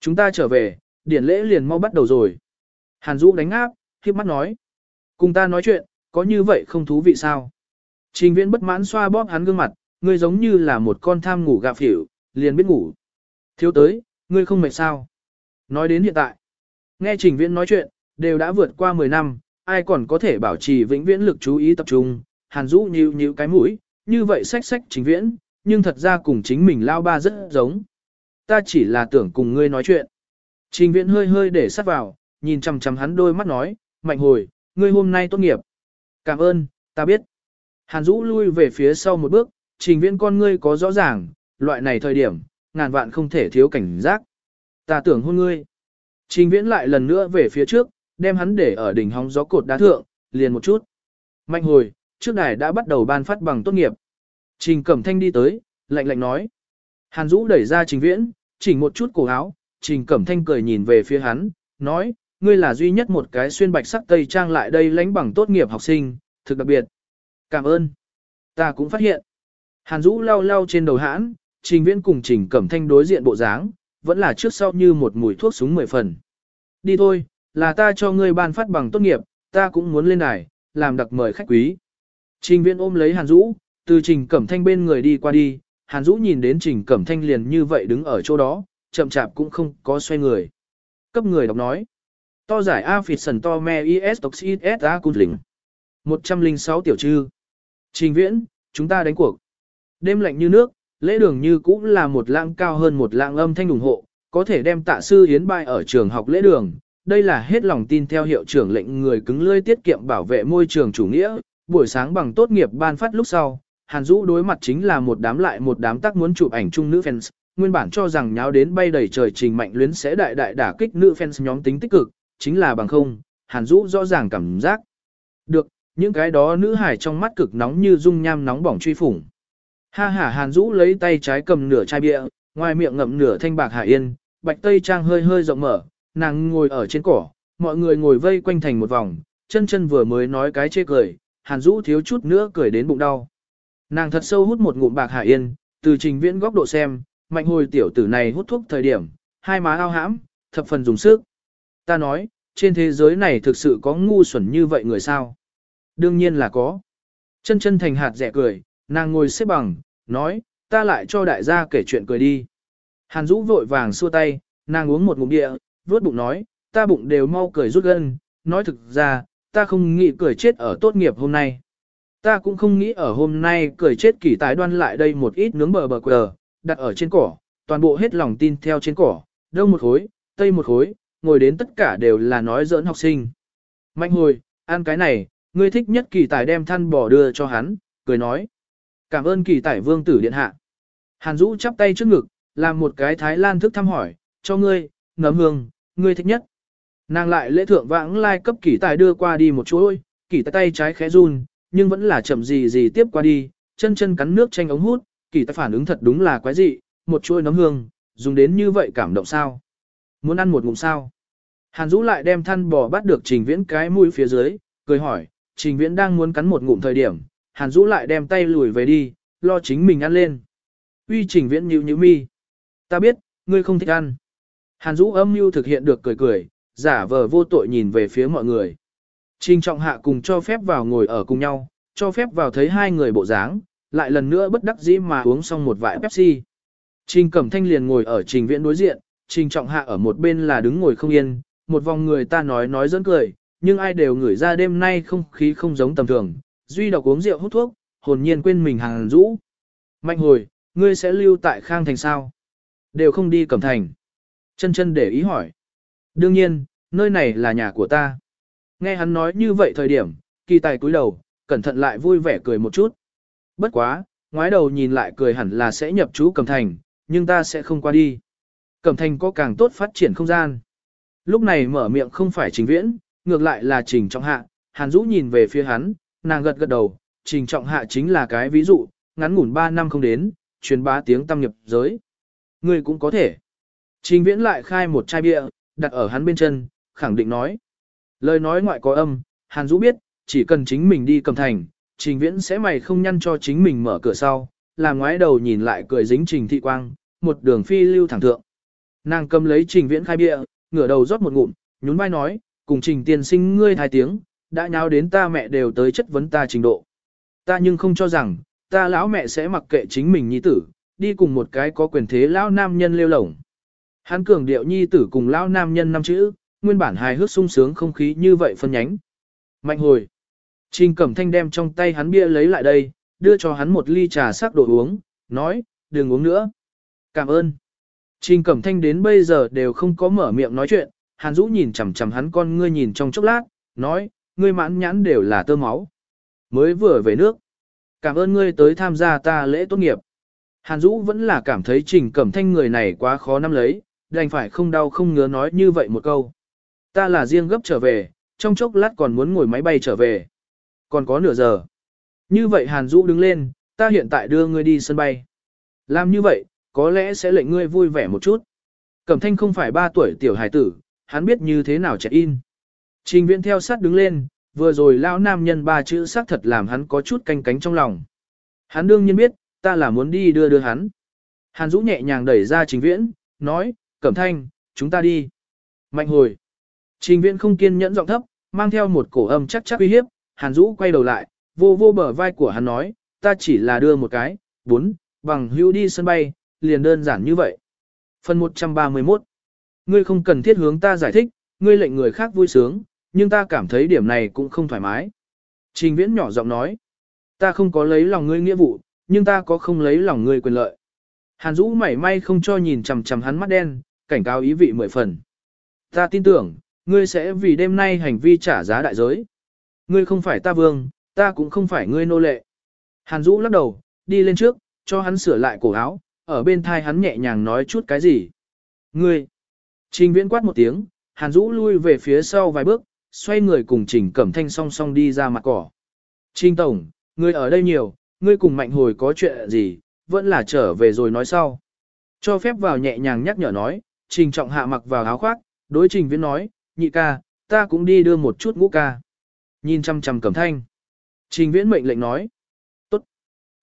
S1: Chúng ta trở về, điển lễ liền mau bắt đầu rồi. Hàn Dũ đánh áp, khiếp mắt nói. Cùng ta nói chuyện, có như vậy không thú vị sao? Trình viễn bất mãn xoa bóp hắn gương mặt, ngươi giống như là một con tham ngủ gạ phỉu, liền biết ngủ. Thiếu tới, ngươi không mệt sao? Nói đến hiện tại, nghe trình viễn nói chuyện, đều đã vượt qua 10 năm, ai còn có thể bảo trì vĩnh viễn lực chú ý tập trung, hàn Dũ nhíu nhíu cái mũi, như vậy sách sách trình viễn, nhưng thật ra cùng chính mình lao ba rất giống. Ta chỉ là tưởng cùng ngươi nói chuyện. Trình viễn hơi hơi để sát vào, nhìn chằm chằm hắn đôi mắt nói, mạnh hồi, ngươi hôm nay tốt nghiệp. Cảm ơn, ta biết. Hàn Dũ lui về phía sau một bước, trình viễn con ngươi có rõ ràng, loại này thời điểm, ngàn vạn không thể thiếu cảnh giác. Ta tưởng hôn ngươi. Trình viễn lại lần nữa về phía trước, đem hắn để ở đỉnh hóng gió cột đá thượng, liền một chút. Mạnh hồi, trước đài đã bắt đầu ban phát bằng tốt nghiệp. Trình Cẩm Thanh đi tới, lạnh lạnh nói. Hàn Dũ đẩy ra Trình Viễn, chỉnh một chút cổ áo, Trình Cẩm Thanh cười nhìn về phía hắn, nói, ngươi là duy nhất một cái xuyên bạch sắc tây trang lại đây lãnh bằng tốt nghiệp học sinh, thực đặc biệt. Cảm ơn. Ta cũng phát hiện. Hàn Dũ lau lau trên đầu hãn, Trình Viễn cùng Trình Cẩm Thanh đối diện bộ dáng, vẫn là trước sau như một mùi thuốc súng mười phần. Đi thôi, là ta cho ngươi ban phát bằng tốt nghiệp, ta cũng muốn lên đài, làm đặc mời khách quý. Trình Viễn ôm lấy Hàn Dũ, từ Trình Cẩm Thanh bên người đi qua đi, Hàn Dũ nhìn đến Trình Cẩm Thanh liền như vậy đứng ở chỗ đó, chậm chạp cũng không có xoay người. Cấp người đọc nói. To giải A phịt sần to me is toxid s a cung lĩnh. 106 tiểu trư. Trình viễn, chúng ta đánh cuộc. Đêm lạnh như nước, lễ đường như cũng là một lãng cao hơn một lãng âm thanh ủng hộ, có thể đem tạ sư hiến bài ở trường học lễ đường. Đây là hết lòng tin theo hiệu trưởng lệnh người cứng lươi tiết kiệm bảo vệ môi trường chủ nghĩa, buổi sáng bằng tốt nghiệp ban phát lúc sau, Hàn Dũ đối mặt chính là một đám lại một đám tác muốn chụp ảnh chung nữ fans, nguyên bản cho rằng nháo đến bay đầy trời trình mạnh luyến sẽ đại đại đả kích nữ fans nhóm tính tích cực, chính là bằng không, Hàn Dũ rõ ràng cảm giác. Được, những cái đó nữ hải trong mắt cực nóng như dung nham nóng bỏng truy phủng. Ha ha Hàn Dũ lấy tay trái cầm nửa chai bia, ngoài miệng ngậm nửa thanh bạc hải yên, bạch tây trang hơi hơi rộng mở, nàng ngồi ở trên cỏ, mọi người ngồi vây quanh thành một vòng, chân chân vừa mới nói cái chê cười, Hàn Dũ thiếu chút nữa cười đến bụng đau. Nàng thật sâu hút một ngụm bạc hải yên, từ trình viễn góc độ xem, mạnh hồi tiểu tử này hút thuốc thời điểm, hai má ao hãm, thập phần dùng sức. Ta nói, trên thế giới này thực sự có ngu xuẩn như vậy người sao? Đương nhiên là có. Chân chân thành hạt rẻ cười, nàng ngồi xếp bằng, nói, ta lại cho đại gia kể chuyện cười đi. Hàn Dũ vội vàng xua tay, nàng uống một ngụm địa, vuốt bụng nói, ta bụng đều mau cười rút gân, nói thực ra, ta không nghĩ cười chết ở tốt nghiệp hôm nay. Ta cũng không nghĩ ở hôm nay cười chết kỳ tái đoan lại đây một ít nướng bờ bờ quờ, đặt ở trên cỏ, toàn bộ hết lòng tin theo trên cỏ, đông một khối, tây một khối, ngồi đến tất cả đều là nói giỡn học sinh. Mạnh hồi, ăn cái này, ngươi thích nhất kỳ tài đem than bò đưa cho hắn, cười nói. Cảm ơn kỳ tài vương tử điện hạ. Hàn Dũ chắp tay trước ngực, làm một cái Thái Lan thức thăm hỏi, cho ngươi, nấm hương, ngươi thích nhất. Nàng lại lễ thượng vãng lai cấp kỳ tài đưa qua đi một chuỗi, kỳ tài tay trái khẽ run, nhưng vẫn là chậm gì gì tiếp qua đi, chân chân cắn nước tranh ống hút, kỳ tài phản ứng thật đúng là quái dị, một chuỗi nấm hương, dùng đến như vậy cảm động sao. Muốn ăn một ngụm sao? Hàn Dũ lại đem than bò bắt được Trình Viễn cái mũi phía dưới, cười hỏi, Trình Viễn đang muốn cắn một ngụm thời điểm, Hàn Dũ lại đem tay lùi về đi, lo chính mình ăn lên. Uy Trình Viễn nhíu nhíu mi. Ta biết, ngươi không thích ăn. Hàn Dũ âm mưu thực hiện được cười cười, giả vờ vô tội nhìn về phía mọi người. Trình Trọng Hạ cùng cho phép vào ngồi ở cùng nhau, cho phép vào thấy hai người bộ dáng, lại lần nữa bất đắc dĩ mà uống xong một vại Pepsi. Trình Cẩm Thanh liền ngồi ở Trình Viễn đối diện, Trình Trọng Hạ ở một bên là đứng ngồi không yên, một vòng người ta nói nói dẫn cười, nhưng ai đều ngửi ra đêm nay không khí không giống tầm thường, duy độc uống rượu hút thuốc, hồn nhiên quên mình hàng rũ. Mạnh hồi, ngươi sẽ lưu tại Khang Thành sao? Đều không đi Cẩm Thành. Chân chân để ý hỏi. Đương nhiên, nơi này là nhà của ta. Nghe hắn nói như vậy thời điểm, kỳ tài cúi đầu, cẩn thận lại vui vẻ cười một chút. Bất quá, ngoái đầu nhìn lại cười hẳn là sẽ nhập chú Cẩm Thành, nhưng ta sẽ không qua đi. Cẩm Thành có càng tốt phát triển không gian. Lúc này mở miệng không phải trình viễn, ngược lại là trình trọng hạ, Hàn Dũ nhìn về phía hắn, nàng gật gật đầu, trình trọng hạ chính là cái ví dụ, ngắn ngủn 3 năm không đến, truyền bá tiếng tâm nhập giới. Người cũng có thể. Trình viễn lại khai một chai bia, đặt ở hắn bên chân, khẳng định nói. Lời nói ngoại có âm, Hàn Dũ biết, chỉ cần chính mình đi cầm thành, trình viễn sẽ mày không nhăn cho chính mình mở cửa sau, làm ngoái đầu nhìn lại cười dính trình thị quang, một đường phi lưu thẳng thượng. Nàng cầm lấy trình viễn khai bia, ngửa đầu rót một ngụm, nhún vai nói, cùng trình tiên sinh ngươi hai tiếng, đã nháo đến ta mẹ đều tới chất vấn ta trình độ. Ta nhưng không cho rằng, ta lão mẹ sẽ mặc kệ chính mình nhi tử, đi cùng một cái có quyền thế lão nam nhân lêu lổng. Hắn cường điệu nhi tử cùng lão nam nhân năm chữ, nguyên bản hài hước sung sướng không khí như vậy phân nhánh. Mạnh hồi. Trình Cẩm Thanh đem trong tay hắn bia lấy lại đây, đưa cho hắn một ly trà sắc đồ uống, nói, đừng uống nữa. Cảm ơn. Trình Cẩm Thanh đến bây giờ đều không có mở miệng nói chuyện, Hàn Dũ nhìn chằm chằm hắn con ngươi nhìn trong chốc lát, nói, ngươi mãn nhãn đều là tơ máu. Mới vừa về nước. Cảm ơn ngươi tới tham gia ta lễ tốt nghiệp. Hàn Dũ vẫn là cảm thấy Trình Cẩm Thanh người này quá khó nắm lấy, đành phải không đau không ngứa nói như vậy một câu. Ta là riêng gấp trở về, trong chốc lát còn muốn ngồi máy bay trở về. Còn có nửa giờ. Như vậy Hàn Dũ đứng lên, ta hiện tại đưa ngươi đi sân bay. Làm như vậy, có lẽ sẽ lệnh ngươi vui vẻ một chút. Cẩm thanh không phải 3 tuổi tiểu hải tử, hắn biết như thế nào trẻ in. Trình viễn theo sát đứng lên, vừa rồi lão nam nhân ba chữ xác thật làm hắn có chút canh cánh trong lòng. Hắn đương nhiên biết, ta là muốn đi đưa đưa hắn. Hàn Dũ nhẹ nhàng đẩy ra trình viễn, nói, Cẩm thanh, chúng ta đi. Mạnh hồi. Trình viễn không kiên nhẫn giọng thấp, mang theo một cổ âm chắc chắc uy hiếp, Hàn Dũ quay đầu lại, vô vô bờ vai của hắn nói, ta chỉ là đưa một cái, bốn, bằng hưu đi sân bay, liền đơn giản như vậy. Phần 131 Ngươi không cần thiết hướng ta giải thích, ngươi lệnh người khác vui sướng, nhưng ta cảm thấy điểm này cũng không thoải mái. Trình viễn nhỏ giọng nói, ta không có lấy lòng ngươi nghĩa vụ, nhưng ta có không lấy lòng ngươi quyền lợi. Hàn Dũ mảy may không cho nhìn chằm chằm hắn mắt đen, cảnh cáo ý vị mười phần. Ta tin tưởng, ngươi sẽ vì đêm nay hành vi trả giá đại giới. Ngươi không phải ta vương, ta cũng không phải ngươi nô lệ. Hàn Dũ lắc đầu, đi lên trước, cho hắn sửa lại cổ áo, ở bên thai hắn nhẹ nhàng nói chút cái gì. Ngươi! Trình viễn quát một tiếng, Hàn Dũ lui về phía sau vài bước, xoay người cùng Trình Cẩm Thanh song song đi ra mặt cỏ. Trình Tổng, ngươi ở đây nhiều, ngươi cùng mạnh hồi có chuyện gì, vẫn là trở về rồi nói sau. Cho phép vào nhẹ nhàng nhắc nhở nói, Trình Trọng hạ mặc vào áo khoác, đối Trình Viễn nói, nhị ca, ta cũng đi đưa một chút ngũ ca. Nhìn chăm chăm Cẩm Thanh. Trình Viễn mệnh lệnh nói. Tốt.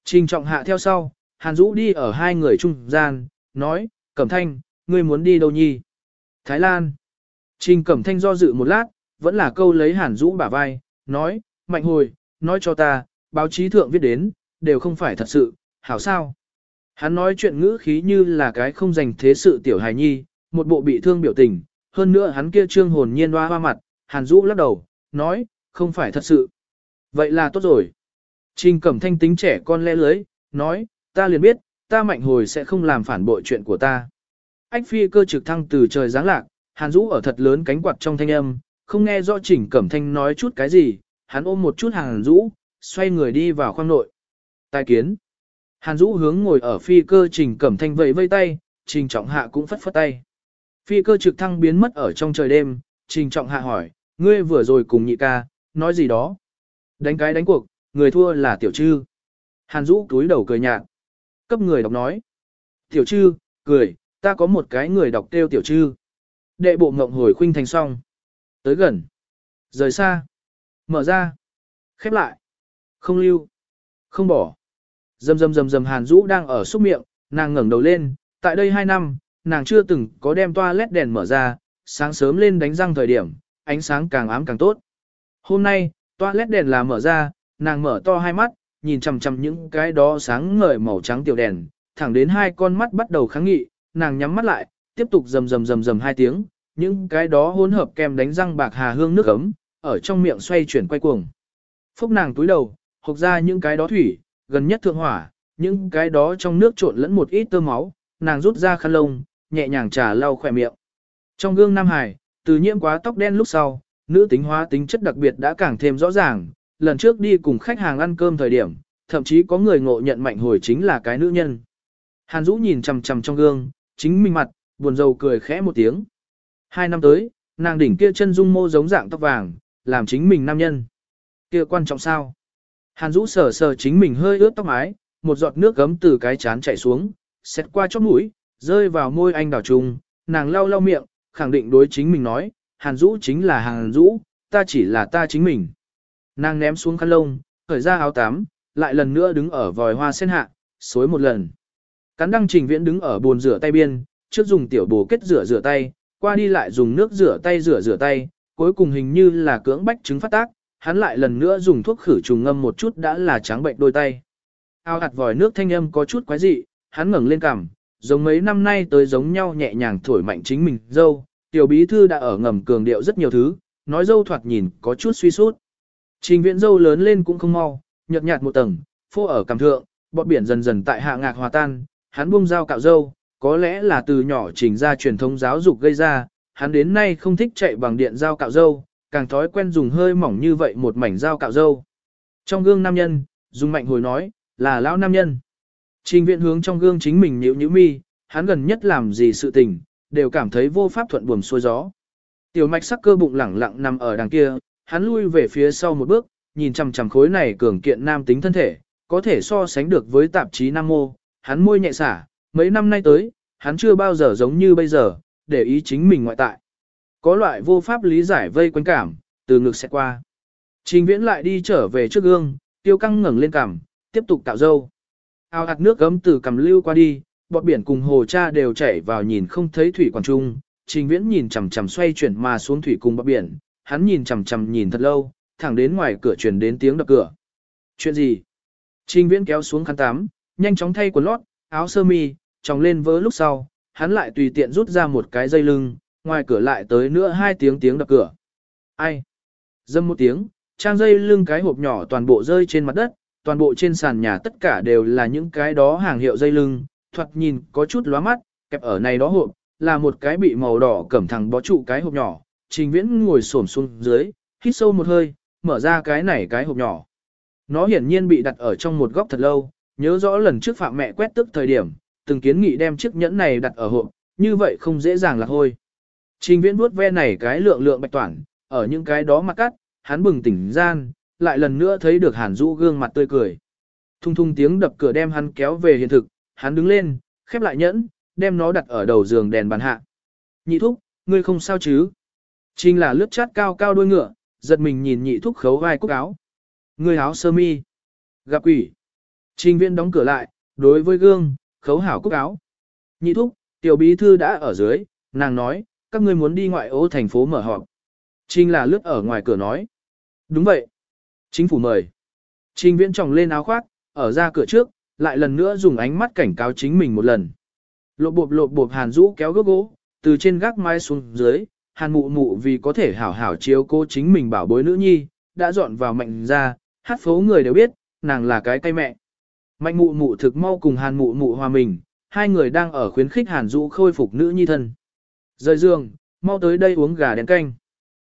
S1: Trình Trọng hạ theo sau, Hàn Dũ đi ở hai người trung gian, nói, Cẩm Thanh, ngươi muốn đi đâu nhi? Thái Lan. Trình Cẩm Thanh do dự một lát, vẫn là câu lấy Hàn Dũ bả vai, nói, mạnh hồi, nói cho ta, báo chí thượng viết đến, đều không phải thật sự, hảo sao? Hắn nói chuyện ngữ khí như là cái không dành thế sự tiểu hài nhi, một bộ bị thương biểu tình, hơn nữa hắn kia trương hồn nhiên hoa hoa mặt, Hàn Dũ lắc đầu, nói, không phải thật sự. Vậy là tốt rồi. Trình Cẩm Thanh tính trẻ con lẽ lưới, nói, ta liền biết, ta mạnh hồi sẽ không làm phản bội chuyện của ta. Ách phi cơ trực thăng từ trời giáng lạc, Hàn Dũ ở thật lớn cánh quạt trong thanh âm, không nghe rõ chỉnh Cẩm Thanh nói chút cái gì, hắn ôm một chút Hàn Dũ, xoay người đi vào khoang nội. Tài kiến. Hàn Dũ hướng ngồi ở phi cơ Trình Cẩm Thanh vẫy vây tay, Trình Trọng Hạ cũng phất phất tay. Phi cơ trực thăng biến mất ở trong trời đêm, Trình Trọng Hạ hỏi, ngươi vừa rồi cùng nhị ca, nói gì đó. Đánh cái đánh cuộc, người thua là tiểu trư. Hàn Dũ túi đầu cười nhạt. Cấp người đọc nói. Tiểu trư, cười, ta có một cái người đọc kêu tiểu trư. Đệ bộ ngộng hồi khuynh thành xong. Tới gần. Rời xa. Mở ra. Khép lại. Không lưu. Không bỏ. Dầm dầm dầm dầm Hàn Dũ đang ở xúc miệng, nàng ngẩng đầu lên. Tại đây 2 năm, nàng chưa từng có đem toa lét đèn mở ra, sáng sớm lên đánh răng thời điểm, ánh sáng càng ám càng tốt. Hôm nay, toa lét đèn là mở ra, nàng mở to hai mắt, nhìn chằm chằm những cái đó sáng ngời màu trắng tiểu đèn, thẳng đến hai con mắt bắt đầu kháng nghị, nàng nhắm mắt lại, tiếp tục rầm rầm rầm rầm hai tiếng, những cái đó hỗn hợp kem đánh răng bạc hà hương nước ấm, ở trong miệng xoay chuyển quay cuồng. Phúc nàng túi đầu, hộc ra những cái đó thủy, gần nhất thượng hỏa, những cái đó trong nước trộn lẫn một ít tơ máu, nàng rút ra khăn lông, nhẹ nhàng trà lau khỏe miệng. Trong gương Nam Hải, từ nhiễm quá tóc đen lúc sau, nữ tính hóa tính chất đặc biệt đã càng thêm rõ ràng, lần trước đi cùng khách hàng ăn cơm thời điểm, thậm chí có người ngộ nhận mạnh hồi chính là cái nữ nhân. Hàn Dũ nhìn chằm chằm trong gương, chính mình mặt, buồn rầu cười khẽ một tiếng. Hai năm tới, Nàng đỉnh kia chân dung mô giống dạng tóc vàng, làm chính mình nam nhân. Kia quan trọng sao? Hàn Dũ sờ sờ chính mình hơi ướt tóc mái, một giọt nước gấm từ cái chán chảy xuống, xét qua chóp mũi, rơi vào môi anh đào trùng, nàng lau lau miệng, khẳng định đối chính mình nói, Hàn Dũ chính là Hàn Dũ, ta chỉ là ta chính mình. Nàng ném xuống khăn lông, khởi ra áo tắm, lại lần nữa đứng ở vòi hoa sen hạ, xối một lần. Cắn đăng trình viễn đứng ở bồn rửa tay biên, trước dùng tiểu bồ kết rửa rửa tay, qua đi lại dùng nước rửa tay rửa rửa tay, cuối cùng hình như là cưỡng bách chứng phát tác, hắn lại lần nữa dùng thuốc khử trùng ngâm một chút đã là trắng bệnh đôi tay. Ao hạt vòi nước thanh âm có chút quái dị, hắn ngẩng lên cằm, giống mấy năm nay tới giống nhau nhẹ nhàng thổi mạnh chính mình, dâu, tiểu bí thư đã ở ngầm cường điệu rất nhiều thứ, nói dâu thoạt nhìn có chút suy sút. Trình viện dâu lớn lên cũng không mau, nhợt nhạt một tầng, phô ở cằm thượng, bọt biển dần dần tại hạ ngạc hòa tan, hắn buông dao cạo dâu, có lẽ là từ nhỏ trình ra truyền thống giáo dục gây ra, hắn đến nay không thích chạy bằng điện dao cạo dâu, càng thói quen dùng hơi mỏng như vậy một mảnh dao cạo dâu. Trong gương nam nhân, dùng mạnh hồi nói, là lão nam nhân. Trình viện hướng trong gương chính mình nhíu nhíu mi, hắn gần nhất làm gì sự tình, đều cảm thấy vô pháp thuận buồm xuôi gió. Tiểu mạch sắc cơ bụng lẳng lặng nằm ở đằng kia, hắn lui về phía sau một bước, nhìn chằm chằm khối này cường kiện nam tính thân thể, có thể so sánh được với tạp chí Nam Mô, hắn môi nhẹ xả, mấy năm nay tới, hắn chưa bao giờ giống như bây giờ, để ý chính mình ngoại tại. Có loại vô pháp lý giải vây quanh cảm, từ ngực sẽ qua. Trình viễn lại đi trở về trước gương, tiêu căng ngẩng lên cằm, tiếp tục tạo dâu. Ao hạt nước gấm từ cằm lưu qua đi, bọt biển cùng hồ cha đều chảy vào nhìn không thấy thủy quảng trung. Trình viễn nhìn chằm chằm xoay chuyển mà xuống thủy cùng bọt biển, hắn nhìn chằm chằm nhìn thật lâu, thẳng đến ngoài cửa truyền đến tiếng đập cửa. Chuyện gì? Trình viễn kéo xuống khăn tắm, nhanh chóng thay quần lót, áo sơ mi, tròng lên vớ lúc sau, hắn lại tùy tiện rút ra một cái dây lưng, ngoài cửa lại tới nữa hai tiếng tiếng đập cửa. Ai? Dâm một tiếng, trang dây lưng cái hộp nhỏ toàn bộ rơi trên mặt đất, toàn bộ trên sàn nhà tất cả đều là những cái đó hàng hiệu dây lưng, thoạt nhìn có chút lóa mắt, kẹp ở này đó hộp, là một cái bị màu đỏ cẩm thẳng bó trụ cái hộp nhỏ, trình viễn ngồi xổm xuống dưới, hít sâu một hơi, mở ra cái này cái hộp nhỏ. Nó hiển nhiên bị đặt ở trong một góc thật lâu, nhớ rõ lần trước phạm mẹ quét tức thời điểm, từng kiến nghị đem chiếc nhẫn này đặt ở hộp, như vậy không dễ dàng là hôi. Trình viễn vuốt ve này cái lượng lượng bạch toản, ở những cái đó mặt cắt, hắn bừng tỉnh gian, lại lần nữa thấy được hàn Dũ gương mặt tươi cười. Thung thung tiếng đập cửa đem hắn kéo về hiện thực, hắn đứng lên, khép lại nhẫn, đem nó đặt ở đầu giường đèn bàn hạ. Nhị thúc, ngươi không sao chứ? Trình là lướt chát cao cao đuôi ngựa, giật mình nhìn nhị thúc khấu vai cúc áo. người áo sơ mi. Gặp quỷ. Trình viên đóng cửa lại, đối với gương, khấu hảo cúc áo. Nhị thúc, tiểu bí thư đã ở dưới, nàng nói, các ngươi muốn đi ngoại ô thành phố mở họp. Trình là lướt ở ngoài cửa nói. Đúng vậy. Chính phủ mời. Trình viễn tròng lên áo khoác, ở ra cửa trước, lại lần nữa dùng ánh mắt cảnh cáo chính mình một lần. Lộp bộp lộp bộp hàn rũ kéo gốc gỗ, từ trên gác mái xuống dưới, hàn mụ mụ vì có thể hảo hảo chiếu cô chính mình bảo bối nữ nhi, đã dọn vào mạnh ra, hát phố người đều biết, nàng là cái cây mẹ. Mạnh mụ mụ thực mau cùng hàn mụ mụ hòa mình, hai người đang ở khuyến khích hàn dũ khôi phục nữ nhi thân. Rời giường, mau tới đây uống gà đen canh.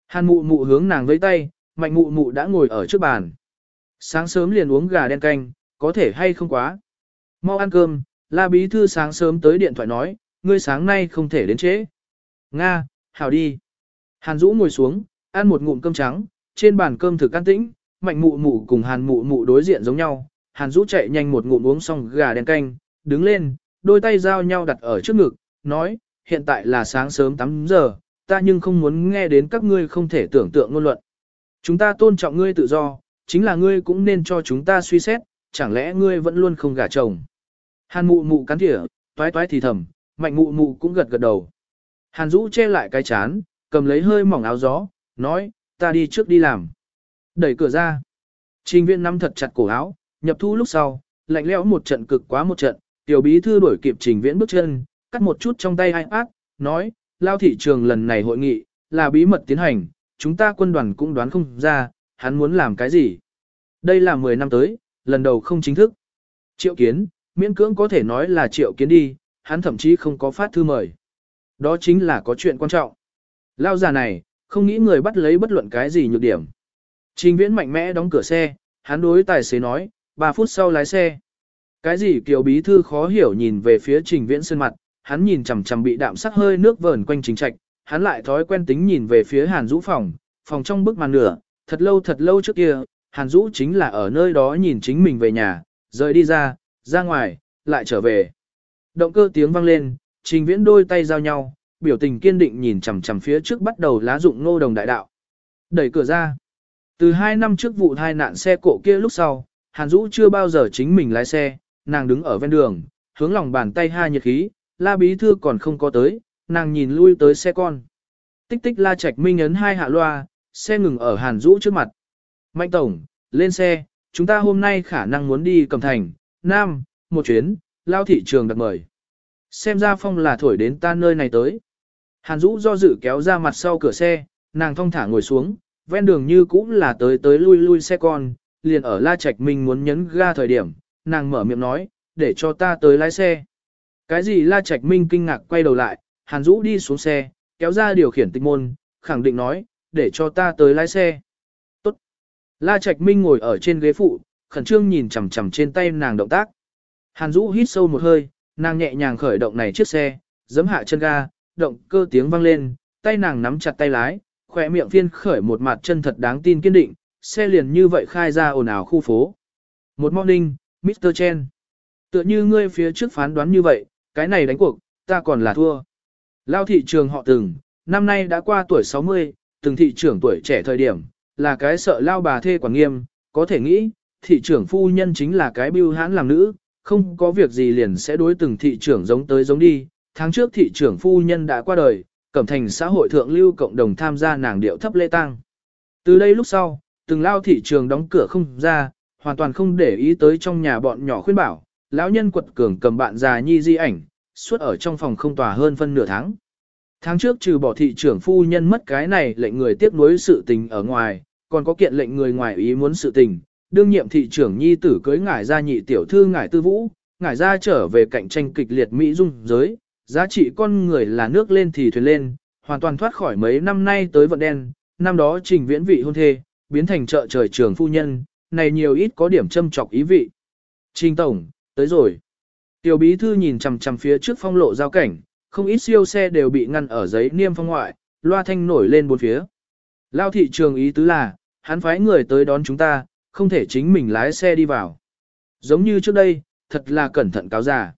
S1: Hàn mụ mụ hướng nàng với tay, mạnh mụ mụ đã ngồi ở trước bàn. Sáng sớm liền uống gà đen canh, có thể hay không quá. Mau ăn cơm, la bí thư sáng sớm tới điện thoại nói, ngươi sáng nay không thể đến trễ. Nga, hảo đi. Hàn Dũ ngồi xuống, ăn một ngụm cơm trắng, trên bàn cơm thực an tĩnh, mạnh mụ mụ cùng hàn mụ mụ đối diện giống nhau. Hàn Dũ chạy nhanh một ngụm uống xong gà đen canh, đứng lên, đôi tay giao nhau đặt ở trước ngực, nói, hiện tại là sáng sớm 8 giờ, ta nhưng không muốn nghe đến các ngươi không thể tưởng tượng ngôn luận. Chúng ta tôn trọng ngươi tự do, chính là ngươi cũng nên cho chúng ta suy xét, chẳng lẽ ngươi vẫn luôn không gả chồng. Hàn mụ mụ cắn thỉa, toái toái thì thầm, mạnh mụ mụ cũng gật gật đầu. Hàn Dũ che lại cái chán, cầm lấy hơi mỏng áo gió, nói, ta đi trước đi làm. Đẩy cửa ra. Trình viên nắm thật chặt cổ áo, nhập thu lúc sau, lạnh lẽo một trận cực quá một trận, tiểu bí thư đuổi kịp trình viễn bước chân, cắt một chút trong tay hai ác, nói, lao thị trường lần này hội nghị, là bí mật tiến hành, chúng ta quân đoàn cũng đoán không ra, hắn muốn làm cái gì. Đây là 10 năm tới, lần đầu không chính thức. Triệu kiến, miễn cưỡng có thể nói là triệu kiến đi, hắn thậm chí không có phát thư mời. Đó chính là có chuyện quan trọng. Lao già này, không nghĩ người bắt lấy bất luận cái gì nhược điểm. Trình viễn mạnh mẽ đóng cửa xe, hắn đối tài xế nói, 3 phút sau lái xe. Cái gì kiểu bí thư khó hiểu nhìn về phía trình viễn sơn mặt, hắn nhìn chằm chằm bị đạm sắc hơi nước vờn quanh trình trạch, hắn lại thói quen tính nhìn về phía Hàn Dũ phòng, phòng trong bức màn nửa, thật lâu thật lâu trước kia, Hàn Dũ chính là ở nơi đó nhìn chính mình về nhà, rời đi ra, ra ngoài, lại trở về. Động cơ tiếng vang lên, trình viễn đôi tay giao nhau, biểu tình kiên định nhìn chằm chằm phía trước bắt đầu lá dụng nô đồng đại đạo. Đẩy cửa ra. Từ hai năm trước vụ tai nạn xe cộ kia lúc sau, Hàn Dũ chưa bao giờ chính mình lái xe, nàng đứng ở ven đường, hướng lòng bàn tay hai nhiệt khí, la bí thư còn không có tới, nàng nhìn lui tới xe con. Tích tích la Trạch minh ấn hai hạ loa, xe ngừng ở Hàn Dũ trước mặt. Mạnh Tổng, lên xe, chúng ta hôm nay khả năng muốn đi cầm thành, Nam, một chuyến, lao thị trường đặt mời. Xem ra phong là thổi đến ta nơi này tới. Hàn Dũ do dự kéo ra mặt sau cửa xe, nàng thong thả ngồi xuống, ven đường như cũng là tới tới lui lui xe con, liền ở La Trạch Minh muốn nhấn ga thời điểm, nàng mở miệng nói, để cho ta tới lái xe. Cái gì La Trạch Minh kinh ngạc quay đầu lại, Hàn Dũ đi xuống xe, kéo ra điều khiển tịch môn, khẳng định nói, để cho ta tới lái xe. Tốt. La Trạch Minh ngồi ở trên ghế phụ, khẩn trương nhìn chằm chằm trên tay nàng động tác. Hàn Dũ hít sâu một hơi, nàng nhẹ nhàng khởi động này chiếc xe, giấm hạ chân ga, động cơ tiếng vang lên, tay nàng nắm chặt tay lái, khỏe miệng phiên khởi một mặt chân thật đáng tin kiên định, xe liền như vậy khai ra ồn ào khu phố. Một morning, Mr. Chen. Tựa như ngươi phía trước phán đoán như vậy, cái này đánh cuộc, ta còn là thua. Lao thị trường họ từng, năm nay đã qua tuổi 60, từng thị trưởng tuổi trẻ thời điểm, là cái sợ lao bà thê quản nghiêm, có thể nghĩ, thị trưởng phu nhân chính là cái bưu hãn làm nữ, không có việc gì liền sẽ đối từng thị trưởng giống tới giống đi. Tháng trước thị trưởng phu nhân đã qua đời, cẩm thành xã hội thượng lưu cộng đồng tham gia nàng điệu thấp lễ tang. Từ đây lúc sau, từng lao thị trường đóng cửa không ra, hoàn toàn không để ý tới trong nhà bọn nhỏ khuyên bảo, lão nhân quật cường cầm bạn già nhi di ảnh, suốt ở trong phòng không tòa hơn phân nửa tháng. Tháng trước trừ bỏ thị trưởng phu nhân mất cái này lệnh người tiếp nối sự tình ở ngoài, còn có kiện lệnh người ngoài ý muốn sự tình, đương nhiệm thị trưởng nhi tử cưới ngải ra nhị tiểu thư ngải tư vũ, ngải ra trở về cạnh tranh kịch liệt Mỹ dung giới, giá trị con người là nước lên thì thuyền lên, hoàn toàn thoát khỏi mấy năm nay tới vận đen, năm đó trình viễn vị hôn thê, biến thành chợ trời trường phu nhân, này nhiều ít có điểm châm chọc ý vị. Trình Tổng, tới rồi. Tiểu bí thư nhìn chằm chằm phía trước phong lộ giao cảnh, không ít siêu xe đều bị ngăn ở giấy niêm phong ngoại, loa thanh nổi lên bốn phía. Lao thị trường ý tứ là, hắn phái người tới đón chúng ta, không thể chính mình lái xe đi vào. Giống như trước đây, thật là cẩn thận cáo giả.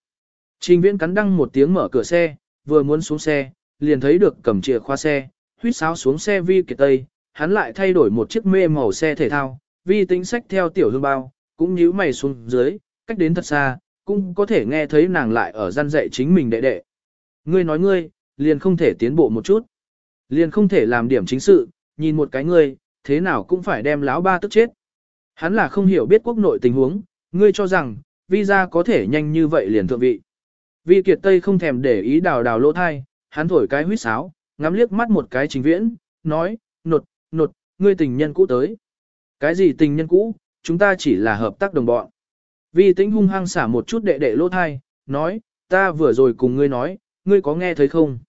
S1: Trình viễn cắn đăng một tiếng mở cửa xe, vừa muốn xuống xe, liền thấy được cầm chìa khóa xe, huýt sáo xuống xe vi kiệt tây, hắn lại thay đổi một chiếc mê màu xe thể thao, vi tính sách theo tiểu hương bao, cũng nhíu mày xuống dưới, cách đến thật xa, cũng có thể nghe thấy nàng lại ở gian dạy chính mình đệ đệ. Ngươi nói ngươi, liền không thể tiến bộ một chút. Liền không thể làm điểm chính sự, nhìn một cái ngươi, thế nào cũng phải đem láo ba tức chết. Hắn là không hiểu biết quốc nội tình huống, ngươi cho rằng, visa có thể nhanh như vậy liền thượng vị. Vi Kiệt Tây không thèm để ý đào đào lỗ thai, hắn thổi cái huýt sáo, ngắm liếc mắt một cái trình viễn, nói, nột, nột, ngươi tình nhân cũ tới. Cái gì tình nhân cũ, chúng ta chỉ là hợp tác đồng bọn. Vi tĩnh hung hăng xả một chút đệ đệ lỗ thai, nói, ta vừa rồi cùng ngươi nói, ngươi có nghe thấy không?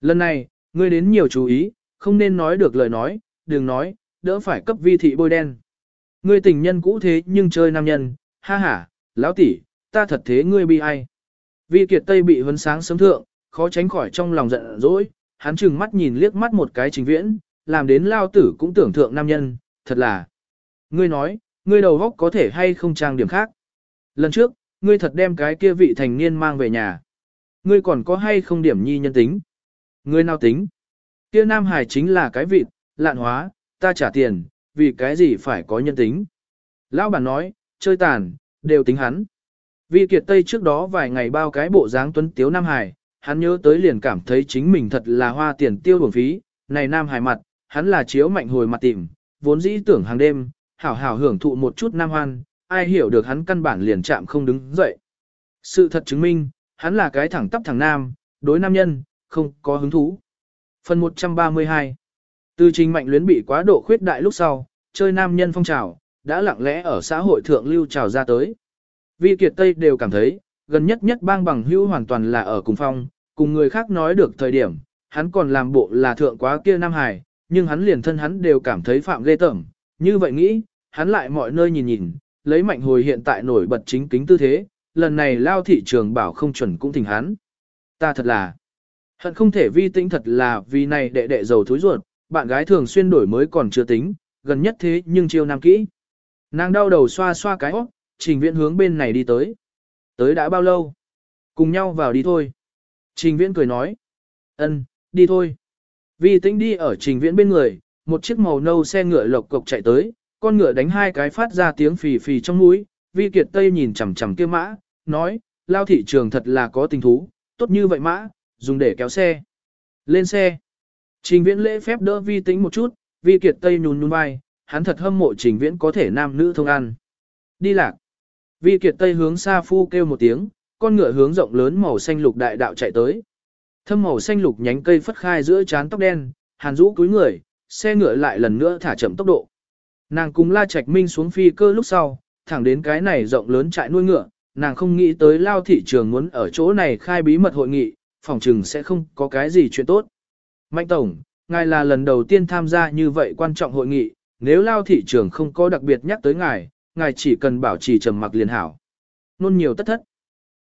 S1: Lần này, ngươi đến nhiều chú ý, không nên nói được lời nói, đừng nói, đỡ phải cấp vi thị bôi đen. Ngươi tình nhân cũ thế nhưng chơi nam nhân, ha ha, lão tỷ, ta thật thế ngươi bi ai. Vi kiệt tây bị vấn sáng sớm thượng, khó tránh khỏi trong lòng giận dỗi, hắn chừng mắt nhìn liếc mắt một cái trình viễn, làm đến lao tử cũng tưởng thượng nam nhân, thật là. Ngươi nói, ngươi đầu góc có thể hay không trang điểm khác. Lần trước, ngươi thật đem cái kia vị thành niên mang về nhà. Ngươi còn có hay không điểm nhi nhân tính? Ngươi nào tính? Kia nam hải chính là cái vị, lạn hóa, ta trả tiền, vì cái gì phải có nhân tính? Lão bản nói, chơi tàn, đều tính hắn. Vi Kiệt Tây trước đó vài ngày bao cái bộ dáng tuấn tiếu Nam Hải, hắn nhớ tới liền cảm thấy chính mình thật là hoa tiền tiêu bổng phí, này Nam Hải mặt, hắn là chiếu mạnh hồi mặt tìm, vốn dĩ tưởng hàng đêm, hảo hảo hưởng thụ một chút Nam Hoan, ai hiểu được hắn căn bản liền chạm không đứng dậy. Sự thật chứng minh, hắn là cái thẳng tắp thẳng Nam, đối nam nhân, không có hứng thú. Phần 132 từ trình mạnh luyến bị quá độ khuyết đại lúc sau, chơi nam nhân phong trào, đã lặng lẽ ở xã hội thượng lưu trào ra tới. Vi Kiệt Tây đều cảm thấy, gần nhất nhất bang bằng hữu hoàn toàn là ở cùng phong, cùng người khác nói được thời điểm, hắn còn làm bộ là thượng quá kia Nam Hải, nhưng hắn liền thân hắn đều cảm thấy phạm ghê tởm, như vậy nghĩ, hắn lại mọi nơi nhìn nhìn, lấy mạnh hồi hiện tại nổi bật chính kính tư thế, lần này lao thị trường bảo không chuẩn cũng thỉnh hắn. Ta thật là Hận không thể vi tĩnh thật là vì này đệ đệ giàu thối ruột, bạn gái thường xuyên đổi mới còn chưa tính, gần nhất thế nhưng chiêu nam kỹ. Nàng đau đầu xoa xoa cái óc, trình viễn hướng bên này đi tới. Tới đã bao lâu? Cùng nhau vào đi thôi. Trình viễn cười nói. ân, đi thôi. Vi tính đi ở trình viễn bên người, một chiếc màu nâu xe ngựa lộc cộc chạy tới, con ngựa đánh hai cái phát ra tiếng phì phì trong mũi. Vi kiệt tây nhìn chằm chằm kia mã, nói, lao thị trường thật là có tình thú, tốt như vậy mã, dùng để kéo xe. Lên xe. Trình viễn lễ phép đỡ vi tĩnh một chút, vi kiệt tây nhún nhún vai, hắn thật hâm mộ trình viễn có thể nam nữ thông ăn. Đi lạc. Vi kiệt tây hướng xa phu kêu một tiếng, con ngựa hướng rộng lớn màu xanh lục đại đạo chạy tới. Thâm màu xanh lục nhánh cây phất khai giữa trán tóc đen, hàn rũ cúi người, xe ngựa lại lần nữa thả chậm tốc độ. Nàng cùng La Trạch Minh xuống phi cơ lúc sau, thẳng đến cái này rộng lớn trại nuôi ngựa, nàng không nghĩ tới lao thị trường muốn ở chỗ này khai bí mật hội nghị, phòng trừng sẽ không có cái gì chuyện tốt. Mạnh Tổng, ngài là lần đầu tiên tham gia như vậy quan trọng hội nghị, nếu lao thị trường không có đặc biệt nhắc tới ngài, ngài chỉ cần bảo trì trầm mặc liền hảo. Nôn nhiều tất thất.